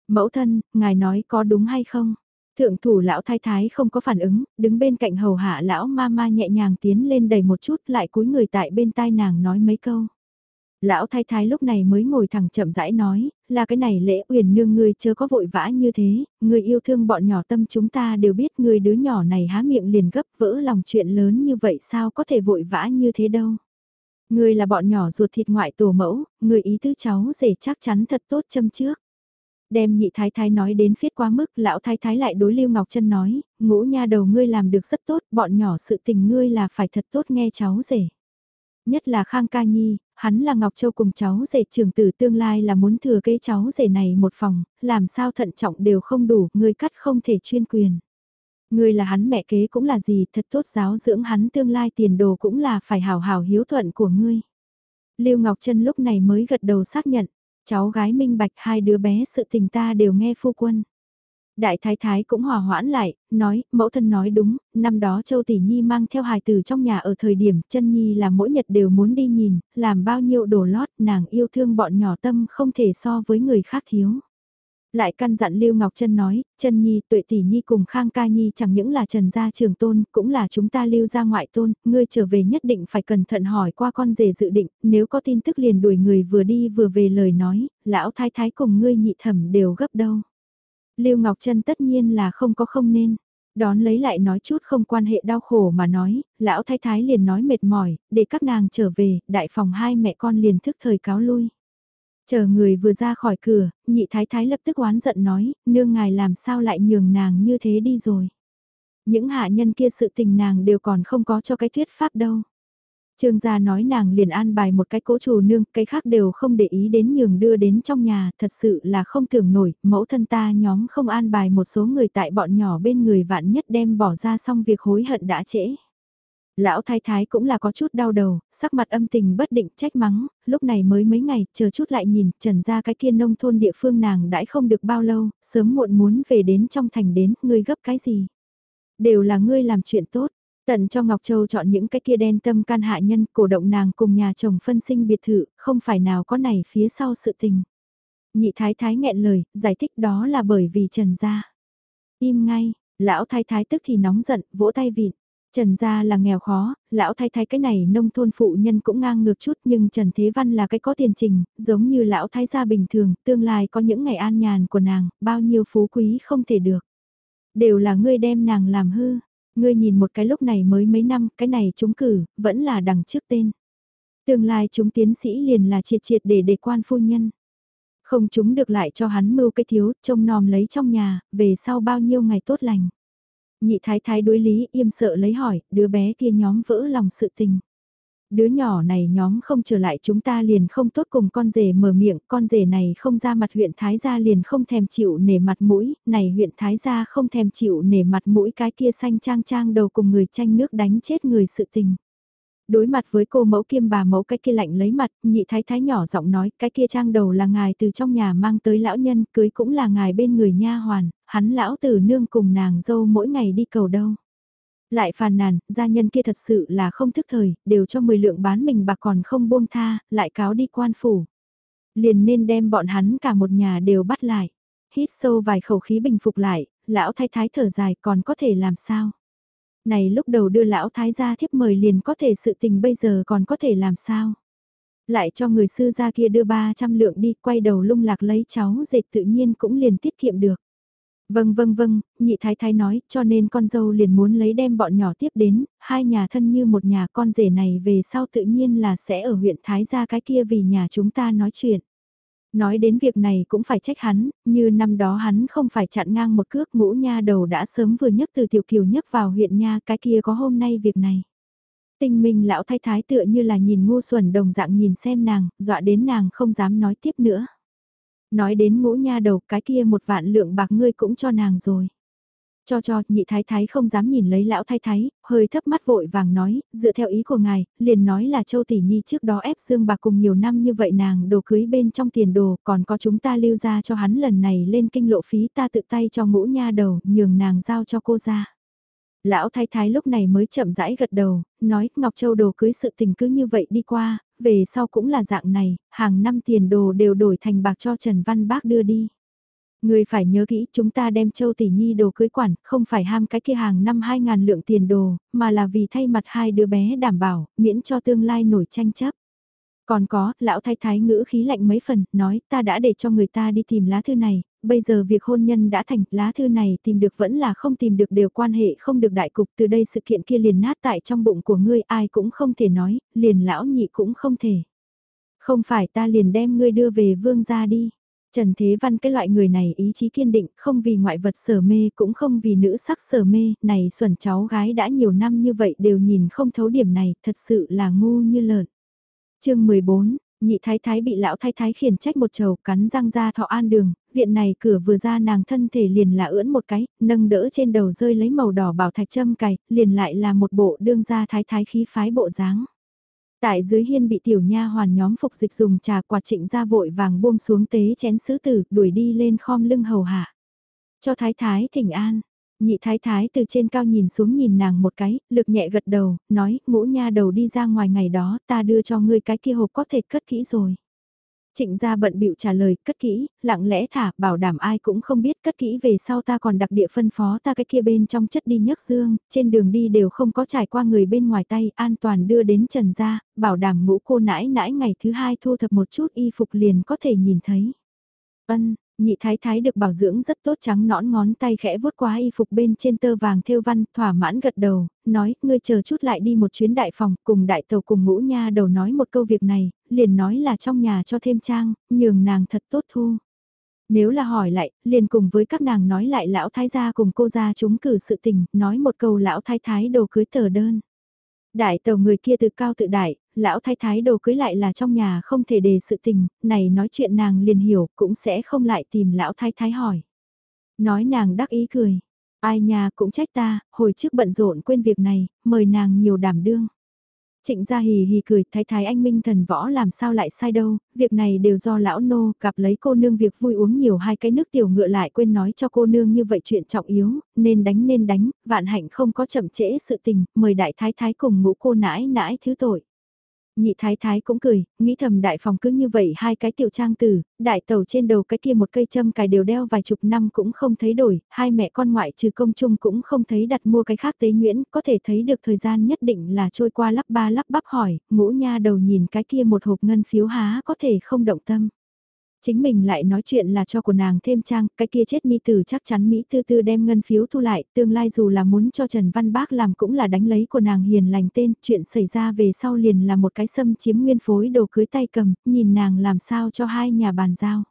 Mẫu thân, ngài nói có đúng hay không? Thượng thủ lão thái thái không có phản ứng, đứng bên cạnh hầu hạ lão ma ma nhẹ nhàng tiến lên đầy một chút lại cúi người tại bên tai nàng nói mấy câu. Lão thái thái lúc này mới ngồi thẳng chậm rãi nói, là cái này lễ uyển nương ngươi chớ có vội vã như thế, người yêu thương bọn nhỏ tâm chúng ta đều biết người đứa nhỏ này há miệng liền gấp vỡ lòng chuyện lớn như vậy sao có thể vội vã như thế đâu. Người là bọn nhỏ ruột thịt ngoại tổ mẫu, người ý tứ cháu rể chắc chắn thật tốt châm trước. Đem nhị thái thái nói đến phiết quá mức, lão thái thái lại đối Lưu Ngọc Trân nói, ngũ nha đầu ngươi làm được rất tốt, bọn nhỏ sự tình ngươi là phải thật tốt nghe cháu rể. Nhất là Khang Ca Nhi, hắn là Ngọc Châu cùng cháu rể trường tử tương lai là muốn thừa kế cháu rể này một phòng, làm sao thận trọng đều không đủ, ngươi cắt không thể chuyên quyền. Ngươi là hắn mẹ kế cũng là gì, thật tốt giáo dưỡng hắn tương lai tiền đồ cũng là phải hào hào hiếu thuận của ngươi. Lưu Ngọc Trân lúc này mới gật đầu xác nhận, Cháu gái minh bạch hai đứa bé sự tình ta đều nghe phu quân. Đại thái thái cũng hòa hoãn lại, nói, mẫu thân nói đúng, năm đó Châu Tỷ Nhi mang theo hài tử trong nhà ở thời điểm chân Nhi là mỗi nhật đều muốn đi nhìn, làm bao nhiêu đồ lót, nàng yêu thương bọn nhỏ tâm không thể so với người khác thiếu. Lại căn dặn Lưu Ngọc Trân nói, Trân Nhi, Tuệ Tỷ Nhi cùng Khang Ca Nhi chẳng những là Trần gia trường tôn, cũng là chúng ta lưu gia ngoại tôn, ngươi trở về nhất định phải cẩn thận hỏi qua con rể dự định, nếu có tin tức liền đuổi người vừa đi vừa về lời nói, lão thái thái cùng ngươi nhị thẩm đều gấp đâu. Lưu Ngọc Trân tất nhiên là không có không nên. Đón lấy lại nói chút không quan hệ đau khổ mà nói, lão thái thái liền nói mệt mỏi, để các nàng trở về, đại phòng hai mẹ con liền thức thời cáo lui. Chờ người vừa ra khỏi cửa, nhị thái thái lập tức oán giận nói, nương ngài làm sao lại nhường nàng như thế đi rồi. Những hạ nhân kia sự tình nàng đều còn không có cho cái thuyết pháp đâu. Trương gia nói nàng liền an bài một cái cố chủ nương, cái khác đều không để ý đến nhường đưa đến trong nhà, thật sự là không tưởng nổi, mẫu thân ta nhóm không an bài một số người tại bọn nhỏ bên người vạn nhất đem bỏ ra xong việc hối hận đã trễ. Lão thái thái cũng là có chút đau đầu, sắc mặt âm tình bất định trách mắng, lúc này mới mấy ngày, chờ chút lại nhìn, trần ra cái kia nông thôn địa phương nàng đãi không được bao lâu, sớm muộn muốn về đến trong thành đến, ngươi gấp cái gì? Đều là ngươi làm chuyện tốt, tận cho Ngọc Châu chọn những cái kia đen tâm can hạ nhân, cổ động nàng cùng nhà chồng phân sinh biệt thự, không phải nào có này phía sau sự tình. Nhị thái thái nghẹn lời, giải thích đó là bởi vì trần ra. Im ngay, lão thái thái tức thì nóng giận, vỗ tay vịn. Trần gia là nghèo khó, lão thái thái cái này nông thôn phụ nhân cũng ngang ngược chút nhưng Trần Thế Văn là cái có tiền trình, giống như lão thái gia bình thường, tương lai có những ngày an nhàn của nàng, bao nhiêu phú quý không thể được. Đều là ngươi đem nàng làm hư, ngươi nhìn một cái lúc này mới mấy năm, cái này chúng cử, vẫn là đằng trước tên. Tương lai chúng tiến sĩ liền là triệt triệt để để quan phu nhân. Không chúng được lại cho hắn mưu cái thiếu, trông nòm lấy trong nhà, về sau bao nhiêu ngày tốt lành. Nhị thái thái đối lý im sợ lấy hỏi, đứa bé kia nhóm vỡ lòng sự tình. Đứa nhỏ này nhóm không trở lại chúng ta liền không tốt cùng con rể mở miệng, con rể này không ra mặt huyện Thái gia liền không thèm chịu nể mặt mũi, này huyện Thái gia không thèm chịu nể mặt mũi cái kia xanh trang trang đầu cùng người tranh nước đánh chết người sự tình. Đối mặt với cô mẫu kiêm bà mẫu cái kia lạnh lấy mặt, nhị thái thái nhỏ giọng nói, cái kia trang đầu là ngài từ trong nhà mang tới lão nhân, cưới cũng là ngài bên người nha hoàn, hắn lão tử nương cùng nàng dâu mỗi ngày đi cầu đâu. Lại phàn nàn, gia nhân kia thật sự là không thức thời, đều cho 10 lượng bán mình bạc còn không buông tha, lại cáo đi quan phủ. Liền nên đem bọn hắn cả một nhà đều bắt lại. Hít sâu vài khẩu khí bình phục lại, lão thái thái thở dài còn có thể làm sao này lúc đầu đưa lão thái gia thiếp mời liền có thể sự tình bây giờ còn có thể làm sao. Lại cho người sư gia kia đưa 300 lượng đi quay đầu lung lạc lấy cháu dệt tự nhiên cũng liền tiết kiệm được. Vâng vâng vâng, nhị thái thái nói, cho nên con dâu liền muốn lấy đem bọn nhỏ tiếp đến, hai nhà thân như một nhà con rể này về sau tự nhiên là sẽ ở huyện Thái gia cái kia vì nhà chúng ta nói chuyện. Nói đến việc này cũng phải trách hắn, như năm đó hắn không phải chặn ngang một cước ngũ nha đầu đã sớm vừa nhấc từ tiểu kiều nhấc vào huyện nha cái kia có hôm nay việc này. Tinh minh lão thái thái tựa như là nhìn ngu xuẩn đồng dạng nhìn xem nàng, dọa đến nàng không dám nói tiếp nữa. Nói đến ngũ nha đầu cái kia một vạn lượng bạc ngươi cũng cho nàng rồi. Cho cho, nhị thái thái không dám nhìn lấy lão thái thái, hơi thấp mắt vội vàng nói, dựa theo ý của ngài, liền nói là châu tỷ nhi trước đó ép xương bạc cùng nhiều năm như vậy nàng đồ cưới bên trong tiền đồ, còn có chúng ta lưu ra cho hắn lần này lên kinh lộ phí ta tự tay cho ngũ nha đầu, nhường nàng giao cho cô ra. Lão thái thái lúc này mới chậm rãi gật đầu, nói Ngọc Châu đồ cưới sự tình cứ như vậy đi qua, về sau cũng là dạng này, hàng năm tiền đồ đều đổi thành bạc cho Trần Văn Bác đưa đi. Người phải nhớ kỹ chúng ta đem châu tỷ nhi đồ cưới quản, không phải ham cái kia hàng năm 2.000 lượng tiền đồ, mà là vì thay mặt hai đứa bé đảm bảo, miễn cho tương lai nổi tranh chấp. Còn có, lão thái thái ngữ khí lạnh mấy phần, nói ta đã để cho người ta đi tìm lá thư này, bây giờ việc hôn nhân đã thành, lá thư này tìm được vẫn là không tìm được đều quan hệ không được đại cục, từ đây sự kiện kia liền nát tại trong bụng của ngươi ai cũng không thể nói, liền lão nhị cũng không thể. Không phải ta liền đem ngươi đưa về vương gia đi. Trần Thế Văn cái loại người này ý chí kiên định, không vì ngoại vật sở mê cũng không vì nữ sắc sở mê, này xuẩn cháu gái đã nhiều năm như vậy đều nhìn không thấu điểm này, thật sự là ngu như lợn. chương 14, nhị thái thái bị lão thái thái khiển trách một chầu cắn răng ra thọ an đường, viện này cửa vừa ra nàng thân thể liền là ưỡn một cái, nâng đỡ trên đầu rơi lấy màu đỏ bảo thạch châm cài, liền lại là một bộ đương gia thái thái khí phái bộ dáng. Tại dưới hiên bị tiểu nha hoàn nhóm phục dịch dùng trà quạt trịnh ra vội vàng buông xuống tế chén sứ tử, đuổi đi lên khom lưng hầu hạ. Cho thái thái thỉnh an, nhị thái thái từ trên cao nhìn xuống nhìn nàng một cái, lực nhẹ gật đầu, nói, ngũ nha đầu đi ra ngoài ngày đó, ta đưa cho ngươi cái kia hộp có thể cất kỹ rồi. Trịnh gia bận bịu trả lời, cất kỹ, lặng lẽ thả, bảo đảm ai cũng không biết cất kỹ về sau ta còn đặc địa phân phó ta cái kia bên trong chất đi nhấc dương, trên đường đi đều không có trải qua người bên ngoài tay, an toàn đưa đến trần gia, bảo đảm ngũ cô nãi nãi ngày thứ hai thu thập một chút y phục liền có thể nhìn thấy. Ân, nhị thái thái được bảo dưỡng rất tốt trắng nõn ngón tay khẽ vuốt qua y phục bên trên tơ vàng thêu văn, thỏa mãn gật đầu, nói, ngươi chờ chút lại đi một chuyến đại phòng, cùng đại tàu cùng ngũ nha đầu nói một câu việc này, liền nói là trong nhà cho thêm trang, nhường nàng thật tốt thu. Nếu là hỏi lại, liền cùng với các nàng nói lại lão thái gia cùng cô gia chúng cử sự tình, nói một câu lão thái thái đồ cưới tờ đơn. Đại tàu người kia tự cao tự đại, lão thái thái đồ cưới lại là trong nhà không thể đề sự tình, này nói chuyện nàng liền hiểu cũng sẽ không lại tìm lão thái thái hỏi. Nói nàng đắc ý cười, ai nhà cũng trách ta, hồi trước bận rộn quên việc này, mời nàng nhiều đảm đương. Trịnh gia hì hì cười, thái thái anh minh thần võ làm sao lại sai đâu, việc này đều do lão nô, gặp lấy cô nương việc vui uống nhiều hai cái nước tiểu ngựa lại quên nói cho cô nương như vậy chuyện trọng yếu, nên đánh nên đánh, vạn hạnh không có chậm trễ sự tình, mời đại thái thái cùng ngũ cô nãi nãi thứ tội. Nhị thái thái cũng cười, nghĩ thầm đại phòng cứ như vậy hai cái tiểu trang tử, đại tàu trên đầu cái kia một cây châm cài đều đeo vài chục năm cũng không thấy đổi, hai mẹ con ngoại trừ công chung cũng không thấy đặt mua cái khác tế nhuyễn, có thể thấy được thời gian nhất định là trôi qua lắp ba lắp bắp hỏi, ngũ nha đầu nhìn cái kia một hộp ngân phiếu há có thể không động tâm. Chính mình lại nói chuyện là cho của nàng thêm trang, cái kia chết ni tử chắc chắn Mỹ tư tư đem ngân phiếu thu lại, tương lai dù là muốn cho Trần Văn Bác làm cũng là đánh lấy của nàng hiền lành tên, chuyện xảy ra về sau liền là một cái xâm chiếm nguyên phối đồ cưới tay cầm, nhìn nàng làm sao cho hai nhà bàn giao.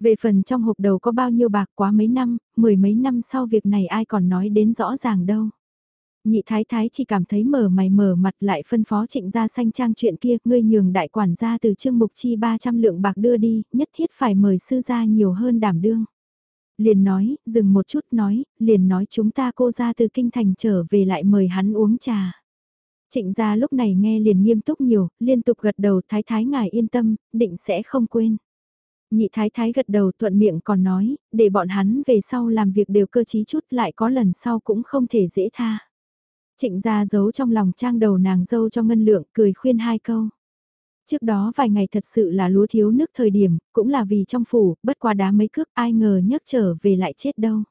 Về phần trong hộp đầu có bao nhiêu bạc quá mấy năm, mười mấy năm sau việc này ai còn nói đến rõ ràng đâu. Nhị thái thái chỉ cảm thấy mở mày mở mặt lại phân phó trịnh gia xanh trang chuyện kia, ngươi nhường đại quản gia từ trương mục chi 300 lượng bạc đưa đi, nhất thiết phải mời sư gia nhiều hơn đảm đương. Liền nói, dừng một chút nói, liền nói chúng ta cô ra từ kinh thành trở về lại mời hắn uống trà. Trịnh gia lúc này nghe liền nghiêm túc nhiều, liên tục gật đầu thái thái ngài yên tâm, định sẽ không quên. Nhị thái thái gật đầu thuận miệng còn nói, để bọn hắn về sau làm việc đều cơ trí chút lại có lần sau cũng không thể dễ tha. Trịnh gia giấu trong lòng trang đầu nàng dâu cho ngân lượng cười khuyên hai câu. Trước đó vài ngày thật sự là lúa thiếu nước thời điểm, cũng là vì trong phủ, bất qua đá mấy cước ai ngờ nhấc trở về lại chết đâu.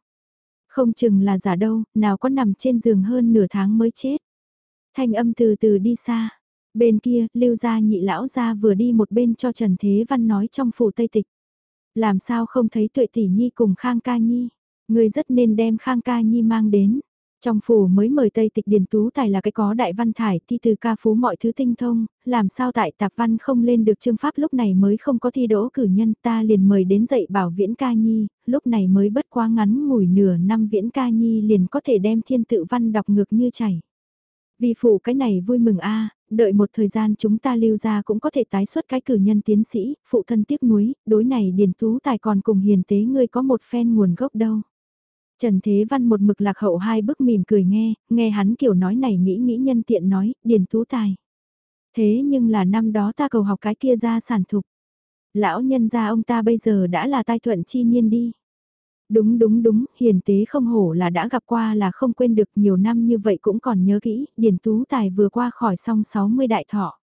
Không chừng là giả đâu, nào có nằm trên giường hơn nửa tháng mới chết. Thanh âm từ từ đi xa. Bên kia, lưu gia nhị lão gia vừa đi một bên cho Trần Thế Văn nói trong phủ Tây Tịch. Làm sao không thấy tuệ tỷ nhi cùng Khang Ca Nhi? Người rất nên đem Khang Ca Nhi mang đến. Trong phủ mới mời Tây Tịch Điền Tú Tài là cái có đại văn thải thi từ ca phú mọi thứ tinh thông, làm sao tại tạp văn không lên được chương pháp lúc này mới không có thi đỗ cử nhân ta liền mời đến dạy bảo viễn ca nhi, lúc này mới bất quá ngắn ngủi nửa năm viễn ca nhi liền có thể đem thiên tự văn đọc ngược như chảy. Vì phụ cái này vui mừng a đợi một thời gian chúng ta lưu ra cũng có thể tái xuất cái cử nhân tiến sĩ, phụ thân tiếc nuối, đối này Điền Tú Tài còn cùng hiền tế ngươi có một phen nguồn gốc đâu. Trần Thế Văn một mực lạc hậu hai bức mỉm cười nghe, nghe hắn kiểu nói này nghĩ nghĩ nhân tiện nói, điền tú tài. Thế nhưng là năm đó ta cầu học cái kia ra sản thục. Lão nhân gia ông ta bây giờ đã là tai thuận chi niên đi. Đúng đúng đúng, hiền tế không hổ là đã gặp qua là không quên được nhiều năm như vậy cũng còn nhớ kỹ, điền tú tài vừa qua khỏi xong 60 đại thọ.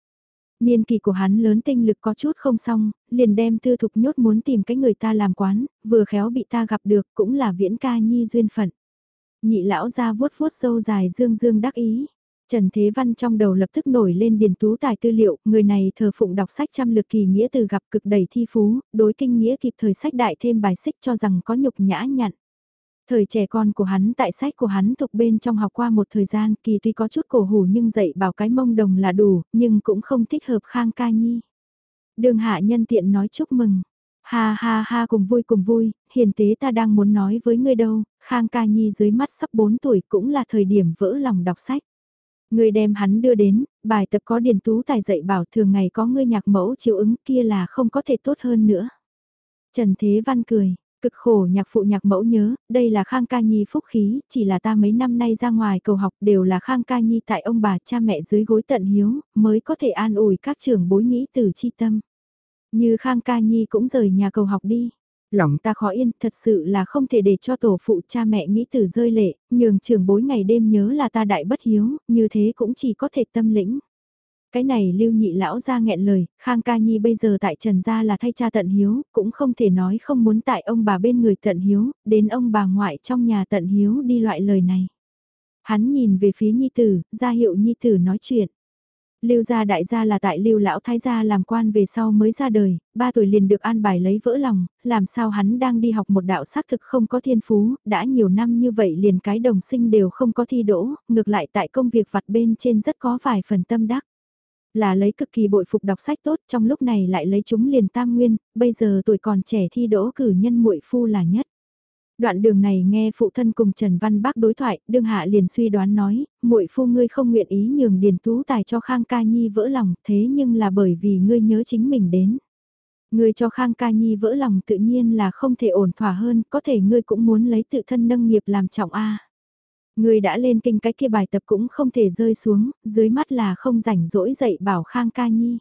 Niên kỳ của hắn lớn tinh lực có chút không xong, liền đem tư thục nhốt muốn tìm cái người ta làm quán, vừa khéo bị ta gặp được cũng là viễn ca nhi duyên phận. Nhị lão ra vuốt vuốt sâu dài dương dương đắc ý. Trần Thế Văn trong đầu lập tức nổi lên điền tú tài tư liệu, người này thờ phụng đọc sách trăm lượt kỳ nghĩa từ gặp cực đầy thi phú, đối kinh nghĩa kịp thời sách đại thêm bài xích cho rằng có nhục nhã nhặn. Thời trẻ con của hắn tại sách của hắn thuộc bên trong học qua một thời gian kỳ tuy có chút cổ hủ nhưng dạy bảo cái mông đồng là đủ, nhưng cũng không thích hợp Khang Ca Nhi. Đường hạ nhân tiện nói chúc mừng. Ha ha ha cùng vui cùng vui, hiền tế ta đang muốn nói với ngươi đâu, Khang Ca Nhi dưới mắt sắp 4 tuổi cũng là thời điểm vỡ lòng đọc sách. Ngươi đem hắn đưa đến, bài tập có điền tú tài dạy bảo thường ngày có ngươi nhạc mẫu chiếu ứng kia là không có thể tốt hơn nữa. Trần Thế Văn cười, Cực khổ nhạc phụ nhạc mẫu nhớ, đây là Khang Ca Nhi phúc khí, chỉ là ta mấy năm nay ra ngoài cầu học đều là Khang Ca Nhi tại ông bà cha mẹ dưới gối tận hiếu, mới có thể an ủi các trưởng bối nghĩ từ chi tâm. Như Khang Ca Nhi cũng rời nhà cầu học đi. Lòng ta khó yên, thật sự là không thể để cho tổ phụ cha mẹ nghĩ từ rơi lệ, nhường trưởng bối ngày đêm nhớ là ta đại bất hiếu, như thế cũng chỉ có thể tâm lĩnh. Cái này lưu nhị lão ra nghẹn lời, Khang Ca Nhi bây giờ tại Trần Gia là thay cha tận hiếu, cũng không thể nói không muốn tại ông bà bên người tận hiếu, đến ông bà ngoại trong nhà tận hiếu đi loại lời này. Hắn nhìn về phía Nhi Tử, ra hiệu Nhi Tử nói chuyện. Lưu gia đại gia là tại Lưu lão thái gia làm quan về sau mới ra đời, ba tuổi liền được an bài lấy vỡ lòng, làm sao hắn đang đi học một đạo xác thực không có thiên phú, đã nhiều năm như vậy liền cái đồng sinh đều không có thi đỗ, ngược lại tại công việc vặt bên trên rất có vài phần tâm đắc. Là lấy cực kỳ bội phục đọc sách tốt trong lúc này lại lấy chúng liền tam nguyên, bây giờ tuổi còn trẻ thi đỗ cử nhân muội phu là nhất. Đoạn đường này nghe phụ thân cùng Trần Văn Bác đối thoại, đương hạ liền suy đoán nói, muội phu ngươi không nguyện ý nhường Điền Tú Tài cho Khang Ca Nhi vỡ lòng, thế nhưng là bởi vì ngươi nhớ chính mình đến. Ngươi cho Khang Ca Nhi vỡ lòng tự nhiên là không thể ổn thỏa hơn, có thể ngươi cũng muốn lấy tự thân nâng nghiệp làm trọng A. Ngươi đã lên kinh cái kia bài tập cũng không thể rơi xuống, dưới mắt là không rảnh rỗi dậy bảo Khang Ca Nhi.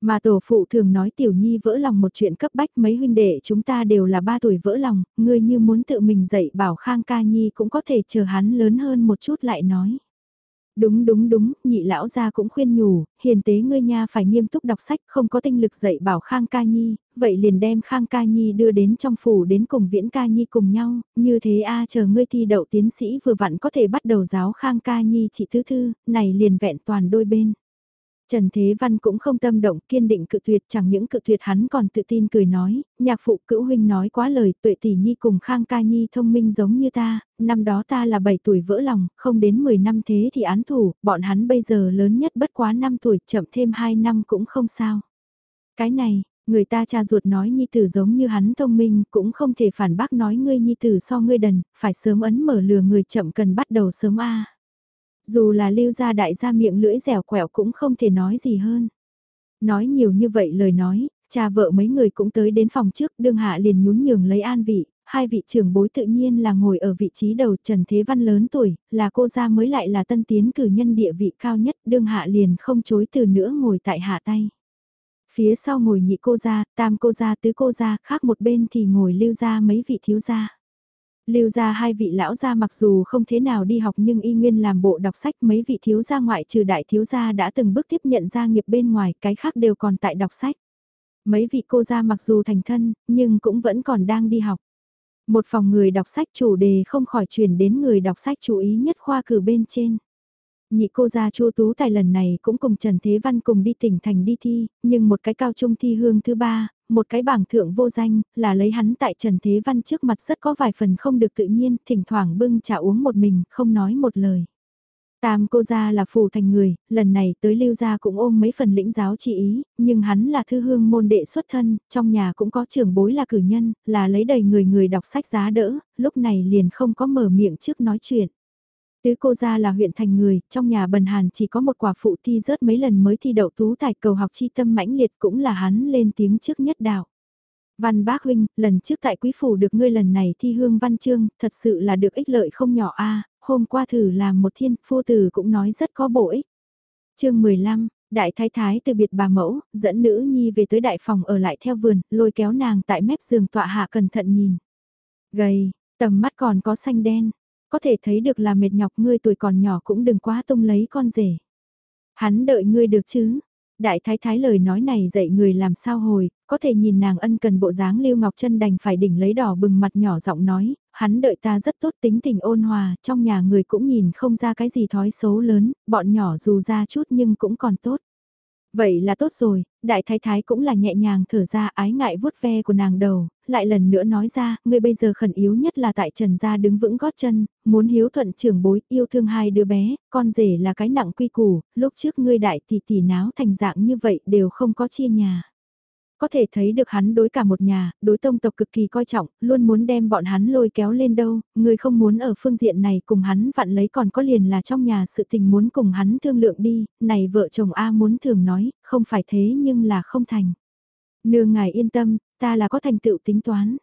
Mà tổ phụ thường nói tiểu nhi vỡ lòng một chuyện cấp bách mấy huynh đệ chúng ta đều là ba tuổi vỡ lòng, ngươi như muốn tự mình dạy bảo Khang ca nhi cũng có thể chờ hắn lớn hơn một chút lại nói. Đúng đúng đúng, nhị lão gia cũng khuyên nhủ, hiền tế ngươi nha phải nghiêm túc đọc sách, không có tinh lực dạy bảo Khang Ca Nhi, vậy liền đem Khang Ca Nhi đưa đến trong phủ đến cùng Viễn Ca Nhi cùng nhau, như thế a chờ ngươi thi đậu tiến sĩ vừa vặn có thể bắt đầu giáo Khang Ca Nhi chị thứ thư, này liền vẹn toàn đôi bên. Trần Thế Văn cũng không tâm động kiên định cự tuyệt chẳng những cự tuyệt hắn còn tự tin cười nói, nhạc phụ cữu huynh nói quá lời tuệ tỷ nhi cùng Khang ca nhi thông minh giống như ta, năm đó ta là 7 tuổi vỡ lòng, không đến 10 năm thế thì án thủ, bọn hắn bây giờ lớn nhất bất quá 5 tuổi chậm thêm 2 năm cũng không sao. Cái này, người ta cha ruột nói nhi tử giống như hắn thông minh cũng không thể phản bác nói ngươi nhi tử so ngươi đần, phải sớm ấn mở lừa người chậm cần bắt đầu sớm a dù là lưu gia đại gia miệng lưỡi dẻo quẹo cũng không thể nói gì hơn. Nói nhiều như vậy lời nói, cha vợ mấy người cũng tới đến phòng trước đương hạ liền nhún nhường lấy an vị, hai vị trưởng bối tự nhiên là ngồi ở vị trí đầu Trần Thế Văn lớn tuổi, là cô gia mới lại là tân tiến cử nhân địa vị cao nhất đương hạ liền không chối từ nữa ngồi tại hạ tay. Phía sau ngồi nhị cô gia, tam cô gia, tứ cô gia, khác một bên thì ngồi lưu gia mấy vị thiếu gia. Lưu ra hai vị lão gia mặc dù không thế nào đi học nhưng y nguyên làm bộ đọc sách, mấy vị thiếu gia ngoại trừ đại thiếu gia đã từng bước tiếp nhận gia nghiệp bên ngoài, cái khác đều còn tại đọc sách. Mấy vị cô gia mặc dù thành thân, nhưng cũng vẫn còn đang đi học. Một phòng người đọc sách chủ đề không khỏi chuyển đến người đọc sách chú ý nhất khoa cử bên trên. Nhị cô gia Chu Tú Tài lần này cũng cùng Trần Thế Văn cùng đi tỉnh thành đi thi, nhưng một cái cao trung thi hương thứ ba, một cái bảng thượng vô danh, là lấy hắn tại Trần Thế Văn trước mặt rất có vài phần không được tự nhiên, thỉnh thoảng bưng trà uống một mình, không nói một lời. Tam cô gia là phù thành người, lần này tới lưu gia cũng ôm mấy phần lĩnh giáo chi ý, nhưng hắn là thư hương môn đệ xuất thân, trong nhà cũng có trưởng bối là cử nhân, là lấy đầy người người đọc sách giá đỡ, lúc này liền không có mở miệng trước nói chuyện. Tứ cô gia là huyện thành người, trong nhà bần hàn chỉ có một quả phụ thi rớt mấy lần mới thi đậu tú tài cầu học chi tâm mãnh liệt cũng là hắn lên tiếng trước nhất đạo. Văn bác huynh, lần trước tại quý phủ được ngươi lần này thi hương văn chương, thật sự là được ích lợi không nhỏ a hôm qua thử làm một thiên, phu tử cũng nói rất có bổ ích. chương 15, đại thái thái từ biệt bà mẫu, dẫn nữ nhi về tới đại phòng ở lại theo vườn, lôi kéo nàng tại mép giường tọa hạ cẩn thận nhìn. Gầy, tầm mắt còn có xanh đen, có thể thấy được là mệt nhọc ngươi tuổi còn nhỏ cũng đừng quá tung lấy con rể. Hắn đợi ngươi được chứ. Đại thái thái lời nói này dạy người làm sao hồi, có thể nhìn nàng ân cần bộ dáng Lưu Ngọc Trân đành phải đỉnh lấy đỏ bừng mặt nhỏ giọng nói, hắn đợi ta rất tốt tính tình ôn hòa, trong nhà người cũng nhìn không ra cái gì thói xấu lớn, bọn nhỏ dù ra chút nhưng cũng còn tốt. Vậy là tốt rồi, đại thái thái cũng là nhẹ nhàng thở ra ái ngại vuốt ve của nàng đầu, lại lần nữa nói ra, ngươi bây giờ khẩn yếu nhất là tại trần gia đứng vững gót chân, muốn hiếu thuận trưởng bối, yêu thương hai đứa bé, con rể là cái nặng quy củ, lúc trước ngươi đại tỷ tỷ náo thành dạng như vậy đều không có chia nhà. Có thể thấy được hắn đối cả một nhà, đối tông tộc cực kỳ coi trọng, luôn muốn đem bọn hắn lôi kéo lên đâu, người không muốn ở phương diện này cùng hắn vặn lấy còn có liền là trong nhà sự tình muốn cùng hắn thương lượng đi, này vợ chồng A muốn thường nói, không phải thế nhưng là không thành. Nương ngài yên tâm, ta là có thành tựu tính toán.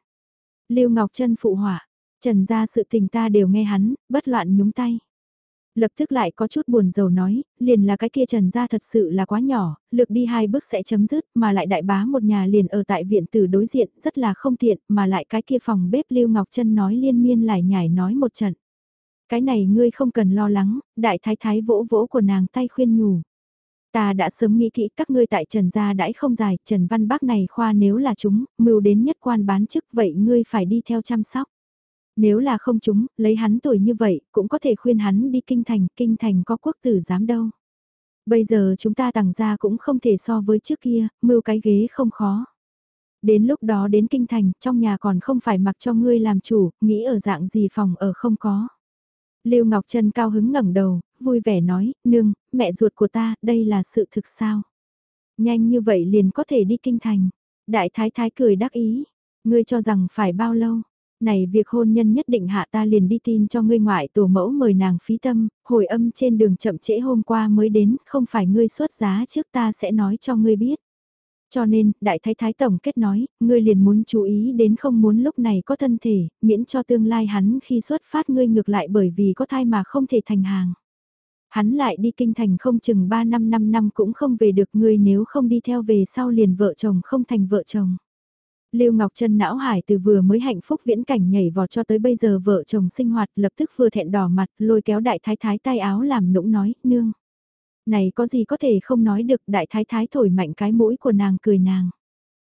Lưu Ngọc Trân phụ họa, trần ra sự tình ta đều nghe hắn, bất loạn nhúng tay lập tức lại có chút buồn rầu nói, liền là cái kia trần gia thật sự là quá nhỏ, lực đi hai bước sẽ chấm dứt, mà lại đại bá một nhà liền ở tại viện tử đối diện, rất là không tiện, mà lại cái kia phòng bếp Lưu Ngọc Trân nói liên miên lại nhảy nói một trận. Cái này ngươi không cần lo lắng, đại thái thái vỗ vỗ của nàng tay khuyên nhủ. Ta đã sớm nghĩ kỹ các ngươi tại Trần gia đãi không dài, Trần Văn Bác này khoa nếu là chúng, mưu đến nhất quan bán chức vậy ngươi phải đi theo chăm sóc. Nếu là không chúng, lấy hắn tuổi như vậy, cũng có thể khuyên hắn đi kinh thành, kinh thành có quốc tử giám đâu. Bây giờ chúng ta tặng ra cũng không thể so với trước kia, mưu cái ghế không khó. Đến lúc đó đến kinh thành, trong nhà còn không phải mặc cho ngươi làm chủ, nghĩ ở dạng gì phòng ở không có. Lưu Ngọc Trân cao hứng ngẩng đầu, vui vẻ nói, nương, mẹ ruột của ta, đây là sự thực sao? Nhanh như vậy liền có thể đi kinh thành. Đại thái thái cười đắc ý, ngươi cho rằng phải bao lâu? Này việc hôn nhân nhất định hạ ta liền đi tin cho ngươi ngoại tổ mẫu mời nàng phí tâm, hồi âm trên đường chậm trễ hôm qua mới đến, không phải ngươi xuất giá trước ta sẽ nói cho ngươi biết. Cho nên, đại thái thái tổng kết nói, ngươi liền muốn chú ý đến không muốn lúc này có thân thể, miễn cho tương lai hắn khi xuất phát ngươi ngược lại bởi vì có thai mà không thể thành hàng. Hắn lại đi kinh thành không chừng 3 năm 5 năm cũng không về được ngươi nếu không đi theo về sau liền vợ chồng không thành vợ chồng. Lưu Ngọc Trân não hải từ vừa mới hạnh phúc viễn cảnh nhảy vọt cho tới bây giờ vợ chồng sinh hoạt lập tức vừa thẹn đỏ mặt lôi kéo đại thái thái tay áo làm nũng nói, nương. Này có gì có thể không nói được đại thái thái thổi mạnh cái mũi của nàng cười nàng.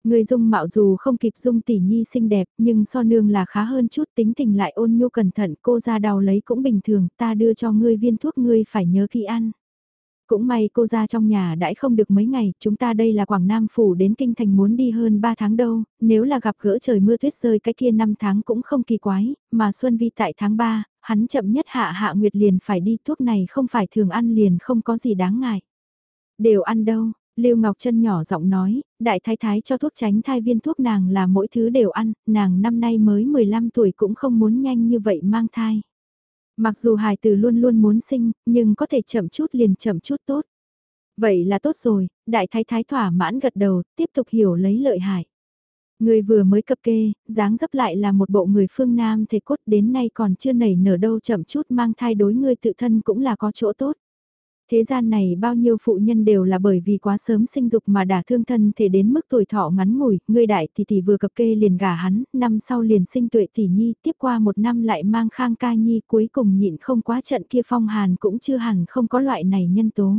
Người dung mạo dù không kịp dung tỷ nhi xinh đẹp nhưng so nương là khá hơn chút tính tình lại ôn nhu cẩn thận cô ra đào lấy cũng bình thường ta đưa cho ngươi viên thuốc ngươi phải nhớ kỹ ăn. Cũng may cô ra trong nhà đãi không được mấy ngày, chúng ta đây là Quảng Nam Phủ đến Kinh Thành muốn đi hơn 3 tháng đâu, nếu là gặp gỡ trời mưa tuyết rơi cái kia 5 tháng cũng không kỳ quái, mà Xuân Vi tại tháng 3, hắn chậm nhất hạ hạ nguyệt liền phải đi thuốc này không phải thường ăn liền không có gì đáng ngại. Đều ăn đâu, Lưu Ngọc Trân nhỏ giọng nói, đại thái thái cho thuốc tránh thai viên thuốc nàng là mỗi thứ đều ăn, nàng năm nay mới 15 tuổi cũng không muốn nhanh như vậy mang thai. Mặc dù hài tử luôn luôn muốn sinh, nhưng có thể chậm chút liền chậm chút tốt. Vậy là tốt rồi, đại thái thái thỏa mãn gật đầu, tiếp tục hiểu lấy lợi hại. Người vừa mới cập kê, dáng dấp lại là một bộ người phương Nam thể cốt đến nay còn chưa nảy nở đâu chậm chút mang thai đối người tự thân cũng là có chỗ tốt. Thế gian này bao nhiêu phụ nhân đều là bởi vì quá sớm sinh dục mà đả thương thân thể đến mức tuổi thọ ngắn ngủi, người đại tỷ tỷ vừa cập kê liền gả hắn, năm sau liền sinh tuệ tỷ nhi, tiếp qua một năm lại mang khang ca nhi cuối cùng nhịn không quá trận kia phong hàn cũng chưa hẳn không có loại này nhân tố.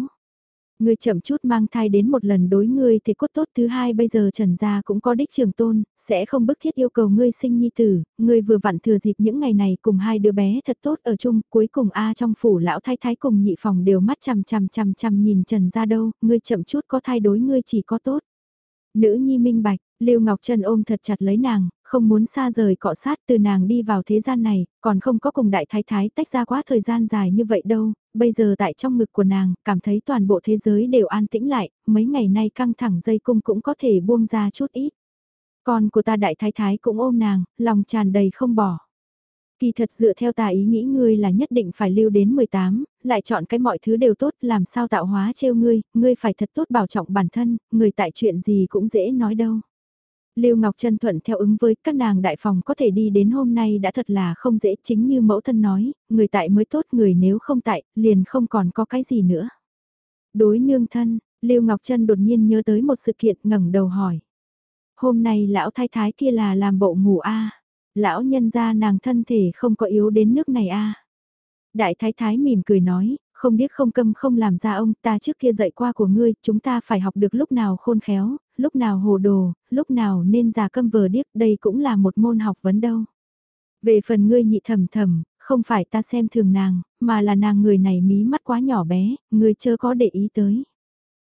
Ngươi chậm chút mang thai đến một lần đối ngươi thì cốt tốt thứ hai bây giờ trần gia cũng có đích trường tôn, sẽ không bức thiết yêu cầu ngươi sinh nhi tử, ngươi vừa vặn thừa dịp những ngày này cùng hai đứa bé thật tốt ở chung, cuối cùng A trong phủ lão thái thái cùng nhị phòng đều mắt chằm chằm chằm chằm nhìn trần gia đâu, ngươi chậm chút có thai đối ngươi chỉ có tốt. Nữ nhi minh bạch, Lưu Ngọc Trân ôm thật chặt lấy nàng, không muốn xa rời cọ sát từ nàng đi vào thế gian này, còn không có cùng đại thái thái tách ra quá thời gian dài như vậy đâu, bây giờ tại trong ngực của nàng, cảm thấy toàn bộ thế giới đều an tĩnh lại, mấy ngày nay căng thẳng dây cung cũng có thể buông ra chút ít. Con của ta đại thái thái cũng ôm nàng, lòng tràn đầy không bỏ. Kỳ thật dựa theo ta ý nghĩ ngươi là nhất định phải lưu đến 18, lại chọn cái mọi thứ đều tốt, làm sao tạo hóa trêu ngươi, ngươi phải thật tốt bảo trọng bản thân, người tại chuyện gì cũng dễ nói đâu. Lưu Ngọc Trân thuận theo ứng với các nàng đại phòng có thể đi đến hôm nay đã thật là không dễ chính như mẫu thân nói, người tại mới tốt người nếu không tại, liền không còn có cái gì nữa. Đối nương thân, Lưu Ngọc Trân đột nhiên nhớ tới một sự kiện ngẩng đầu hỏi. Hôm nay lão thái thái kia là làm bộ ngủ a Lão nhân ra nàng thân thể không có yếu đến nước này a Đại thái thái mỉm cười nói, không biết không câm không làm ra ông ta trước kia dạy qua của ngươi, chúng ta phải học được lúc nào khôn khéo, lúc nào hồ đồ, lúc nào nên già câm vờ điếc, đây cũng là một môn học vấn đâu. Về phần ngươi nhị thầm thầm, không phải ta xem thường nàng, mà là nàng người này mí mắt quá nhỏ bé, ngươi chưa có để ý tới.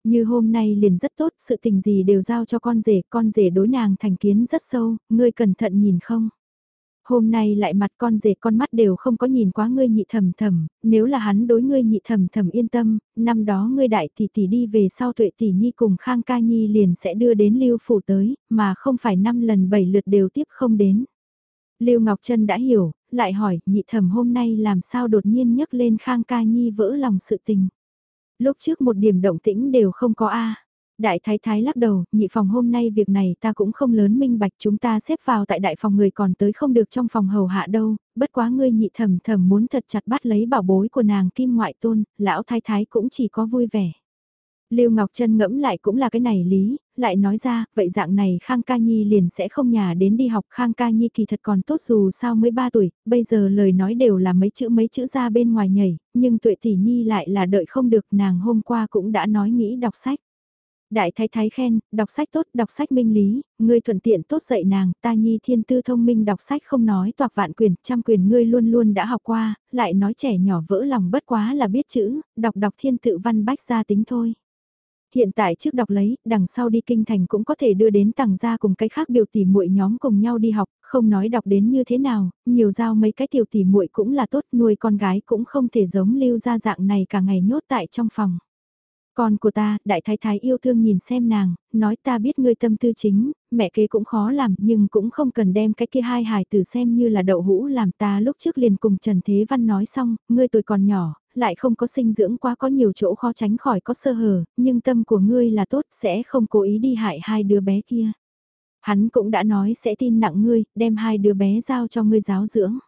Như hôm nay liền rất tốt, sự tình gì đều giao cho con rể, con rể đối nàng thành kiến rất sâu, ngươi cẩn thận nhìn không? Hôm nay lại mặt con rể con mắt đều không có nhìn quá ngươi nhị thầm thầm, nếu là hắn đối ngươi nhị thầm thầm yên tâm, năm đó ngươi đại tỷ tỷ đi về sau tuệ tỷ nhi cùng Khang Ca Nhi liền sẽ đưa đến lưu phủ tới, mà không phải năm lần bảy lượt đều tiếp không đến. Lưu Ngọc Trân đã hiểu, lại hỏi nhị thầm hôm nay làm sao đột nhiên nhấc lên Khang Ca Nhi vỡ lòng sự tình. Lúc trước một điểm động tĩnh đều không có A. Đại thái thái lắc đầu, nhị phòng hôm nay việc này ta cũng không lớn minh bạch chúng ta xếp vào tại đại phòng người còn tới không được trong phòng hầu hạ đâu, bất quá ngươi nhị thầm thầm muốn thật chặt bắt lấy bảo bối của nàng kim ngoại tôn, lão thái thái cũng chỉ có vui vẻ. Lưu Ngọc Trân ngẫm lại cũng là cái này lý, lại nói ra, vậy dạng này Khang Ca Nhi liền sẽ không nhà đến đi học Khang Ca Nhi kỳ thật còn tốt dù sao mới 3 tuổi, bây giờ lời nói đều là mấy chữ mấy chữ ra bên ngoài nhảy, nhưng tuệ tỷ Nhi lại là đợi không được nàng hôm qua cũng đã nói nghĩ đọc sách. Đại thái thái khen, đọc sách tốt, đọc sách minh lý, ngươi thuận tiện tốt dạy nàng, ta nhi thiên tư thông minh đọc sách không nói toạc vạn quyền, trăm quyền ngươi luôn luôn đã học qua, lại nói trẻ nhỏ vỡ lòng bất quá là biết chữ, đọc đọc thiên tự văn bách gia tính thôi. Hiện tại trước đọc lấy, đằng sau đi kinh thành cũng có thể đưa đến tầng gia cùng cái khác biểu tỷ muội nhóm cùng nhau đi học, không nói đọc đến như thế nào, nhiều giao mấy cái tiểu tỷ muội cũng là tốt, nuôi con gái cũng không thể giống lưu ra dạng này cả ngày nhốt tại trong phòng. Con của ta, đại thái thái yêu thương nhìn xem nàng, nói ta biết ngươi tâm tư chính, mẹ kế cũng khó làm nhưng cũng không cần đem cái kia hai hài tử xem như là đậu hũ làm ta lúc trước liền cùng Trần Thế Văn nói xong, ngươi tuổi còn nhỏ, lại không có sinh dưỡng quá có nhiều chỗ khó tránh khỏi có sơ hở, nhưng tâm của ngươi là tốt sẽ không cố ý đi hại hai đứa bé kia. Hắn cũng đã nói sẽ tin nặng ngươi, đem hai đứa bé giao cho ngươi giáo dưỡng.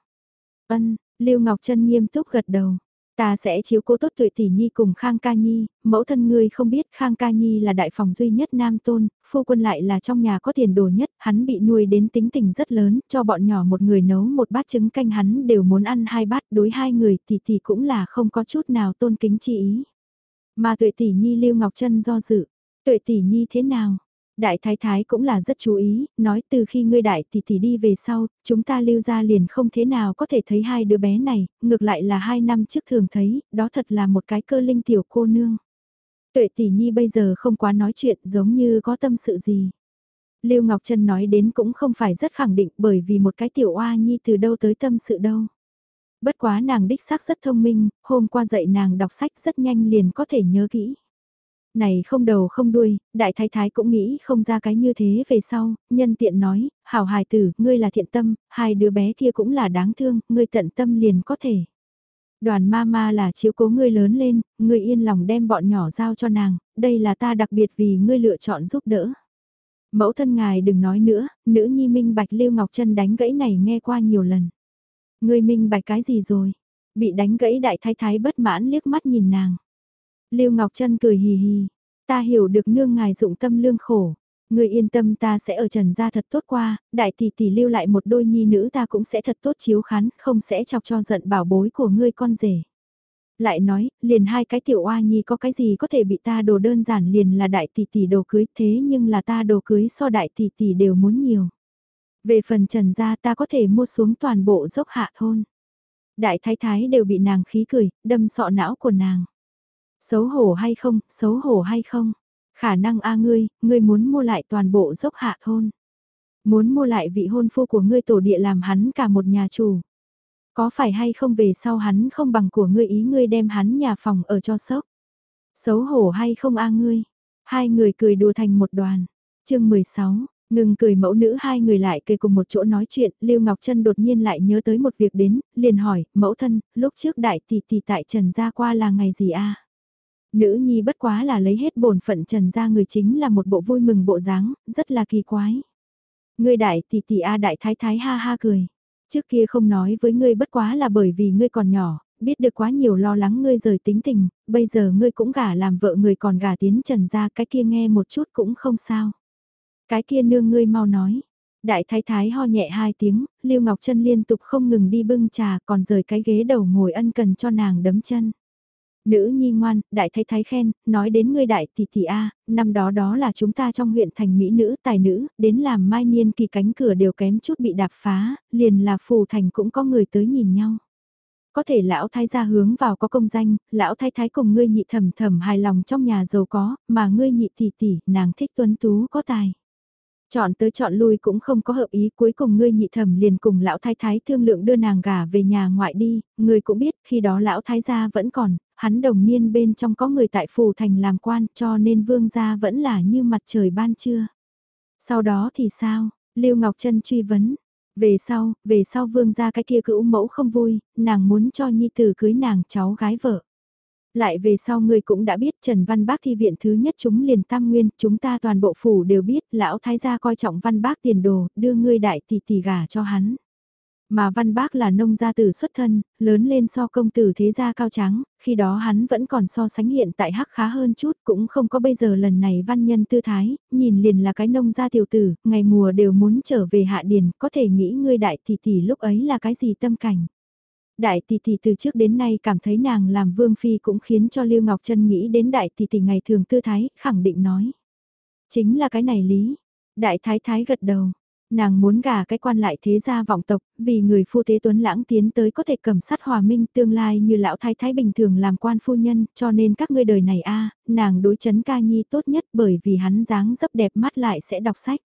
Ân, Lưu Ngọc Trân nghiêm túc gật đầu. Ta sẽ chiếu cố tốt tuệ tỷ nhi cùng Khang Ca Nhi, mẫu thân ngươi không biết Khang Ca Nhi là đại phòng duy nhất nam tôn, phu quân lại là trong nhà có tiền đồ nhất, hắn bị nuôi đến tính tình rất lớn, cho bọn nhỏ một người nấu một bát trứng canh hắn đều muốn ăn hai bát đối hai người thì thì cũng là không có chút nào tôn kính chi ý. Mà tuệ tỷ nhi Lưu Ngọc Trân do dự, tuệ tỷ nhi thế nào? Đại thái thái cũng là rất chú ý, nói từ khi ngươi đại tỷ tỷ đi về sau, chúng ta lưu ra liền không thế nào có thể thấy hai đứa bé này, ngược lại là hai năm trước thường thấy, đó thật là một cái cơ linh tiểu cô nương. Tuệ tỷ nhi bây giờ không quá nói chuyện giống như có tâm sự gì. Lưu Ngọc Trân nói đến cũng không phải rất khẳng định bởi vì một cái tiểu oa nhi từ đâu tới tâm sự đâu. Bất quá nàng đích xác rất thông minh, hôm qua dạy nàng đọc sách rất nhanh liền có thể nhớ kỹ. Này không đầu không đuôi, đại thái thái cũng nghĩ không ra cái như thế về sau, nhân tiện nói, hảo hài tử, ngươi là thiện tâm, hai đứa bé kia cũng là đáng thương, ngươi tận tâm liền có thể. Đoàn ma ma là chiếu cố ngươi lớn lên, ngươi yên lòng đem bọn nhỏ giao cho nàng, đây là ta đặc biệt vì ngươi lựa chọn giúp đỡ. Mẫu thân ngài đừng nói nữa, nữ nhi minh bạch Lưu Ngọc Trân đánh gãy này nghe qua nhiều lần. Ngươi minh bạch cái gì rồi? Bị đánh gãy đại thái thái bất mãn liếc mắt nhìn nàng. Lưu Ngọc Trân cười hì hì, ta hiểu được nương ngài dụng tâm lương khổ. Người yên tâm ta sẽ ở trần gia thật tốt qua, đại tỷ tỷ lưu lại một đôi nhi nữ ta cũng sẽ thật tốt chiếu khán, không sẽ chọc cho giận bảo bối của ngươi con rể. Lại nói, liền hai cái tiểu oa nhi có cái gì có thể bị ta đồ đơn giản liền là đại tỷ tỷ đồ cưới thế nhưng là ta đồ cưới so đại tỷ tỷ đều muốn nhiều. Về phần trần gia ta có thể mua xuống toàn bộ dốc hạ thôn. Đại thái thái đều bị nàng khí cười, đâm sọ não của nàng. Xấu hổ hay không, xấu hổ hay không? Khả năng a ngươi, ngươi muốn mua lại toàn bộ dốc hạ thôn. Muốn mua lại vị hôn phu của ngươi tổ địa làm hắn cả một nhà chủ. Có phải hay không về sau hắn không bằng của ngươi ý ngươi đem hắn nhà phòng ở cho sốc. Xấu hổ hay không a ngươi? Hai người cười đùa thành một đoàn. chương 16, Ngừng cười mẫu nữ hai người lại cười cùng một chỗ nói chuyện, Lưu Ngọc Trân đột nhiên lại nhớ tới một việc đến, liền hỏi, mẫu thân, lúc trước đại tỷ tỷ tại Trần gia qua là ngày gì a? Nữ nhi bất quá là lấy hết bổn phận trần ra người chính là một bộ vui mừng bộ dáng, rất là kỳ quái. Ngươi đại tỷ tỷ A đại thái thái ha ha cười. Trước kia không nói với ngươi bất quá là bởi vì ngươi còn nhỏ, biết được quá nhiều lo lắng ngươi rời tính tình, bây giờ ngươi cũng gả làm vợ người còn gả tiến trần ra cái kia nghe một chút cũng không sao. Cái kia nương ngươi mau nói. Đại thái thái ho nhẹ hai tiếng, Lưu Ngọc Trân liên tục không ngừng đi bưng trà còn rời cái ghế đầu ngồi ân cần cho nàng đấm chân. Nữ nhi ngoan, đại thái thái khen, nói đến ngươi đại tỷ tỷ A, năm đó đó là chúng ta trong huyện thành mỹ nữ tài nữ, đến làm mai niên kỳ cánh cửa đều kém chút bị đạp phá, liền là phù thành cũng có người tới nhìn nhau. Có thể lão thái gia hướng vào có công danh, lão thái thái cùng ngươi nhị thầm thầm hài lòng trong nhà giàu có, mà ngươi nhị tỷ tỷ, nàng thích tuấn tú có tài. Chọn tới chọn lui cũng không có hợp ý cuối cùng ngươi nhị thẩm liền cùng lão thái thái thương lượng đưa nàng gả về nhà ngoại đi, ngươi cũng biết khi đó lão thái gia vẫn còn, hắn đồng niên bên trong có người tại phủ thành làm quan cho nên vương gia vẫn là như mặt trời ban trưa. Sau đó thì sao? Lưu Ngọc Trân truy vấn. Về sau, về sau vương gia cái kia cữu mẫu không vui, nàng muốn cho nhi tử cưới nàng cháu gái vợ. Lại về sau người cũng đã biết Trần Văn Bác thi viện thứ nhất chúng liền tam nguyên, chúng ta toàn bộ phủ đều biết, lão thái gia coi trọng Văn Bác tiền đồ, đưa ngươi đại tỷ tỷ gả cho hắn. Mà Văn Bác là nông gia tử xuất thân, lớn lên so công tử thế gia cao trắng, khi đó hắn vẫn còn so sánh hiện tại hắc khá hơn chút, cũng không có bây giờ lần này văn nhân tư thái, nhìn liền là cái nông gia tiểu tử, ngày mùa đều muốn trở về hạ điền, có thể nghĩ ngươi đại tỷ tỷ lúc ấy là cái gì tâm cảnh. Đại tỷ tỷ từ trước đến nay cảm thấy nàng làm vương phi cũng khiến cho Lưu Ngọc Trân nghĩ đến đại tỷ tỷ ngày thường tư thái, khẳng định nói. Chính là cái này lý. Đại thái thái gật đầu. Nàng muốn gả cái quan lại thế gia vọng tộc, vì người phu thế tuấn lãng tiến tới có thể cầm sát hòa minh tương lai như lão thái thái bình thường làm quan phu nhân, cho nên các ngươi đời này a nàng đối chấn ca nhi tốt nhất bởi vì hắn dáng dấp đẹp mắt lại sẽ đọc sách.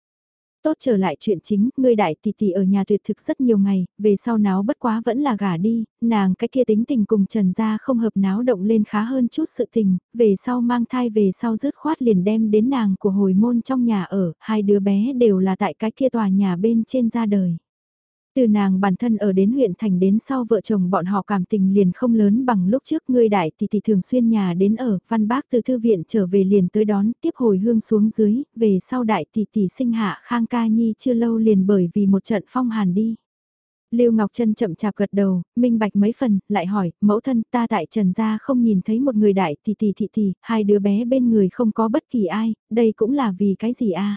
Tốt trở lại chuyện chính, ngươi đại tỷ tỷ ở nhà tuyệt thực rất nhiều ngày, về sau náo bất quá vẫn là gả đi, nàng cái kia tính tình cùng Trần gia không hợp náo động lên khá hơn chút sự tình, về sau mang thai về sau rứt khoát liền đem đến nàng của hồi môn trong nhà ở, hai đứa bé đều là tại cái kia tòa nhà bên trên ra đời. Từ nàng bản thân ở đến huyện thành đến sau vợ chồng bọn họ cảm tình liền không lớn bằng lúc trước ngươi đại tỷ tỷ thường xuyên nhà đến ở, văn bác từ thư viện trở về liền tới đón, tiếp hồi hương xuống dưới, về sau đại tỷ tỷ sinh hạ khang ca nhi chưa lâu liền bởi vì một trận phong hàn đi. Lưu Ngọc Trân chậm chạp gật đầu, minh bạch mấy phần, lại hỏi, mẫu thân ta tại Trần Gia không nhìn thấy một người đại tỷ tỷ thị tỷ, hai đứa bé bên người không có bất kỳ ai, đây cũng là vì cái gì a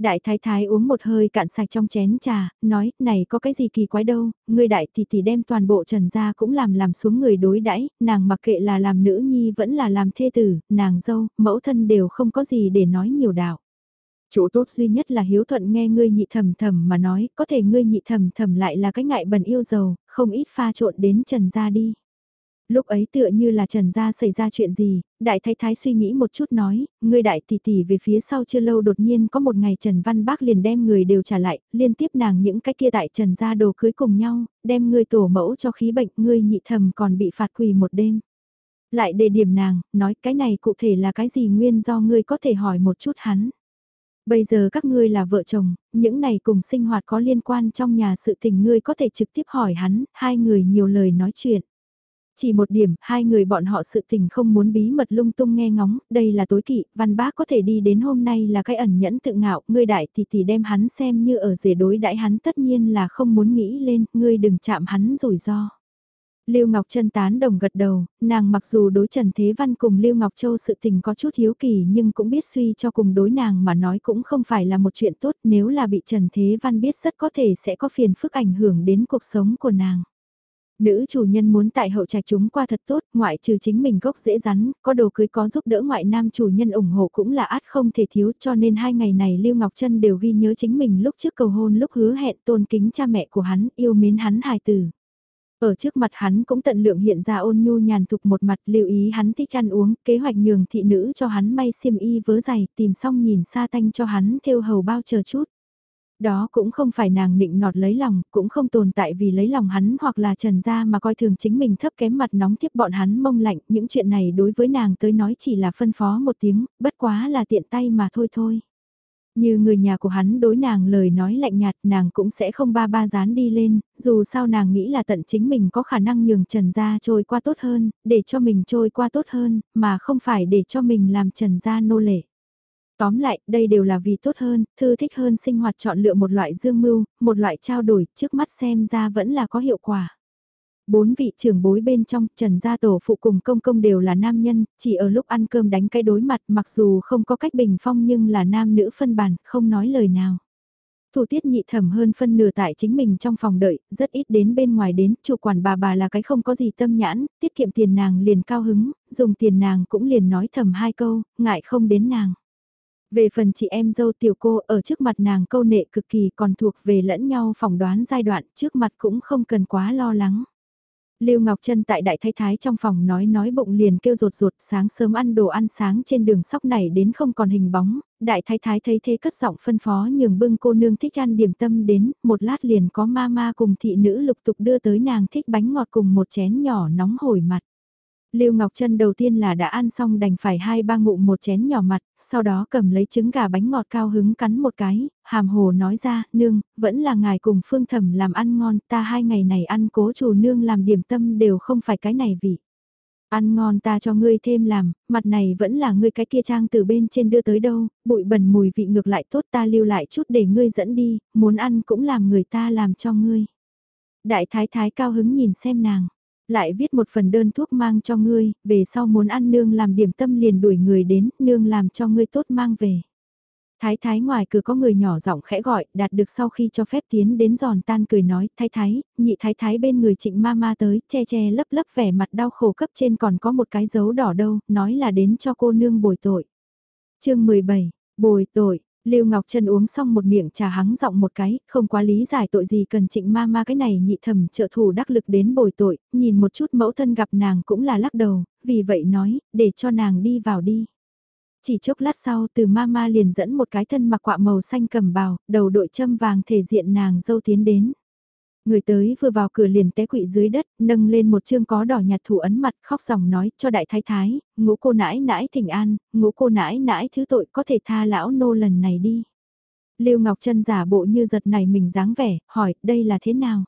Đại thái thái uống một hơi cạn sạch trong chén trà, nói, này có cái gì kỳ quái đâu, người đại tỷ tỷ đem toàn bộ trần gia cũng làm làm xuống người đối đãi nàng mặc kệ là làm nữ nhi vẫn là làm thê tử, nàng dâu, mẫu thân đều không có gì để nói nhiều đạo. Chỗ tốt duy nhất là hiếu thuận nghe ngươi nhị thầm thầm mà nói, có thể ngươi nhị thầm thầm lại là cái ngại bần yêu dầu, không ít pha trộn đến trần gia đi lúc ấy tựa như là Trần Gia xảy ra chuyện gì, đại thái thái suy nghĩ một chút nói, người đại tỷ tỷ về phía sau chưa lâu đột nhiên có một ngày Trần Văn Bác liền đem người đều trả lại, liên tiếp nàng những cái kia tại Trần Gia đồ cưới cùng nhau, đem ngươi tổ mẫu cho khí bệnh, ngươi nhị thầm còn bị phạt quỳ một đêm. Lại đề điểm nàng, nói cái này cụ thể là cái gì nguyên do ngươi có thể hỏi một chút hắn. Bây giờ các ngươi là vợ chồng, những này cùng sinh hoạt có liên quan trong nhà sự tình ngươi có thể trực tiếp hỏi hắn, hai người nhiều lời nói chuyện. Chỉ một điểm, hai người bọn họ sự tình không muốn bí mật lung tung nghe ngóng, đây là tối kỵ, văn bác có thể đi đến hôm nay là cái ẩn nhẫn tự ngạo, ngươi đại thì thì đem hắn xem như ở rể đối đãi hắn tất nhiên là không muốn nghĩ lên, ngươi đừng chạm hắn rủi ro. Lưu Ngọc Trân tán đồng gật đầu, nàng mặc dù đối Trần Thế Văn cùng Lưu Ngọc Châu sự tình có chút hiếu kỳ nhưng cũng biết suy cho cùng đối nàng mà nói cũng không phải là một chuyện tốt nếu là bị Trần Thế Văn biết rất có thể sẽ có phiền phức ảnh hưởng đến cuộc sống của nàng. Nữ chủ nhân muốn tại hậu trạch chúng qua thật tốt, ngoại trừ chính mình gốc dễ rắn, có đồ cưới có giúp đỡ ngoại nam chủ nhân ủng hộ cũng là át không thể thiếu cho nên hai ngày này Lưu Ngọc Trân đều ghi nhớ chính mình lúc trước cầu hôn lúc hứa hẹn tôn kính cha mẹ của hắn, yêu mến hắn hài tử. Ở trước mặt hắn cũng tận lượng hiện ra ôn nhu nhàn thục một mặt lưu ý hắn thích ăn uống, kế hoạch nhường thị nữ cho hắn may xiêm y vớ giày, tìm xong nhìn xa tanh cho hắn theo hầu bao chờ chút. Đó cũng không phải nàng nịnh nọt lấy lòng, cũng không tồn tại vì lấy lòng hắn hoặc là trần ra mà coi thường chính mình thấp kém mặt nóng tiếp bọn hắn mông lạnh. Những chuyện này đối với nàng tới nói chỉ là phân phó một tiếng, bất quá là tiện tay mà thôi thôi. Như người nhà của hắn đối nàng lời nói lạnh nhạt nàng cũng sẽ không ba ba dán đi lên, dù sao nàng nghĩ là tận chính mình có khả năng nhường trần gia trôi qua tốt hơn, để cho mình trôi qua tốt hơn, mà không phải để cho mình làm trần gia nô lệ. Tóm lại, đây đều là vì tốt hơn, thư thích hơn sinh hoạt chọn lựa một loại dương mưu, một loại trao đổi, trước mắt xem ra vẫn là có hiệu quả. Bốn vị trưởng bối bên trong, Trần Gia Tổ phụ cùng công công đều là nam nhân, chỉ ở lúc ăn cơm đánh cái đối mặt mặc dù không có cách bình phong nhưng là nam nữ phân bản, không nói lời nào. Thủ tiết nhị thẩm hơn phân nửa tại chính mình trong phòng đợi, rất ít đến bên ngoài đến, chủ quản bà bà là cái không có gì tâm nhãn, tiết kiệm tiền nàng liền cao hứng, dùng tiền nàng cũng liền nói thầm hai câu, ngại không đến nàng. Về phần chị em dâu tiểu cô ở trước mặt nàng câu nệ cực kỳ còn thuộc về lẫn nhau phỏng đoán giai đoạn trước mặt cũng không cần quá lo lắng. Lưu Ngọc Trân tại đại thái thái trong phòng nói nói bụng liền kêu rột rột sáng sớm ăn đồ ăn sáng trên đường sóc này đến không còn hình bóng, đại thái thái thấy thế cất giọng phân phó nhường bưng cô nương thích ăn điểm tâm đến, một lát liền có ma ma cùng thị nữ lục tục đưa tới nàng thích bánh ngọt cùng một chén nhỏ nóng hổi mặt. Lưu Ngọc Trân đầu tiên là đã ăn xong đành phải hai ba ngụm một chén nhỏ mặt, sau đó cầm lấy trứng gà bánh ngọt cao hứng cắn một cái, hàm hồ nói ra, nương, vẫn là ngài cùng phương thẩm làm ăn ngon, ta hai ngày này ăn cố chủ nương làm điểm tâm đều không phải cái này vị. Ăn ngon ta cho ngươi thêm làm, mặt này vẫn là ngươi cái kia trang từ bên trên đưa tới đâu, bụi bẩn mùi vị ngược lại tốt ta lưu lại chút để ngươi dẫn đi, muốn ăn cũng làm người ta làm cho ngươi. Đại thái thái cao hứng nhìn xem nàng lại viết một phần đơn thuốc mang cho ngươi, về sau muốn ăn nương làm điểm tâm liền đuổi người đến, nương làm cho ngươi tốt mang về. Thái thái ngoài cửa có người nhỏ giọng khẽ gọi, đạt được sau khi cho phép tiến đến giòn tan cười nói, thái thái, nhị thái thái bên người trịnh ma ma tới, che che lấp lấp vẻ mặt đau khổ cấp trên còn có một cái dấu đỏ đâu, nói là đến cho cô nương bồi tội. chương 17, bồi tội, Lưu Ngọc Trân uống xong một miệng trà hắng giọng một cái, không quá lý giải tội gì cần trịnh ma ma cái này nhị thẩm trợ thủ đắc lực đến bồi tội, nhìn một chút mẫu thân gặp nàng cũng là lắc đầu, vì vậy nói, để cho nàng đi vào đi. Chỉ chốc lát sau từ mama liền dẫn một cái thân mặc quạ màu xanh cầm bào, đầu đội châm vàng thể diện nàng dâu tiến đến. Người tới vừa vào cửa liền té quỵ dưới đất, nâng lên một chương có đỏ nhạt thủ ấn mặt khóc sòng nói cho đại thái thái, ngũ cô nãi nãi thỉnh an, ngũ cô nãi nãi thứ tội có thể tha lão nô lần này đi. Lưu Ngọc Trân giả bộ như giật này mình dáng vẻ, hỏi đây là thế nào?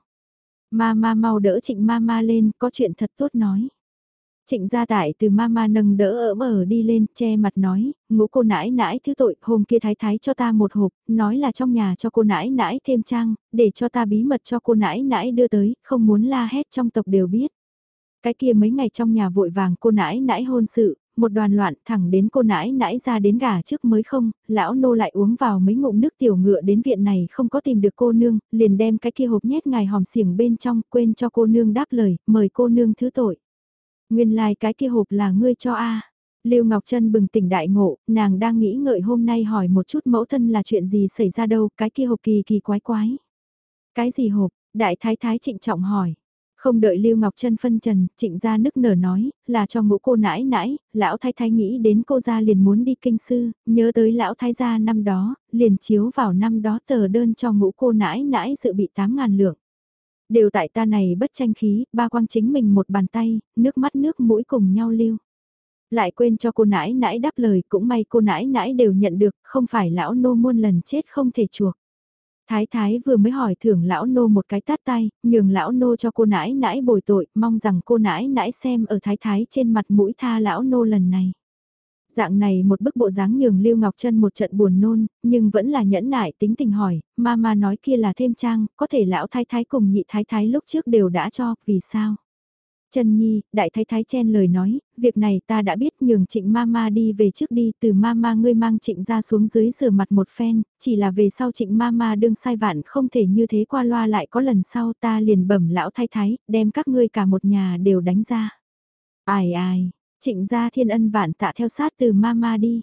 Ma ma mau đỡ trịnh ma ma lên, có chuyện thật tốt nói. Trịnh gia tại từ mama nâng đỡ ỡm ở đi lên, che mặt nói, ngũ cô nãi nãi thứ tội, hôm kia thái thái cho ta một hộp, nói là trong nhà cho cô nãi nãi thêm trang, để cho ta bí mật cho cô nãi nãi đưa tới, không muốn la hét trong tộc đều biết. Cái kia mấy ngày trong nhà vội vàng cô nãi nãi hôn sự, một đoàn loạn thẳng đến cô nãi nãi ra đến gà trước mới không, lão nô lại uống vào mấy ngụm nước tiểu ngựa đến viện này không có tìm được cô nương, liền đem cái kia hộp nhét ngài hòm xiềng bên trong, quên cho cô nương đáp lời, mời cô nương thứ tội. Nguyên lai like cái kia hộp là ngươi cho a. Lưu Ngọc Trân bừng tỉnh đại ngộ, nàng đang nghĩ ngợi hôm nay hỏi một chút mẫu thân là chuyện gì xảy ra đâu, cái kia hộp kỳ kỳ quái quái. Cái gì hộp? Đại thái thái trịnh trọng hỏi. Không đợi Lưu Ngọc Trân phân trần, trịnh gia nức nở nói, là cho ngũ cô nãi nãi, lão thái thái nghĩ đến cô gia liền muốn đi kinh sư, nhớ tới lão thái gia năm đó, liền chiếu vào năm đó tờ đơn cho ngũ cô nãi nãi dự bị 8 ngàn lượng. Đều tại ta này bất tranh khí, ba quang chính mình một bàn tay, nước mắt nước mũi cùng nhau lưu. Lại quên cho cô nãi nãi đáp lời, cũng may cô nãi nãi đều nhận được, không phải lão nô muôn lần chết không thể chuộc. Thái thái vừa mới hỏi thưởng lão nô một cái tát tay, nhường lão nô cho cô nãi nãi bồi tội, mong rằng cô nãi nãi xem ở thái thái trên mặt mũi tha lão nô lần này. Dạng này một bức bộ dáng nhường Lưu Ngọc Trân một trận buồn nôn, nhưng vẫn là nhẫn nại tính tình hỏi, mama nói kia là thêm trang, có thể lão thái thái cùng nhị thái thái lúc trước đều đã cho, vì sao? Trần Nhi, đại thái thái chen lời nói, việc này ta đã biết nhường trịnh mama đi về trước đi, từ mama ngươi mang trịnh ra xuống dưới rửa mặt một phen, chỉ là về sau trịnh mama đương sai vạn không thể như thế qua loa lại có lần sau ta liền bẩm lão thái thái, đem các ngươi cả một nhà đều đánh ra. Ai ai, Trịnh gia thiên ân vạn tạ theo sát từ mama đi.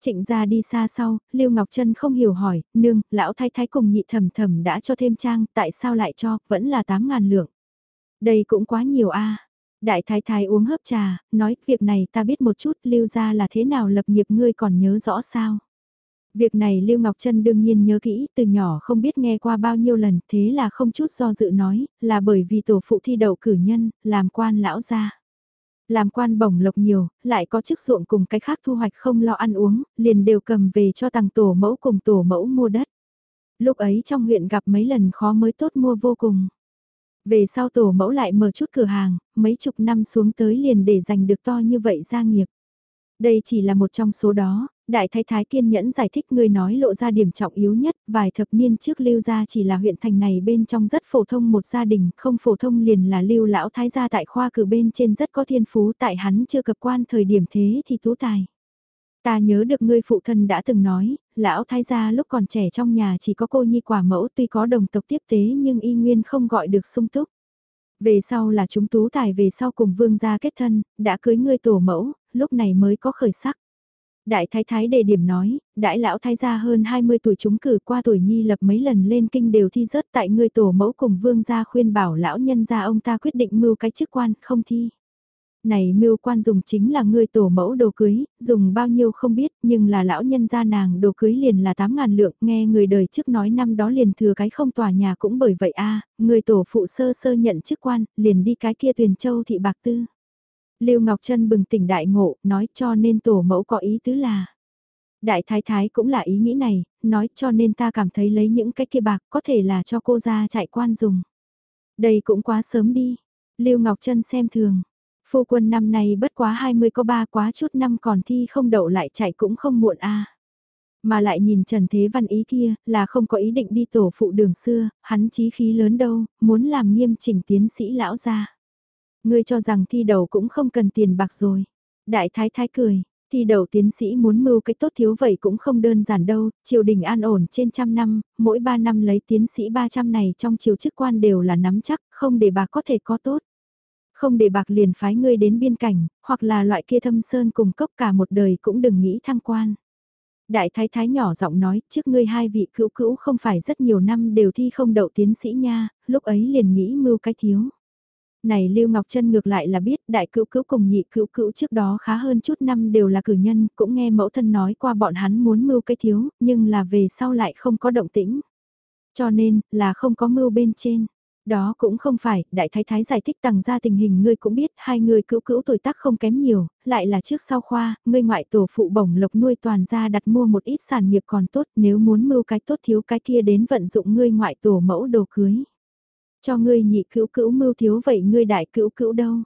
Trịnh gia đi xa sau, Lưu Ngọc Trân không hiểu hỏi, nương, lão thái thái cùng nhị thẩm thẩm đã cho thêm trang, tại sao lại cho, vẫn là 8 ngàn lượng. Đây cũng quá nhiều a. Đại thái thái uống hớp trà, nói, việc này ta biết một chút, Lưu gia là thế nào lập nghiệp ngươi còn nhớ rõ sao. Việc này Lưu Ngọc Trân đương nhiên nhớ kỹ, từ nhỏ không biết nghe qua bao nhiêu lần, thế là không chút do dự nói, là bởi vì tổ phụ thi đậu cử nhân, làm quan lão gia. Làm quan bổng lộc nhiều, lại có chức ruộng cùng cái khác thu hoạch không lo ăn uống, liền đều cầm về cho tàng tổ mẫu cùng tổ mẫu mua đất. Lúc ấy trong huyện gặp mấy lần khó mới tốt mua vô cùng. Về sau tổ mẫu lại mở chút cửa hàng, mấy chục năm xuống tới liền để giành được to như vậy gia nghiệp. Đây chỉ là một trong số đó, đại thái thái kiên nhẫn giải thích người nói lộ ra điểm trọng yếu nhất, vài thập niên trước lưu gia chỉ là huyện thành này bên trong rất phổ thông một gia đình, không phổ thông liền là lưu lão thái gia tại khoa cử bên trên rất có thiên phú tại hắn chưa cập quan thời điểm thế thì tú tài. Ta nhớ được ngươi phụ thân đã từng nói, lão thái gia lúc còn trẻ trong nhà chỉ có cô nhi quả mẫu tuy có đồng tộc tiếp tế nhưng y nguyên không gọi được sung túc. Về sau là chúng tú tài về sau cùng vương gia kết thân, đã cưới ngươi tổ mẫu, lúc này mới có khởi sắc. Đại thái thái đề điểm nói, đại lão thái gia hơn 20 tuổi chúng cử qua tuổi nhi lập mấy lần lên kinh đều thi rớt tại người tổ mẫu cùng vương gia khuyên bảo lão nhân gia ông ta quyết định mưu cái chức quan không thi. Này mưu quan dùng chính là người tổ mẫu đồ cưới, dùng bao nhiêu không biết nhưng là lão nhân gia nàng đồ cưới liền là 8 ngàn lượng nghe người đời trước nói năm đó liền thừa cái không tòa nhà cũng bởi vậy a người tổ phụ sơ sơ nhận chức quan liền đi cái kia tuyền châu thị bạc tư. Lưu Ngọc Trân bừng tỉnh đại ngộ, nói cho nên tổ mẫu có ý tứ là. Đại thái thái cũng là ý nghĩ này, nói cho nên ta cảm thấy lấy những cái kia bạc có thể là cho cô ra chạy quan dùng. Đây cũng quá sớm đi. Lưu Ngọc Trân xem thường. Phu quân năm nay bất quá 20 có ba quá chút năm còn thi không đậu lại chạy cũng không muộn a. Mà lại nhìn Trần Thế Văn ý kia, là không có ý định đi tổ phụ đường xưa, hắn chí khí lớn đâu, muốn làm nghiêm chỉnh tiến sĩ lão gia. Ngươi cho rằng thi đầu cũng không cần tiền bạc rồi. Đại thái thái cười, thi đầu tiến sĩ muốn mưu cái tốt thiếu vậy cũng không đơn giản đâu, triều đình an ổn trên trăm năm, mỗi ba năm lấy tiến sĩ 300 này trong triều chức quan đều là nắm chắc, không để bạc có thể có tốt. Không để bạc liền phái ngươi đến biên cảnh, hoặc là loại kia thâm sơn cùng cốc cả một đời cũng đừng nghĩ thăng quan. Đại thái thái nhỏ giọng nói, trước ngươi hai vị cữu cữu không phải rất nhiều năm đều thi không đậu tiến sĩ nha, lúc ấy liền nghĩ mưu cái thiếu. Này Lưu Ngọc Trân ngược lại là biết đại cữu cữu cùng nhị cữu cữu trước đó khá hơn chút năm đều là cử nhân, cũng nghe mẫu thân nói qua bọn hắn muốn mưu cái thiếu, nhưng là về sau lại không có động tĩnh. Cho nên, là không có mưu bên trên. Đó cũng không phải, đại thái thái giải thích tầng ra tình hình ngươi cũng biết, hai người cữu cữu tuổi tác không kém nhiều, lại là trước sau khoa, ngươi ngoại tổ phụ bổng lộc nuôi toàn ra đặt mua một ít sản nghiệp còn tốt, nếu muốn mưu cái tốt thiếu cái kia đến vận dụng ngươi ngoại tổ mẫu đồ cưới. Cho ngươi nhị cữu cữu mưu thiếu vậy ngươi đại cữu cữu đâu?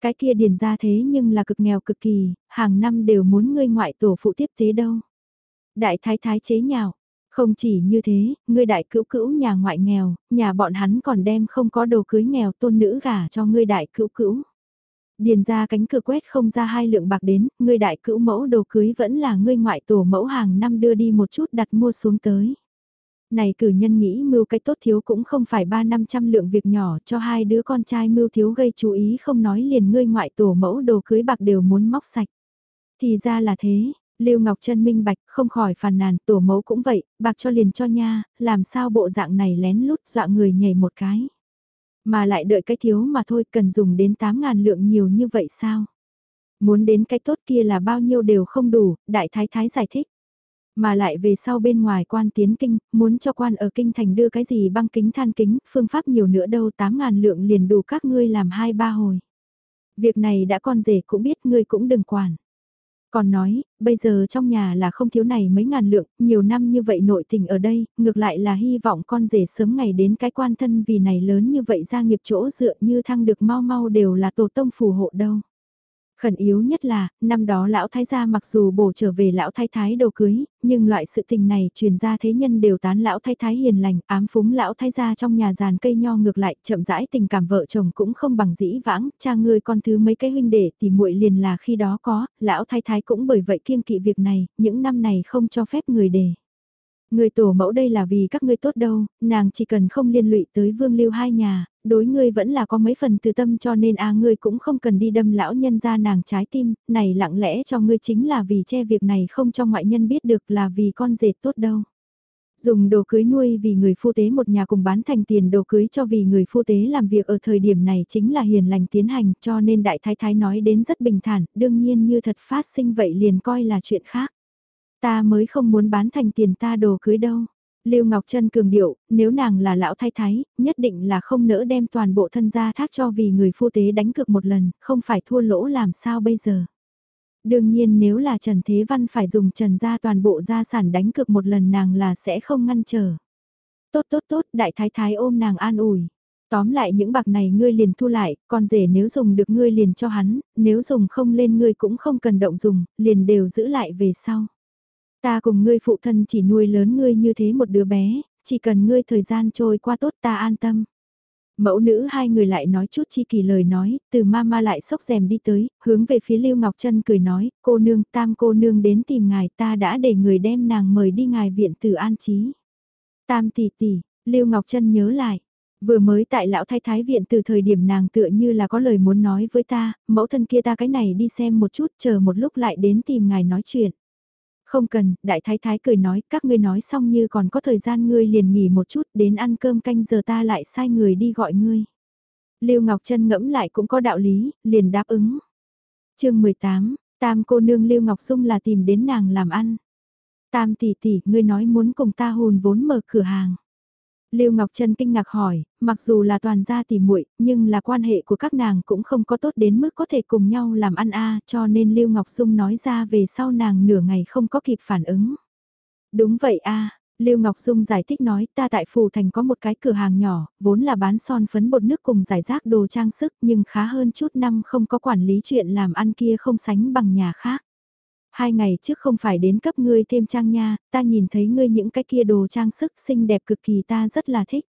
Cái kia điền ra thế nhưng là cực nghèo cực kỳ, hàng năm đều muốn ngươi ngoại tổ phụ tiếp tế đâu. Đại thái thái chế nhạo, không chỉ như thế, ngươi đại cữu cữu nhà ngoại nghèo, nhà bọn hắn còn đem không có đồ cưới nghèo tôn nữ gả cho ngươi đại cữu cữu. Điền ra cánh cửa quét không ra hai lượng bạc đến, ngươi đại cữu mẫu đồ cưới vẫn là ngươi ngoại tổ mẫu hàng năm đưa đi một chút đặt mua xuống tới. Này cử nhân nghĩ mưu cái tốt thiếu cũng không phải ba năm trăm lượng việc nhỏ cho hai đứa con trai mưu thiếu gây chú ý không nói liền ngươi ngoại tổ mẫu đồ cưới bạc đều muốn móc sạch. Thì ra là thế, Lưu Ngọc Trân minh bạch, không khỏi phàn nàn, tổ mẫu cũng vậy, bạc cho liền cho nha, làm sao bộ dạng này lén lút dọa người nhảy một cái. Mà lại đợi cái thiếu mà thôi, cần dùng đến 8.000 lượng nhiều như vậy sao? Muốn đến cái tốt kia là bao nhiêu đều không đủ, đại thái thái giải thích. Mà lại về sau bên ngoài quan tiến kinh, muốn cho quan ở kinh thành đưa cái gì băng kính than kính, phương pháp nhiều nữa đâu 8.000 lượng liền đủ các ngươi làm hai ba hồi. Việc này đã con rể cũng biết ngươi cũng đừng quản. Còn nói, bây giờ trong nhà là không thiếu này mấy ngàn lượng, nhiều năm như vậy nội tình ở đây, ngược lại là hy vọng con rể sớm ngày đến cái quan thân vì này lớn như vậy ra nghiệp chỗ dựa như thăng được mau mau đều là tổ tông phù hộ đâu. Khẩn yếu nhất là, năm đó lão thái gia mặc dù bổ trở về lão thái thái đồ cưới, nhưng loại sự tình này truyền ra thế nhân đều tán lão thái thái hiền lành, ám phúng lão thái gia trong nhà giàn cây nho ngược lại, chậm rãi tình cảm vợ chồng cũng không bằng dĩ vãng, cha ngươi con thứ mấy cái huynh đệ thì muội liền là khi đó có, lão thái thái cũng bởi vậy kiêng kỵ việc này, những năm này không cho phép người đề. Người tổ mẫu đây là vì các ngươi tốt đâu, nàng chỉ cần không liên lụy tới vương lưu hai nhà, đối ngươi vẫn là có mấy phần từ tâm cho nên à ngươi cũng không cần đi đâm lão nhân ra nàng trái tim, này lặng lẽ cho ngươi chính là vì che việc này không cho ngoại nhân biết được là vì con dệt tốt đâu. Dùng đồ cưới nuôi vì người phu tế một nhà cùng bán thành tiền đồ cưới cho vì người phu tế làm việc ở thời điểm này chính là hiền lành tiến hành cho nên đại thái thái nói đến rất bình thản, đương nhiên như thật phát sinh vậy liền coi là chuyện khác. Ta mới không muốn bán thành tiền ta đồ cưới đâu. Lưu Ngọc Trân cường điệu, nếu nàng là lão thái thái, nhất định là không nỡ đem toàn bộ thân gia thác cho vì người phu tế đánh cược một lần, không phải thua lỗ làm sao bây giờ. Đương nhiên nếu là Trần Thế Văn phải dùng Trần gia toàn bộ gia sản đánh cược một lần nàng là sẽ không ngăn trở. Tốt tốt tốt, đại thái thái ôm nàng an ủi. Tóm lại những bạc này ngươi liền thu lại, con rể nếu dùng được ngươi liền cho hắn, nếu dùng không lên ngươi cũng không cần động dùng, liền đều giữ lại về sau. Ta cùng ngươi phụ thân chỉ nuôi lớn ngươi như thế một đứa bé, chỉ cần ngươi thời gian trôi qua tốt ta an tâm. Mẫu nữ hai người lại nói chút chi kỳ lời nói, từ mama lại sốc rèm đi tới, hướng về phía Lưu Ngọc Trân cười nói, cô nương, tam cô nương đến tìm ngài ta đã để người đem nàng mời đi ngài viện từ an trí. Tam tỷ tỷ, Lưu Ngọc Trân nhớ lại, vừa mới tại lão thái thái viện từ thời điểm nàng tựa như là có lời muốn nói với ta, mẫu thân kia ta cái này đi xem một chút chờ một lúc lại đến tìm ngài nói chuyện. Không cần, đại thái thái cười nói, các ngươi nói xong như còn có thời gian ngươi liền nghỉ một chút, đến ăn cơm canh giờ ta lại sai người đi gọi ngươi. Lưu Ngọc Trân ngẫm lại cũng có đạo lý, liền đáp ứng. chương 18, tam cô nương Lưu Ngọc Dung là tìm đến nàng làm ăn. Tam tỷ tỷ, ngươi nói muốn cùng ta hùn vốn mở cửa hàng. Lưu Ngọc Trân kinh ngạc hỏi, mặc dù là toàn gia tỷ muội, nhưng là quan hệ của các nàng cũng không có tốt đến mức có thể cùng nhau làm ăn a, cho nên Lưu Ngọc Dung nói ra về sau nàng nửa ngày không có kịp phản ứng. Đúng vậy a, Lưu Ngọc Dung giải thích nói, ta tại Phù Thành có một cái cửa hàng nhỏ, vốn là bán son phấn bột nước cùng giải rác đồ trang sức, nhưng khá hơn chút năm không có quản lý chuyện làm ăn kia không sánh bằng nhà khác. Hai ngày trước không phải đến cấp ngươi thêm trang nha, ta nhìn thấy ngươi những cái kia đồ trang sức xinh đẹp cực kỳ ta rất là thích.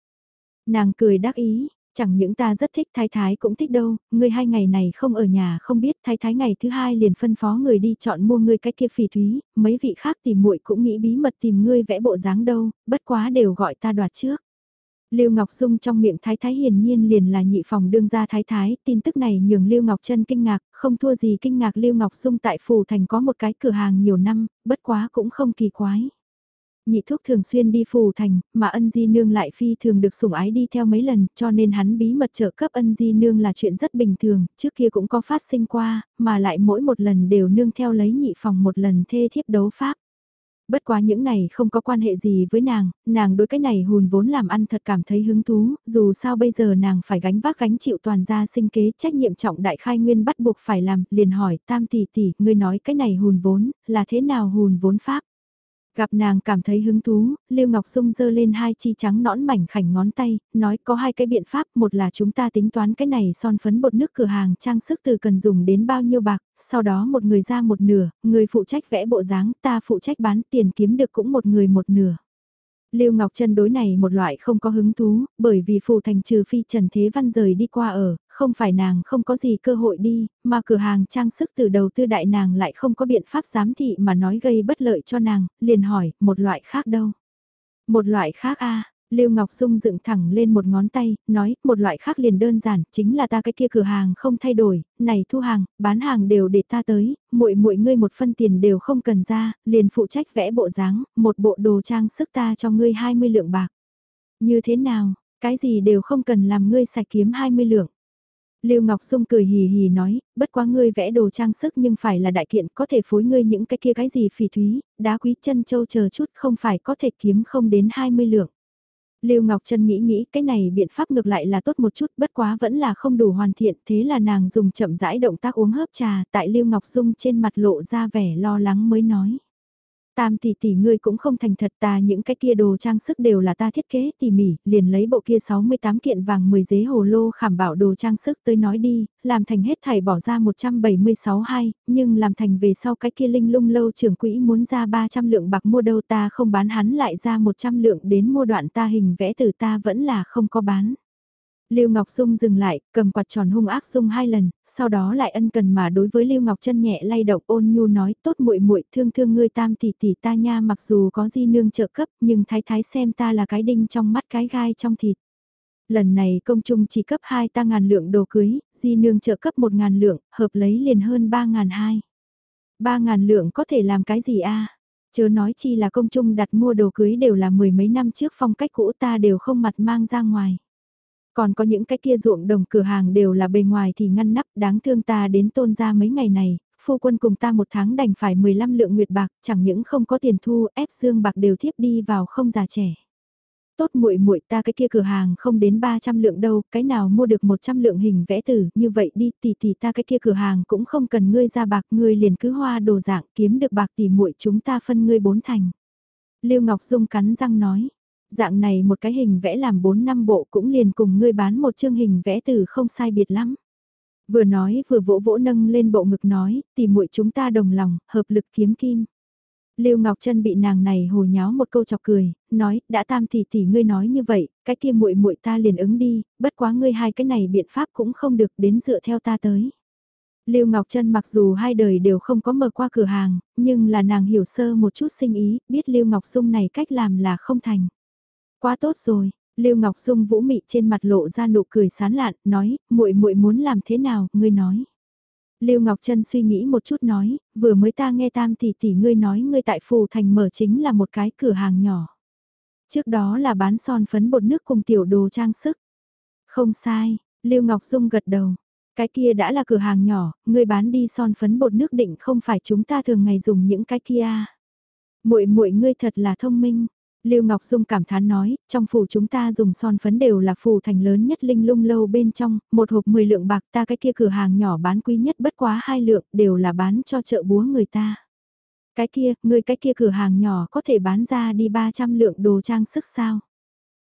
Nàng cười đắc ý, chẳng những ta rất thích thái thái cũng thích đâu, ngươi hai ngày này không ở nhà không biết thái thái ngày thứ hai liền phân phó người đi chọn mua ngươi cái kia phỉ thúy, mấy vị khác tìm muội cũng nghĩ bí mật tìm ngươi vẽ bộ dáng đâu, bất quá đều gọi ta đoạt trước. Lưu Ngọc Dung trong miệng Thái Thái hiển nhiên liền là nhị phòng đương gia Thái Thái, tin tức này nhường Lưu Ngọc Trân kinh ngạc, không thua gì kinh ngạc Lưu Ngọc Dung tại Phù Thành có một cái cửa hàng nhiều năm, bất quá cũng không kỳ quái. Nhị thúc thường xuyên đi phù thành, mà ân di nương lại phi thường được sủng ái đi theo mấy lần, cho nên hắn bí mật trợ cấp ân di nương là chuyện rất bình thường, trước kia cũng có phát sinh qua, mà lại mỗi một lần đều nương theo lấy nhị phòng một lần thê thiếp đấu pháp. Bất quá những này không có quan hệ gì với nàng, nàng đối cái này hùn vốn làm ăn thật cảm thấy hứng thú, dù sao bây giờ nàng phải gánh vác gánh chịu toàn gia sinh kế trách nhiệm trọng đại khai nguyên bắt buộc phải làm, liền hỏi tam tỷ tỷ, ngươi nói cái này hùn vốn, là thế nào hùn vốn pháp? Gặp nàng cảm thấy hứng thú, Lưu Ngọc Dung giơ lên hai chi trắng nõn mảnh khảnh ngón tay, nói có hai cái biện pháp, một là chúng ta tính toán cái này son phấn bột nước cửa hàng trang sức từ cần dùng đến bao nhiêu bạc, sau đó một người ra một nửa, người phụ trách vẽ bộ dáng, ta phụ trách bán tiền kiếm được cũng một người một nửa. Lưu Ngọc Trân đối này một loại không có hứng thú, bởi vì phù thành trừ phi Trần Thế Văn rời đi qua ở, không phải nàng không có gì cơ hội đi, mà cửa hàng trang sức từ đầu tư đại nàng lại không có biện pháp giám thị mà nói gây bất lợi cho nàng, liền hỏi, một loại khác đâu? Một loại khác a Lưu Ngọc Dung dựng thẳng lên một ngón tay, nói, một loại khác liền đơn giản, chính là ta cái kia cửa hàng không thay đổi, này thu hàng, bán hàng đều để ta tới, muội muội ngươi một phân tiền đều không cần ra, liền phụ trách vẽ bộ dáng, một bộ đồ trang sức ta cho ngươi 20 lượng bạc. Như thế nào, cái gì đều không cần làm ngươi sạch kiếm 20 lượng. Lưu Ngọc Dung cười hì hì nói, bất quá ngươi vẽ đồ trang sức nhưng phải là đại kiện có thể phối ngươi những cái kia cái gì phỉ thúy, đá quý chân châu chờ chút không phải có thể kiếm không đến 20 lượng. Lưu Ngọc Trân nghĩ nghĩ, cái này biện pháp ngược lại là tốt một chút, bất quá vẫn là không đủ hoàn thiện, thế là nàng dùng chậm rãi động tác uống hớp trà, tại Lưu Ngọc Dung trên mặt lộ ra vẻ lo lắng mới nói. Tam tỷ tỷ ngươi cũng không thành thật ta những cái kia đồ trang sức đều là ta thiết kế tỉ mỉ, liền lấy bộ kia 68 kiện vàng 10 giấy hồ lô khảm bảo đồ trang sức tới nói đi, làm thành hết thảy bỏ ra 176 hai, nhưng làm thành về sau cái kia linh lung lâu trưởng quỹ muốn ra 300 lượng bạc mua đâu ta không bán hắn lại ra 100 lượng đến mua đoạn ta hình vẽ từ ta vẫn là không có bán. Lưu Ngọc Dung dừng lại, cầm quạt tròn hung ác dung hai lần, sau đó lại ân cần mà đối với Lưu Ngọc Chân nhẹ lay động ôn nhu nói, tốt muội muội, thương thương ngươi tam tỷ tỷ ta nha, mặc dù có di nương trợ cấp, nhưng thái thái xem ta là cái đinh trong mắt cái gai trong thịt. Lần này công trung chỉ cấp 2 ta ngàn lượng đồ cưới, di nương trợ cấp 1 ngàn lượng, hợp lấy liền hơn 3 ngàn hai. 3 ngàn lượng có thể làm cái gì a? Chớ nói chi là công trung đặt mua đồ cưới đều là mười mấy năm trước phong cách cũ ta đều không mặt mang ra ngoài. Còn có những cái kia ruộng đồng cửa hàng đều là bề ngoài thì ngăn nắp đáng thương ta đến tôn ra mấy ngày này, phu quân cùng ta một tháng đành phải 15 lượng nguyệt bạc, chẳng những không có tiền thu ép dương bạc đều thiếp đi vào không già trẻ. Tốt muội muội ta cái kia cửa hàng không đến 300 lượng đâu, cái nào mua được 100 lượng hình vẽ tử, như vậy đi tỷ tỷ ta cái kia cửa hàng cũng không cần ngươi ra bạc, ngươi liền cứ hoa đồ dạng kiếm được bạc tỷ muội chúng ta phân ngươi bốn thành. Lưu Ngọc Dung cắn răng nói, dạng này một cái hình vẽ làm 4 năm bộ cũng liền cùng ngươi bán một chương hình vẽ từ không sai biệt lắm. Vừa nói vừa vỗ vỗ nâng lên bộ ngực nói, tìm muội chúng ta đồng lòng, hợp lực kiếm kim. Lưu Ngọc Trân bị nàng này hồ nháo một câu chọc cười, nói, đã tam tỷ tỷ ngươi nói như vậy, cái kia muội muội ta liền ứng đi, bất quá ngươi hai cái này biện pháp cũng không được đến dựa theo ta tới. Lưu Ngọc Trân mặc dù hai đời đều không có mở qua cửa hàng, nhưng là nàng hiểu sơ một chút sinh ý, biết Lưu Ngọc Dung này cách làm là không thành. Quá tốt rồi, Lưu Ngọc Dung vũ mị trên mặt lộ ra nụ cười sán lạn, nói, muội muội muốn làm thế nào, ngươi nói. Lưu Ngọc Trân suy nghĩ một chút nói, vừa mới ta nghe tam tỷ tỷ ngươi nói ngươi tại Phù Thành mở chính là một cái cửa hàng nhỏ. Trước đó là bán son phấn bột nước cùng tiểu đồ trang sức. Không sai, Lưu Ngọc Dung gật đầu. Cái kia đã là cửa hàng nhỏ, ngươi bán đi son phấn bột nước định không phải chúng ta thường ngày dùng những cái kia. À? Muội muội ngươi thật là thông minh, Lưu Ngọc Dung cảm thán nói, trong phủ chúng ta dùng son phấn đều là phủ thành lớn nhất linh lung lâu bên trong, một hộp 10 lượng bạc ta cái kia cửa hàng nhỏ bán quý nhất bất quá hai lượng đều là bán cho chợ búa người ta. Cái kia, người cái kia cửa hàng nhỏ có thể bán ra đi 300 lượng đồ trang sức sao?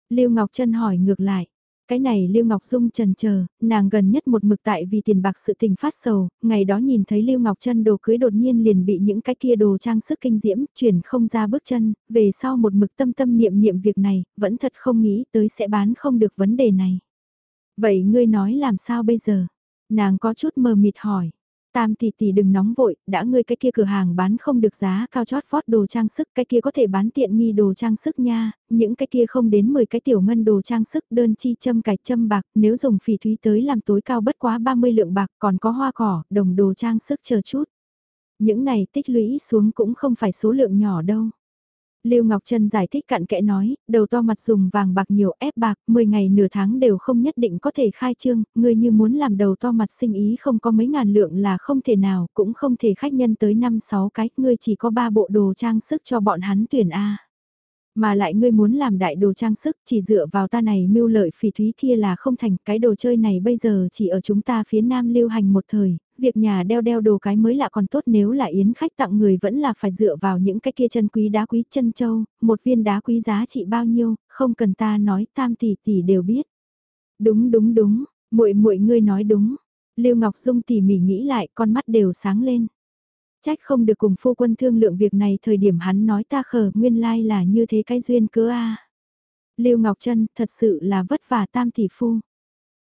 Lưu Ngọc Trân hỏi ngược lại, cái này Lưu Ngọc Dung trần chờ, nàng gần nhất một mực tại vì tiền bạc sự tình phát sầu, ngày đó nhìn thấy Lưu Ngọc Trân đồ cưới đột nhiên liền bị những cái kia đồ trang sức kinh diễm, chuyển không ra bước chân, về sau một mực tâm tâm niệm niệm việc này, vẫn thật không nghĩ tới sẽ bán không được vấn đề này. Vậy ngươi nói làm sao bây giờ? Nàng có chút mờ mịt hỏi. Tam tỷ tỷ đừng nóng vội, đã ngươi cái kia cửa hàng bán không được giá cao chót vót đồ trang sức, cái kia có thể bán tiện nghi đồ trang sức nha, những cái kia không đến 10 cái tiểu ngân đồ trang sức đơn chi châm cải châm bạc, nếu dùng phỉ thúy tới làm tối cao bất quá 30 lượng bạc còn có hoa cỏ, đồng đồ trang sức chờ chút. Những này tích lũy xuống cũng không phải số lượng nhỏ đâu. Lưu Ngọc Trân giải thích cặn kẽ nói, đầu to mặt dùng vàng bạc nhiều ép bạc, 10 ngày nửa tháng đều không nhất định có thể khai trương, người như muốn làm đầu to mặt sinh ý không có mấy ngàn lượng là không thể nào, cũng không thể khách nhân tới 5-6 cái, ngươi chỉ có 3 bộ đồ trang sức cho bọn hắn tuyển A. Mà lại ngươi muốn làm đại đồ trang sức chỉ dựa vào ta này mưu lợi phỉ thúy kia là không thành cái đồ chơi này bây giờ chỉ ở chúng ta phía nam lưu hành một thời, việc nhà đeo đeo đồ cái mới lạ còn tốt nếu là yến khách tặng người vẫn là phải dựa vào những cái kia chân quý đá quý chân châu, một viên đá quý giá trị bao nhiêu, không cần ta nói tam tỷ tỷ đều biết. Đúng đúng đúng, muội muội ngươi nói đúng. Lưu Ngọc Dung tỉ mỉ nghĩ lại, con mắt đều sáng lên. Trách không được cùng phu quân thương lượng việc này thời điểm hắn nói ta khờ nguyên lai là như thế cái duyên cớ a. Lưu Ngọc Trân thật sự là vất vả tam tỷ phu.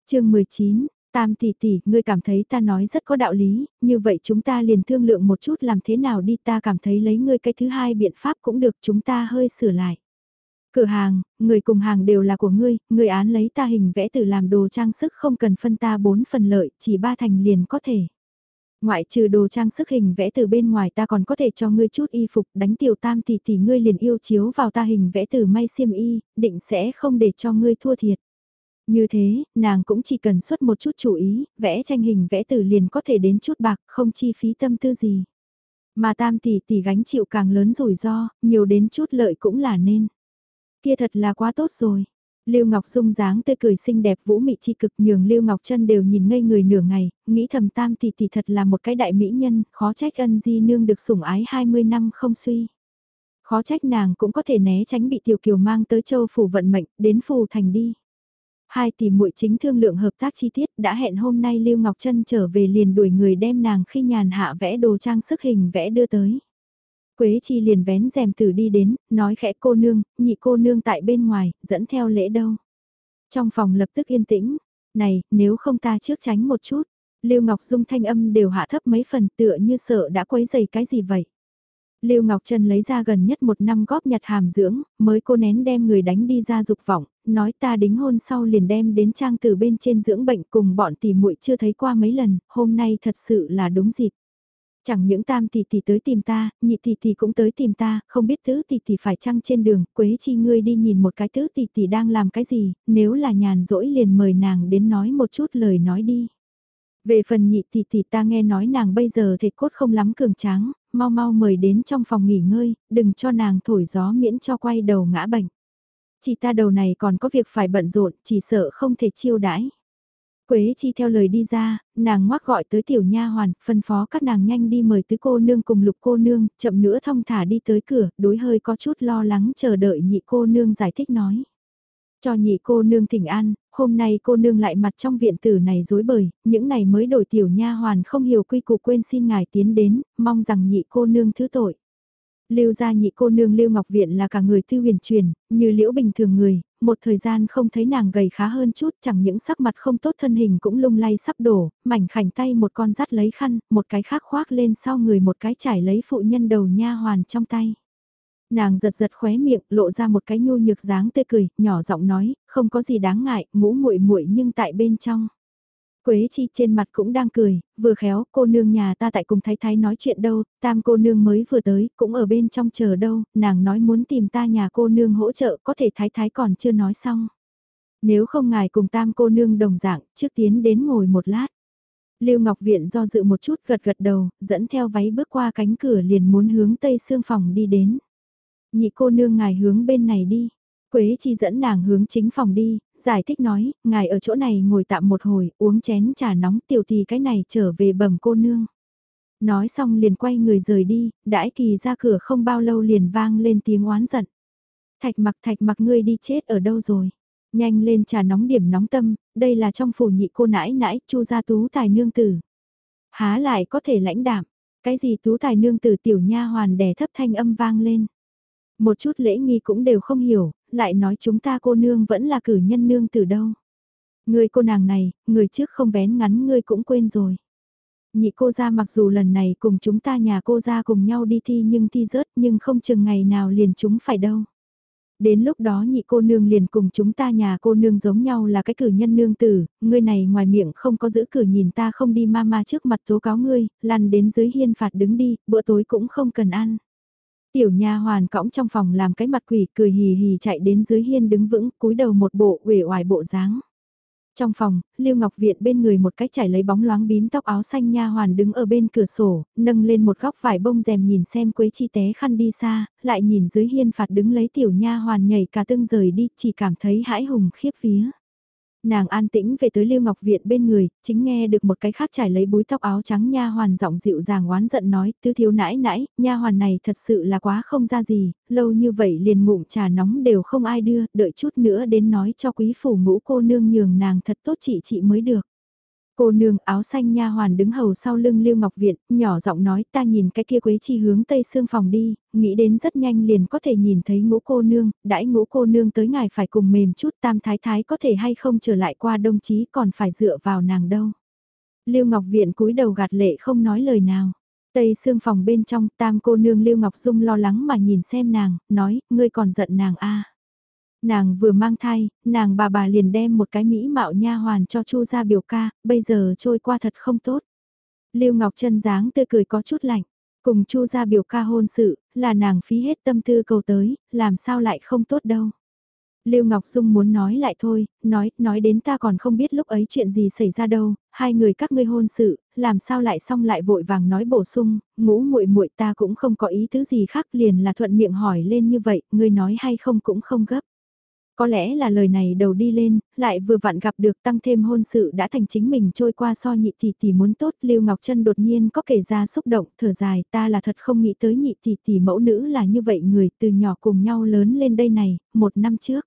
chương 19, Tam tỷ tỷ, ngươi cảm thấy ta nói rất có đạo lý, như vậy chúng ta liền thương lượng một chút làm thế nào đi ta cảm thấy lấy ngươi cái thứ hai biện pháp cũng được chúng ta hơi sửa lại. Cửa hàng, người cùng hàng đều là của ngươi, ngươi án lấy ta hình vẽ từ làm đồ trang sức không cần phân ta bốn phần lợi, chỉ ba thành liền có thể. Ngoại trừ đồ trang sức hình vẽ từ bên ngoài ta còn có thể cho ngươi chút y phục đánh tiểu tam tỷ tỷ ngươi liền yêu chiếu vào ta hình vẽ từ may xiêm y, định sẽ không để cho ngươi thua thiệt. Như thế, nàng cũng chỉ cần xuất một chút chủ ý, vẽ tranh hình vẽ từ liền có thể đến chút bạc, không chi phí tâm tư gì. Mà tam tỷ tỷ gánh chịu càng lớn rủi ro, nhiều đến chút lợi cũng là nên. Kia thật là quá tốt rồi. Lưu Ngọc Dung dáng tươi cười xinh đẹp vũ mị chi cực nhường Lưu Ngọc Trân đều nhìn ngây người nửa ngày, nghĩ thầm tam tỷ tỷ thật là một cái đại mỹ nhân, khó trách ân di nương được sủng ái 20 năm không suy. Khó trách nàng cũng có thể né tránh bị tiểu kiều mang tới châu phủ vận mệnh, đến phù thành đi. Hai tỷ muội chính thương lượng hợp tác chi tiết đã hẹn hôm nay Lưu Ngọc Trân trở về liền đuổi người đem nàng khi nhàn hạ vẽ đồ trang sức hình vẽ đưa tới. Quế chi liền vén rèm tử đi đến, nói khẽ cô nương, nhị cô nương tại bên ngoài, dẫn theo lễ đâu. Trong phòng lập tức yên tĩnh, này, nếu không ta trước tránh một chút, Lưu Ngọc Dung thanh âm đều hạ thấp mấy phần tựa như sợ đã quấy dày cái gì vậy. Lưu Ngọc Trân lấy ra gần nhất một năm góp nhặt hàm dưỡng, mới cô nén đem người đánh đi ra dục vọng, nói ta đính hôn sau liền đem đến trang từ bên trên dưỡng bệnh cùng bọn tỷ muội chưa thấy qua mấy lần, hôm nay thật sự là đúng dịp. Chẳng những tam tỷ tỷ tới tìm ta, nhị tỷ tỷ cũng tới tìm ta, không biết tứ tỷ tỷ phải chăng trên đường, quế chi ngươi đi nhìn một cái tứ tỷ tỷ đang làm cái gì, nếu là nhàn rỗi liền mời nàng đến nói một chút lời nói đi. Về phần nhị tỷ tỷ ta nghe nói nàng bây giờ thể cốt không lắm cường tráng, mau mau mời đến trong phòng nghỉ ngơi, đừng cho nàng thổi gió miễn cho quay đầu ngã bệnh. Chỉ ta đầu này còn có việc phải bận rộn, chỉ sợ không thể chiêu đãi. Quế chi theo lời đi ra, nàng ngoác gọi tới tiểu nha hoàn, phân phó các nàng nhanh đi mời tứ cô nương cùng lục cô nương, chậm nữa thông thả đi tới cửa, đối hơi có chút lo lắng chờ đợi nhị cô nương giải thích nói. Cho nhị cô nương thỉnh an, hôm nay cô nương lại mặt trong viện tử này dối bời, những này mới đổi tiểu nha hoàn không hiểu quy củ quên xin ngài tiến đến, mong rằng nhị cô nương thứ tội. Lưu gia nhị cô nương Lưu Ngọc Viện là cả người thư huyền truyền, như liễu bình thường người, một thời gian không thấy nàng gầy khá hơn chút, chẳng những sắc mặt không tốt thân hình cũng lung lay sắp đổ, mảnh khảnh tay một con dắt lấy khăn, một cái khác khoác lên sau người một cái trải lấy phụ nhân đầu nha hoàn trong tay. Nàng giật giật khóe miệng, lộ ra một cái nhu nhược dáng tươi cười, nhỏ giọng nói, không có gì đáng ngại, ngũ muội muội nhưng tại bên trong. Quế chi trên mặt cũng đang cười, vừa khéo, cô nương nhà ta tại cùng thái thái nói chuyện đâu, tam cô nương mới vừa tới, cũng ở bên trong chờ đâu, nàng nói muốn tìm ta nhà cô nương hỗ trợ, có thể thái thái còn chưa nói xong. Nếu không ngài cùng tam cô nương đồng dạng, trước tiến đến ngồi một lát. Lưu Ngọc Viện do dự một chút gật gật đầu, dẫn theo váy bước qua cánh cửa liền muốn hướng tây xương phòng đi đến. Nhị cô nương ngài hướng bên này đi. Quế chi dẫn nàng hướng chính phòng đi, giải thích nói, ngài ở chỗ này ngồi tạm một hồi, uống chén trà nóng tiểu thì cái này trở về bẩm cô nương. Nói xong liền quay người rời đi, đãi kỳ ra cửa không bao lâu liền vang lên tiếng oán giận. Thạch mặc thạch mặc ngươi đi chết ở đâu rồi? Nhanh lên trà nóng điểm nóng tâm, đây là trong phủ nhị cô nãi nãi, chu gia tú tài nương tử. Há lại có thể lãnh đạm, cái gì tú tài nương tử tiểu nha hoàn đè thấp thanh âm vang lên. Một chút lễ nghi cũng đều không hiểu, lại nói chúng ta cô nương vẫn là cử nhân nương từ đâu. Người cô nàng này, người trước không vén ngắn ngươi cũng quên rồi. Nhị cô ra mặc dù lần này cùng chúng ta nhà cô ra cùng nhau đi thi nhưng thi rớt nhưng không chừng ngày nào liền chúng phải đâu. Đến lúc đó nhị cô nương liền cùng chúng ta nhà cô nương giống nhau là cái cử nhân nương tử, ngươi này ngoài miệng không có giữ cửa nhìn ta không đi ma ma trước mặt tố cáo ngươi, lăn đến dưới hiên phạt đứng đi, bữa tối cũng không cần ăn. Tiểu nha hoàn cõng trong phòng làm cái mặt quỷ cười hì hì chạy đến dưới hiên đứng vững cúi đầu một bộ uể oải bộ dáng. Trong phòng, Lưu Ngọc Viện bên người một cái chảy lấy bóng loáng bím tóc áo xanh nha hoàn đứng ở bên cửa sổ, nâng lên một góc vải bông rèm nhìn xem Quế Chi té khăn đi xa, lại nhìn dưới hiên phạt đứng lấy tiểu nha hoàn nhảy cả tương rời đi, chỉ cảm thấy hãi hùng khiếp vía. Nàng an tĩnh về tới Lưu Ngọc Viện bên người, chính nghe được một cái khác trải lấy búi tóc áo trắng nha hoàn giọng dịu dàng oán giận nói, tứ thiếu nãi nãi, nha hoàn này thật sự là quá không ra gì, lâu như vậy liền ngụm trà nóng đều không ai đưa, đợi chút nữa đến nói cho quý phủ ngũ cô nương nhường nàng thật tốt chị chị mới được. Cô nương áo xanh nha hoàn đứng hầu sau lưng Lưu Ngọc Viện, nhỏ giọng nói ta nhìn cái kia quế chi hướng tây xương phòng đi, nghĩ đến rất nhanh liền có thể nhìn thấy ngũ cô nương, đãi ngũ cô nương tới ngài phải cùng mềm chút tam thái thái có thể hay không trở lại qua đồng chí còn phải dựa vào nàng đâu. Lưu Ngọc Viện cúi đầu gạt lệ không nói lời nào. Tây xương phòng bên trong tam cô nương Lưu Ngọc Dung lo lắng mà nhìn xem nàng, nói, ngươi còn giận nàng a à. Nàng vừa mang thai, nàng bà bà liền đem một cái mỹ mạo nha hoàn cho Chu gia biểu ca, bây giờ trôi qua thật không tốt. Lưu Ngọc Trân dáng tươi cười có chút lạnh, cùng Chu gia biểu ca hôn sự, là nàng phí hết tâm tư cầu tới, làm sao lại không tốt đâu. Lưu Ngọc Dung muốn nói lại thôi, nói, nói đến ta còn không biết lúc ấy chuyện gì xảy ra đâu, hai người các ngươi hôn sự, làm sao lại xong lại vội vàng nói bổ sung, ngũ muội muội ta cũng không có ý tứ gì khác liền là thuận miệng hỏi lên như vậy, ngươi nói hay không cũng không gấp. Có lẽ là lời này đầu đi lên, lại vừa vặn gặp được tăng thêm hôn sự đã thành chính mình trôi qua so nhị tỷ tỷ muốn tốt. Lưu Ngọc Trân đột nhiên có kể ra xúc động, thở dài, ta là thật không nghĩ tới nhị tỷ tỷ mẫu nữ là như vậy người từ nhỏ cùng nhau lớn lên đây này, một năm trước.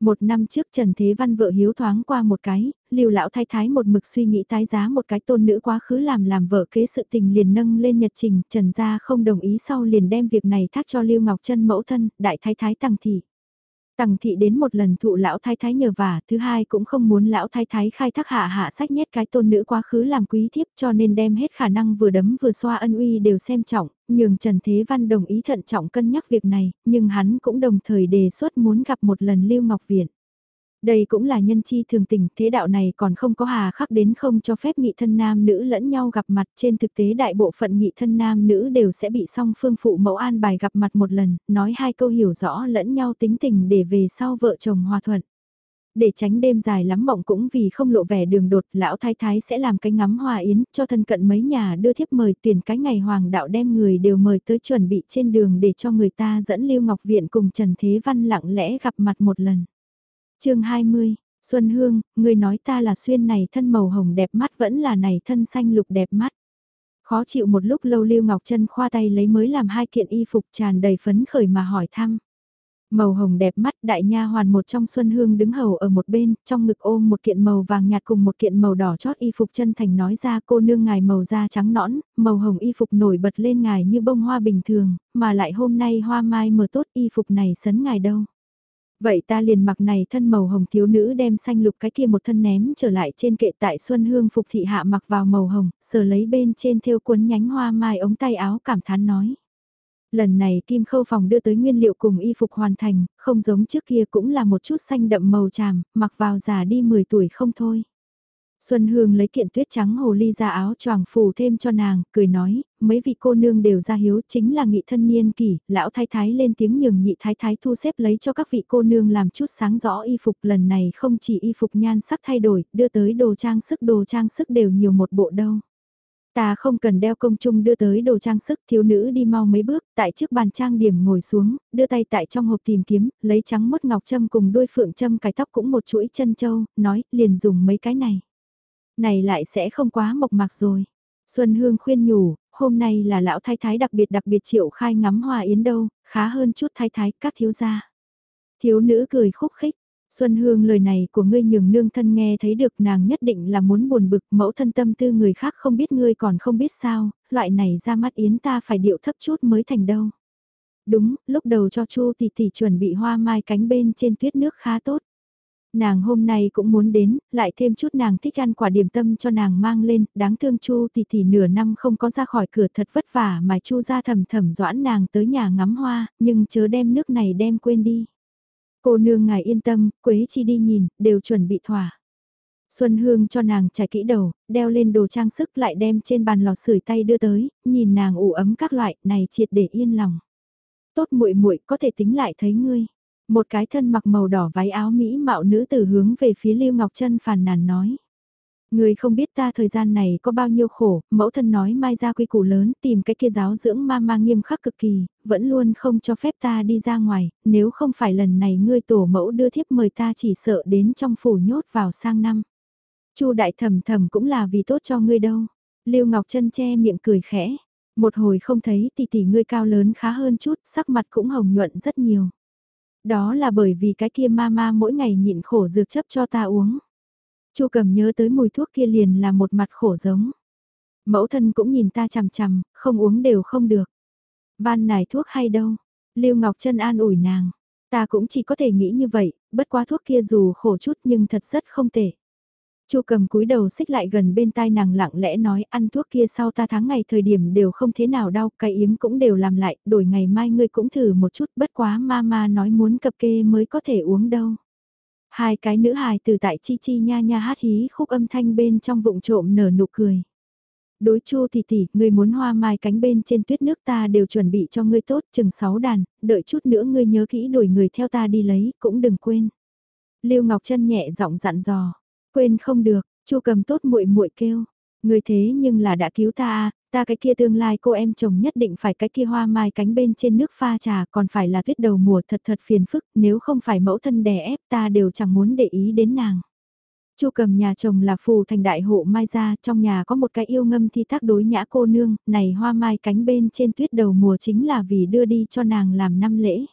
Một năm trước Trần Thế Văn vợ hiếu thoáng qua một cái, Lưu lão thái thái một mực suy nghĩ tái giá một cái tôn nữ quá khứ làm làm vợ kế sự tình liền nâng lên nhật trình, Trần gia không đồng ý sau liền đem việc này thác cho Lưu Ngọc Trân mẫu thân, đại thái thái tăng thị. Tằng thị đến một lần thụ lão thái thái nhờ vả, thứ hai cũng không muốn lão thái thái khai thác hạ hạ sách nhét cái tôn nữ quá khứ làm quý thiếp cho nên đem hết khả năng vừa đấm vừa xoa ân uy đều xem trọng, nhường Trần Thế Văn đồng ý thận trọng cân nhắc việc này, nhưng hắn cũng đồng thời đề xuất muốn gặp một lần Lưu Ngọc Viện. Đây cũng là nhân chi thường tình, thế đạo này còn không có hà khắc đến không cho phép nghị thân nam nữ lẫn nhau gặp mặt trên thực tế đại bộ phận nghị thân nam nữ đều sẽ bị song phương phụ mẫu an bài gặp mặt một lần, nói hai câu hiểu rõ lẫn nhau tính tình để về sau vợ chồng hòa thuận. Để tránh đêm dài lắm mộng cũng vì không lộ vẻ đường đột, lão thái thái sẽ làm cái ngắm hòa yến cho thân cận mấy nhà đưa thiếp mời tuyển cái ngày hoàng đạo đem người đều mời tới chuẩn bị trên đường để cho người ta dẫn Lưu Ngọc Viện cùng Trần Thế Văn lặng lẽ gặp mặt một lần chương 20, Xuân Hương, người nói ta là xuyên này thân màu hồng đẹp mắt vẫn là này thân xanh lục đẹp mắt. Khó chịu một lúc lâu Lưu Ngọc Trân khoa tay lấy mới làm hai kiện y phục tràn đầy phấn khởi mà hỏi thăm. Màu hồng đẹp mắt đại nha hoàn một trong Xuân Hương đứng hầu ở một bên, trong ngực ôm một kiện màu vàng nhạt cùng một kiện màu đỏ chót y phục chân thành nói ra cô nương ngài màu da trắng nõn, màu hồng y phục nổi bật lên ngài như bông hoa bình thường, mà lại hôm nay hoa mai mờ tốt y phục này sấn ngài đâu. Vậy ta liền mặc này thân màu hồng thiếu nữ đem xanh lục cái kia một thân ném trở lại trên kệ tại Xuân Hương phục thị hạ mặc vào màu hồng, sờ lấy bên trên thêu cuốn nhánh hoa mai ống tay áo cảm thán nói. Lần này Kim Khâu Phòng đưa tới nguyên liệu cùng y phục hoàn thành, không giống trước kia cũng là một chút xanh đậm màu tràm, mặc vào già đi 10 tuổi không thôi. Xuân Hương lấy kiện tuyết trắng hồ ly ra áo choàng phủ thêm cho nàng, cười nói, mấy vị cô nương đều ra hiếu chính là nghị thân niên kỷ, lão thái thái lên tiếng nhường nhị thái thái thu xếp lấy cho các vị cô nương làm chút sáng rõ y phục lần này không chỉ y phục nhan sắc thay đổi, đưa tới đồ trang sức đồ trang sức đều nhiều một bộ đâu. Ta không cần đeo công chung đưa tới đồ trang sức thiếu nữ đi mau mấy bước, tại trước bàn trang điểm ngồi xuống, đưa tay tại trong hộp tìm kiếm, lấy trắng mốt ngọc châm cùng đuôi phượng châm cái tóc cũng một chuỗi chân châu, nói liền dùng mấy cái này này lại sẽ không quá mộc mạc rồi. Xuân Hương khuyên nhủ, hôm nay là lão thái thái đặc biệt đặc biệt triệu khai ngắm hoa yến đâu, khá hơn chút thái thái các thiếu gia. Thiếu nữ cười khúc khích, Xuân Hương lời này của ngươi nhường nương thân nghe thấy được nàng nhất định là muốn buồn bực mẫu thân tâm tư người khác không biết ngươi còn không biết sao, loại này ra mắt yến ta phải điệu thấp chút mới thành đâu. Đúng, lúc đầu cho Chu tỷ tỷ chuẩn bị hoa mai cánh bên trên tuyết nước khá tốt. Nàng hôm nay cũng muốn đến, lại thêm chút nàng thích ăn quả điểm tâm cho nàng mang lên, đáng thương Chu thì thì nửa năm không có ra khỏi cửa thật vất vả mà Chu ra thầm thầm doãn nàng tới nhà ngắm hoa, nhưng chớ đem nước này đem quên đi. Cô nương ngài yên tâm, Quế Chi đi nhìn, đều chuẩn bị thỏa. Xuân Hương cho nàng trải kỹ đầu, đeo lên đồ trang sức lại đem trên bàn lò sưởi tay đưa tới, nhìn nàng ủ ấm các loại, này triệt để yên lòng. Tốt muội muội có thể tính lại thấy ngươi. Một cái thân mặc màu đỏ váy áo mỹ mạo nữ tử hướng về phía Lưu Ngọc Trân phàn nàn nói. Người không biết ta thời gian này có bao nhiêu khổ, mẫu thân nói mai ra quy củ lớn, tìm cái kia giáo dưỡng ma ma nghiêm khắc cực kỳ, vẫn luôn không cho phép ta đi ra ngoài, nếu không phải lần này ngươi tổ mẫu đưa thiếp mời ta chỉ sợ đến trong phủ nhốt vào sang năm. Chu đại thầm thầm cũng là vì tốt cho ngươi đâu. Lưu Ngọc Trân che miệng cười khẽ, một hồi không thấy tỷ tỷ ngươi cao lớn khá hơn chút, sắc mặt cũng hồng nhuận rất nhiều. Đó là bởi vì cái kia ma ma mỗi ngày nhịn khổ dược chấp cho ta uống. Chu cầm nhớ tới mùi thuốc kia liền là một mặt khổ giống. Mẫu thân cũng nhìn ta chằm chằm, không uống đều không được. Van nài thuốc hay đâu? Lưu Ngọc Trân an ủi nàng. Ta cũng chỉ có thể nghĩ như vậy, bất quá thuốc kia dù khổ chút nhưng thật rất không tệ. Chu cầm cúi đầu xích lại gần bên tai nàng lặng lẽ nói ăn thuốc kia sau ta tháng ngày thời điểm đều không thế nào đau, cái yếm cũng đều làm lại, đổi ngày mai ngươi cũng thử một chút bất quá ma ma nói muốn cập kê mới có thể uống đâu. Hai cái nữ hài từ tại chi chi nha nha hát hí khúc âm thanh bên trong vụng trộm nở nụ cười. Đối chu thì tỷ, ngươi muốn hoa mai cánh bên trên tuyết nước ta đều chuẩn bị cho ngươi tốt chừng sáu đàn, đợi chút nữa ngươi nhớ kỹ đuổi người theo ta đi lấy, cũng đừng quên. Lưu Ngọc Trân nhẹ giọng dặn dò, quên không được, chu cầm tốt muội muội kêu, người thế nhưng là đã cứu ta, Ta cái kia tương lai cô em chồng nhất định phải cái kia hoa mai cánh bên trên nước pha trà còn phải là tuyết đầu mùa thật thật phiền phức nếu không phải mẫu thân đè ép ta đều chẳng muốn để ý đến nàng. Chu cầm nhà chồng là phù thành đại hộ mai gia trong nhà có một cái yêu ngâm thi tác đối nhã cô nương, này hoa mai cánh bên trên tuyết đầu mùa chính là vì đưa đi cho nàng làm năm lễ.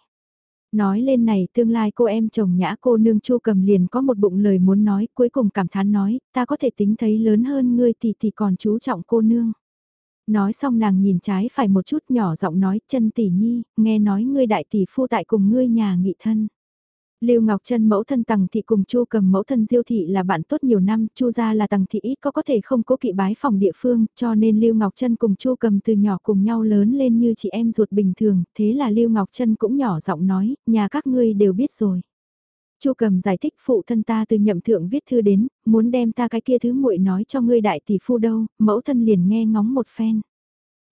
Nói lên này tương lai cô em chồng nhã cô nương chu cầm liền có một bụng lời muốn nói, cuối cùng cảm thán nói, ta có thể tính thấy lớn hơn ngươi thì thì còn chú trọng cô nương. Nói xong nàng nhìn trái phải một chút nhỏ giọng nói chân tỷ nhi, nghe nói ngươi đại tỷ phu tại cùng ngươi nhà nghị thân. Lưu Ngọc Trân mẫu thân Tằng thị cùng Chu Cầm mẫu thân Diêu thị là bạn tốt nhiều năm, Chu gia là Tằng thị ít có có thể không cố kỵ bái phòng địa phương, cho nên Lưu Ngọc Trân cùng Chu Cầm từ nhỏ cùng nhau lớn lên như chị em ruột bình thường, thế là Lưu Ngọc Trân cũng nhỏ giọng nói, nhà các ngươi đều biết rồi. Chu Cầm giải thích phụ thân ta từ nhậm thượng viết thư đến, muốn đem ta cái kia thứ muội nói cho ngươi đại tỷ phu đâu, mẫu thân liền nghe ngóng một phen.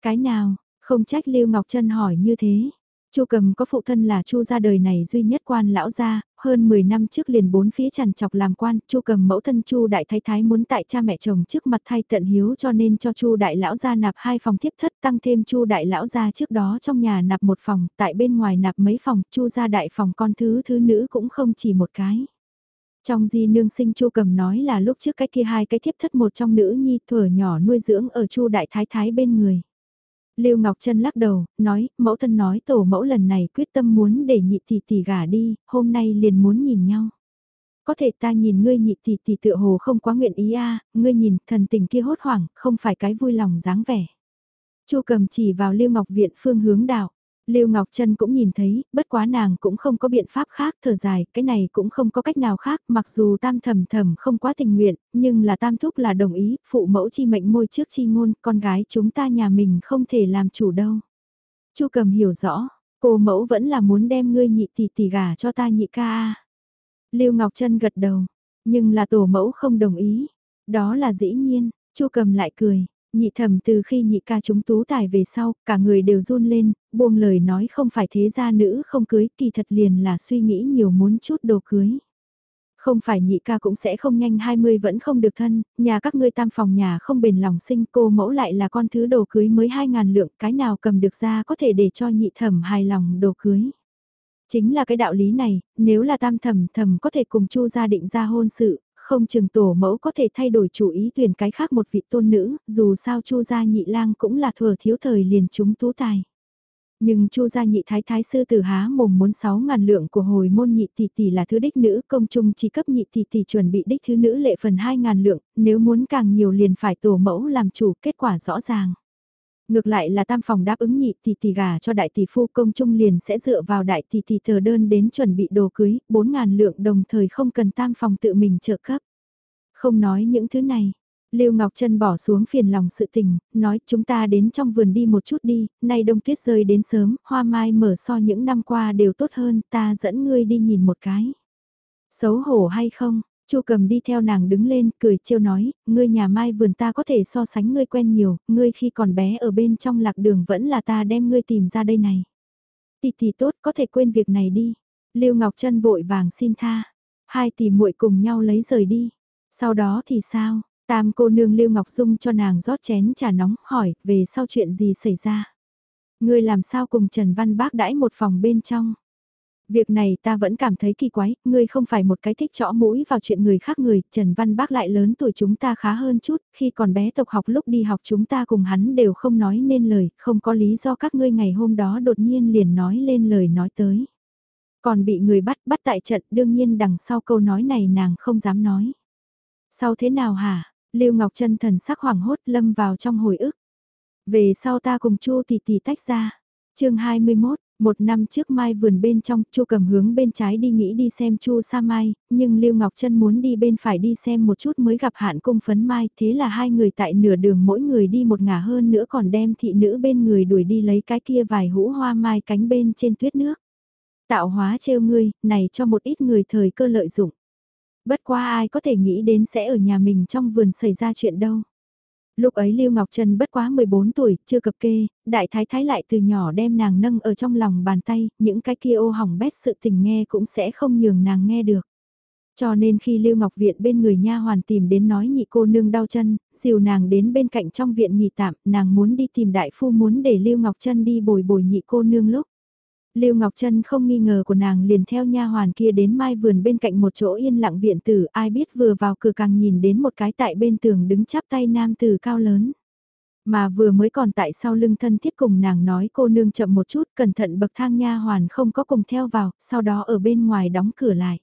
Cái nào, không trách Lưu Ngọc Trân hỏi như thế. Chu Cầm có phụ thân là Chu gia đời này duy nhất quan lão gia, hơn 10 năm trước liền bốn phía chằn chọc làm quan, Chu Cầm mẫu thân Chu đại thái thái muốn tại cha mẹ chồng trước mặt thay tận hiếu cho nên cho Chu đại lão gia nạp hai phòng thiếp thất, tăng thêm Chu đại lão gia trước đó trong nhà nạp một phòng, tại bên ngoài nạp mấy phòng, Chu gia đại phòng con thứ thứ nữ cũng không chỉ một cái. Trong di nương sinh Chu Cầm nói là lúc trước cái kia hai cái thiếp thất một trong nữ nhi thuở nhỏ nuôi dưỡng ở Chu đại thái thái bên người. Lưu Ngọc Trân lắc đầu, nói, mẫu thân nói tổ mẫu lần này quyết tâm muốn để nhị tỷ tỷ gả đi, hôm nay liền muốn nhìn nhau. Có thể ta nhìn ngươi nhị tỷ tỷ tựa hồ không quá nguyện ý a, ngươi nhìn thần tình kia hốt hoảng, không phải cái vui lòng dáng vẻ. Chu cầm chỉ vào Lưu Ngọc Viện phương hướng đạo. Lưu Ngọc Trân cũng nhìn thấy, bất quá nàng cũng không có biện pháp khác, thở dài, cái này cũng không có cách nào khác, mặc dù tam thầm thầm không quá tình nguyện, nhưng là tam thúc là đồng ý, phụ mẫu chi mệnh môi trước chi ngôn, con gái chúng ta nhà mình không thể làm chủ đâu. Chu cầm hiểu rõ, cô mẫu vẫn là muốn đem ngươi nhị tỷ tỷ gả cho ta nhị ca. Lưu Ngọc Trân gật đầu, nhưng là tổ mẫu không đồng ý, đó là dĩ nhiên, Chu cầm lại cười, Nhị thẩm từ khi nhị ca chúng tú tài về sau, cả người đều run lên, buông lời nói không phải thế gia nữ không cưới, kỳ thật liền là suy nghĩ nhiều muốn chút đồ cưới. Không phải nhị ca cũng sẽ không nhanh 20 vẫn không được thân, nhà các ngươi tam phòng nhà không bền lòng sinh cô mẫu lại là con thứ đồ cưới mới 2.000 lượng, cái nào cầm được ra có thể để cho nhị thẩm hài lòng đồ cưới. Chính là cái đạo lý này, nếu là tam thẩm thẩm có thể cùng chu gia định ra hôn sự, không chừng tổ mẫu có thể thay đổi chủ ý tuyển cái khác một vị tôn nữ, dù sao chu gia nhị lang cũng là thừa thiếu thời liền chúng tú tài. Nhưng chu gia nhị thái thái sư tử há mồm muốn 6 ngàn lượng của hồi môn nhị tỷ tỷ là thứ đích nữ công trung chỉ cấp nhị tỷ tỷ chuẩn bị đích thứ nữ lệ phần 2 ngàn lượng, nếu muốn càng nhiều liền phải tổ mẫu làm chủ kết quả rõ ràng. Ngược lại là tam phòng đáp ứng nhị tỷ tỷ gà cho đại tỷ phu công trung liền sẽ dựa vào đại tỷ tỷ tờ đơn đến chuẩn bị đồ cưới, 4.000 lượng đồng thời không cần tam phòng tự mình trợ cấp. Không nói những thứ này. Lưu Ngọc Trân bỏ xuống phiền lòng sự tình, nói chúng ta đến trong vườn đi một chút đi, nay đông tuyết rơi đến sớm, hoa mai mở so những năm qua đều tốt hơn, ta dẫn ngươi đi nhìn một cái. Xấu hổ hay không, Chu cầm đi theo nàng đứng lên, cười trêu nói, ngươi nhà mai vườn ta có thể so sánh ngươi quen nhiều, ngươi khi còn bé ở bên trong lạc đường vẫn là ta đem ngươi tìm ra đây này. Tỷ tỷ tốt có thể quên việc này đi. Lưu Ngọc Trân vội vàng xin tha. Hai tỷ muội cùng nhau lấy rời đi. Sau đó thì sao? Tam cô nương Lưu Ngọc Dung cho nàng rót chén trà nóng hỏi về sau chuyện gì xảy ra. Ngươi làm sao cùng Trần Văn Bác đãi một phòng bên trong. Việc này ta vẫn cảm thấy kỳ quái, ngươi không phải một cái thích chõ mũi vào chuyện người khác người, Trần Văn Bác lại lớn tuổi chúng ta khá hơn chút, khi còn bé tộc học lúc đi học chúng ta cùng hắn đều không nói nên lời, không có lý do các ngươi ngày hôm đó đột nhiên liền nói lên lời nói tới. Còn bị người bắt bắt tại trận đương nhiên đằng sau câu nói này nàng không dám nói. Sau thế nào hả? Lưu Ngọc Trân thần sắc hoảng hốt lâm vào trong hồi ức. Về sau ta cùng Chu tỷ tỷ tách ra. chương 21, một năm trước Mai vườn bên trong, Chu cầm hướng bên trái đi nghĩ đi xem Chu Sa Mai, nhưng Lưu Ngọc Trân muốn đi bên phải đi xem một chút mới gặp hạn cung phấn Mai, thế là hai người tại nửa đường mỗi người đi một ngả hơn nữa còn đem thị nữ bên người đuổi đi lấy cái kia vài hũ hoa mai cánh bên trên tuyết nước. Tạo hóa trêu ngươi, này cho một ít người thời cơ lợi dụng. Bất qua ai có thể nghĩ đến sẽ ở nhà mình trong vườn xảy ra chuyện đâu. Lúc ấy Lưu Ngọc Trân bất quá 14 tuổi, chưa cập kê, đại thái thái lại từ nhỏ đem nàng nâng ở trong lòng bàn tay, những cái kia ô hỏng bét sự tình nghe cũng sẽ không nhường nàng nghe được. Cho nên khi Lưu Ngọc Viện bên người nha hoàn tìm đến nói nhị cô nương đau chân, dìu nàng đến bên cạnh trong viện nghỉ tạm, nàng muốn đi tìm đại phu muốn để Lưu Ngọc Trân đi bồi bồi nhị cô nương lúc. Lưu Ngọc Trân không nghi ngờ của nàng liền theo nha hoàn kia đến mai vườn bên cạnh một chỗ yên lặng viện tử, ai biết vừa vào cửa càng nhìn đến một cái tại bên tường đứng chắp tay nam tử cao lớn. Mà vừa mới còn tại sau lưng thân thiết cùng nàng nói cô nương chậm một chút, cẩn thận bậc thang nha hoàn không có cùng theo vào, sau đó ở bên ngoài đóng cửa lại.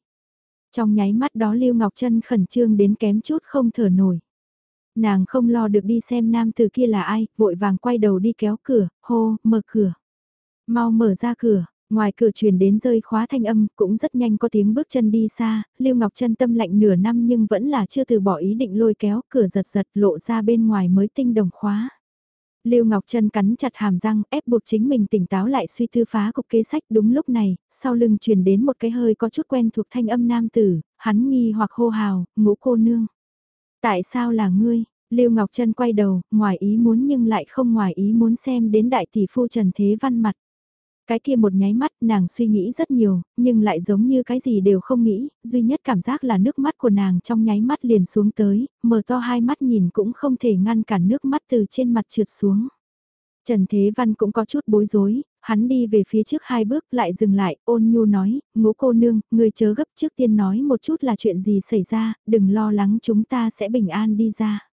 Trong nháy mắt đó Lưu Ngọc Trân khẩn trương đến kém chút không thở nổi. Nàng không lo được đi xem nam từ kia là ai, vội vàng quay đầu đi kéo cửa, hô, mở cửa. Mau mở ra cửa, ngoài cửa truyền đến rơi khóa thanh âm, cũng rất nhanh có tiếng bước chân đi xa, Lưu Ngọc Trân tâm lạnh nửa năm nhưng vẫn là chưa từ bỏ ý định lôi kéo cửa giật giật lộ ra bên ngoài mới tinh đồng khóa. Lưu Ngọc Trân cắn chặt hàm răng, ép buộc chính mình tỉnh táo lại suy tư phá cục kế sách đúng lúc này, sau lưng truyền đến một cái hơi có chút quen thuộc thanh âm nam tử, hắn nghi hoặc hô hào, ngũ cô nương. Tại sao là ngươi? Lưu Ngọc Trân quay đầu, ngoài ý muốn nhưng lại không ngoài ý muốn xem đến đại tỷ phu Trần Thế Văn mặt. Cái kia một nháy mắt nàng suy nghĩ rất nhiều, nhưng lại giống như cái gì đều không nghĩ, duy nhất cảm giác là nước mắt của nàng trong nháy mắt liền xuống tới, mở to hai mắt nhìn cũng không thể ngăn cản nước mắt từ trên mặt trượt xuống. Trần Thế Văn cũng có chút bối rối, hắn đi về phía trước hai bước lại dừng lại, ôn nhu nói, ngũ cô nương, người chớ gấp trước tiên nói một chút là chuyện gì xảy ra, đừng lo lắng chúng ta sẽ bình an đi ra.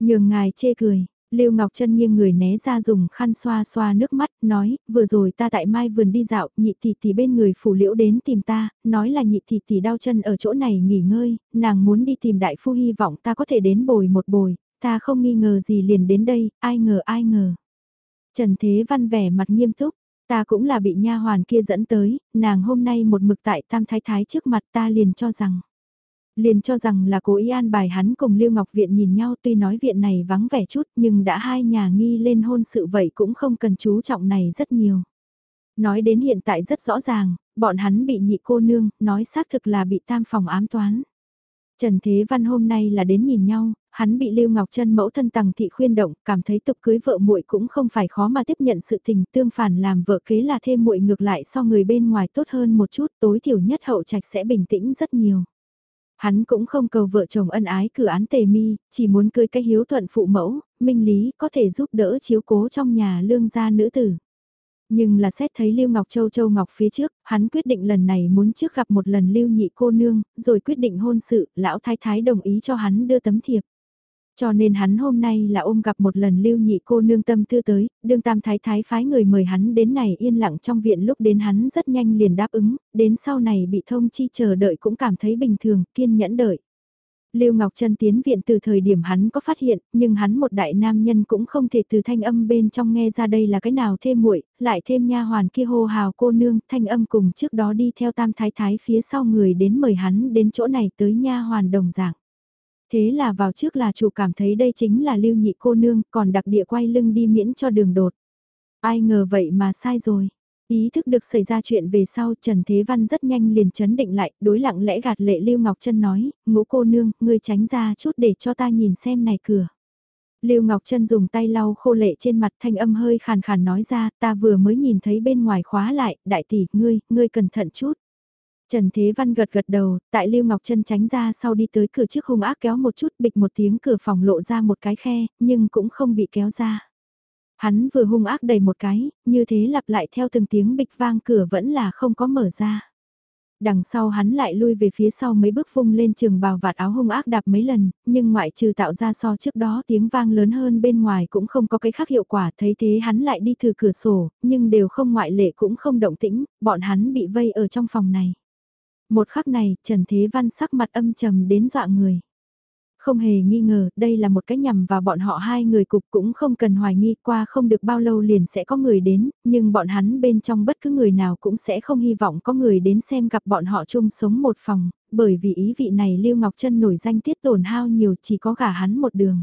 Nhường ngài chê cười, Lưu Ngọc Trân nghiêng người né ra dùng khăn xoa xoa nước mắt, nói, vừa rồi ta tại mai vườn đi dạo, nhị tỷ tỷ bên người phủ liễu đến tìm ta, nói là nhị tỷ tỷ đau chân ở chỗ này nghỉ ngơi, nàng muốn đi tìm đại phu hy vọng ta có thể đến bồi một bồi, ta không nghi ngờ gì liền đến đây, ai ngờ ai ngờ. Trần Thế Văn vẻ mặt nghiêm túc, ta cũng là bị nha hoàn kia dẫn tới, nàng hôm nay một mực tại tam thái thái trước mặt ta liền cho rằng. Liền cho rằng là cố ý an bài hắn cùng Lưu Ngọc Viện nhìn nhau tuy nói viện này vắng vẻ chút nhưng đã hai nhà nghi lên hôn sự vậy cũng không cần chú trọng này rất nhiều. Nói đến hiện tại rất rõ ràng, bọn hắn bị nhị cô nương, nói xác thực là bị tam phòng ám toán. Trần Thế Văn hôm nay là đến nhìn nhau, hắn bị Lưu Ngọc Trân mẫu thân tầng thị khuyên động, cảm thấy tục cưới vợ muội cũng không phải khó mà tiếp nhận sự tình, tương phản làm vợ kế là thêm muội ngược lại so người bên ngoài tốt hơn một chút, tối thiểu nhất hậu trạch sẽ bình tĩnh rất nhiều. Hắn cũng không cầu vợ chồng ân ái cử án tề mi, chỉ muốn cưới cái hiếu thuận phụ mẫu, minh lý có thể giúp đỡ chiếu cố trong nhà lương gia nữ tử. Nhưng là xét thấy Lưu Ngọc Châu Châu Ngọc phía trước, hắn quyết định lần này muốn trước gặp một lần Lưu Nhị cô nương, rồi quyết định hôn sự, lão thái thái đồng ý cho hắn đưa tấm thiệp. Cho nên hắn hôm nay là ôm gặp một lần lưu nhị cô nương tâm tư tới, đương tam thái thái phái người mời hắn đến này yên lặng trong viện lúc đến hắn rất nhanh liền đáp ứng, đến sau này bị thông chi chờ đợi cũng cảm thấy bình thường, kiên nhẫn đợi. Lưu Ngọc Trân tiến viện từ thời điểm hắn có phát hiện, nhưng hắn một đại nam nhân cũng không thể từ thanh âm bên trong nghe ra đây là cái nào thêm muội, lại thêm nha hoàn kia hô hào cô nương, thanh âm cùng trước đó đi theo tam thái thái phía sau người đến mời hắn đến chỗ này tới nha hoàn đồng dạng. Thế là vào trước là chủ cảm thấy đây chính là lưu nhị cô nương, còn đặc địa quay lưng đi miễn cho đường đột. Ai ngờ vậy mà sai rồi. Ý thức được xảy ra chuyện về sau Trần Thế Văn rất nhanh liền chấn định lại, đối lặng lẽ gạt lệ Lưu Ngọc Trân nói, ngũ cô nương, ngươi tránh ra chút để cho ta nhìn xem này cửa. Lưu Ngọc Trân dùng tay lau khô lệ trên mặt thanh âm hơi khàn khàn nói ra, ta vừa mới nhìn thấy bên ngoài khóa lại, đại tỷ, ngươi, ngươi cẩn thận chút. Trần Thế Văn gật gật đầu, tại Lưu Ngọc Trân tránh ra sau đi tới cửa trước hung ác kéo một chút bịch một tiếng cửa phòng lộ ra một cái khe, nhưng cũng không bị kéo ra. Hắn vừa hung ác đầy một cái, như thế lặp lại theo từng tiếng bịch vang cửa vẫn là không có mở ra đằng sau hắn lại lui về phía sau mấy bước vung lên trường bào vạt áo hung ác đạp mấy lần, nhưng ngoại trừ tạo ra so trước đó tiếng vang lớn hơn bên ngoài cũng không có cái khác hiệu quả, thấy thế hắn lại đi thử cửa sổ, nhưng đều không ngoại lệ cũng không động tĩnh, bọn hắn bị vây ở trong phòng này. Một khắc này, Trần Thế Văn sắc mặt âm trầm đến dọa người. Không hề nghi ngờ, đây là một cái nhằm vào bọn họ hai người cục cũng không cần hoài nghi qua không được bao lâu liền sẽ có người đến, nhưng bọn hắn bên trong bất cứ người nào cũng sẽ không hy vọng có người đến xem gặp bọn họ chung sống một phòng, bởi vì ý vị này Lưu Ngọc Trân nổi danh tiết tổn hao nhiều chỉ có cả hắn một đường.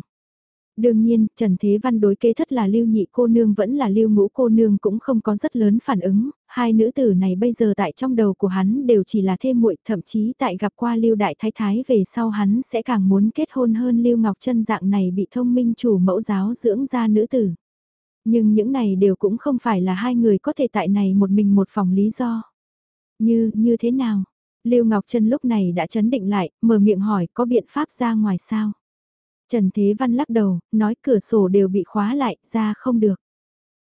Đương nhiên, Trần Thế Văn đối kế thất là lưu nhị cô nương vẫn là lưu ngũ cô nương cũng không có rất lớn phản ứng, hai nữ tử này bây giờ tại trong đầu của hắn đều chỉ là thêm muội thậm chí tại gặp qua lưu đại thái thái về sau hắn sẽ càng muốn kết hôn hơn lưu ngọc chân dạng này bị thông minh chủ mẫu giáo dưỡng ra nữ tử. Nhưng những này đều cũng không phải là hai người có thể tại này một mình một phòng lý do. Như, như thế nào? Lưu Ngọc Trân lúc này đã chấn định lại, mở miệng hỏi có biện pháp ra ngoài sao? Trần Thế Văn lắc đầu, nói cửa sổ đều bị khóa lại, ra không được.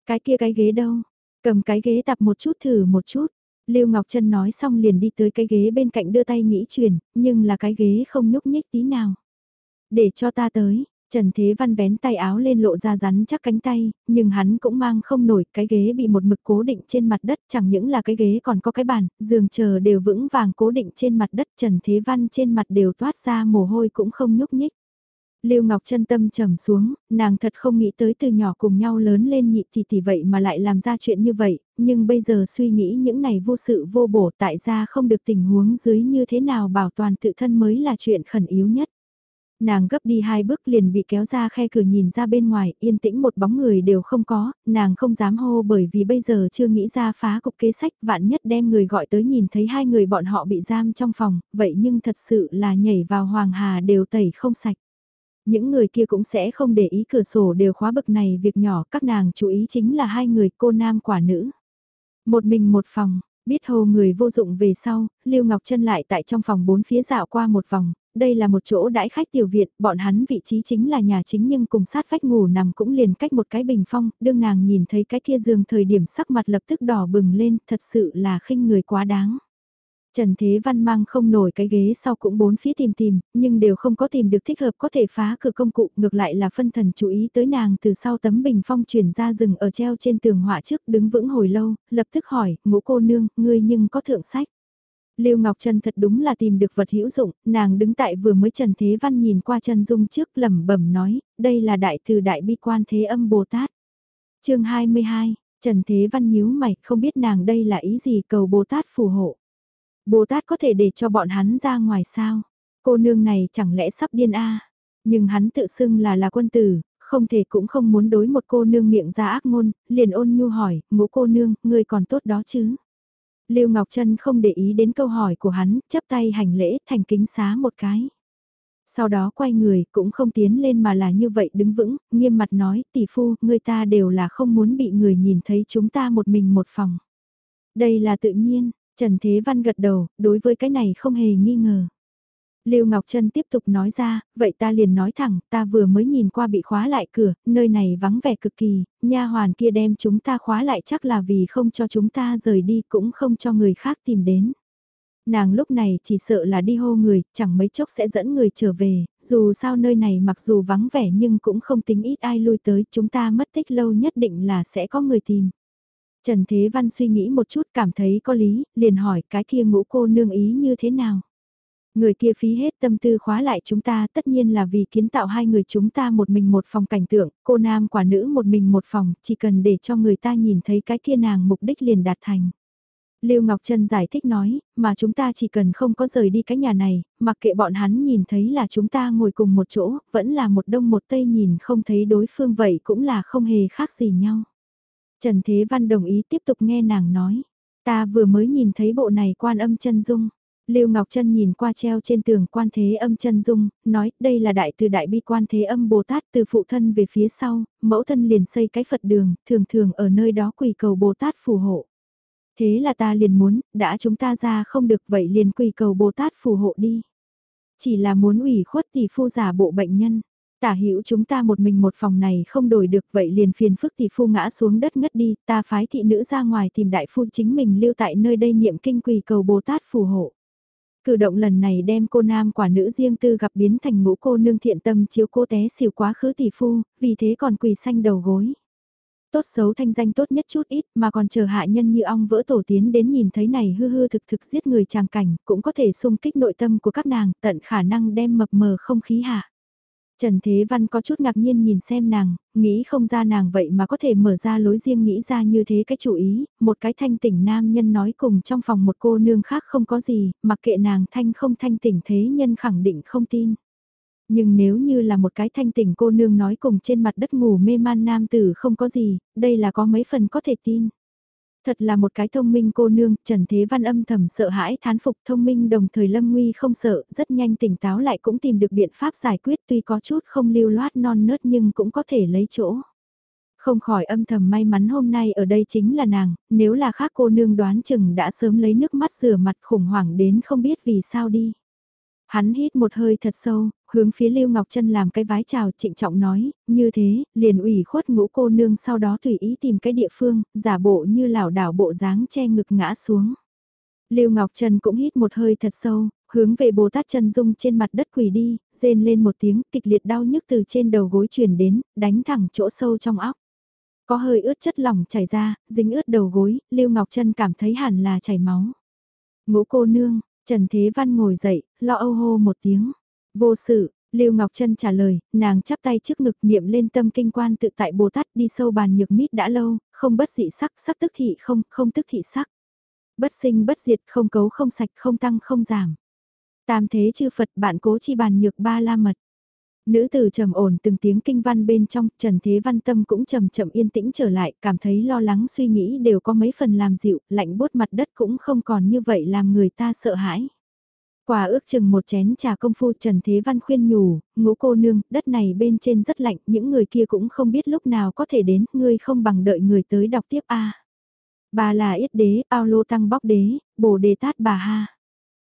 Cái kia cái ghế đâu? Cầm cái ghế tập một chút thử một chút. Lưu Ngọc Trân nói xong liền đi tới cái ghế bên cạnh đưa tay nghĩ chuyển, nhưng là cái ghế không nhúc nhích tí nào. Để cho ta tới, Trần Thế Văn vén tay áo lên lộ ra rắn chắc cánh tay, nhưng hắn cũng mang không nổi, cái ghế bị một mực cố định trên mặt đất, chẳng những là cái ghế còn có cái bàn, giường chờ đều vững vàng cố định trên mặt đất, Trần Thế Văn trên mặt đều toát ra mồ hôi cũng không nhúc nhích. Lưu Ngọc chân tâm trầm xuống, nàng thật không nghĩ tới từ nhỏ cùng nhau lớn lên nhị tỷ tỷ vậy mà lại làm ra chuyện như vậy, nhưng bây giờ suy nghĩ những này vô sự vô bổ tại ra không được tình huống dưới như thế nào bảo toàn tự thân mới là chuyện khẩn yếu nhất. Nàng gấp đi hai bước liền bị kéo ra khe cửa nhìn ra bên ngoài, yên tĩnh một bóng người đều không có, nàng không dám hô bởi vì bây giờ chưa nghĩ ra phá cục kế sách vạn nhất đem người gọi tới nhìn thấy hai người bọn họ bị giam trong phòng, vậy nhưng thật sự là nhảy vào hoàng hà đều tẩy không sạch. Những người kia cũng sẽ không để ý cửa sổ đều khóa bực này việc nhỏ, các nàng chú ý chính là hai người cô nam quả nữ. Một mình một phòng, biết hồ người vô dụng về sau, Lưu Ngọc Trân lại tại trong phòng bốn phía dạo qua một vòng, đây là một chỗ đãi khách tiểu viện, bọn hắn vị trí chính là nhà chính nhưng cùng sát vách ngủ nằm cũng liền cách một cái bình phong, đương nàng nhìn thấy cái kia giường thời điểm sắc mặt lập tức đỏ bừng lên, thật sự là khinh người quá đáng. Trần Thế Văn mang không nổi cái ghế sau cũng bốn phía tìm tìm, nhưng đều không có tìm được thích hợp có thể phá cửa công cụ, ngược lại là phân thần chú ý tới nàng từ sau tấm bình phong chuyển ra rừng ở treo trên tường họa trước đứng vững hồi lâu, lập tức hỏi, ngũ cô nương, ngươi nhưng có thượng sách. Lưu Ngọc Trân thật đúng là tìm được vật hữu dụng, nàng đứng tại vừa mới Trần Thế Văn nhìn qua chân dung trước lẩm bẩm nói, đây là đại từ đại bi quan thế âm Bồ Tát. chương 22, Trần Thế Văn nhíu mày, không biết nàng đây là ý gì cầu Bồ Tát phù hộ. Bồ Tát có thể để cho bọn hắn ra ngoài sao? Cô nương này chẳng lẽ sắp điên a? Nhưng hắn tự xưng là là quân tử, không thể cũng không muốn đối một cô nương miệng ra ác ngôn, liền ôn nhu hỏi, ngũ cô nương, ngươi còn tốt đó chứ? Lưu Ngọc Trân không để ý đến câu hỏi của hắn, chấp tay hành lễ, thành kính xá một cái. Sau đó quay người, cũng không tiến lên mà là như vậy đứng vững, nghiêm mặt nói, tỷ phu, người ta đều là không muốn bị người nhìn thấy chúng ta một mình một phòng. Đây là tự nhiên, Trần Thế Văn gật đầu, đối với cái này không hề nghi ngờ. Lưu Ngọc Trân tiếp tục nói ra, vậy ta liền nói thẳng, ta vừa mới nhìn qua bị khóa lại cửa, nơi này vắng vẻ cực kỳ, nha hoàn kia đem chúng ta khóa lại chắc là vì không cho chúng ta rời đi cũng không cho người khác tìm đến. Nàng lúc này chỉ sợ là đi hô người, chẳng mấy chốc sẽ dẫn người trở về, dù sao nơi này mặc dù vắng vẻ nhưng cũng không tính ít ai lui tới, chúng ta mất tích lâu nhất định là sẽ có người tìm. Trần Thế Văn suy nghĩ một chút cảm thấy có lý, liền hỏi cái kia ngũ cô nương ý như thế nào. Người kia phí hết tâm tư khóa lại chúng ta tất nhiên là vì kiến tạo hai người chúng ta một mình một phòng cảnh tượng, cô nam quả nữ một mình một phòng, chỉ cần để cho người ta nhìn thấy cái kia nàng mục đích liền đạt thành. Lưu Ngọc Trân giải thích nói, mà chúng ta chỉ cần không có rời đi cái nhà này, mặc kệ bọn hắn nhìn thấy là chúng ta ngồi cùng một chỗ, vẫn là một đông một tây nhìn không thấy đối phương vậy cũng là không hề khác gì nhau. Trần Thế Văn đồng ý tiếp tục nghe nàng nói. Ta vừa mới nhìn thấy bộ này quan âm chân dung. Lưu Ngọc Trân nhìn qua treo trên tường quan thế âm chân dung, nói đây là đại từ đại bi quan thế âm Bồ Tát từ phụ thân về phía sau, mẫu thân liền xây cái Phật đường, thường thường ở nơi đó quỳ cầu Bồ Tát phù hộ. Thế là ta liền muốn, đã chúng ta ra không được vậy liền quỳ cầu Bồ Tát phù hộ đi. Chỉ là muốn ủy khuất tỷ phu giả bộ bệnh nhân. Tả hữu chúng ta một mình một phòng này không đổi được vậy liền phiền phức tỷ phu ngã xuống đất ngất đi, ta phái thị nữ ra ngoài tìm đại phu chính mình lưu tại nơi đây niệm kinh quỳ cầu Bồ Tát phù hộ. Cử động lần này đem cô nam quả nữ riêng tư gặp biến thành ngũ cô nương thiện tâm chiếu cô té xỉu quá khứ tỷ phu, vì thế còn quỳ xanh đầu gối. Tốt xấu thanh danh tốt nhất chút ít mà còn chờ hạ nhân như ong vỡ tổ tiến đến nhìn thấy này hư hư thực thực giết người tràng cảnh cũng có thể xung kích nội tâm của các nàng tận khả năng đem mập mờ không khí hạ. Trần Thế Văn có chút ngạc nhiên nhìn xem nàng, nghĩ không ra nàng vậy mà có thể mở ra lối riêng nghĩ ra như thế cái chủ ý, một cái thanh tỉnh nam nhân nói cùng trong phòng một cô nương khác không có gì, mặc kệ nàng thanh không thanh tỉnh thế nhân khẳng định không tin. Nhưng nếu như là một cái thanh tỉnh cô nương nói cùng trên mặt đất ngủ mê man nam tử không có gì, đây là có mấy phần có thể tin. Thật là một cái thông minh cô nương, Trần Thế Văn âm thầm sợ hãi thán phục thông minh đồng thời lâm nguy không sợ, rất nhanh tỉnh táo lại cũng tìm được biện pháp giải quyết tuy có chút không lưu loát non nớt nhưng cũng có thể lấy chỗ. Không khỏi âm thầm may mắn hôm nay ở đây chính là nàng, nếu là khác cô nương đoán chừng đã sớm lấy nước mắt rửa mặt khủng hoảng đến không biết vì sao đi. Hắn hít một hơi thật sâu, hướng phía Lưu Ngọc Trân làm cái vái chào trịnh trọng nói, như thế, liền ủy khuất ngũ cô nương sau đó tùy ý tìm cái địa phương, giả bộ như lảo đảo bộ dáng che ngực ngã xuống. Lưu Ngọc Trân cũng hít một hơi thật sâu, hướng về Bồ Tát chân dung trên mặt đất quỳ đi, rên lên một tiếng, kịch liệt đau nhức từ trên đầu gối truyền đến, đánh thẳng chỗ sâu trong óc. Có hơi ướt chất lỏng chảy ra, dính ướt đầu gối, Lưu Ngọc Trân cảm thấy hẳn là chảy máu. Ngũ cô nương, Trần Thế Văn ngồi dậy, lo âu hô một tiếng. Vô sự, Lưu Ngọc Trân trả lời, nàng chắp tay trước ngực niệm lên tâm kinh quan tự tại Bồ Tát đi sâu bàn nhược mít đã lâu, không bất dị sắc, sắc tức thị không, không tức thị sắc. Bất sinh bất diệt, không cấu không sạch, không tăng không giảm. Tam thế chư Phật bạn cố chi bàn nhược ba la mật. Nữ tử trầm ổn từng tiếng kinh văn bên trong, Trần Thế Văn Tâm cũng trầm chậm yên tĩnh trở lại, cảm thấy lo lắng suy nghĩ đều có mấy phần làm dịu, lạnh bốt mặt đất cũng không còn như vậy làm người ta sợ hãi. Quả ước chừng một chén trà công phu Trần Thế Văn khuyên nhủ, ngũ cô nương, đất này bên trên rất lạnh, những người kia cũng không biết lúc nào có thể đến, ngươi không bằng đợi người tới đọc tiếp a. Bà là yết đế, ao lô tăng bóc đế, bồ đề tát bà ha.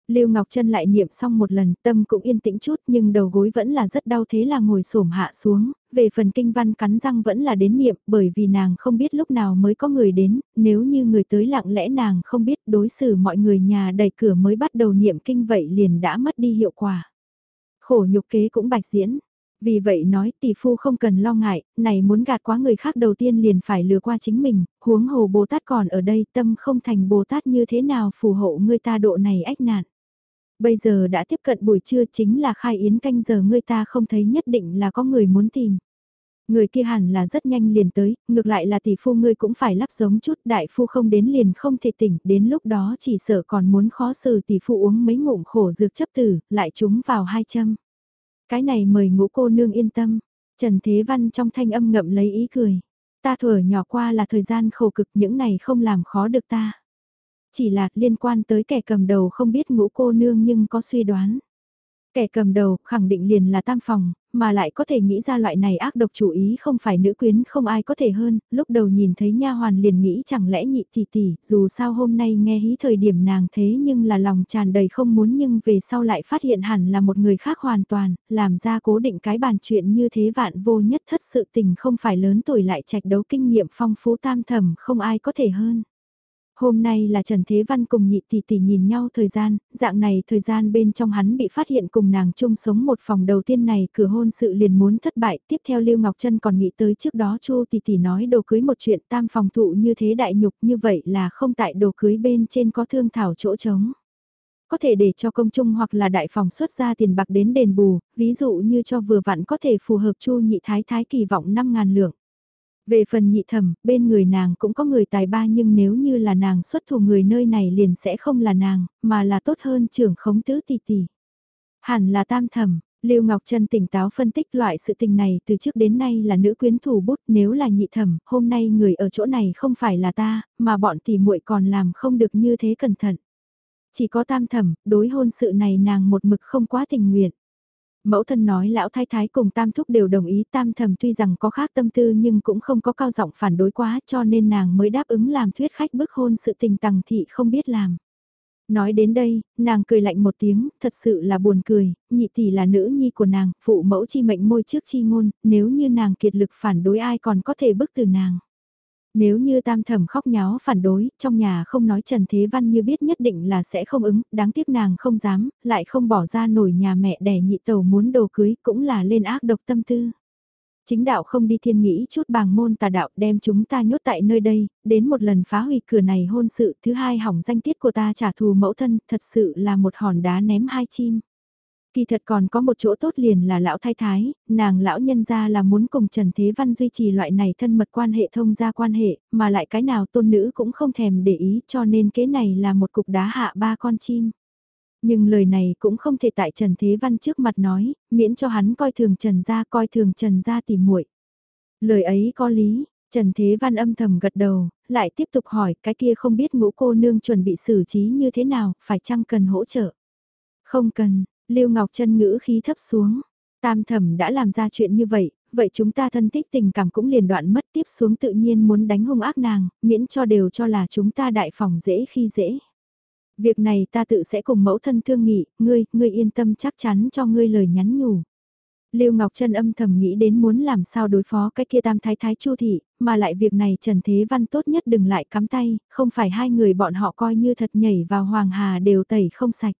Lưu Ngọc Trân lại niệm xong một lần, tâm cũng yên tĩnh chút nhưng đầu gối vẫn là rất đau thế là ngồi xổm hạ xuống, về phần kinh văn cắn răng vẫn là đến niệm bởi vì nàng không biết lúc nào mới có người đến, nếu như người tới lặng lẽ nàng không biết đối xử mọi người nhà đẩy cửa mới bắt đầu niệm kinh vậy liền đã mất đi hiệu quả. Khổ nhục kế cũng bạch diễn. Vì vậy nói tỷ phu không cần lo ngại, này muốn gạt quá người khác đầu tiên liền phải lừa qua chính mình, huống hồ Bồ Tát còn ở đây tâm không thành Bồ Tát như thế nào phù hộ người ta độ này ách nạn. Bây giờ đã tiếp cận buổi trưa chính là khai yến canh giờ người ta không thấy nhất định là có người muốn tìm. Người kia hẳn là rất nhanh liền tới, ngược lại là tỷ phu ngươi cũng phải lắp giống chút, đại phu không đến liền không thể tỉnh, đến lúc đó chỉ sợ còn muốn khó xử tỷ phu uống mấy ngụm khổ dược chấp tử, lại chúng vào hai châm. Cái này mời ngũ cô nương yên tâm, Trần Thế Văn trong thanh âm ngậm lấy ý cười. Ta thuở nhỏ qua là thời gian khổ cực những này không làm khó được ta. Chỉ là liên quan tới kẻ cầm đầu không biết ngũ cô nương nhưng có suy đoán. Kẻ cầm đầu khẳng định liền là tam phòng, mà lại có thể nghĩ ra loại này ác độc chủ ý không phải nữ quyến không ai có thể hơn, lúc đầu nhìn thấy nha hoàn liền nghĩ chẳng lẽ nhị tỷ tỷ, dù sao hôm nay nghe hí thời điểm nàng thế nhưng là lòng tràn đầy không muốn nhưng về sau lại phát hiện hẳn là một người khác hoàn toàn, làm ra cố định cái bàn chuyện như thế vạn vô nhất thất sự tình không phải lớn tuổi lại trạch đấu kinh nghiệm phong phú tam thầm không ai có thể hơn. Hôm nay là Trần Thế Văn cùng nhị tỷ tỷ nhìn nhau thời gian, dạng này thời gian bên trong hắn bị phát hiện cùng nàng chung sống một phòng đầu tiên này cửa hôn sự liền muốn thất bại. Tiếp theo Lưu Ngọc Trân còn nghĩ tới trước đó Chu tỷ tỷ nói đồ cưới một chuyện tam phòng thụ như thế đại nhục như vậy là không tại đồ cưới bên trên có thương thảo chỗ trống. Có thể để cho công chung hoặc là đại phòng xuất ra tiền bạc đến đền bù, ví dụ như cho vừa vặn có thể phù hợp Chu nhị thái thái kỳ vọng 5.000 lượng. Về phần nhị thẩm, bên người nàng cũng có người tài ba nhưng nếu như là nàng xuất thủ người nơi này liền sẽ không là nàng, mà là tốt hơn trưởng khống tứ tỷ tỷ. Hẳn là tam thẩm, Lưu Ngọc Trân tỉnh táo phân tích loại sự tình này từ trước đến nay là nữ quyến thủ bút nếu là nhị thẩm, hôm nay người ở chỗ này không phải là ta, mà bọn tỷ muội còn làm không được như thế cẩn thận. Chỉ có tam thẩm, đối hôn sự này nàng một mực không quá tình nguyện. Mẫu thân nói lão thái thái cùng tam thúc đều đồng ý tam thầm tuy rằng có khác tâm tư nhưng cũng không có cao giọng phản đối quá cho nên nàng mới đáp ứng làm thuyết khách bức hôn sự tình tằng thị không biết làm. Nói đến đây, nàng cười lạnh một tiếng, thật sự là buồn cười, nhị tỷ là nữ nhi của nàng, phụ mẫu chi mệnh môi trước chi ngôn, nếu như nàng kiệt lực phản đối ai còn có thể bức từ nàng. Nếu như tam thẩm khóc nháo phản đối, trong nhà không nói Trần Thế Văn như biết nhất định là sẽ không ứng, đáng tiếc nàng không dám, lại không bỏ ra nổi nhà mẹ đẻ nhị tàu muốn đồ cưới cũng là lên ác độc tâm tư. Chính đạo không đi thiên nghĩ chút bàng môn tà đạo đem chúng ta nhốt tại nơi đây, đến một lần phá hủy cửa này hôn sự, thứ hai hỏng danh tiết của ta trả thù mẫu thân, thật sự là một hòn đá ném hai chim. Kỳ thật còn có một chỗ tốt liền là lão thái thái, nàng lão nhân ra là muốn cùng Trần Thế Văn duy trì loại này thân mật quan hệ thông gia quan hệ, mà lại cái nào tôn nữ cũng không thèm để ý cho nên kế này là một cục đá hạ ba con chim. Nhưng lời này cũng không thể tại Trần Thế Văn trước mặt nói, miễn cho hắn coi thường Trần gia coi thường Trần gia tìm muội. Lời ấy có lý, Trần Thế Văn âm thầm gật đầu, lại tiếp tục hỏi cái kia không biết ngũ cô nương chuẩn bị xử trí như thế nào, phải chăng cần hỗ trợ. Không cần, Lưu Ngọc Trân ngữ khí thấp xuống. Tam thẩm đã làm ra chuyện như vậy, vậy chúng ta thân thích tình cảm cũng liền đoạn mất tiếp xuống tự nhiên muốn đánh hung ác nàng, miễn cho đều cho là chúng ta đại phòng dễ khi dễ. Việc này ta tự sẽ cùng mẫu thân thương nghị, ngươi, ngươi yên tâm chắc chắn cho ngươi lời nhắn nhủ. Lưu Ngọc Trân âm thầm nghĩ đến muốn làm sao đối phó cái kia tam thái thái chu thị, mà lại việc này Trần Thế Văn tốt nhất đừng lại cắm tay, không phải hai người bọn họ coi như thật nhảy vào Hoàng Hà đều tẩy không sạch.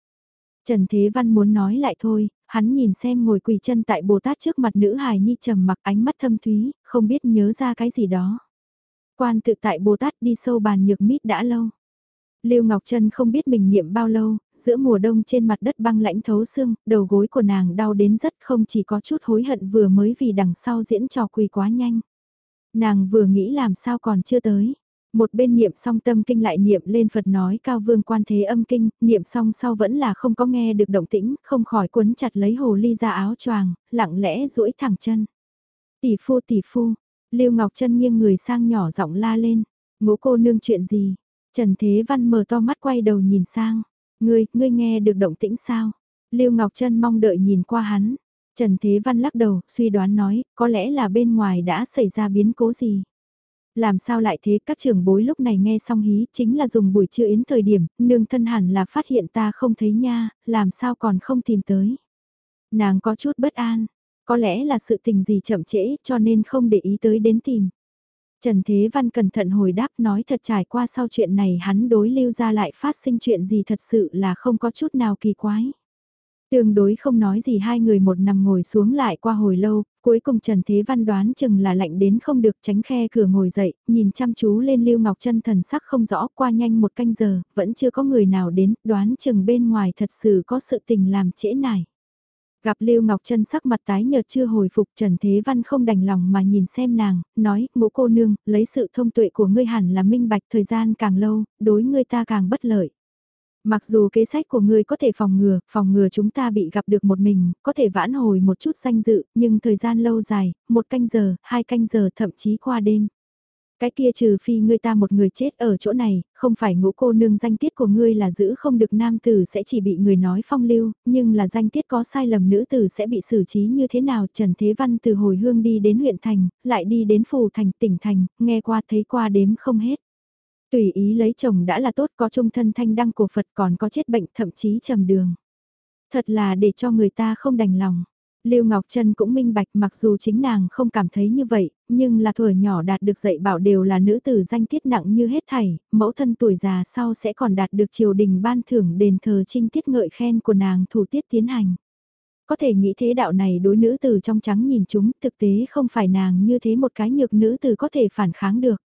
Trần Thế Văn muốn nói lại thôi, hắn nhìn xem ngồi quỳ chân tại Bồ Tát trước mặt nữ hài nhi trầm mặc ánh mắt thâm thúy, không biết nhớ ra cái gì đó. Quan tự tại Bồ Tát đi sâu bàn nhược mít đã lâu. Lưu Ngọc Trân không biết mình niệm bao lâu, giữa mùa đông trên mặt đất băng lãnh thấu xương, đầu gối của nàng đau đến rất không chỉ có chút hối hận vừa mới vì đằng sau diễn trò quỳ quá nhanh. Nàng vừa nghĩ làm sao còn chưa tới, một bên niệm song tâm kinh lại niệm lên Phật nói cao vương quan thế âm kinh, niệm song sau vẫn là không có nghe được động tĩnh, không khỏi cuốn chặt lấy hồ ly ra áo choàng, lặng lẽ duỗi thẳng chân. Tỷ phu tỷ phu, Lưu Ngọc Trân nghiêng người sang nhỏ giọng la lên, ngũ cô nương chuyện gì? Trần Thế Văn mở to mắt quay đầu nhìn sang, ngươi, ngươi nghe được động tĩnh sao? Lưu Ngọc Trân mong đợi nhìn qua hắn, Trần Thế Văn lắc đầu, suy đoán nói, có lẽ là bên ngoài đã xảy ra biến cố gì. Làm sao lại thế các trưởng bối lúc này nghe xong hí chính là dùng buổi trưa yến thời điểm, nương thân hẳn là phát hiện ta không thấy nha, làm sao còn không tìm tới. Nàng có chút bất an, có lẽ là sự tình gì chậm trễ cho nên không để ý tới đến tìm. Trần Thế Văn cẩn thận hồi đáp nói thật trải qua sau chuyện này hắn đối lưu ra lại phát sinh chuyện gì thật sự là không có chút nào kỳ quái. Tương đối không nói gì hai người một nằm ngồi xuống lại qua hồi lâu, cuối cùng Trần Thế Văn đoán chừng là lạnh đến không được tránh khe cửa ngồi dậy, nhìn chăm chú lên Lưu Ngọc Trân thần sắc không rõ qua nhanh một canh giờ, vẫn chưa có người nào đến, đoán chừng bên ngoài thật sự có sự tình làm trễ nải. Gặp Lưu Ngọc Trân sắc mặt tái nhợt chưa hồi phục Trần Thế Văn không đành lòng mà nhìn xem nàng, nói, ngũ cô nương, lấy sự thông tuệ của ngươi hẳn là minh bạch thời gian càng lâu, đối ngươi ta càng bất lợi. Mặc dù kế sách của ngươi có thể phòng ngừa, phòng ngừa chúng ta bị gặp được một mình, có thể vãn hồi một chút danh dự, nhưng thời gian lâu dài, một canh giờ, hai canh giờ thậm chí qua đêm. Cái kia trừ phi ngươi ta một người chết ở chỗ này, không phải ngũ cô nương danh tiết của ngươi là giữ không được nam tử sẽ chỉ bị người nói phong lưu, nhưng là danh tiết có sai lầm nữ tử sẽ bị xử trí như thế nào. Trần Thế Văn từ hồi hương đi đến huyện thành, lại đi đến phù thành tỉnh thành, nghe qua thấy qua đếm không hết. Tùy ý lấy chồng đã là tốt có trung thân thanh đăng của Phật còn có chết bệnh thậm chí trầm đường. Thật là để cho người ta không đành lòng. Lưu Ngọc Trân cũng minh bạch mặc dù chính nàng không cảm thấy như vậy, nhưng là tuổi nhỏ đạt được dạy bảo đều là nữ tử danh tiết nặng như hết thảy, mẫu thân tuổi già sau sẽ còn đạt được triều đình ban thưởng đền thờ trinh tiết ngợi khen của nàng thủ tiết tiến hành. Có thể nghĩ thế đạo này đối nữ tử trong trắng nhìn chúng thực tế không phải nàng như thế một cái nhược nữ tử có thể phản kháng được.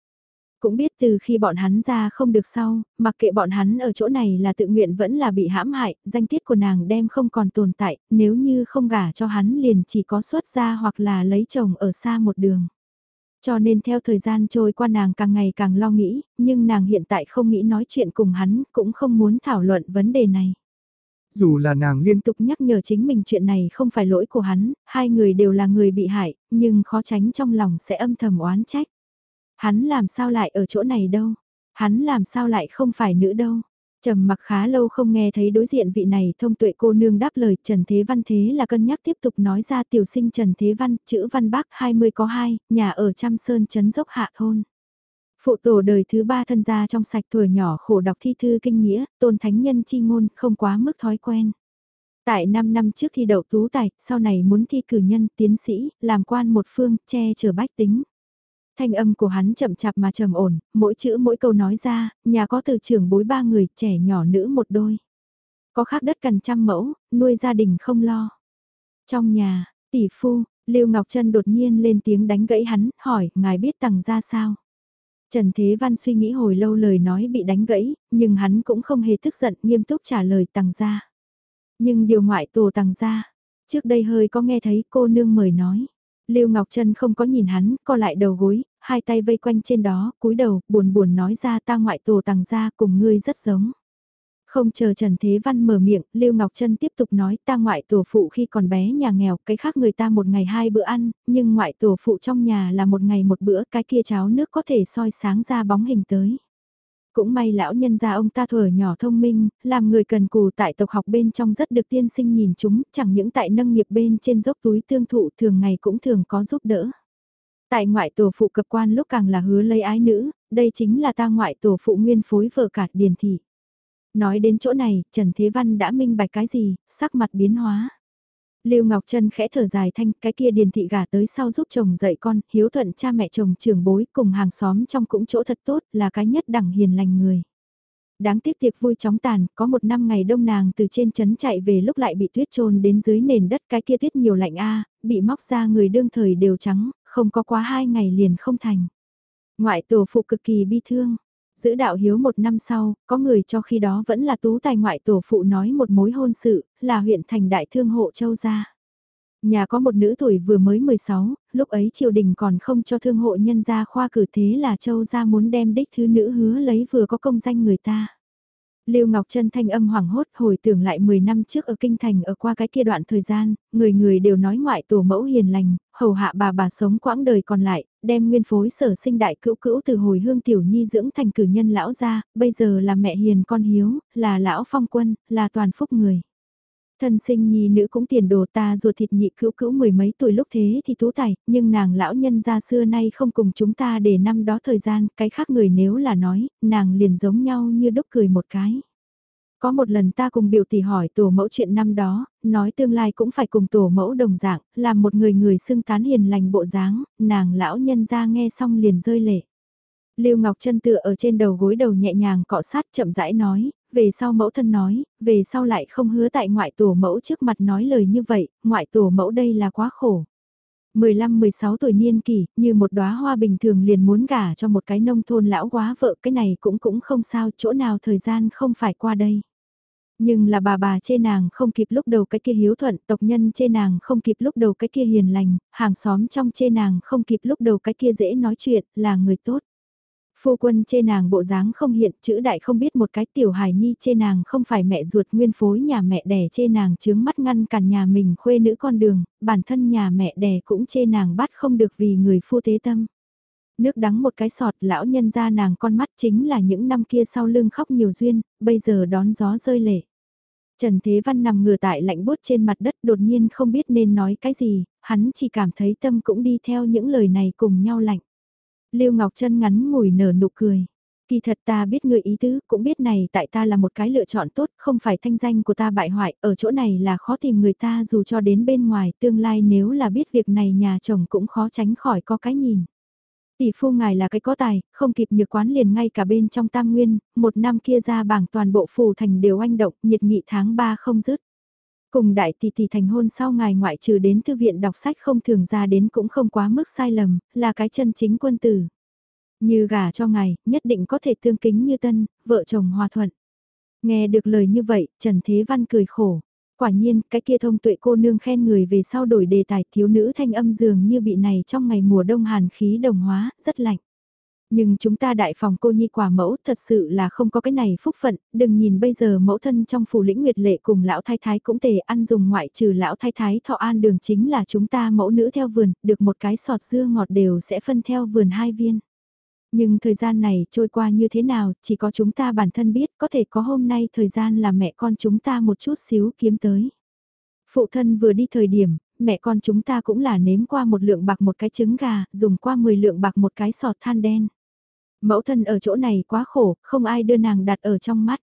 Cũng biết từ khi bọn hắn ra không được sau, mặc kệ bọn hắn ở chỗ này là tự nguyện vẫn là bị hãm hại, danh tiết của nàng đem không còn tồn tại, nếu như không gả cho hắn liền chỉ có xuất ra hoặc là lấy chồng ở xa một đường. Cho nên theo thời gian trôi qua nàng càng ngày càng lo nghĩ, nhưng nàng hiện tại không nghĩ nói chuyện cùng hắn, cũng không muốn thảo luận vấn đề này. Dù là nàng liên tục nhắc nhở chính mình chuyện này không phải lỗi của hắn, hai người đều là người bị hại, nhưng khó tránh trong lòng sẽ âm thầm oán trách. Hắn làm sao lại ở chỗ này đâu? Hắn làm sao lại không phải nữ đâu? Trầm mặc khá lâu không nghe thấy đối diện vị này thông tuệ cô nương đáp lời Trần Thế Văn thế là cân nhắc tiếp tục nói ra tiểu sinh Trần Thế Văn, chữ Văn Bắc 20 có 2, nhà ở Trăm Sơn Trấn Dốc Hạ Thôn. Phụ tổ đời thứ ba thân gia trong sạch tuổi nhỏ khổ đọc thi thư kinh nghĩa, tôn thánh nhân chi ngôn, không quá mức thói quen. Tại 5 năm trước thi đậu tú tài, sau này muốn thi cử nhân, tiến sĩ, làm quan một phương, che chở bách tính. Thanh âm của hắn chậm chạp mà trầm ổn, mỗi chữ mỗi câu nói ra, nhà có từ trưởng bối ba người, trẻ nhỏ nữ một đôi. Có khác đất cần trăm mẫu, nuôi gia đình không lo. Trong nhà, tỷ phu, Lưu Ngọc Trân đột nhiên lên tiếng đánh gãy hắn, hỏi, ngài biết Tằng ra sao? Trần Thế Văn suy nghĩ hồi lâu lời nói bị đánh gãy, nhưng hắn cũng không hề tức giận nghiêm túc trả lời Tằng ra. Nhưng điều ngoại tù tằng ra, trước đây hơi có nghe thấy cô nương mời nói. Lưu Ngọc Trân không có nhìn hắn, co lại đầu gối, hai tay vây quanh trên đó, cúi đầu, buồn buồn nói ra ta ngoại tổ tàng ra cùng ngươi rất giống. Không chờ Trần Thế Văn mở miệng, Lưu Ngọc Trân tiếp tục nói ta ngoại tổ phụ khi còn bé nhà nghèo, cái khác người ta một ngày hai bữa ăn, nhưng ngoại tổ phụ trong nhà là một ngày một bữa, cái kia cháo nước có thể soi sáng ra bóng hình tới. Cũng may lão nhân gia ông ta thuở nhỏ thông minh, làm người cần cù tại tộc học bên trong rất được tiên sinh nhìn chúng, chẳng những tại nâng nghiệp bên trên dốc túi tương thụ thường ngày cũng thường có giúp đỡ. Tại ngoại tổ phụ cập quan lúc càng là hứa lấy ái nữ, đây chính là ta ngoại tổ phụ nguyên phối vợ cả điền thị. Nói đến chỗ này, Trần Thế Văn đã minh bạch cái gì, sắc mặt biến hóa. Lưu Ngọc Trân khẽ thở dài thanh, cái kia điền thị gả tới sau giúp chồng dạy con, hiếu thuận cha mẹ chồng trưởng bối cùng hàng xóm trong cũng chỗ thật tốt, là cái nhất đẳng hiền lành người. Đáng tiếc tiệc vui chóng tàn, có một năm ngày đông nàng từ trên trấn chạy về lúc lại bị tuyết trôn đến dưới nền đất cái kia tiết nhiều lạnh a bị móc ra người đương thời đều trắng, không có quá hai ngày liền không thành. Ngoại tổ phụ cực kỳ bi thương, giữ đạo hiếu một năm sau, có người cho khi đó vẫn là tú tài ngoại tổ phụ nói một mối hôn sự, là huyện thành đại thương hộ châu gia. Nhà có một nữ tuổi vừa mới 16, lúc ấy triều đình còn không cho thương hộ nhân gia khoa cử thế là châu gia muốn đem đích thứ nữ hứa lấy vừa có công danh người ta. Lưu Ngọc Trân thanh âm hoảng hốt hồi tưởng lại 10 năm trước ở Kinh Thành ở qua cái kia đoạn thời gian, người người đều nói ngoại tổ mẫu hiền lành, hầu hạ bà bà sống quãng đời còn lại, đem nguyên phối sở sinh đại cữu cữu từ hồi hương tiểu nhi dưỡng thành cử nhân lão gia, bây giờ là mẹ hiền con hiếu, là lão phong quân, là toàn phúc người. Thân sinh nhi nữ cũng tiền đồ ta ruột thịt nhị cữu cữu mười mấy tuổi lúc thế thì tú tài, nhưng nàng lão nhân gia xưa nay không cùng chúng ta để năm đó thời gian, cái khác người nếu là nói, nàng liền giống nhau như đúc cười một cái. Có một lần ta cùng biểu tỷ hỏi tổ mẫu chuyện năm đó, nói tương lai cũng phải cùng tổ mẫu đồng dạng, làm một người người xưng tán hiền lành bộ dáng, nàng lão nhân gia nghe xong liền rơi lệ. Lưu Ngọc Trân tựa ở trên đầu gối đầu nhẹ nhàng cọ sát chậm rãi nói, về sau mẫu thân nói, về sau lại không hứa tại ngoại tổ mẫu trước mặt nói lời như vậy, ngoại tổ mẫu đây là quá khổ. 15-16 tuổi niên kỷ, như một đóa hoa bình thường liền muốn gả cho một cái nông thôn lão quá vợ, cái này cũng cũng không sao, chỗ nào thời gian không phải qua đây. Nhưng là bà bà chê nàng không kịp lúc đầu cái kia hiếu thuận, tộc nhân chê nàng không kịp lúc đầu cái kia hiền lành, hàng xóm trong chê nàng không kịp lúc đầu cái kia dễ nói chuyện, là người tốt. Phu quân chê nàng bộ dáng không hiện, chữ đại không biết một cái tiểu hài nhi chê nàng không phải mẹ ruột nguyên phối nhà mẹ đẻ chê nàng chướng mắt ngăn cản nhà mình khuê nữ con đường, bản thân nhà mẹ đẻ cũng chê nàng bắt không được vì người phu tế tâm. Nước đắng một cái sọt lão nhân ra nàng con mắt chính là những năm kia sau lưng khóc nhiều duyên, bây giờ đón gió rơi lệ. Trần Thế Văn nằm ngửa tại lạnh bút trên mặt đất đột nhiên không biết nên nói cái gì, hắn chỉ cảm thấy tâm cũng đi theo những lời này cùng nhau lạnh. Lưu Ngọc Trân ngắn ngủi nở nụ cười. Kỳ thật ta biết người ý tứ, cũng biết này tại ta là một cái lựa chọn tốt, không phải thanh danh của ta bại hoại, ở chỗ này là khó tìm người ta dù cho đến bên ngoài, tương lai nếu là biết việc này nhà chồng cũng khó tránh khỏi có cái nhìn. Tỷ phu ngài là cái có tài, không kịp nhược quán liền ngay cả bên trong tam nguyên, một năm kia ra bảng toàn bộ phù thành đều anh động, nhiệt nghị tháng 3 không dứt. Cùng đại tỷ tỷ thành hôn sau ngài ngoại trừ đến thư viện đọc sách không thường ra đến cũng không quá mức sai lầm, là cái chân chính quân tử. Như gả cho ngài, nhất định có thể tương kính như tân, vợ chồng hòa thuận. Nghe được lời như vậy, Trần Thế Văn cười khổ. Quả nhiên, cái kia thông tuệ cô nương khen người về sau đổi đề tài thiếu nữ thanh âm dường như bị này trong ngày mùa đông hàn khí đồng hóa, rất lạnh. Nhưng chúng ta đại phòng cô nhi quả mẫu thật sự là không có cái này phúc phận, đừng nhìn bây giờ mẫu thân trong phủ lĩnh nguyệt lệ cùng lão thái thái cũng tề ăn dùng ngoại trừ lão thái thái thọ an đường chính là chúng ta mẫu nữ theo vườn, được một cái sọt dưa ngọt đều sẽ phân theo vườn hai viên. Nhưng thời gian này trôi qua như thế nào, chỉ có chúng ta bản thân biết, có thể có hôm nay thời gian là mẹ con chúng ta một chút xíu kiếm tới. Phụ thân vừa đi thời điểm, mẹ con chúng ta cũng là nếm qua một lượng bạc một cái trứng gà, dùng qua 10 lượng bạc một cái sọt than đen. Mẫu thân ở chỗ này quá khổ, không ai đưa nàng đặt ở trong mắt.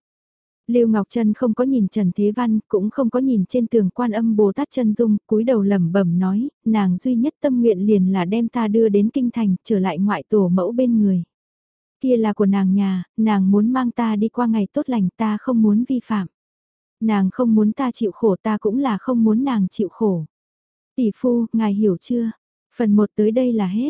Lưu Ngọc Trân không có nhìn Trần Thế Văn, cũng không có nhìn trên tường quan âm Bồ Tát chân dung, cúi đầu lẩm bẩm nói, nàng duy nhất tâm nguyện liền là đem ta đưa đến kinh thành, trở lại ngoại tổ mẫu bên người. Kia là của nàng nhà, nàng muốn mang ta đi qua ngày tốt lành ta không muốn vi phạm. Nàng không muốn ta chịu khổ ta cũng là không muốn nàng chịu khổ. Tỷ phu, ngài hiểu chưa? Phần 1 tới đây là hết.